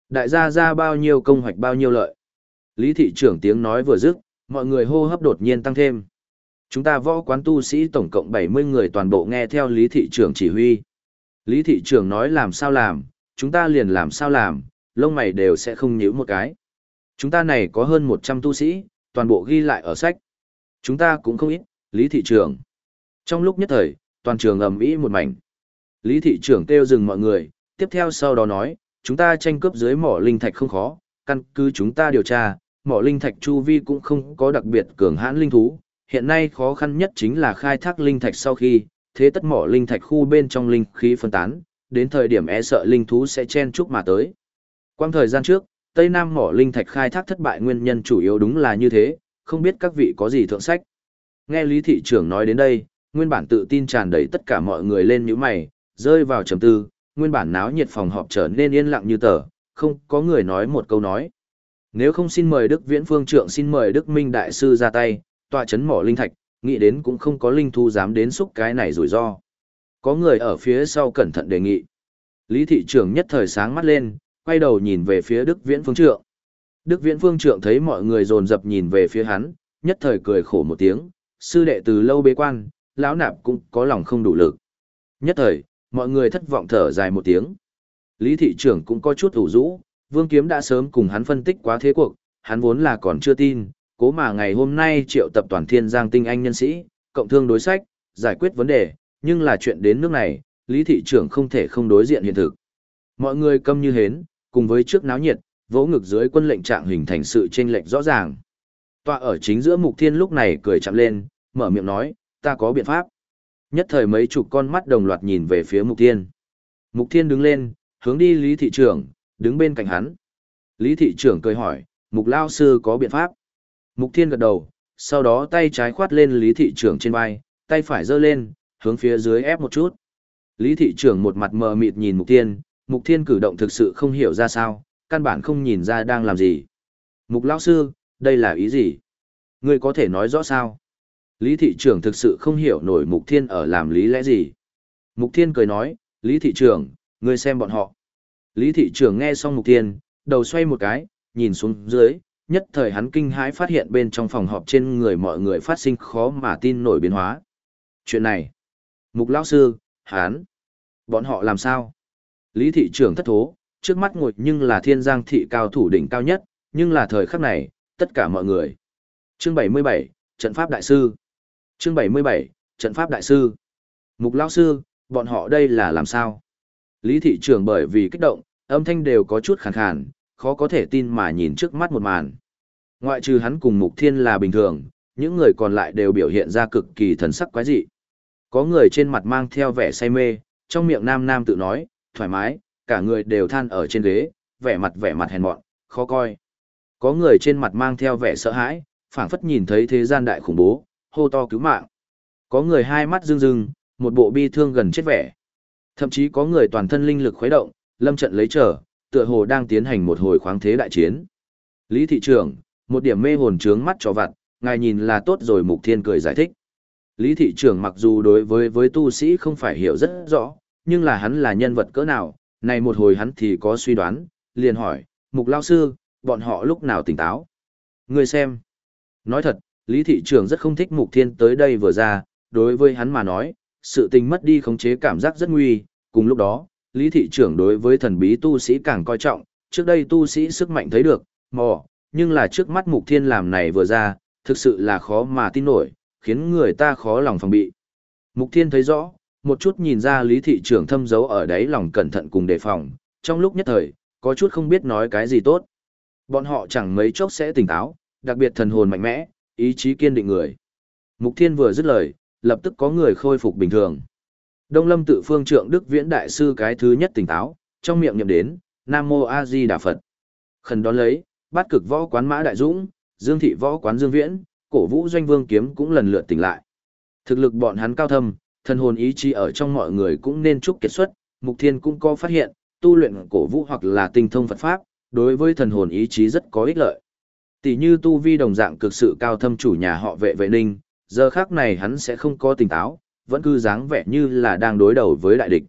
Đại gia ra bao nhiêu công hoạch bao nhiêu lợi. Lý thị trưởng tiếng nói vừa dứt, mọi người hô hấp đột nhiên tăng thêm. Chúng ta võ quán tu sĩ tổng cộng 70 người toàn bộ nghe theo Lý thị trưởng chỉ huy. Lý thị trưởng nói làm sao làm, chúng ta liền làm sao làm, lông mày đều sẽ không nhíu một cái. Chúng ta này có hơn 100 tu sĩ, toàn bộ ghi lại ở sách. Chúng ta cũng không ít, Lý thị trưởng. Trong lúc nhất thời, toàn trường ầm ĩ một mảnh. Lý thị trưởng kêu dừng mọi người, tiếp theo sau đó nói, chúng ta tranh cướp dưới mỏ linh thạch không khó, căn cứ chúng ta điều tra, mỏ linh thạch chu vi cũng không có đặc biệt cường hãn linh thú. Hiện nay khó khăn nhất chính là khai thác linh thạch sau khi, thế tất mỏ linh thạch khu bên trong linh khí phân tán, đến thời điểm e sợ linh thú sẽ chen chúc mà tới. Quang thời gian trước, Tây Nam mỏ linh thạch khai thác thất bại nguyên nhân chủ yếu đúng là như thế, không biết các vị có gì thượng sách. Nghe Lý thị trưởng nói đến đây, nguyên bản tự tin tràn đầy tất cả mọi người lên nhíu mày, rơi vào trầm tư, nguyên bản náo nhiệt phòng họp trở nên yên lặng như tờ, không có người nói một câu nói. Nếu không xin mời Đức Viễn Phương Trượng xin mời Đức Minh Đại Sư ra tay, tọa chấn mỏ linh thạch, nghĩ đến cũng không có linh thu dám đến xúc cái này rủi ro. Có người ở phía sau cẩn thận đề nghị. Lý thị trưởng nhất thời sáng mắt lên, quay đầu nhìn về phía Đức Viễn Phương Trượng. Đức Viễn Phương Trượng thấy mọi người dồn dập nhìn về phía hắn, nhất thời cười khổ một tiếng, sư đệ từ lâu bế quan, lão nạp cũng có lòng không đủ lực. Nhất thời, mọi người thất vọng thở dài một tiếng. Lý thị trưởng cũng có chút ủ rũ, Vương Kiếm đã sớm cùng hắn phân tích quá thế cuộc, hắn vốn là còn chưa tin, cố mà ngày hôm nay triệu tập toàn thiên giang tinh anh nhân sĩ, cộng thương đối sách, giải quyết vấn đề, nhưng là chuyện đến nước này, Lý thị trưởng không thể không đối diện hiện thực. Mọi người câm như hến, cùng với trước náo nhiệt, vỗ ngực dưới quân lệnh trạng hình thành sự chênh lệch rõ ràng. Tọa ở chính giữa Mục Thiên lúc này cười chạm lên, mở miệng nói, ta có biện pháp. Nhất thời mấy chục con mắt đồng loạt nhìn về phía Mục Thiên. Mục Thiên đứng lên, hướng đi Lý Thị trưởng, đứng bên cạnh hắn. Lý Thị trưởng cười hỏi, Mục Lao Sư có biện pháp. Mục Thiên gật đầu, sau đó tay trái khoát lên Lý Thị trưởng trên vai, tay phải giơ lên, hướng phía dưới ép một chút. Lý Thị trưởng một mặt mờ mịt nhìn Mục Thiên, Mục Thiên cử động thực sự không hiểu ra sao, căn bản không nhìn ra đang làm gì. Mục Lão Sư, đây là ý gì? Ngươi có thể nói rõ sao? Lý thị trưởng thực sự không hiểu nổi Mục Thiên ở làm lý lẽ gì. Mục Thiên cười nói, Lý thị trưởng, ngươi xem bọn họ. Lý thị trưởng nghe xong Mục Thiên, đầu xoay một cái, nhìn xuống dưới, nhất thời hắn kinh hãi phát hiện bên trong phòng họp trên người mọi người phát sinh khó mà tin nổi biến hóa. Chuyện này, Mục Lão Sư, hắn, bọn họ làm sao? Lý thị trưởng thất thố, trước mắt ngồi nhưng là thiên giang thị cao thủ đỉnh cao nhất, nhưng là thời khắc này, tất cả mọi người. Chương 77, Trận Pháp Đại Sư Chương 77, Trận Pháp Đại Sư Mục Lão Sư, bọn họ đây là làm sao? Lý thị trưởng bởi vì kích động, âm thanh đều có chút khàn khàn, khó có thể tin mà nhìn trước mắt một màn. Ngoại trừ hắn cùng Mục Thiên là bình thường, những người còn lại đều biểu hiện ra cực kỳ thần sắc quái dị. Có người trên mặt mang theo vẻ say mê, trong miệng nam nam tự nói, thoải mái, cả người đều than ở trên ghế, vẻ mặt vẻ mặt hèn mọn, khó coi. Có người trên mặt mang theo vẻ sợ hãi, phảng phất nhìn thấy thế gian đại khủng bố, hô to cứu mạng. Có người hai mắt rưng rưng, một bộ bi thương gần chết vẻ. Thậm chí có người toàn thân linh lực khuấy động, lâm trận lấy trở, tựa hồ đang tiến hành một hồi khoáng thế đại chiến. Lý thị trưởng, một điểm mê hồn trướng mắt cho vặt, ngài nhìn là tốt rồi Mục Thiên cười giải thích. Lý thị trưởng mặc dù đối với với tu sĩ không phải hiểu rất rõ, nhưng là hắn là nhân vật cỡ nào, này một hồi hắn thì có suy đoán, liền hỏi, Mục Lao Sư, bọn họ lúc nào tỉnh táo? Người xem. Nói thật, Lý thị trưởng rất không thích Mục Thiên tới đây vừa ra, đối với hắn mà nói, sự tình mất đi khống chế cảm giác rất nguy, cùng lúc đó, Lý thị trưởng đối với thần bí tu sĩ càng coi trọng, trước đây tu sĩ sức mạnh thấy được, mò, nhưng là trước mắt Mục Thiên làm này vừa ra, thực sự là khó mà tin nổi, khiến người ta khó lòng phòng bị. Mục Thiên thấy rõ, một chút nhìn ra Lý thị trưởng thâm giấu ở đáy lòng cẩn thận cùng đề phòng, trong lúc nhất thời, có chút không biết nói cái gì tốt. Bọn họ chẳng mấy chốc sẽ tỉnh táo, đặc biệt thần hồn mạnh mẽ, ý chí kiên định người. Mục Thiên vừa dứt lời, lập tức có người khôi phục bình thường. Đông Lâm tự phương trượng Đức Viễn Đại Sư cái thứ nhất tỉnh táo, trong miệng nhậm đến, Nam Mô A Di Đà Phật. Khẩn đón lấy, bắt cực võ quán Mã Đại Dũng, Dương Thị võ quán Dương Viễn, cổ vũ doanh vương kiếm cũng lần lượt tỉnh lại. Thực lực bọn hắn cao thâm, thần hồn ý chí ở trong mọi người cũng nên chúc kết xuất, Mục Thiên cũng có phát hiện, tu luyện cổ vũ hoặc là tinh thông Phật Pháp, đối với thần hồn ý chí rất có ích lợi. Tỷ như tu vi đồng dạng cực sự cao thâm chủ nhà họ vệ vệ ninh, giờ khác này hắn sẽ không có tỉnh táo, vẫn cứ dáng vẻ như là đang đối đầu với đại địch.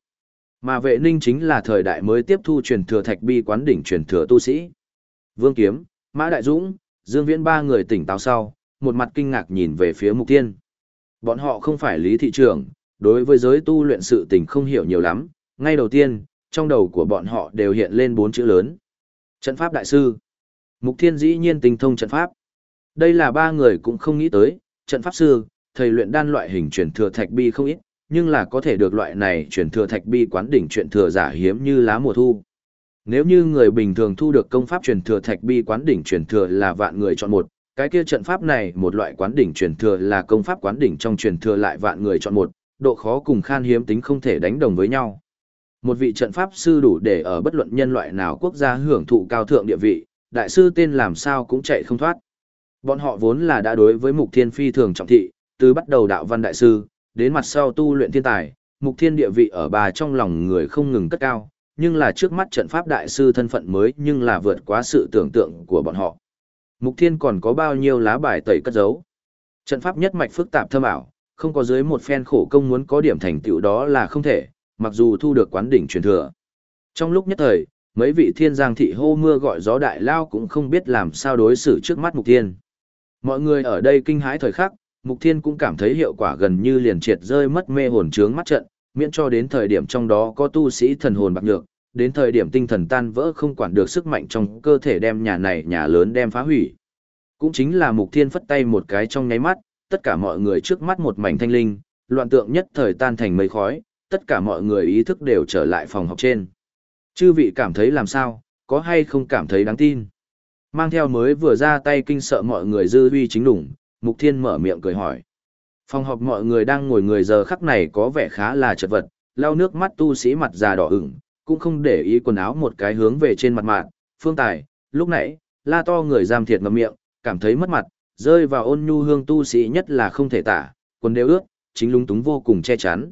Mà vệ ninh chính là thời đại mới tiếp thu truyền thừa thạch bi quán đỉnh truyền thừa tu sĩ. Vương Kiếm, Mã Đại Dũng, Dương Viễn ba người tỉnh táo sau, một mặt kinh ngạc nhìn về phía Mục Thiên. Bọn họ không phải lý thị trường, đối với giới tu luyện sự tình không hiểu nhiều lắm, ngay đầu tiên, trong đầu của bọn họ đều hiện lên bốn chữ lớn. Trận pháp đại sư. Mục Thiên dĩ nhiên tinh thông trận pháp. Đây là ba người cũng không nghĩ tới, trận pháp sư, thầy luyện đan loại hình truyền thừa thạch bi không ít, nhưng là có thể được loại này truyền thừa thạch bi quán đỉnh truyền thừa giả hiếm như lá mùa thu. Nếu như người bình thường thu được công pháp truyền thừa thạch bi quán đỉnh truyền thừa là vạn người chọn một, cái kia trận pháp này một loại quán đỉnh truyền thừa là công pháp quán đỉnh trong truyền thừa lại vạn người chọn một, độ khó cùng khan hiếm tính không thể đánh đồng với nhau. Một vị trận pháp sư đủ để ở bất luận nhân loại nào quốc gia hưởng thụ cao thượng địa vị, đại sư tên làm sao cũng chạy không thoát. Bọn họ vốn là đã đối với mục thiên phi thường trọng thị, từ bắt đầu đạo văn đại sư, đến mặt sau tu luyện thiên tài, mục thiên địa vị ở bà trong lòng người không ngừng cất cao, nhưng là trước mắt trận pháp đại sư thân phận mới nhưng là vượt quá sự tưởng tượng của bọn họ. Mục thiên còn có bao nhiêu lá bài tẩy cất giấu. Trận pháp nhất mạch phức tạp thâm ảo, không có dưới một phen khổ công muốn có điểm thành tựu đó là không thể, mặc dù thu được quán đỉnh truyền thừa. Trong lúc nhất thời, mấy vị thiên giang thị hô mưa gọi gió đại lao cũng không biết làm sao đối xử trước mắt mục thiên. Mọi người ở đây kinh hãi thời khắc, mục thiên cũng cảm thấy hiệu quả gần như liền triệt rơi mất mê hồn trướng mắt trận, miễn cho đến thời điểm trong đó có tu sĩ thần hồn bạc nhược, đến thời điểm tinh thần tan vỡ không quản được sức mạnh trong cơ thể đem nhà này nhà lớn đem phá hủy. Cũng chính là mục thiên phất tay một cái trong nháy mắt, tất cả mọi người trước mắt một mảnh thanh linh, loạn tượng nhất thời tan thành mây khói, tất cả mọi người ý thức đều trở lại phòng học trên. Chư vị cảm thấy làm sao, có hay không cảm thấy đáng tin? Mang theo mới vừa ra tay kinh sợ mọi người dư huy chính đủng, Mục Thiên mở miệng cười hỏi. Phòng họp mọi người đang ngồi người giờ khắc này có vẻ khá là chật vật, lau nước mắt tu sĩ mặt già đỏ ửng, cũng không để ý quần áo một cái hướng về trên mặt mạng. Phương Tài, lúc nãy, la to người giam thiệt ngậm miệng, cảm thấy mất mặt, rơi vào ôn nhu hương tu sĩ nhất là không thể tả, quần đều ướt, chính lúng túng vô cùng che chắn.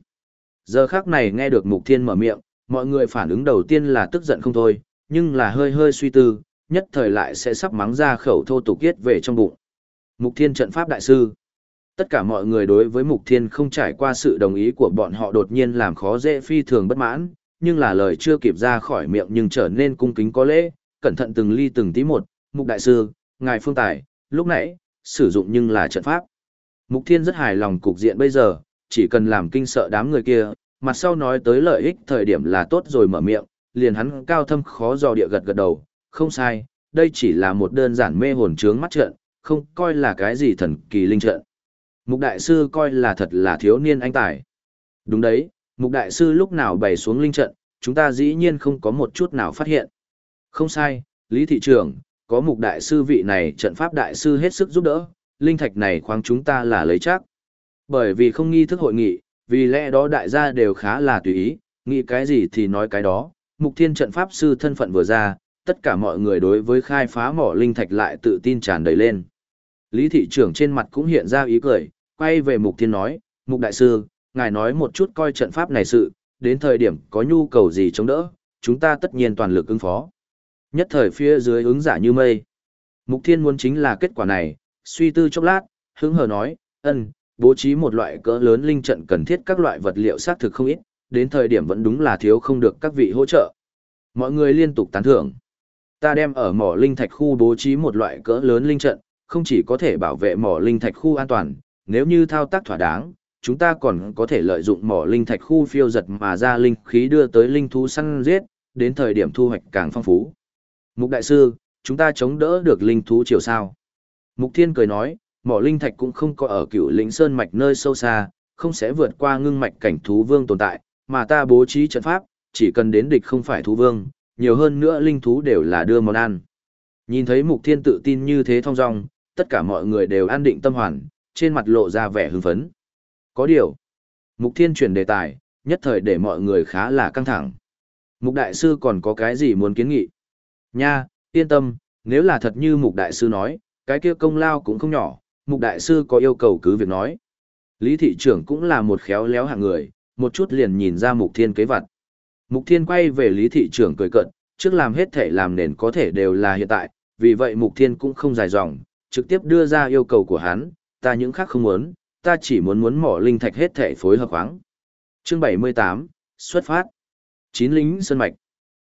Giờ khắc này nghe được Mục Thiên mở miệng, mọi người phản ứng đầu tiên là tức giận không thôi, nhưng là hơi hơi suy tư, nhất thời lại sẽ sắp mắng ra khẩu thô tục kiết về trong bụng. Mục Thiên trận pháp đại sư. Tất cả mọi người đối với Mục Thiên không trải qua sự đồng ý của bọn họ đột nhiên làm khó dễ phi thường bất mãn, nhưng là lời chưa kịp ra khỏi miệng nhưng trở nên cung kính có lễ, cẩn thận từng ly từng tí một, Mục đại sư, ngài phương tài, lúc nãy, sử dụng nhưng là trận pháp. Mục Thiên rất hài lòng cục diện bây giờ, chỉ cần làm kinh sợ đám người kia, mặt sau nói tới lợi ích thời điểm là tốt rồi mở miệng, liền hắn cao thâm khó dò địa gật gật đầu, không sai, đây chỉ là một đơn giản mê hồn trướng mắt trận, không coi là cái gì thần kỳ linh trận. Mục đại sư coi là thật là thiếu niên anh tài. Đúng đấy, mục đại sư lúc nào bày xuống linh trận, chúng ta dĩ nhiên không có một chút nào phát hiện. Không sai, Lý Thị trưởng, có mục đại sư vị này trận pháp đại sư hết sức giúp đỡ, linh thạch này khoáng chúng ta là lấy chắc. Bởi vì không nghi thức hội nghị, vì lẽ đó đại gia đều khá là tùy ý, nghĩ cái gì thì nói cái đó, mục thiên trận pháp sư thân phận vừa ra, tất cả mọi người đối với khai phá mỏ linh thạch lại tự tin tràn đầy lên. Lý thị trưởng trên mặt cũng hiện ra ý cười, quay về mục thiên nói, mục đại sư, ngài nói một chút coi trận pháp này sự, đến thời điểm có nhu cầu gì chống đỡ, chúng ta tất nhiên toàn lực ứng phó. Nhất thời phía dưới ứng giả như mây. Mục thiên muốn chính là kết quả này, suy tư chốc lát, hứng hờ nói, ân, bố trí một loại cỡ lớn linh trận cần thiết các loại vật liệu xác thực không ít, đến thời điểm vẫn đúng là thiếu không được các vị hỗ trợ. Mọi người liên tục tán thưởng. Ta đem ở mỏ linh thạch khu bố trí một loại cỡ lớn linh trận, không chỉ có thể bảo vệ mỏ linh thạch khu an toàn, nếu như thao tác thỏa đáng, chúng ta còn có thể lợi dụng mỏ linh thạch khu phiêu giật mà ra linh khí đưa tới linh thú săn giết, đến thời điểm thu hoạch càng phong phú. Mục đại sư, chúng ta chống đỡ được linh thú chiều sao? Mục Thiên cười nói, mỏ linh thạch cũng không có ở cựu lĩnh sơn mạch nơi sâu xa, không sẽ vượt qua ngưng mạch cảnh thú vương tồn tại, mà ta bố trí trận pháp, chỉ cần đến địch không phải thú vương, nhiều hơn nữa linh thú đều là đưa món ăn. Nhìn thấy Mục Thiên tự tin như thế thong dong, tất cả mọi người đều an định tâm hoàn, trên mặt lộ ra vẻ hưng phấn. Có điều, Mục Thiên chuyển đề tài, nhất thời để mọi người khá là căng thẳng. Mục Đại Sư còn có cái gì muốn kiến nghị? Nha, yên tâm, nếu là thật như Mục Đại Sư nói, cái kia công lao cũng không nhỏ, Mục Đại Sư có yêu cầu cứ việc nói. Lý Thị trưởng cũng là một khéo léo hạng người, một chút liền nhìn ra Mục Thiên kế vật. Mục Thiên quay về Lý Thị trưởng cười cận, trước làm hết thể làm nền có thể đều là hiện tại, vì vậy Mục Thiên cũng không dài dòng, trực tiếp đưa ra yêu cầu của hắn, ta những khác không muốn, ta chỉ muốn muốn mỏ linh thạch hết thể phối hợp khoáng. Chương 78, xuất phát. Chín lính sơn mạch.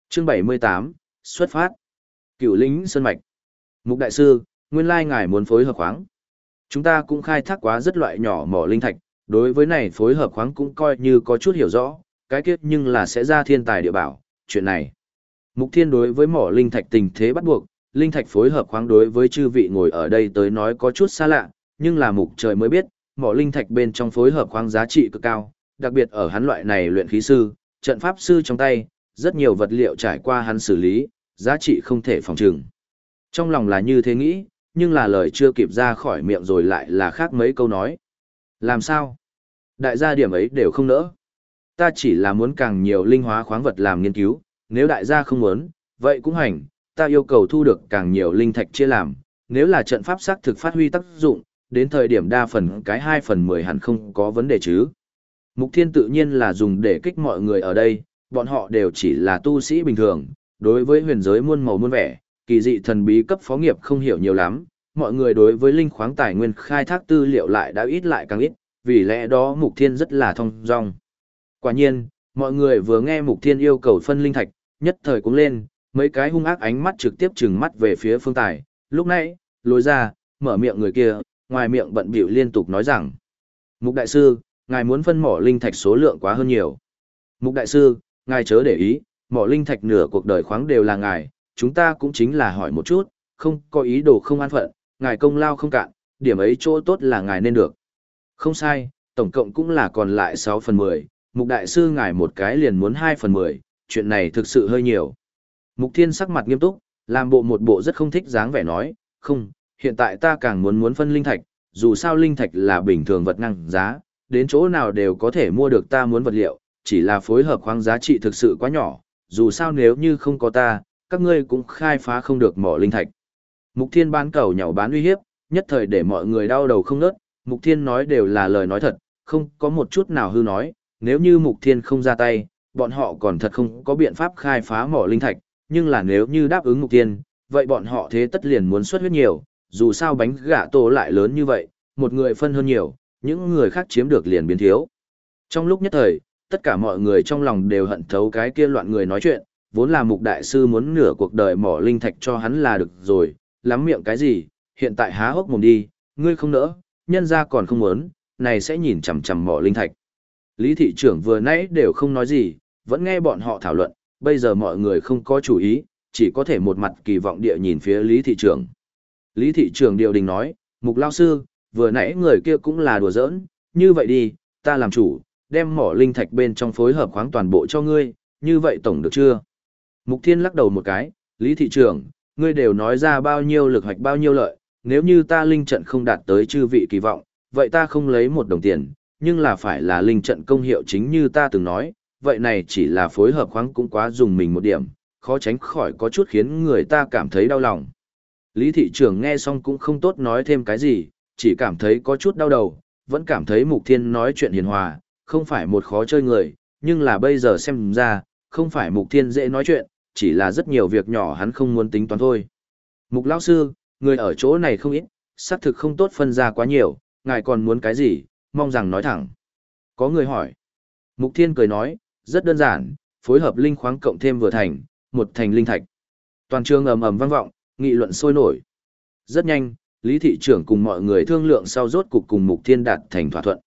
Chương 78, xuất phát. Cựu lính sơn mạch. Mục đại sư, nguyên lai ngài muốn phối hợp khoáng. Chúng ta cũng khai thác quá rất loại nhỏ mỏ linh thạch, đối với này phối hợp khoáng cũng coi như có chút hiểu rõ, cái kiếp nhưng là sẽ ra thiên tài địa bảo, chuyện này. Mục thiên đối với mỏ linh thạch tình thế bắt buộc, linh thạch phối hợp khoáng đối với chư vị ngồi ở đây tới nói có chút xa lạ, nhưng là mục trời mới biết, mỏ linh thạch bên trong phối hợp khoáng giá trị cực cao, đặc biệt ở hắn loại này luyện khí sư, trận pháp sư trong tay, rất nhiều vật liệu trải qua hắn xử lý, giá trị không thể phòng trừng. Trong lòng là như thế nghĩ, nhưng là lời chưa kịp ra khỏi miệng rồi lại là khác mấy câu nói. Làm sao? Đại gia điểm ấy đều không nỡ. Ta chỉ là muốn càng nhiều linh hóa khoáng vật làm nghiên cứu, nếu đại gia không muốn, vậy cũng hành, ta yêu cầu thu được càng nhiều linh thạch chia làm, nếu là trận pháp xác thực phát huy tác dụng, đến thời điểm đa phần cái 2 phần 10 hẳn không có vấn đề chứ. Mục thiên tự nhiên là dùng để kích mọi người ở đây, bọn họ đều chỉ là tu sĩ bình thường, đối với huyền giới muôn màu muôn vẻ, kỳ dị thần bí cấp phó nghiệp không hiểu nhiều lắm, mọi người đối với linh khoáng tài nguyên khai thác tư liệu lại đã ít lại càng ít, vì lẽ đó mục thiên rất là thông dong. Quả nhiên, mọi người vừa nghe mục thiên yêu cầu phân linh thạch, nhất thời cũng lên, mấy cái hung ác ánh mắt trực tiếp trừng mắt về phía phương tài, lúc nãy, lối ra, mở miệng người kia, ngoài miệng bận bịu liên tục nói rằng, Mục Đại Sư, ngài muốn phân mỏ linh thạch số lượng quá hơn nhiều. Mục Đại Sư, ngài chớ để ý, mỏ linh thạch nửa cuộc đời khoáng đều là ngài, chúng ta cũng chính là hỏi một chút, không có ý đồ không an phận, ngài công lao không cạn, điểm ấy chỗ tốt là ngài nên được. Không sai, tổng cộng cũng là còn lại 6 phần 10, Mục Đại Sư ngài một cái liền muốn 2 phần 10, chuyện này thực sự hơi nhiều. Mục Thiên sắc mặt nghiêm túc, làm bộ một bộ rất không thích dáng vẻ nói, không, hiện tại ta càng muốn muốn phân linh thạch, dù sao linh thạch là bình thường vật năng giá, đến chỗ nào đều có thể mua được ta muốn vật liệu, chỉ là phối hợp khoáng giá trị thực sự quá nhỏ, dù sao nếu như không có ta, các ngươi cũng khai phá không được mỏ linh thạch. Mục Thiên bán cầu nhỏ bán uy hiếp, nhất thời để mọi người đau đầu không nớt, Mục Thiên nói đều là lời nói thật, không có một chút nào hư nói, nếu như Mục Thiên không ra tay, bọn họ còn thật không có biện pháp khai phá mỏ linh thạch, nhưng là nếu như đáp ứng Mục tiên, vậy bọn họ thế tất liền muốn xuất huyết nhiều, dù sao bánh gà tổ lại lớn như vậy, một người phân hơn nhiều, những người khác chiếm được liền biến thiếu. Trong lúc nhất thời, tất cả mọi người trong lòng đều hận thấu cái kia loạn người nói chuyện, vốn là mục đại sư muốn nửa cuộc đời mỏ linh thạch cho hắn là được rồi, lắm miệng cái gì, hiện tại há hốc mồm đi, ngươi không nỡ, nhân ra còn không muốn, này sẽ nhìn chằm chằm mỏ linh thạch. Lý thị trưởng vừa nãy đều không nói gì, vẫn nghe bọn họ thảo luận, bây giờ mọi người không có chủ ý, chỉ có thể một mặt kỳ vọng địa nhìn phía Lý thị trưởng. Lý thị trưởng điều đình nói, mục lao sư, vừa nãy người kia cũng là đùa giỡn, như vậy đi, ta làm chủ, đem mỏ linh thạch bên trong phối hợp khoáng toàn bộ cho ngươi, như vậy tổng được chưa? Mục Thiên lắc đầu một cái, Lý thị trưởng, ngươi đều nói ra bao nhiêu lực hoạch bao nhiêu lợi, nếu như ta linh trận không đạt tới chư vị kỳ vọng, vậy ta không lấy một đồng tiền, nhưng là phải là linh trận công hiệu chính như ta từng nói, vậy này chỉ là phối hợp khoáng cũng quá dùng mình một điểm, khó tránh khỏi có chút khiến người ta cảm thấy đau lòng. Lý thị trưởng nghe xong cũng không tốt nói thêm cái gì, chỉ cảm thấy có chút đau đầu, vẫn cảm thấy Mục Thiên nói chuyện hiền hòa, không phải một khó chơi người, nhưng là bây giờ xem ra, không phải Mục Thiên dễ nói chuyện, chỉ là rất nhiều việc nhỏ hắn không muốn tính toán thôi. Mục lão sư, người ở chỗ này không ít, xác thực không tốt phân ra quá nhiều, ngài còn muốn cái gì, mong rằng nói thẳng. Có người hỏi. Mục Thiên cười nói, rất đơn giản, phối hợp linh khoáng cộng thêm vừa thành, một thành linh thạch. Toàn trường ầm ầm vang vọng, nghị luận sôi nổi. Rất nhanh, Lý thị trưởng cùng mọi người thương lượng sau rốt cục cùng Mục Thiên đạt thành thỏa thuận.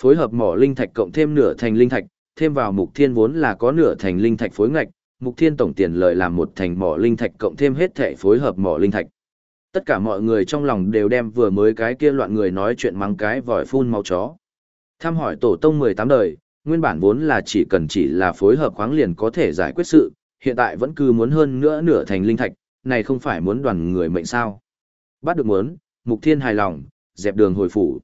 Phối hợp mỏ linh thạch cộng thêm nửa thành linh thạch, thêm vào Mục Thiên vốn là có nửa thành linh thạch phối ngạch, Mục Thiên tổng tiền lợi làm một thành mỏ linh thạch cộng thêm hết thể phối hợp mỏ linh thạch. Tất cả mọi người trong lòng đều đem vừa mới cái kia loạn người nói chuyện mắng cái vòi phun máu chó. Tham hỏi tổ tông 18 đời, nguyên bản vốn là chỉ cần chỉ là phối hợp khoáng liền có thể giải quyết sự, hiện tại vẫn cứ muốn hơn nữa nửa thành linh thạch, này không phải muốn đoàn người mệnh sao. Bắt được muốn, Mục Thiên hài lòng, dẹp đường hồi phủ.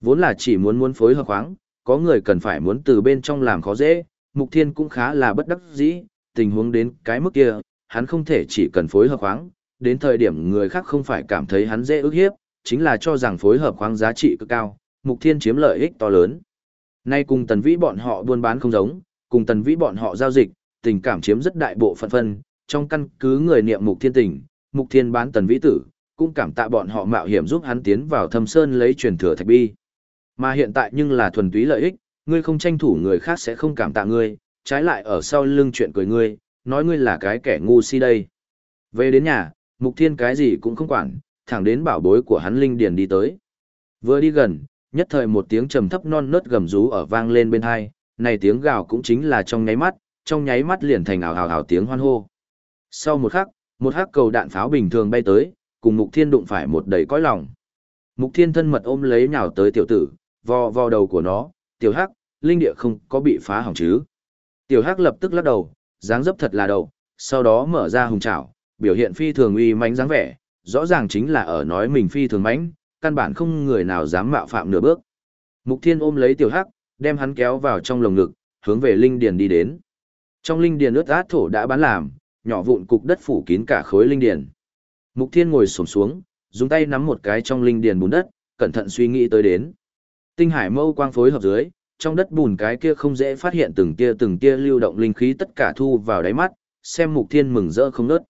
Vốn là chỉ muốn muốn phối hợp khoáng, có người cần phải muốn từ bên trong làm khó dễ, Mục Thiên cũng khá là bất đắc dĩ, tình huống đến cái mức kia, hắn không thể chỉ cần phối hợp khoáng, đến thời điểm người khác không phải cảm thấy hắn dễ ức hiếp, chính là cho rằng phối hợp khoáng giá trị cực cao, Mục Thiên chiếm lợi ích to lớn. Nay cùng Tần Vĩ bọn họ buôn bán không giống, cùng Tần Vĩ bọn họ giao dịch, tình cảm chiếm rất đại bộ phận phân, trong căn cứ người niệm Mục Thiên tình, Mục Thiên bán Tần Vĩ tử, cũng cảm tạ bọn họ mạo hiểm giúp hắn tiến vào thâm sơn lấy truyền thừa thạch bi. Mà hiện tại nhưng là thuần túy lợi ích, ngươi không tranh thủ người khác sẽ không cảm tạ ngươi, trái lại ở sau lưng chuyện cười ngươi, nói ngươi là cái kẻ ngu si đây. Về đến nhà, Mục Thiên cái gì cũng không quản, thẳng đến bảo bối của hắn Linh Điền đi tới. Vừa đi gần, nhất thời một tiếng trầm thấp non nớt gầm rú ở vang lên bên hai, này tiếng gào cũng chính là trong nháy mắt, trong nháy mắt liền thành ảo ảo ảo tiếng hoan hô. Sau một khắc, một hắc cầu đạn pháo bình thường bay tới, cùng Mục Thiên đụng phải một đầy cõi lòng. Mục Thiên thân mật ôm lấy nhào tới tiểu tử, vò vò đầu của nó, tiểu hắc, linh địa không có bị phá hỏng chứ. Tiểu hắc lập tức lắc đầu, dáng dấp thật là đầu, sau đó mở ra hùng trảo, biểu hiện phi thường uy mãnh dáng vẻ, rõ ràng chính là ở nói mình phi thường mãnh, căn bản không người nào dám mạo phạm nửa bước. Mục Thiên ôm lấy tiểu hắc, đem hắn kéo vào trong lồng ngực, hướng về linh điền đi đến. Trong linh điền ướt át thổ đã bán làm, nhỏ vụn cục đất phủ kín cả khối linh điền. Mục Thiên ngồi xổm xuống, dùng tay nắm một cái trong linh điền bùn đất, cẩn thận suy nghĩ tới đến. Tinh hải mâu quang phối hợp dưới, trong đất bùn cái kia không dễ phát hiện từng tia từng tia lưu động linh khí tất cả thu vào đáy mắt, xem Mục Thiên mừng rỡ không ngớt.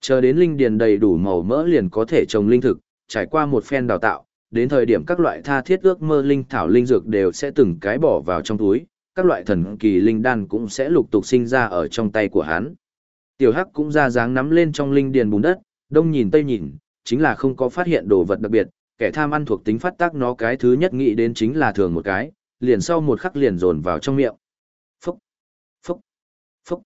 Chờ đến linh điền đầy đủ màu mỡ liền có thể trồng linh thực, trải qua một phen đào tạo, đến thời điểm các loại tha thiết ước mơ linh thảo linh dược đều sẽ từng cái bỏ vào trong túi, các loại thần kỳ linh đan cũng sẽ lục tục sinh ra ở trong tay của hắn. Tiểu Hắc cũng ra dáng nắm lên trong linh điền bùn đất, đông nhìn tây nhìn, chính là không có phát hiện đồ vật đặc biệt, kẻ tham ăn thuộc tính phát tác nó cái thứ nhất nghĩ đến chính là thường một cái, liền sau một khắc liền dồn vào trong miệng. Phúc, phúc, phúc.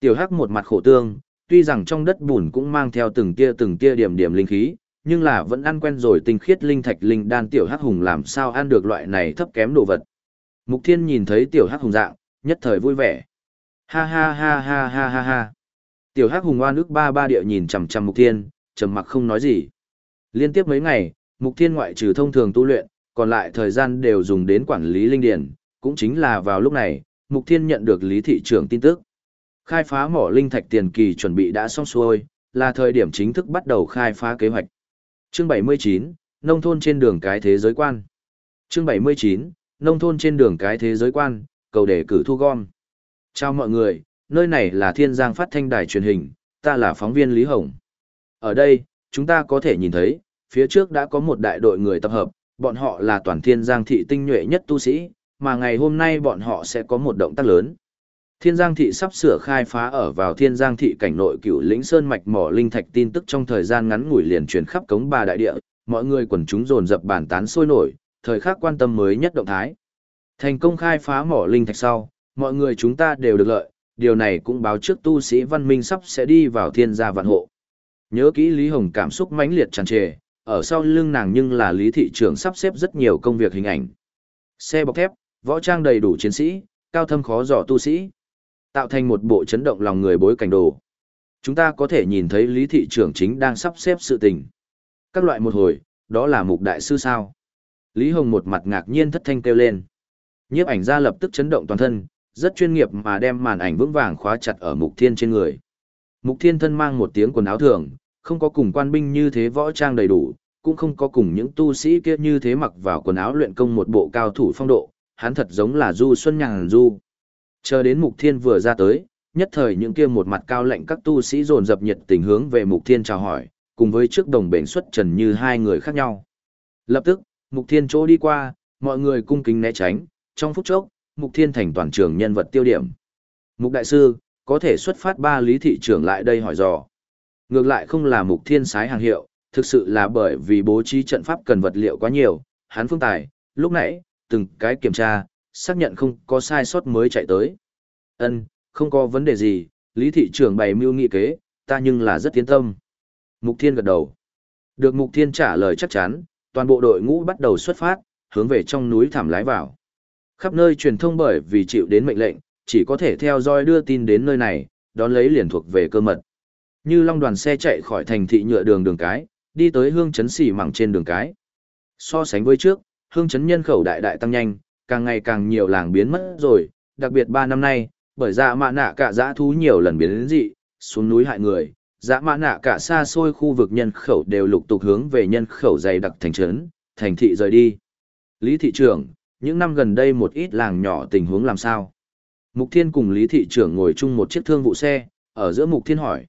Tiểu Hắc một mặt khổ tương, tuy rằng trong đất bùn cũng mang theo từng tia từng tia điểm điểm linh khí, nhưng là vẫn ăn quen rồi tinh khiết linh thạch linh đan tiểu hắc hùng làm sao ăn được loại này thấp kém đồ vật. Mục Thiên nhìn thấy tiểu hắc hùng dạng, nhất thời vui vẻ. Ha ha ha ha ha ha ha. Tiểu hắc hùng oan ức ba ba địa nhìn chằm chằm Mục Thiên, trầm mặc không nói gì. Liên tiếp mấy ngày, Mục Thiên ngoại trừ thông thường tu luyện, còn lại thời gian đều dùng đến quản lý linh điển, cũng chính là vào lúc này, Mục Thiên nhận được lý thị trưởng tin tức. Khai phá mỏ linh thạch tiền kỳ chuẩn bị đã xong xuôi, là thời điểm chính thức bắt đầu khai phá kế hoạch. Chương 79, nông thôn trên đường cái thế giới quan. Chương 79, nông thôn trên đường cái thế giới quan, cầu đề cử thu gom. Chào mọi người, nơi này là Thiên Giang phát thanh đài truyền hình, ta là phóng viên Lý Hồng. Ở đây, chúng ta có thể nhìn thấy, phía trước đã có một đại đội người tập hợp, bọn họ là toàn Thiên Giang thị tinh nhuệ nhất tu sĩ, mà ngày hôm nay bọn họ sẽ có một động tác lớn. Thiên Giang thị sắp sửa khai phá ở vào Thiên Giang thị cảnh nội cựu lĩnh sơn mạch mỏ linh thạch tin tức trong thời gian ngắn ngủi liền truyền khắp cống ba đại địa, mọi người quần chúng dồn dập bàn tán sôi nổi, thời khắc quan tâm mới nhất động thái. Thành công khai phá mỏ linh thạch sau, mọi người chúng ta đều được lợi, điều này cũng báo trước tu sĩ văn minh sắp sẽ đi vào thiên gia vạn hộ. Nhớ kỹ Lý Hồng cảm xúc mãnh liệt tràn trề, ở sau lưng nàng nhưng là Lý thị trưởng sắp xếp rất nhiều công việc hình ảnh. Xe bọc thép, võ trang đầy đủ chiến sĩ, cao thâm khó dò tu sĩ. Tạo thành một bộ chấn động lòng người bối cảnh đồ. Chúng ta có thể nhìn thấy lý thị trưởng chính đang sắp xếp sự tình. Các loại một hồi, đó là mục đại sư sao. Lý Hồng một mặt ngạc nhiên thất thanh kêu lên. Nhiếp ảnh ra lập tức chấn động toàn thân, rất chuyên nghiệp mà đem màn ảnh vững vàng khóa chặt ở mục thiên trên người. Mục thiên thân mang một tiếng quần áo thường, không có cùng quan binh như thế võ trang đầy đủ, cũng không có cùng những tu sĩ kia như thế mặc vào quần áo luyện công một bộ cao thủ phong độ, hắn thật giống là Du Xuân Nhàn Du. Chờ đến Mục Thiên vừa ra tới, nhất thời những kia một mặt cao lạnh các tu sĩ dồn dập nhiệt tình hướng về Mục Thiên chào hỏi, cùng với trước đồng bền xuất trần như hai người khác nhau. Lập tức, Mục Thiên chỗ đi qua, mọi người cung kính né tránh, trong phút chốc, Mục Thiên thành toàn trường nhân vật tiêu điểm. Mục Đại Sư, có thể xuất phát ba lý thị trưởng lại đây hỏi dò. Ngược lại không là Mục Thiên sái hàng hiệu, thực sự là bởi vì bố trí trận pháp cần vật liệu quá nhiều, hắn phương tài, lúc nãy, từng cái kiểm tra, xác nhận không có sai sót mới chạy tới. Ân, không có vấn đề gì, Lý thị trưởng bày mưu nghị kế, ta nhưng là rất tiến tâm. Mục Thiên gật đầu. Được Mục Thiên trả lời chắc chắn, toàn bộ đội ngũ bắt đầu xuất phát, hướng về trong núi thảm lái vào. Khắp nơi truyền thông bởi vì chịu đến mệnh lệnh, chỉ có thể theo dõi đưa tin đến nơi này, đón lấy liền thuộc về cơ mật. Như long đoàn xe chạy khỏi thành thị nhựa đường đường cái, đi tới hương Trấn xỉ mẳng trên đường cái. So sánh với trước, hương Trấn nhân khẩu đại đại tăng nhanh, càng ngày càng nhiều làng biến mất rồi, đặc biệt 3 năm nay, bởi dạ mạ nạ cả dã thú nhiều lần biến đến dị, xuống núi hại người, dã mạ nạ cả xa xôi khu vực nhân khẩu đều lục tục hướng về nhân khẩu dày đặc thành trấn, thành thị rời đi. Lý thị trưởng, những năm gần đây một ít làng nhỏ tình huống làm sao? Mục Thiên cùng Lý thị trưởng ngồi chung một chiếc thương vụ xe, ở giữa Mục Thiên hỏi.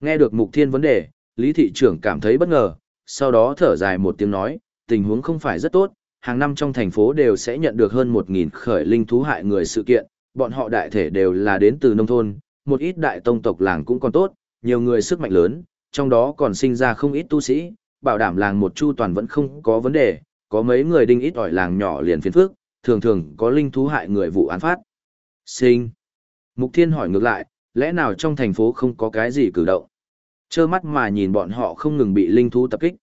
Nghe được Mục Thiên vấn đề, Lý thị trưởng cảm thấy bất ngờ, sau đó thở dài một tiếng nói, tình huống không phải rất tốt, hàng năm trong thành phố đều sẽ nhận được hơn 1.000 khởi linh thú hại người sự kiện, bọn họ đại thể đều là đến từ nông thôn, một ít đại tông tộc làng cũng còn tốt, nhiều người sức mạnh lớn, trong đó còn sinh ra không ít tu sĩ, bảo đảm làng một chu toàn vẫn không có vấn đề, có mấy người đinh ít ỏi làng nhỏ liền phiền phức, thường thường có linh thú hại người vụ án phát. Sinh. Mục Thiên hỏi ngược lại, lẽ nào trong thành phố không có cái gì cử động? Chơ mắt mà nhìn bọn họ không ngừng bị linh thú tập kích.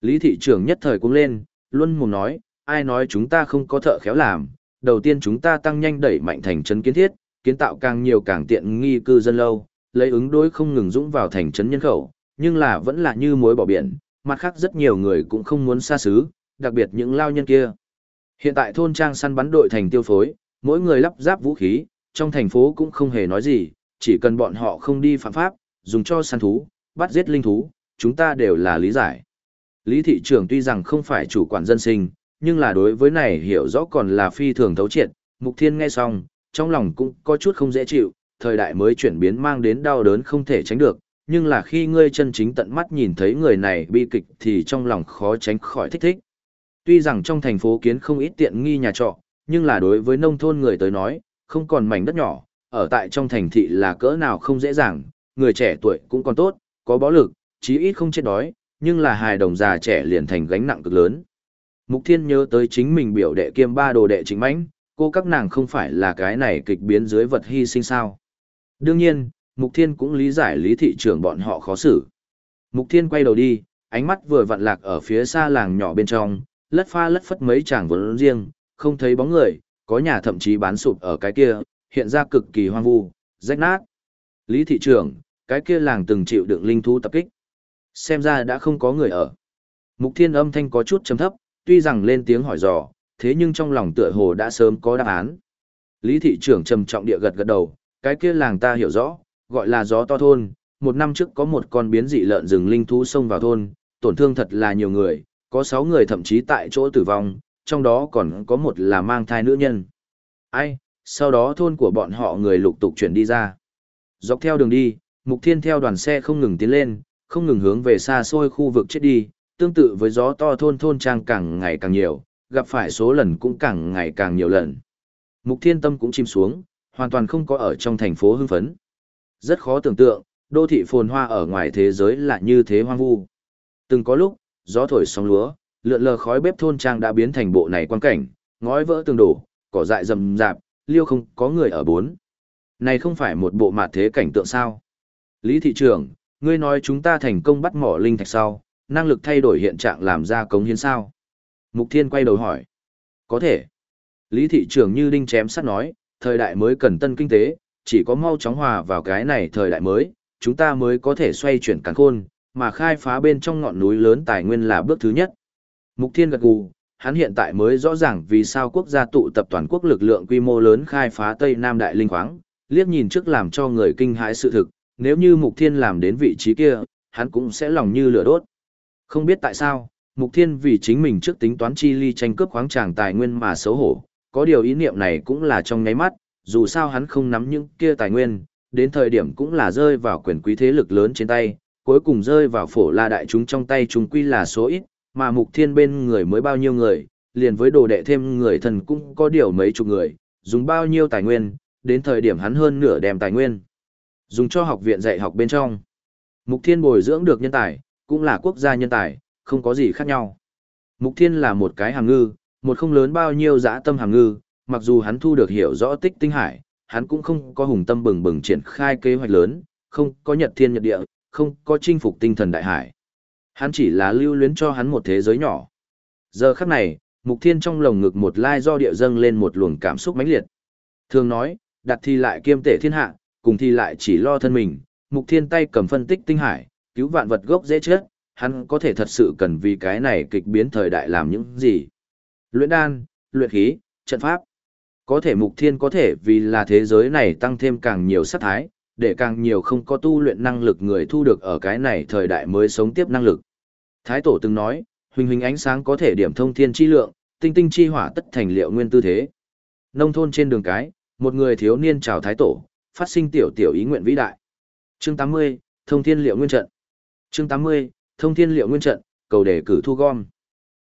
Lý thị trưởng nhất thời cũng lên, luôn mồm nói, ai nói chúng ta không có thợ khéo làm, đầu tiên chúng ta tăng nhanh đẩy mạnh thành trấn kiến thiết, kiến tạo càng nhiều càng tiện nghi cư dân lâu, lấy ứng đối không ngừng dũng vào thành trấn nhân khẩu, nhưng là vẫn là như muối bỏ biển, mặt khác rất nhiều người cũng không muốn xa xứ, đặc biệt những lao nhân kia. Hiện tại thôn trang săn bắn đội thành tiêu phối, mỗi người lắp ráp vũ khí, trong thành phố cũng không hề nói gì, chỉ cần bọn họ không đi phạm pháp, dùng cho săn thú, bắt giết linh thú, chúng ta đều là lý giải. Lý thị trưởng tuy rằng không phải chủ quản dân sinh, nhưng là đối với này hiểu rõ còn là phi thường thấu triệt, Mục Thiên nghe xong, trong lòng cũng có chút không dễ chịu, thời đại mới chuyển biến mang đến đau đớn không thể tránh được, nhưng là khi ngươi chân chính tận mắt nhìn thấy người này bi kịch thì trong lòng khó tránh khỏi thích thích. Tuy rằng trong thành phố kiến không ít tiện nghi nhà trọ, nhưng là đối với nông thôn người tới nói, không còn mảnh đất nhỏ, ở tại trong thành thị là cỡ nào không dễ dàng, người trẻ tuổi cũng còn tốt, có bó lực, chí ít không chết đói, nhưng là hài đồng già trẻ liền thành gánh nặng cực lớn. Mục Thiên nhớ tới chính mình biểu đệ kiêm ba đồ đệ chính mãnh, cô các nàng không phải là cái này kịch biến dưới vật hy sinh sao. Đương nhiên, Mục Thiên cũng lý giải lý thị trường bọn họ khó xử. Mục Thiên quay đầu đi, ánh mắt vừa vặn lạc ở phía xa làng nhỏ bên trong, lất pha lất phất mấy chàng vốn riêng, không thấy bóng người, có nhà thậm chí bán sụp ở cái kia, hiện ra cực kỳ hoang vu, rách nát. Lý thị trưởng, cái kia làng từng chịu đựng linh thú tập kích. Xem ra đã không có người ở. Mục Thiên âm thanh có chút trầm thấp, tuy rằng lên tiếng hỏi dò, thế nhưng trong lòng tựa hồ đã sớm có đáp án. Lý thị trưởng trầm trọng địa gật gật đầu, cái kia làng ta hiểu rõ, gọi là gió to thôn, một năm trước có một con biến dị lợn rừng linh thú xông vào thôn, tổn thương thật là nhiều người, có 6 người thậm chí tại chỗ tử vong, trong đó còn có một là mang thai nữ nhân. Ai, sau đó thôn của bọn họ người lục tục chuyển đi ra. Dọc theo đường đi, Mục Thiên theo đoàn xe không ngừng tiến lên, không ngừng hướng về xa xôi khu vực chết đi, tương tự với gió to thôn thôn trang càng ngày càng nhiều, gặp phải số lần cũng càng ngày càng nhiều lần. Mục Thiên tâm cũng chìm xuống, hoàn toàn không có ở trong thành phố hưng phấn. Rất khó tưởng tượng, đô thị phồn hoa ở ngoài thế giới là như thế hoang vu. Từng có lúc, gió thổi sóng lúa, lượn lờ khói bếp thôn trang đã biến thành bộ này quan cảnh, ngói vỡ tường đổ, cỏ dại rầm rạp, liêu không có người ở bốn. Này không phải một bộ mặt thế cảnh tượng sao? Lý thị trưởng, ngươi nói chúng ta thành công bắt mỏ linh thạch sau, năng lực thay đổi hiện trạng làm ra cống hiến sao? Mục Thiên quay đầu hỏi. Có thể. Lý thị trưởng như đinh chém sắt nói, thời đại mới cần tân kinh tế, chỉ có mau chóng hòa vào cái này thời đại mới, chúng ta mới có thể xoay chuyển càn khôn, mà khai phá bên trong ngọn núi lớn tài nguyên là bước thứ nhất. Mục Thiên gật gù, hắn hiện tại mới rõ ràng vì sao quốc gia tụ tập toàn quốc lực lượng quy mô lớn khai phá Tây Nam Đại Linh khoáng, liếc nhìn trước làm cho người kinh hãi sự thực, nếu như Mục Thiên làm đến vị trí kia, hắn cũng sẽ lòng như lửa đốt. Không biết tại sao, Mục Thiên vì chính mình trước tính toán chi ly tranh cướp khoáng tràng tài nguyên mà xấu hổ, có điều ý niệm này cũng là trong nháy mắt, dù sao hắn không nắm những kia tài nguyên, đến thời điểm cũng là rơi vào quyền quý thế lực lớn trên tay, cuối cùng rơi vào phổ la đại chúng trong tay chúng quy là số ít, mà Mục Thiên bên người mới bao nhiêu người, liền với đồ đệ thêm người thần cũng có điều mấy chục người, dùng bao nhiêu tài nguyên, đến thời điểm hắn hơn nửa đem tài nguyên. Dùng cho học viện dạy học bên trong. Mục Thiên bồi dưỡng được nhân tài, cũng là quốc gia nhân tài, không có gì khác nhau. Mục Thiên là một cái hàng ngư, một không lớn bao nhiêu dã tâm hàng ngư, mặc dù hắn thu được hiểu rõ tích tinh hải, hắn cũng không có hùng tâm bừng bừng triển khai kế hoạch lớn, không có nhật thiên nhật địa, không có chinh phục tinh thần đại hải. Hắn chỉ là lưu luyến cho hắn một thế giới nhỏ. Giờ khắc này, Mục Thiên trong lồng ngực một lai do địa dâng lên một luồng cảm xúc mãnh liệt. Thường nói, đặt thì lại kiêm tể thiên hạ, cùng thì lại chỉ lo thân mình, Mục Thiên tay cầm phân tích tinh hải, cứu vạn vật gốc dễ chết, hắn có thể thật sự cần vì cái này kịch biến thời đại làm những gì. Luyện đan, luyện khí, trận pháp. Có thể Mục Thiên có thể vì là thế giới này tăng thêm càng nhiều sát thái, để càng nhiều không có tu luyện năng lực người thu được ở cái này thời đại mới sống tiếp năng lực. Thái Tổ từng nói, huỳnh huỳnh ánh sáng có thể điểm thông thiên chi lượng, tinh tinh chi hỏa tất thành liệu nguyên tư thế. Nông thôn trên đường cái, một người thiếu niên chào Thái Tổ, phát sinh tiểu tiểu ý nguyện vĩ đại. Chương 80, Thông Thiên Liệu Nguyên Trận. Chương 80, Thông Thiên Liệu Nguyên Trận, cầu đề cử thu gom.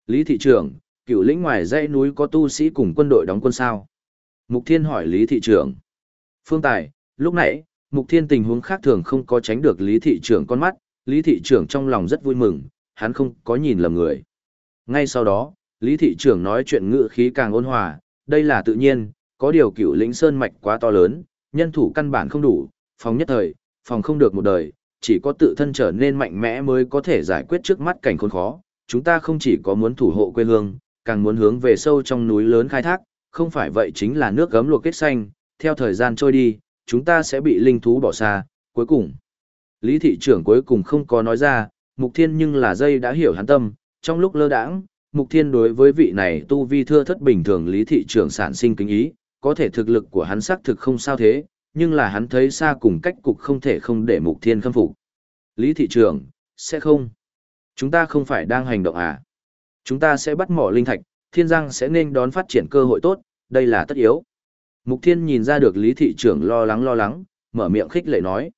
Lý thị trưởng, cựu lĩnh ngoài dãy núi có tu sĩ cùng quân đội đóng quân sao? Mục Thiên hỏi Lý thị trưởng. Phương Tài, lúc nãy, Mục Thiên tình huống khác thường không có tránh được Lý thị trưởng con mắt, Lý thị trưởng trong lòng rất vui mừng, hắn không có nhìn lầm người. Ngay sau đó, Lý thị trưởng nói chuyện ngữ khí càng ôn hòa, đây là tự nhiên, có điều cựu lĩnh sơn mạch quá to lớn, nhân thủ căn bản không đủ, phòng nhất thời, phòng không được một đời, chỉ có tự thân trở nên mạnh mẽ mới có thể giải quyết trước mắt cảnh khốn khó. Chúng ta không chỉ có muốn thủ hộ quê hương, càng muốn hướng về sâu trong núi lớn khai thác, không phải vậy chính là nước gấm luộc kết xanh, theo thời gian trôi đi, chúng ta sẽ bị linh thú bỏ xa, cuối cùng. Lý thị trưởng cuối cùng không có nói ra, Mục Thiên nhưng là dây đã hiểu hắn tâm, trong lúc lơ đãng, Mục Thiên đối với vị này tu vi thưa thất bình thường Lý thị trưởng sản sinh kính ý, có thể thực lực của hắn xác thực không sao thế, nhưng là hắn thấy xa cùng cách cục không thể không để Mục Thiên khâm phục. Lý thị trưởng, sẽ không. Chúng ta không phải đang hành động à? Chúng ta sẽ bắt mỏ linh thạch, thiên giang sẽ nên đón phát triển cơ hội tốt, đây là tất yếu. Mục Thiên nhìn ra được Lý thị trưởng lo lắng lo lắng, mở miệng khích lệ nói.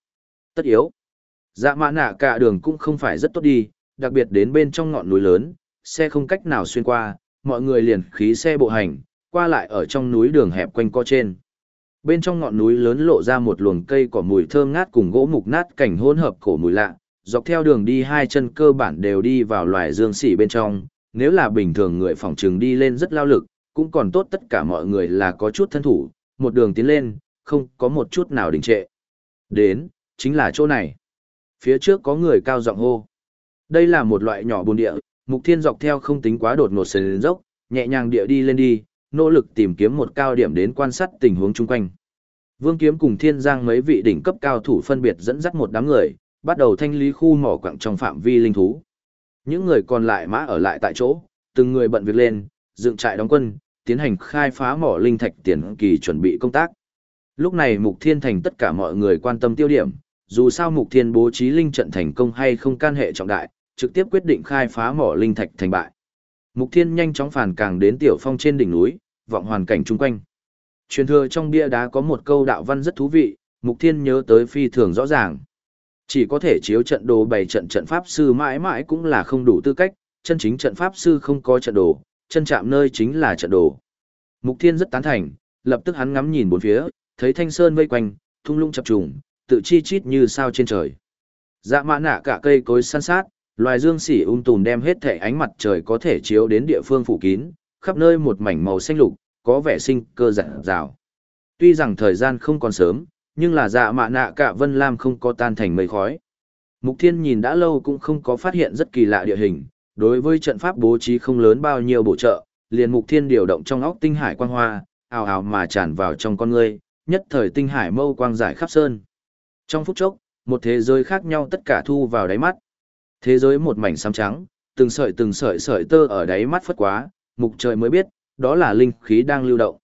Tất yếu. Dạ mã nạ cả đường cũng không phải rất tốt đi, đặc biệt đến bên trong ngọn núi lớn, xe không cách nào xuyên qua, mọi người liền khí xe bộ hành, qua lại ở trong núi đường hẹp quanh co trên. Bên trong ngọn núi lớn lộ ra một luồng cây cỏ mùi thơm ngát cùng gỗ mục nát cảnh hỗn hợp cổ mùi lạ, dọc theo đường đi hai chân cơ bản đều đi vào loài dương xỉ bên trong, nếu là bình thường người phòng trường đi lên rất lao lực, cũng còn tốt tất cả mọi người là có chút thân thủ, một đường tiến lên, không có một chút nào đình trệ. Đến, chính là chỗ này. Phía trước có người cao giọng hô. Đây là một loại nhỏ bồn địa, mục thiên dọc theo không tính quá đột ngột sền dốc, nhẹ nhàng địa đi lên đi, nỗ lực tìm kiếm một cao điểm đến quan sát tình huống chung quanh. Vương Kiếm cùng Thiên Giang mấy vị đỉnh cấp cao thủ phân biệt dẫn dắt một đám người, bắt đầu thanh lý khu mỏ quặng trong phạm vi linh thú. Những người còn lại mã ở lại tại chỗ, từng người bận việc lên, dựng trại đóng quân, tiến hành khai phá mỏ linh thạch tiền kỳ chuẩn bị công tác. Lúc này Mục Thiên thành tất cả mọi người quan tâm tiêu điểm, dù sao Mục Thiên bố trí linh trận thành công hay không can hệ trọng đại, trực tiếp quyết định khai phá mỏ linh thạch thành bại. Mục Thiên nhanh chóng phản càng đến tiểu phong trên đỉnh núi, vọng hoàn cảnh chung quanh. Truyền thừa trong bia đá có một câu đạo văn rất thú vị, Mục Thiên nhớ tới phi thường rõ ràng. Chỉ có thể chiếu trận đồ bày trận trận pháp sư mãi mãi cũng là không đủ tư cách, chân chính trận pháp sư không có trận đồ, chân chạm nơi chính là trận đồ. Mục Thiên rất tán thành, lập tức hắn ngắm nhìn bốn phía, thấy thanh sơn vây quanh, thung lũng chập trùng, tự chi chít như sao trên trời. Dạ mã nạ cả cây cối san sát, loài dương sỉ ung tùm đem hết thể ánh mặt trời có thể chiếu đến địa phương phủ kín, khắp nơi một mảnh màu xanh lục, có vẻ sinh cơ rạng rào. Tuy rằng thời gian không còn sớm, nhưng là dạ mạ nạ cả Vân Lam không có tan thành mây khói. Mục Thiên nhìn đã lâu cũng không có phát hiện rất kỳ lạ địa hình, đối với trận pháp bố trí không lớn bao nhiêu bổ trợ, liền Mục Thiên điều động trong óc tinh hải quang hoa, ào ào mà tràn vào trong con ngươi, nhất thời tinh hải mâu quang giải khắp sơn. Trong phút chốc, một thế giới khác nhau tất cả thu vào đáy mắt. Thế giới một mảnh xám trắng, từng sợi từng sợi sợi tơ ở đáy mắt phất quá, mục trời mới biết, đó là linh khí đang lưu động.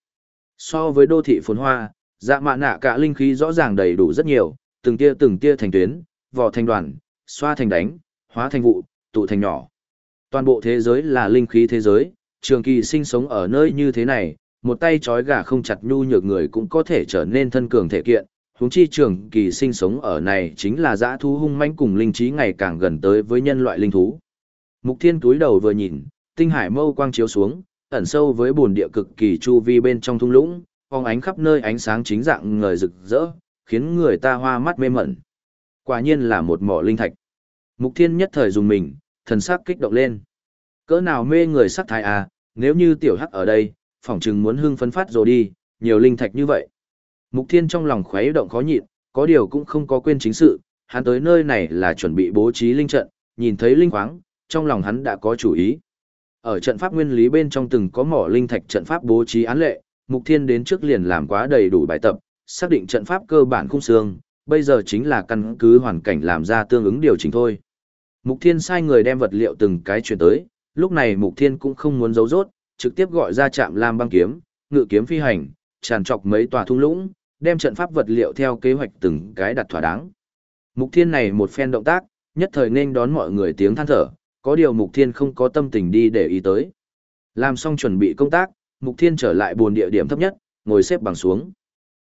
So với đô thị phồn hoa, dạ mạ nạ cả linh khí rõ ràng đầy đủ rất nhiều, từng tia từng tia thành tuyến, vò thành đoàn, xoa thành đánh, hóa thành vụ, tụ thành nhỏ. Toàn bộ thế giới là linh khí thế giới, trường kỳ sinh sống ở nơi như thế này, một tay trói gà không chặt nhu nhược người cũng có thể trở nên thân cường thể kiện, huống chi trường kỳ sinh sống ở này chính là dã thú hung manh cùng linh trí ngày càng gần tới với nhân loại linh thú. Mục Thiên túi đầu vừa nhìn, tinh hải mâu quang chiếu xuống, ẩn sâu với bồn địa cực kỳ chu vi bên trong thung lũng, phóng ánh khắp nơi ánh sáng chính dạng ngời rực rỡ, khiến người ta hoa mắt mê mẩn. Quả nhiên là một mỏ linh thạch. Mục Thiên nhất thời dùng mình, thần sắc kích động lên. Cỡ nào mê người sắc thái à, nếu như tiểu hắc ở đây, phỏng chừng muốn hưng phấn phát rồi đi, nhiều linh thạch như vậy. Mục Thiên trong lòng khuấy động khó nhịn, có điều cũng không có quên chính sự, hắn tới nơi này là chuẩn bị bố trí linh trận, nhìn thấy linh khoáng, trong lòng hắn đã có chủ ý. Ở trận pháp nguyên lý bên trong từng có mỏ linh thạch trận pháp bố trí án lệ, Mục Thiên đến trước liền làm quá đầy đủ bài tập, xác định trận pháp cơ bản khung xương, bây giờ chính là căn cứ hoàn cảnh làm ra tương ứng điều chỉnh thôi. Mục Thiên sai người đem vật liệu từng cái chuyển tới, lúc này Mục Thiên cũng không muốn giấu rốt, trực tiếp gọi ra trạm lam băng kiếm, ngự kiếm phi hành, tràn trọc mấy tòa thung lũng, đem trận pháp vật liệu theo kế hoạch từng cái đặt thỏa đáng. Mục Thiên này một phen động tác, nhất thời nên đón mọi người tiếng than thở, có điều Mục Thiên không có tâm tình đi để ý tới. Làm xong chuẩn bị công tác, Mục Thiên trở lại buồn địa điểm thấp nhất, ngồi xếp bằng xuống.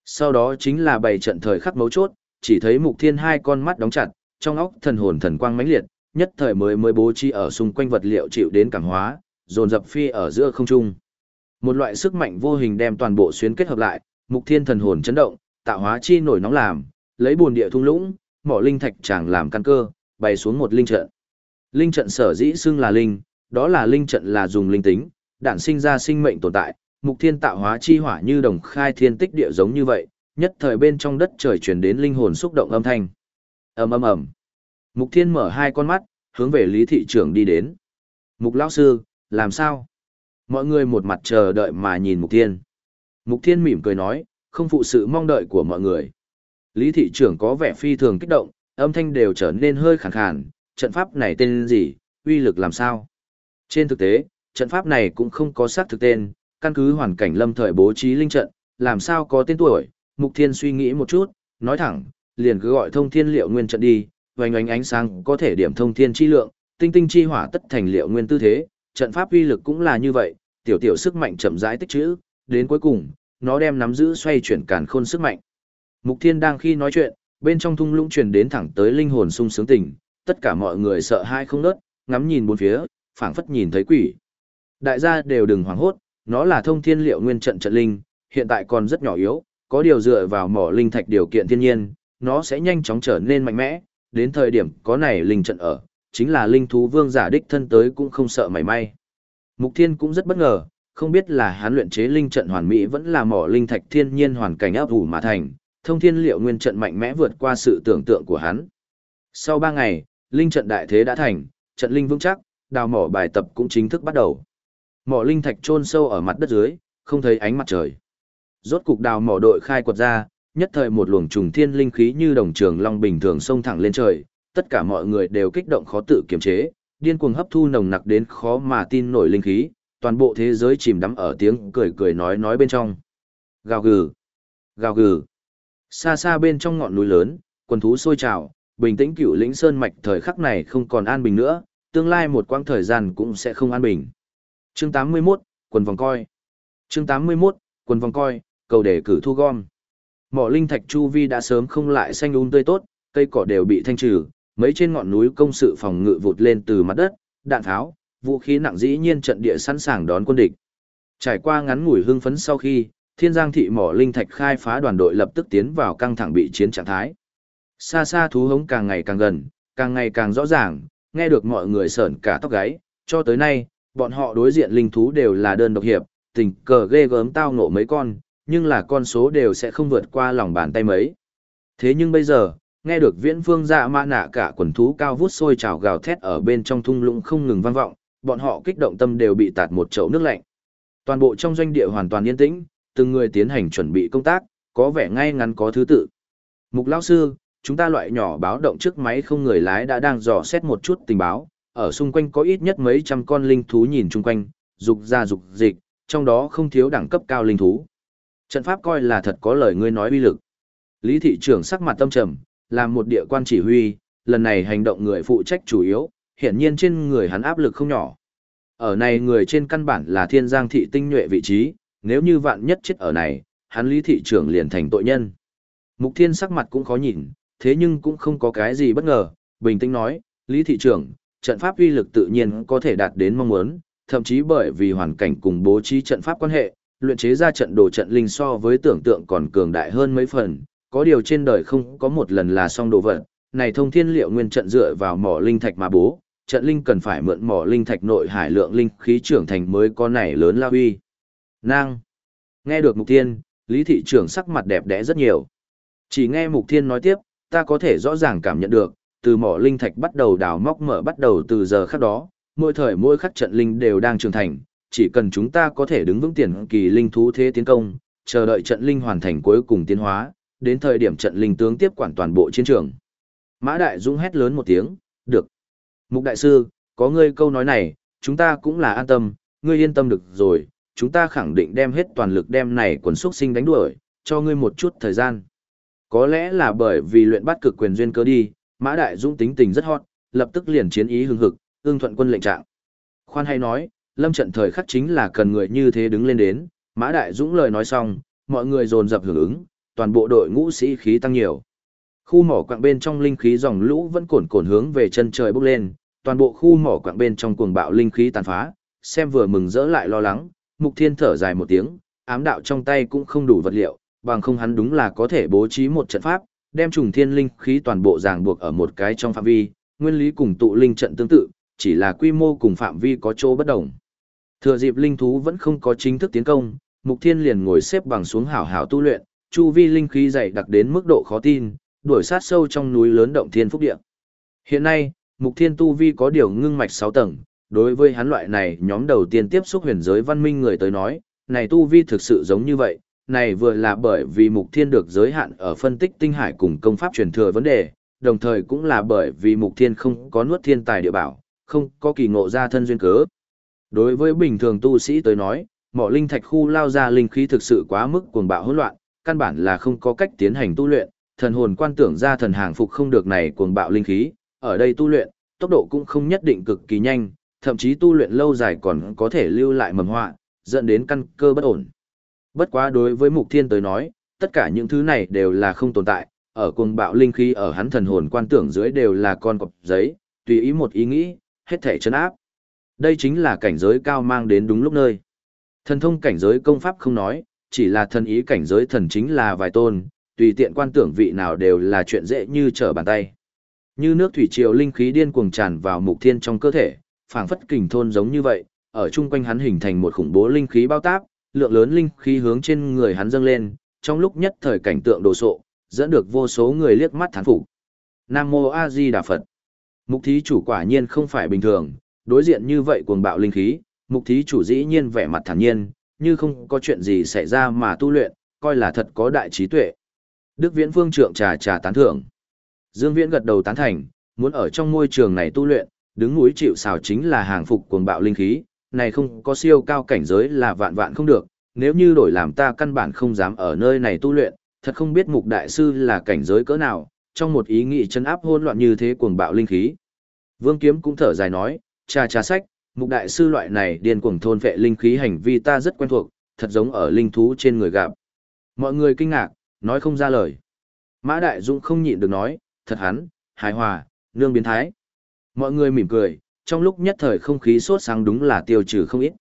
Sau đó chính là bày trận thời khắc mấu chốt, chỉ thấy Mục Thiên hai con mắt đóng chặt, trong óc thần hồn thần quang mãnh liệt, nhất thời mới mới bố trí ở xung quanh vật liệu chịu đến cảm hóa, dồn dập phi ở giữa không trung. Một loại sức mạnh vô hình đem toàn bộ xuyến kết hợp lại, Mục Thiên thần hồn chấn động, tạo hóa chi nổi nóng làm, lấy buồn địa thung lũng, mỏ linh thạch chàng làm căn cơ, bày xuống một linh trận. Linh trận sở dĩ xưng là linh, đó là linh trận là dùng linh tính, đản sinh ra sinh mệnh tồn tại, mục thiên tạo hóa chi hỏa như đồng khai thiên tích địa giống như vậy, nhất thời bên trong đất trời truyền đến linh hồn xúc động âm thanh. Ầm ầm ầm. Mục Thiên mở hai con mắt, hướng về Lý thị trưởng đi đến. Mục lão sư, làm sao? Mọi người một mặt chờ đợi mà nhìn Mục Thiên. Mục Thiên mỉm cười nói, không phụ sự mong đợi của mọi người. Lý thị trưởng có vẻ phi thường kích động, âm thanh đều trở nên hơi khàn khàn, trận pháp này tên gì, uy lực làm sao? Trên thực tế, trận pháp này cũng không có xác thực tên, căn cứ hoàn cảnh lâm thời bố trí linh trận, làm sao có tên tuổi, Mục Thiên suy nghĩ một chút, nói thẳng, liền cứ gọi thông thiên liệu nguyên trận đi, vành ánh ánh sáng có thể điểm thông thiên chi lượng, tinh tinh chi hỏa tất thành liệu nguyên tư thế, trận pháp uy lực cũng là như vậy, tiểu tiểu sức mạnh chậm rãi tích trữ, đến cuối cùng, nó đem nắm giữ xoay chuyển càn khôn sức mạnh. Mục Thiên đang khi nói chuyện, bên trong thung lũng truyền đến thẳng tới linh hồn sung sướng tỉnh tất cả mọi người sợ hai không nớt, ngắm nhìn bốn phía, phảng phất nhìn thấy quỷ. Đại gia đều đừng hoảng hốt, nó là thông thiên liệu nguyên trận trận linh, hiện tại còn rất nhỏ yếu, có điều dựa vào mỏ linh thạch điều kiện thiên nhiên, nó sẽ nhanh chóng trở nên mạnh mẽ, đến thời điểm có này linh trận ở, chính là linh thú vương giả đích thân tới cũng không sợ mảy may. Mục Thiên cũng rất bất ngờ, không biết là hắn luyện chế linh trận hoàn mỹ vẫn là mỏ linh thạch thiên nhiên hoàn cảnh áp ủ mà thành, thông thiên liệu nguyên trận mạnh mẽ vượt qua sự tưởng tượng của hắn. Sau 3 ngày, linh trận đại thế đã thành, trận linh vững chắc, đào mỏ bài tập cũng chính thức bắt đầu. Mỏ linh thạch chôn sâu ở mặt đất dưới, không thấy ánh mặt trời. Rốt cục đào mỏ đội khai quật ra, nhất thời một luồng trùng thiên linh khí như đồng trường long bình thường xông thẳng lên trời, tất cả mọi người đều kích động khó tự kiềm chế, điên cuồng hấp thu nồng nặc đến khó mà tin nổi linh khí, toàn bộ thế giới chìm đắm ở tiếng cười cười nói nói bên trong. Gào gừ, gào gừ. Xa xa bên trong ngọn núi lớn, quần thú sôi trào, bình tĩnh cựu lĩnh sơn mạch thời khắc này không còn an bình nữa, tương lai một quãng thời gian cũng sẽ không an bình. Chương 81, quần vòng coi. Chương 81, quần vòng coi, cầu đề cử thu gom. Mỏ linh thạch chu vi đã sớm không lại xanh um tươi tốt, cây cỏ đều bị thanh trừ, mấy trên ngọn núi công sự phòng ngự vụt lên từ mặt đất, đạn tháo, vũ khí nặng dĩ nhiên trận địa sẵn sàng đón quân địch. Trải qua ngắn ngủi hưng phấn sau khi, Thiên Giang thị mỏ linh thạch khai phá đoàn đội lập tức tiến vào căng thẳng bị chiến trạng thái. Xa xa thú hống càng ngày càng gần, càng ngày càng rõ ràng, nghe được mọi người sởn cả tóc gáy, cho tới nay, bọn họ đối diện linh thú đều là đơn độc hiệp, tình cờ ghê gớm tao ngộ mấy con, nhưng là con số đều sẽ không vượt qua lòng bàn tay mấy. Thế nhưng bây giờ, nghe được viễn phương dạ mã nạ cả quần thú cao vút sôi trào gào thét ở bên trong thung lũng không ngừng vang vọng, bọn họ kích động tâm đều bị tạt một chậu nước lạnh. Toàn bộ trong doanh địa hoàn toàn yên tĩnh, từng người tiến hành chuẩn bị công tác, có vẻ ngay ngắn có thứ tự. Mục lão sư, chúng ta loại nhỏ báo động trước máy không người lái đã đang dò xét một chút tình báo, ở xung quanh có ít nhất mấy trăm con linh thú nhìn chung quanh, dục ra dục dịch, trong đó không thiếu đẳng cấp cao linh thú. Trận pháp coi là thật có lời ngươi nói uy lực. Lý thị trưởng sắc mặt tâm trầm, làm một địa quan chỉ huy, lần này hành động người phụ trách chủ yếu, hiển nhiên trên người hắn áp lực không nhỏ. Ở này người trên căn bản là thiên giang thị tinh nhuệ vị trí, nếu như vạn nhất chết ở này, hắn lý thị trưởng liền thành tội nhân. Mục thiên sắc mặt cũng khó nhìn, thế nhưng cũng không có cái gì bất ngờ, bình tĩnh nói, lý thị trưởng, trận pháp uy lực tự nhiên có thể đạt đến mong muốn, thậm chí bởi vì hoàn cảnh cùng bố trí trận pháp quan hệ, luyện chế ra trận đồ trận linh so với tưởng tượng còn cường đại hơn mấy phần, có điều trên đời không có một lần là xong đồ vật, này thông thiên liệu nguyên trận dựa vào mỏ linh thạch mà bố, trận linh cần phải mượn mỏ linh thạch nội hải lượng linh khí trưởng thành mới có này lớn la uy Nang. Nghe được mục thiên, lý thị trưởng sắc mặt đẹp đẽ rất nhiều. Chỉ nghe mục thiên nói tiếp, ta có thể rõ ràng cảm nhận được, từ mỏ linh thạch bắt đầu đào móc mở bắt đầu từ giờ khắc đó, mỗi thời mỗi khắc trận linh đều đang trưởng thành, chỉ cần chúng ta có thể đứng vững tiền kỳ linh thú thế tiến công, chờ đợi trận linh hoàn thành cuối cùng tiến hóa, đến thời điểm trận linh tướng tiếp quản toàn bộ chiến trường. Mã Đại Dũng hét lớn một tiếng, được. Mục Đại Sư, có ngươi câu nói này, chúng ta cũng là an tâm, ngươi yên tâm được rồi, chúng ta khẳng định đem hết toàn lực đem này quần xuất sinh đánh đuổi, cho ngươi một chút thời gian. Có lẽ là bởi vì luyện bắt cực quyền duyên cơ đi, Mã Đại Dũng tính tình rất hot, lập tức liền chiến ý hưng hực, ương thuận quân lệnh trạng. Khoan hay nói, lâm trận thời khắc chính là cần người như thế đứng lên đến, Mã Đại Dũng lời nói xong, mọi người dồn dập hưởng ứng, toàn bộ đội ngũ sĩ khí tăng nhiều. Khu mỏ quạng bên trong linh khí dòng lũ vẫn cuồn cuộn hướng về chân trời bốc lên, toàn bộ khu mỏ quạng bên trong cuồng bạo linh khí tàn phá, xem vừa mừng rỡ lại lo lắng, Mục Thiên thở dài một tiếng, ám đạo trong tay cũng không đủ vật liệu, bằng không hắn đúng là có thể bố trí một trận pháp, đem trùng thiên linh khí toàn bộ ràng buộc ở một cái trong phạm vi, nguyên lý cùng tụ linh trận tương tự, chỉ là quy mô cùng phạm vi có chỗ bất đồng. Thừa dịp linh thú vẫn không có chính thức tiến công, Mục Thiên liền ngồi xếp bằng xuống hảo hảo tu luyện, chu vi linh khí dày đặc đến mức độ khó tin, đuổi sát sâu trong núi lớn động thiên phúc địa. Hiện nay, Mục Thiên tu vi có điều ngưng mạch 6 tầng, đối với hắn loại này nhóm đầu tiên tiếp xúc huyền giới văn minh người tới nói, này tu vi thực sự giống như vậy, này vừa là bởi vì Mục Thiên được giới hạn ở phân tích tinh hải cùng công pháp truyền thừa vấn đề, đồng thời cũng là bởi vì Mục Thiên không có nuốt thiên tài địa bảo, không có kỳ ngộ ra thân duyên cớ. Đối với bình thường tu sĩ tới nói, mỏ linh thạch khu lao ra linh khí thực sự quá mức cuồng bạo hỗn loạn, căn bản là không có cách tiến hành tu luyện, thần hồn quan tưởng ra thần hàng phục không được này cuồng bạo linh khí, ở đây tu luyện, tốc độ cũng không nhất định cực kỳ nhanh, thậm chí tu luyện lâu dài còn có thể lưu lại mầm họa, dẫn đến căn cơ bất ổn. Bất quá đối với Mục Thiên tới nói, tất cả những thứ này đều là không tồn tại, ở cuồng bạo linh khí ở hắn thần hồn quan tưởng dưới đều là con cọp giấy, tùy ý một ý nghĩ, hết thể chấn áp. Đây chính là cảnh giới cao mang đến đúng lúc nơi. Thần thông cảnh giới công pháp không nói, chỉ là thần ý cảnh giới thần chính là vài tôn, tùy tiện quan tưởng vị nào đều là chuyện dễ như trở bàn tay. Như nước thủy triều linh khí điên cuồng tràn vào mục thiên trong cơ thể, phảng phất kình thôn giống như vậy, ở chung quanh hắn hình thành một khủng bố linh khí bao táp, lượng lớn linh khí hướng trên người hắn dâng lên, trong lúc nhất thời cảnh tượng đồ sộ, dẫn được vô số người liếc mắt thán phục. Nam mô A Di Đà Phật. Mục thí chủ quả nhiên không phải bình thường, đối diện như vậy cuồng bạo linh khí, mục thí chủ dĩ nhiên vẻ mặt thản nhiên, như không có chuyện gì xảy ra mà tu luyện, coi là thật có đại trí tuệ. Đức Viễn vương trượng trà trà tán thưởng. Dương Viễn gật đầu tán thành, muốn ở trong môi trường này tu luyện, đứng núi chịu sào chính là hàng phục cuồng bạo linh khí, này không có siêu cao cảnh giới là vạn vạn không được, nếu như đổi làm ta căn bản không dám ở nơi này tu luyện, thật không biết mục đại sư là cảnh giới cỡ nào, trong một ý nghĩ chân áp hỗn loạn như thế cuồng bạo linh khí. Vương Kiếm cũng thở dài nói, cha cha sách, mục đại sư loại này điên cuồng thôn vệ linh khí hành vi ta rất quen thuộc, thật giống ở linh thú trên người gặp. Mọi người kinh ngạc, nói không ra lời. Mã Đại Dũng không nhịn được nói, thật hắn, hài hòa, nương biến thái. Mọi người mỉm cười, trong lúc nhất thời không khí sốt sáng đúng là tiêu trừ không ít.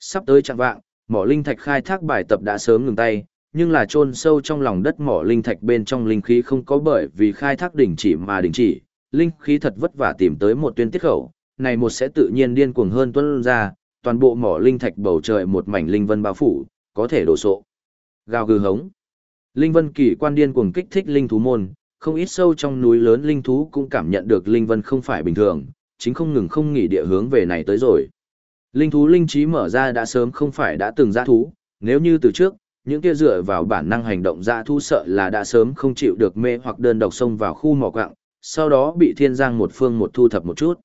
Sắp tới trạng vạng, mỏ linh thạch khai thác bài tập đã sớm ngừng tay, nhưng là chôn sâu trong lòng đất mỏ linh thạch bên trong linh khí không có bởi vì khai thác đình chỉ mà đình chỉ, linh khí thật vất vả tìm tới một tuyên tiết khẩu, này một sẽ tự nhiên điên cuồng hơn tuân ra, toàn bộ mỏ linh thạch bầu trời một mảnh linh vân bao phủ, có thể đổ sộ. Gào gừ hống. Linh vân kỳ quan điên cuồng kích thích linh thú môn, không ít sâu trong núi lớn linh thú cũng cảm nhận được linh vân không phải bình thường, chính không ngừng không nghỉ địa hướng về này tới rồi. Linh thú linh trí mở ra đã sớm không phải đã từng ra thú, nếu như từ trước, những kia dựa vào bản năng hành động ra thú sợ là đã sớm không chịu được mê hoặc đơn độc xông vào khu mỏ quạng, sau đó bị thiên giang một phương một thu thập một chút.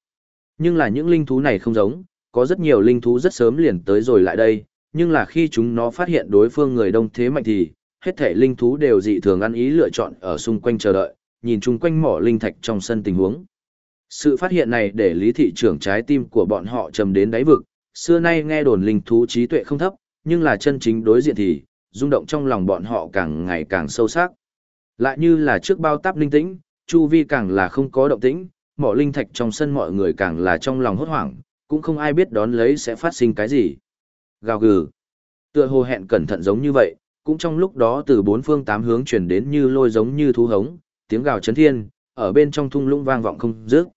Nhưng là những linh thú này không giống, có rất nhiều linh thú rất sớm liền tới rồi lại đây, nhưng là khi chúng nó phát hiện đối phương người đông thế mạnh thì, hết thể linh thú đều dị thường ăn ý lựa chọn ở xung quanh chờ đợi, nhìn chung quanh mỏ linh thạch trong sân tình huống. Sự phát hiện này để lý thị trưởng trái tim của bọn họ trầm đến đáy vực, xưa nay nghe đồn linh thú trí tuệ không thấp, nhưng là chân chính đối diện thì, rung động trong lòng bọn họ càng ngày càng sâu sắc. Lại như là trước bao táp linh tĩnh, chu vi càng là không có động tĩnh, mỏ linh thạch trong sân mọi người càng là trong lòng hốt hoảng, cũng không ai biết đón lấy sẽ phát sinh cái gì. Gào gừ. Tựa hồ hẹn cẩn thận giống như vậy, cũng trong lúc đó từ bốn phương tám hướng truyền đến như lôi giống như thú hống, tiếng gào chấn thiên, ở bên trong thung lũng vang vọng không dứt.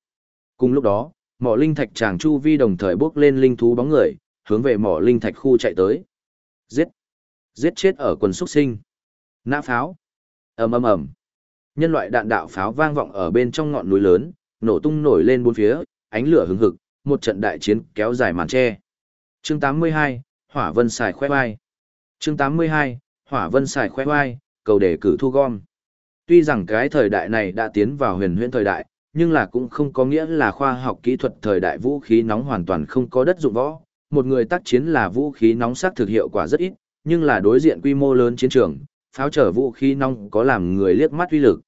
Cùng lúc đó, mỏ linh thạch chàng chu vi đồng thời bước lên linh thú bóng người, hướng về mỏ linh thạch khu chạy tới. Giết! Giết chết ở quần xuất sinh. Nã pháo! ầm ầm ầm. Nhân loại đạn đạo pháo vang vọng ở bên trong ngọn núi lớn, nổ tung nổi lên bốn phía, ánh lửa hứng hực, một trận đại chiến kéo dài màn che. Chương 82, Hỏa Vân xài khoe vai. Chương 82, Hỏa Vân xài khoe vai, cầu đề cử thu gom. Tuy rằng cái thời đại này đã tiến vào huyền huyễn thời đại, nhưng là cũng không có nghĩa là khoa học kỹ thuật thời đại vũ khí nóng hoàn toàn không có đất dụng võ. Một người tác chiến là vũ khí nóng sắc thực hiệu quả rất ít, nhưng là đối diện quy mô lớn chiến trường, pháo trở vũ khí nóng có làm người liếc mắt uy lực.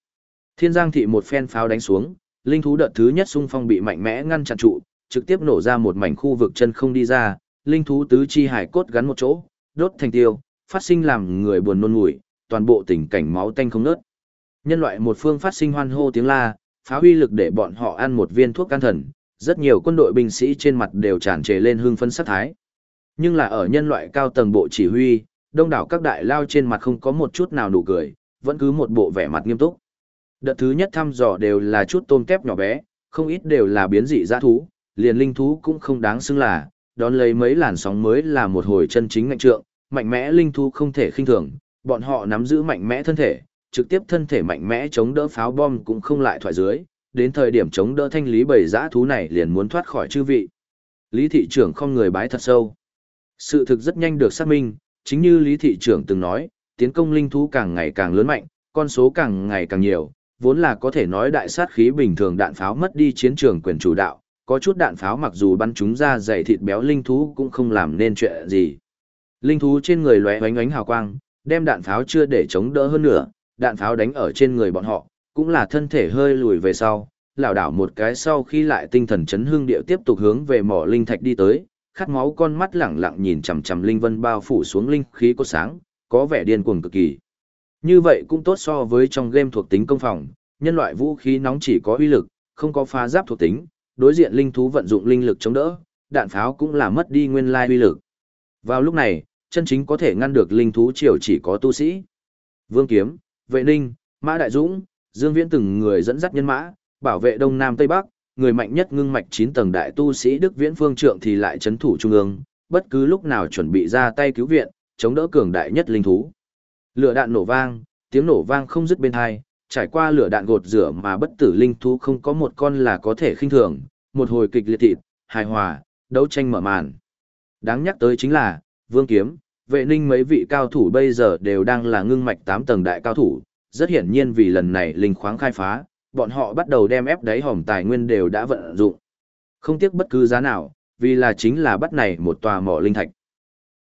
Thiên Giang thị một phen pháo đánh xuống, linh thú đợt thứ nhất xung phong bị mạnh mẽ ngăn chặn trụ, trực tiếp nổ ra một mảnh khu vực chân không đi ra, linh thú tứ chi hải cốt gắn một chỗ, đốt thành tiêu, phát sinh làm người buồn nôn ngủi, toàn bộ tình cảnh máu tanh không ngớt. Nhân loại một phương phát sinh hoan hô tiếng la, phá huy lực để bọn họ ăn một viên thuốc can thần, rất nhiều quân đội binh sĩ trên mặt đều tràn trề lên hương phấn sát thái. Nhưng là ở nhân loại cao tầng bộ chỉ huy, đông đảo các đại lao trên mặt không có một chút nào nụ cười, vẫn cứ một bộ vẻ mặt nghiêm túc. Đợt thứ nhất thăm dò đều là chút tôm kép nhỏ bé, không ít đều là biến dị giã thú, liền linh thú cũng không đáng xưng là, đón lấy mấy làn sóng mới là một hồi chân chính ngạnh trượng, mạnh mẽ linh thú không thể khinh thường, bọn họ nắm giữ mạnh mẽ thân thể, trực tiếp thân thể mạnh mẽ chống đỡ pháo bom cũng không lại thoại dưới, đến thời điểm chống đỡ thanh lý bầy giã thú này liền muốn thoát khỏi chư vị. Lý thị trưởng không người bái thật sâu. Sự thực rất nhanh được xác minh, chính như Lý thị trưởng từng nói, tiến công linh thú càng ngày càng lớn mạnh, con số càng ngày càng nhiều, vốn là có thể nói đại sát khí bình thường đạn pháo mất đi chiến trường quyền chủ đạo, có chút đạn pháo mặc dù bắn chúng ra dày thịt béo linh thú cũng không làm nên chuyện gì. Linh thú trên người lóe ánh ánh hào quang, đem đạn pháo chưa để chống đỡ hơn nữa, đạn pháo đánh ở trên người bọn họ, cũng là thân thể hơi lùi về sau, lảo đảo một cái sau khi lại tinh thần chấn hương điệu tiếp tục hướng về mỏ linh thạch đi tới, khát máu con mắt lẳng lặng nhìn chằm chằm linh vân bao phủ xuống linh khí có sáng, có vẻ điên cuồng cực kỳ. Như vậy cũng tốt so với trong game thuộc tính công phòng, nhân loại vũ khí nóng chỉ có uy lực, không có phá giáp thuộc tính, đối diện linh thú vận dụng linh lực chống đỡ, đạn pháo cũng là mất đi nguyên lai uy lực. Vào lúc này, chân chính có thể ngăn được linh thú triều chỉ có tu sĩ. Vương Kiếm, Vệ Ninh, Mã Đại Dũng, Dương Viễn từng người dẫn dắt nhân mã, bảo vệ Đông Nam Tây Bắc, người mạnh nhất ngưng mạch 9 tầng đại tu sĩ Đức Viễn Phương Trượng thì lại chấn thủ trung ương, bất cứ lúc nào chuẩn bị ra tay cứu viện, chống đỡ cường đại nhất linh thú. Lửa đạn nổ vang, tiếng nổ vang không dứt bên hai, trải qua lửa đạn gột rửa mà bất tử linh thú không có một con là có thể khinh thường, một hồi kịch liệt thịt, hài hòa, đấu tranh mở màn. Đáng nhắc tới chính là, Vương Kiếm, vệ ninh mấy vị cao thủ bây giờ đều đang là ngưng mạch tám tầng đại cao thủ, rất hiển nhiên vì lần này linh khoáng khai phá, bọn họ bắt đầu đem ép đáy hòm tài nguyên đều đã vận dụng. Không tiếc bất cứ giá nào, vì là chính là bắt này một tòa mỏ linh thạch.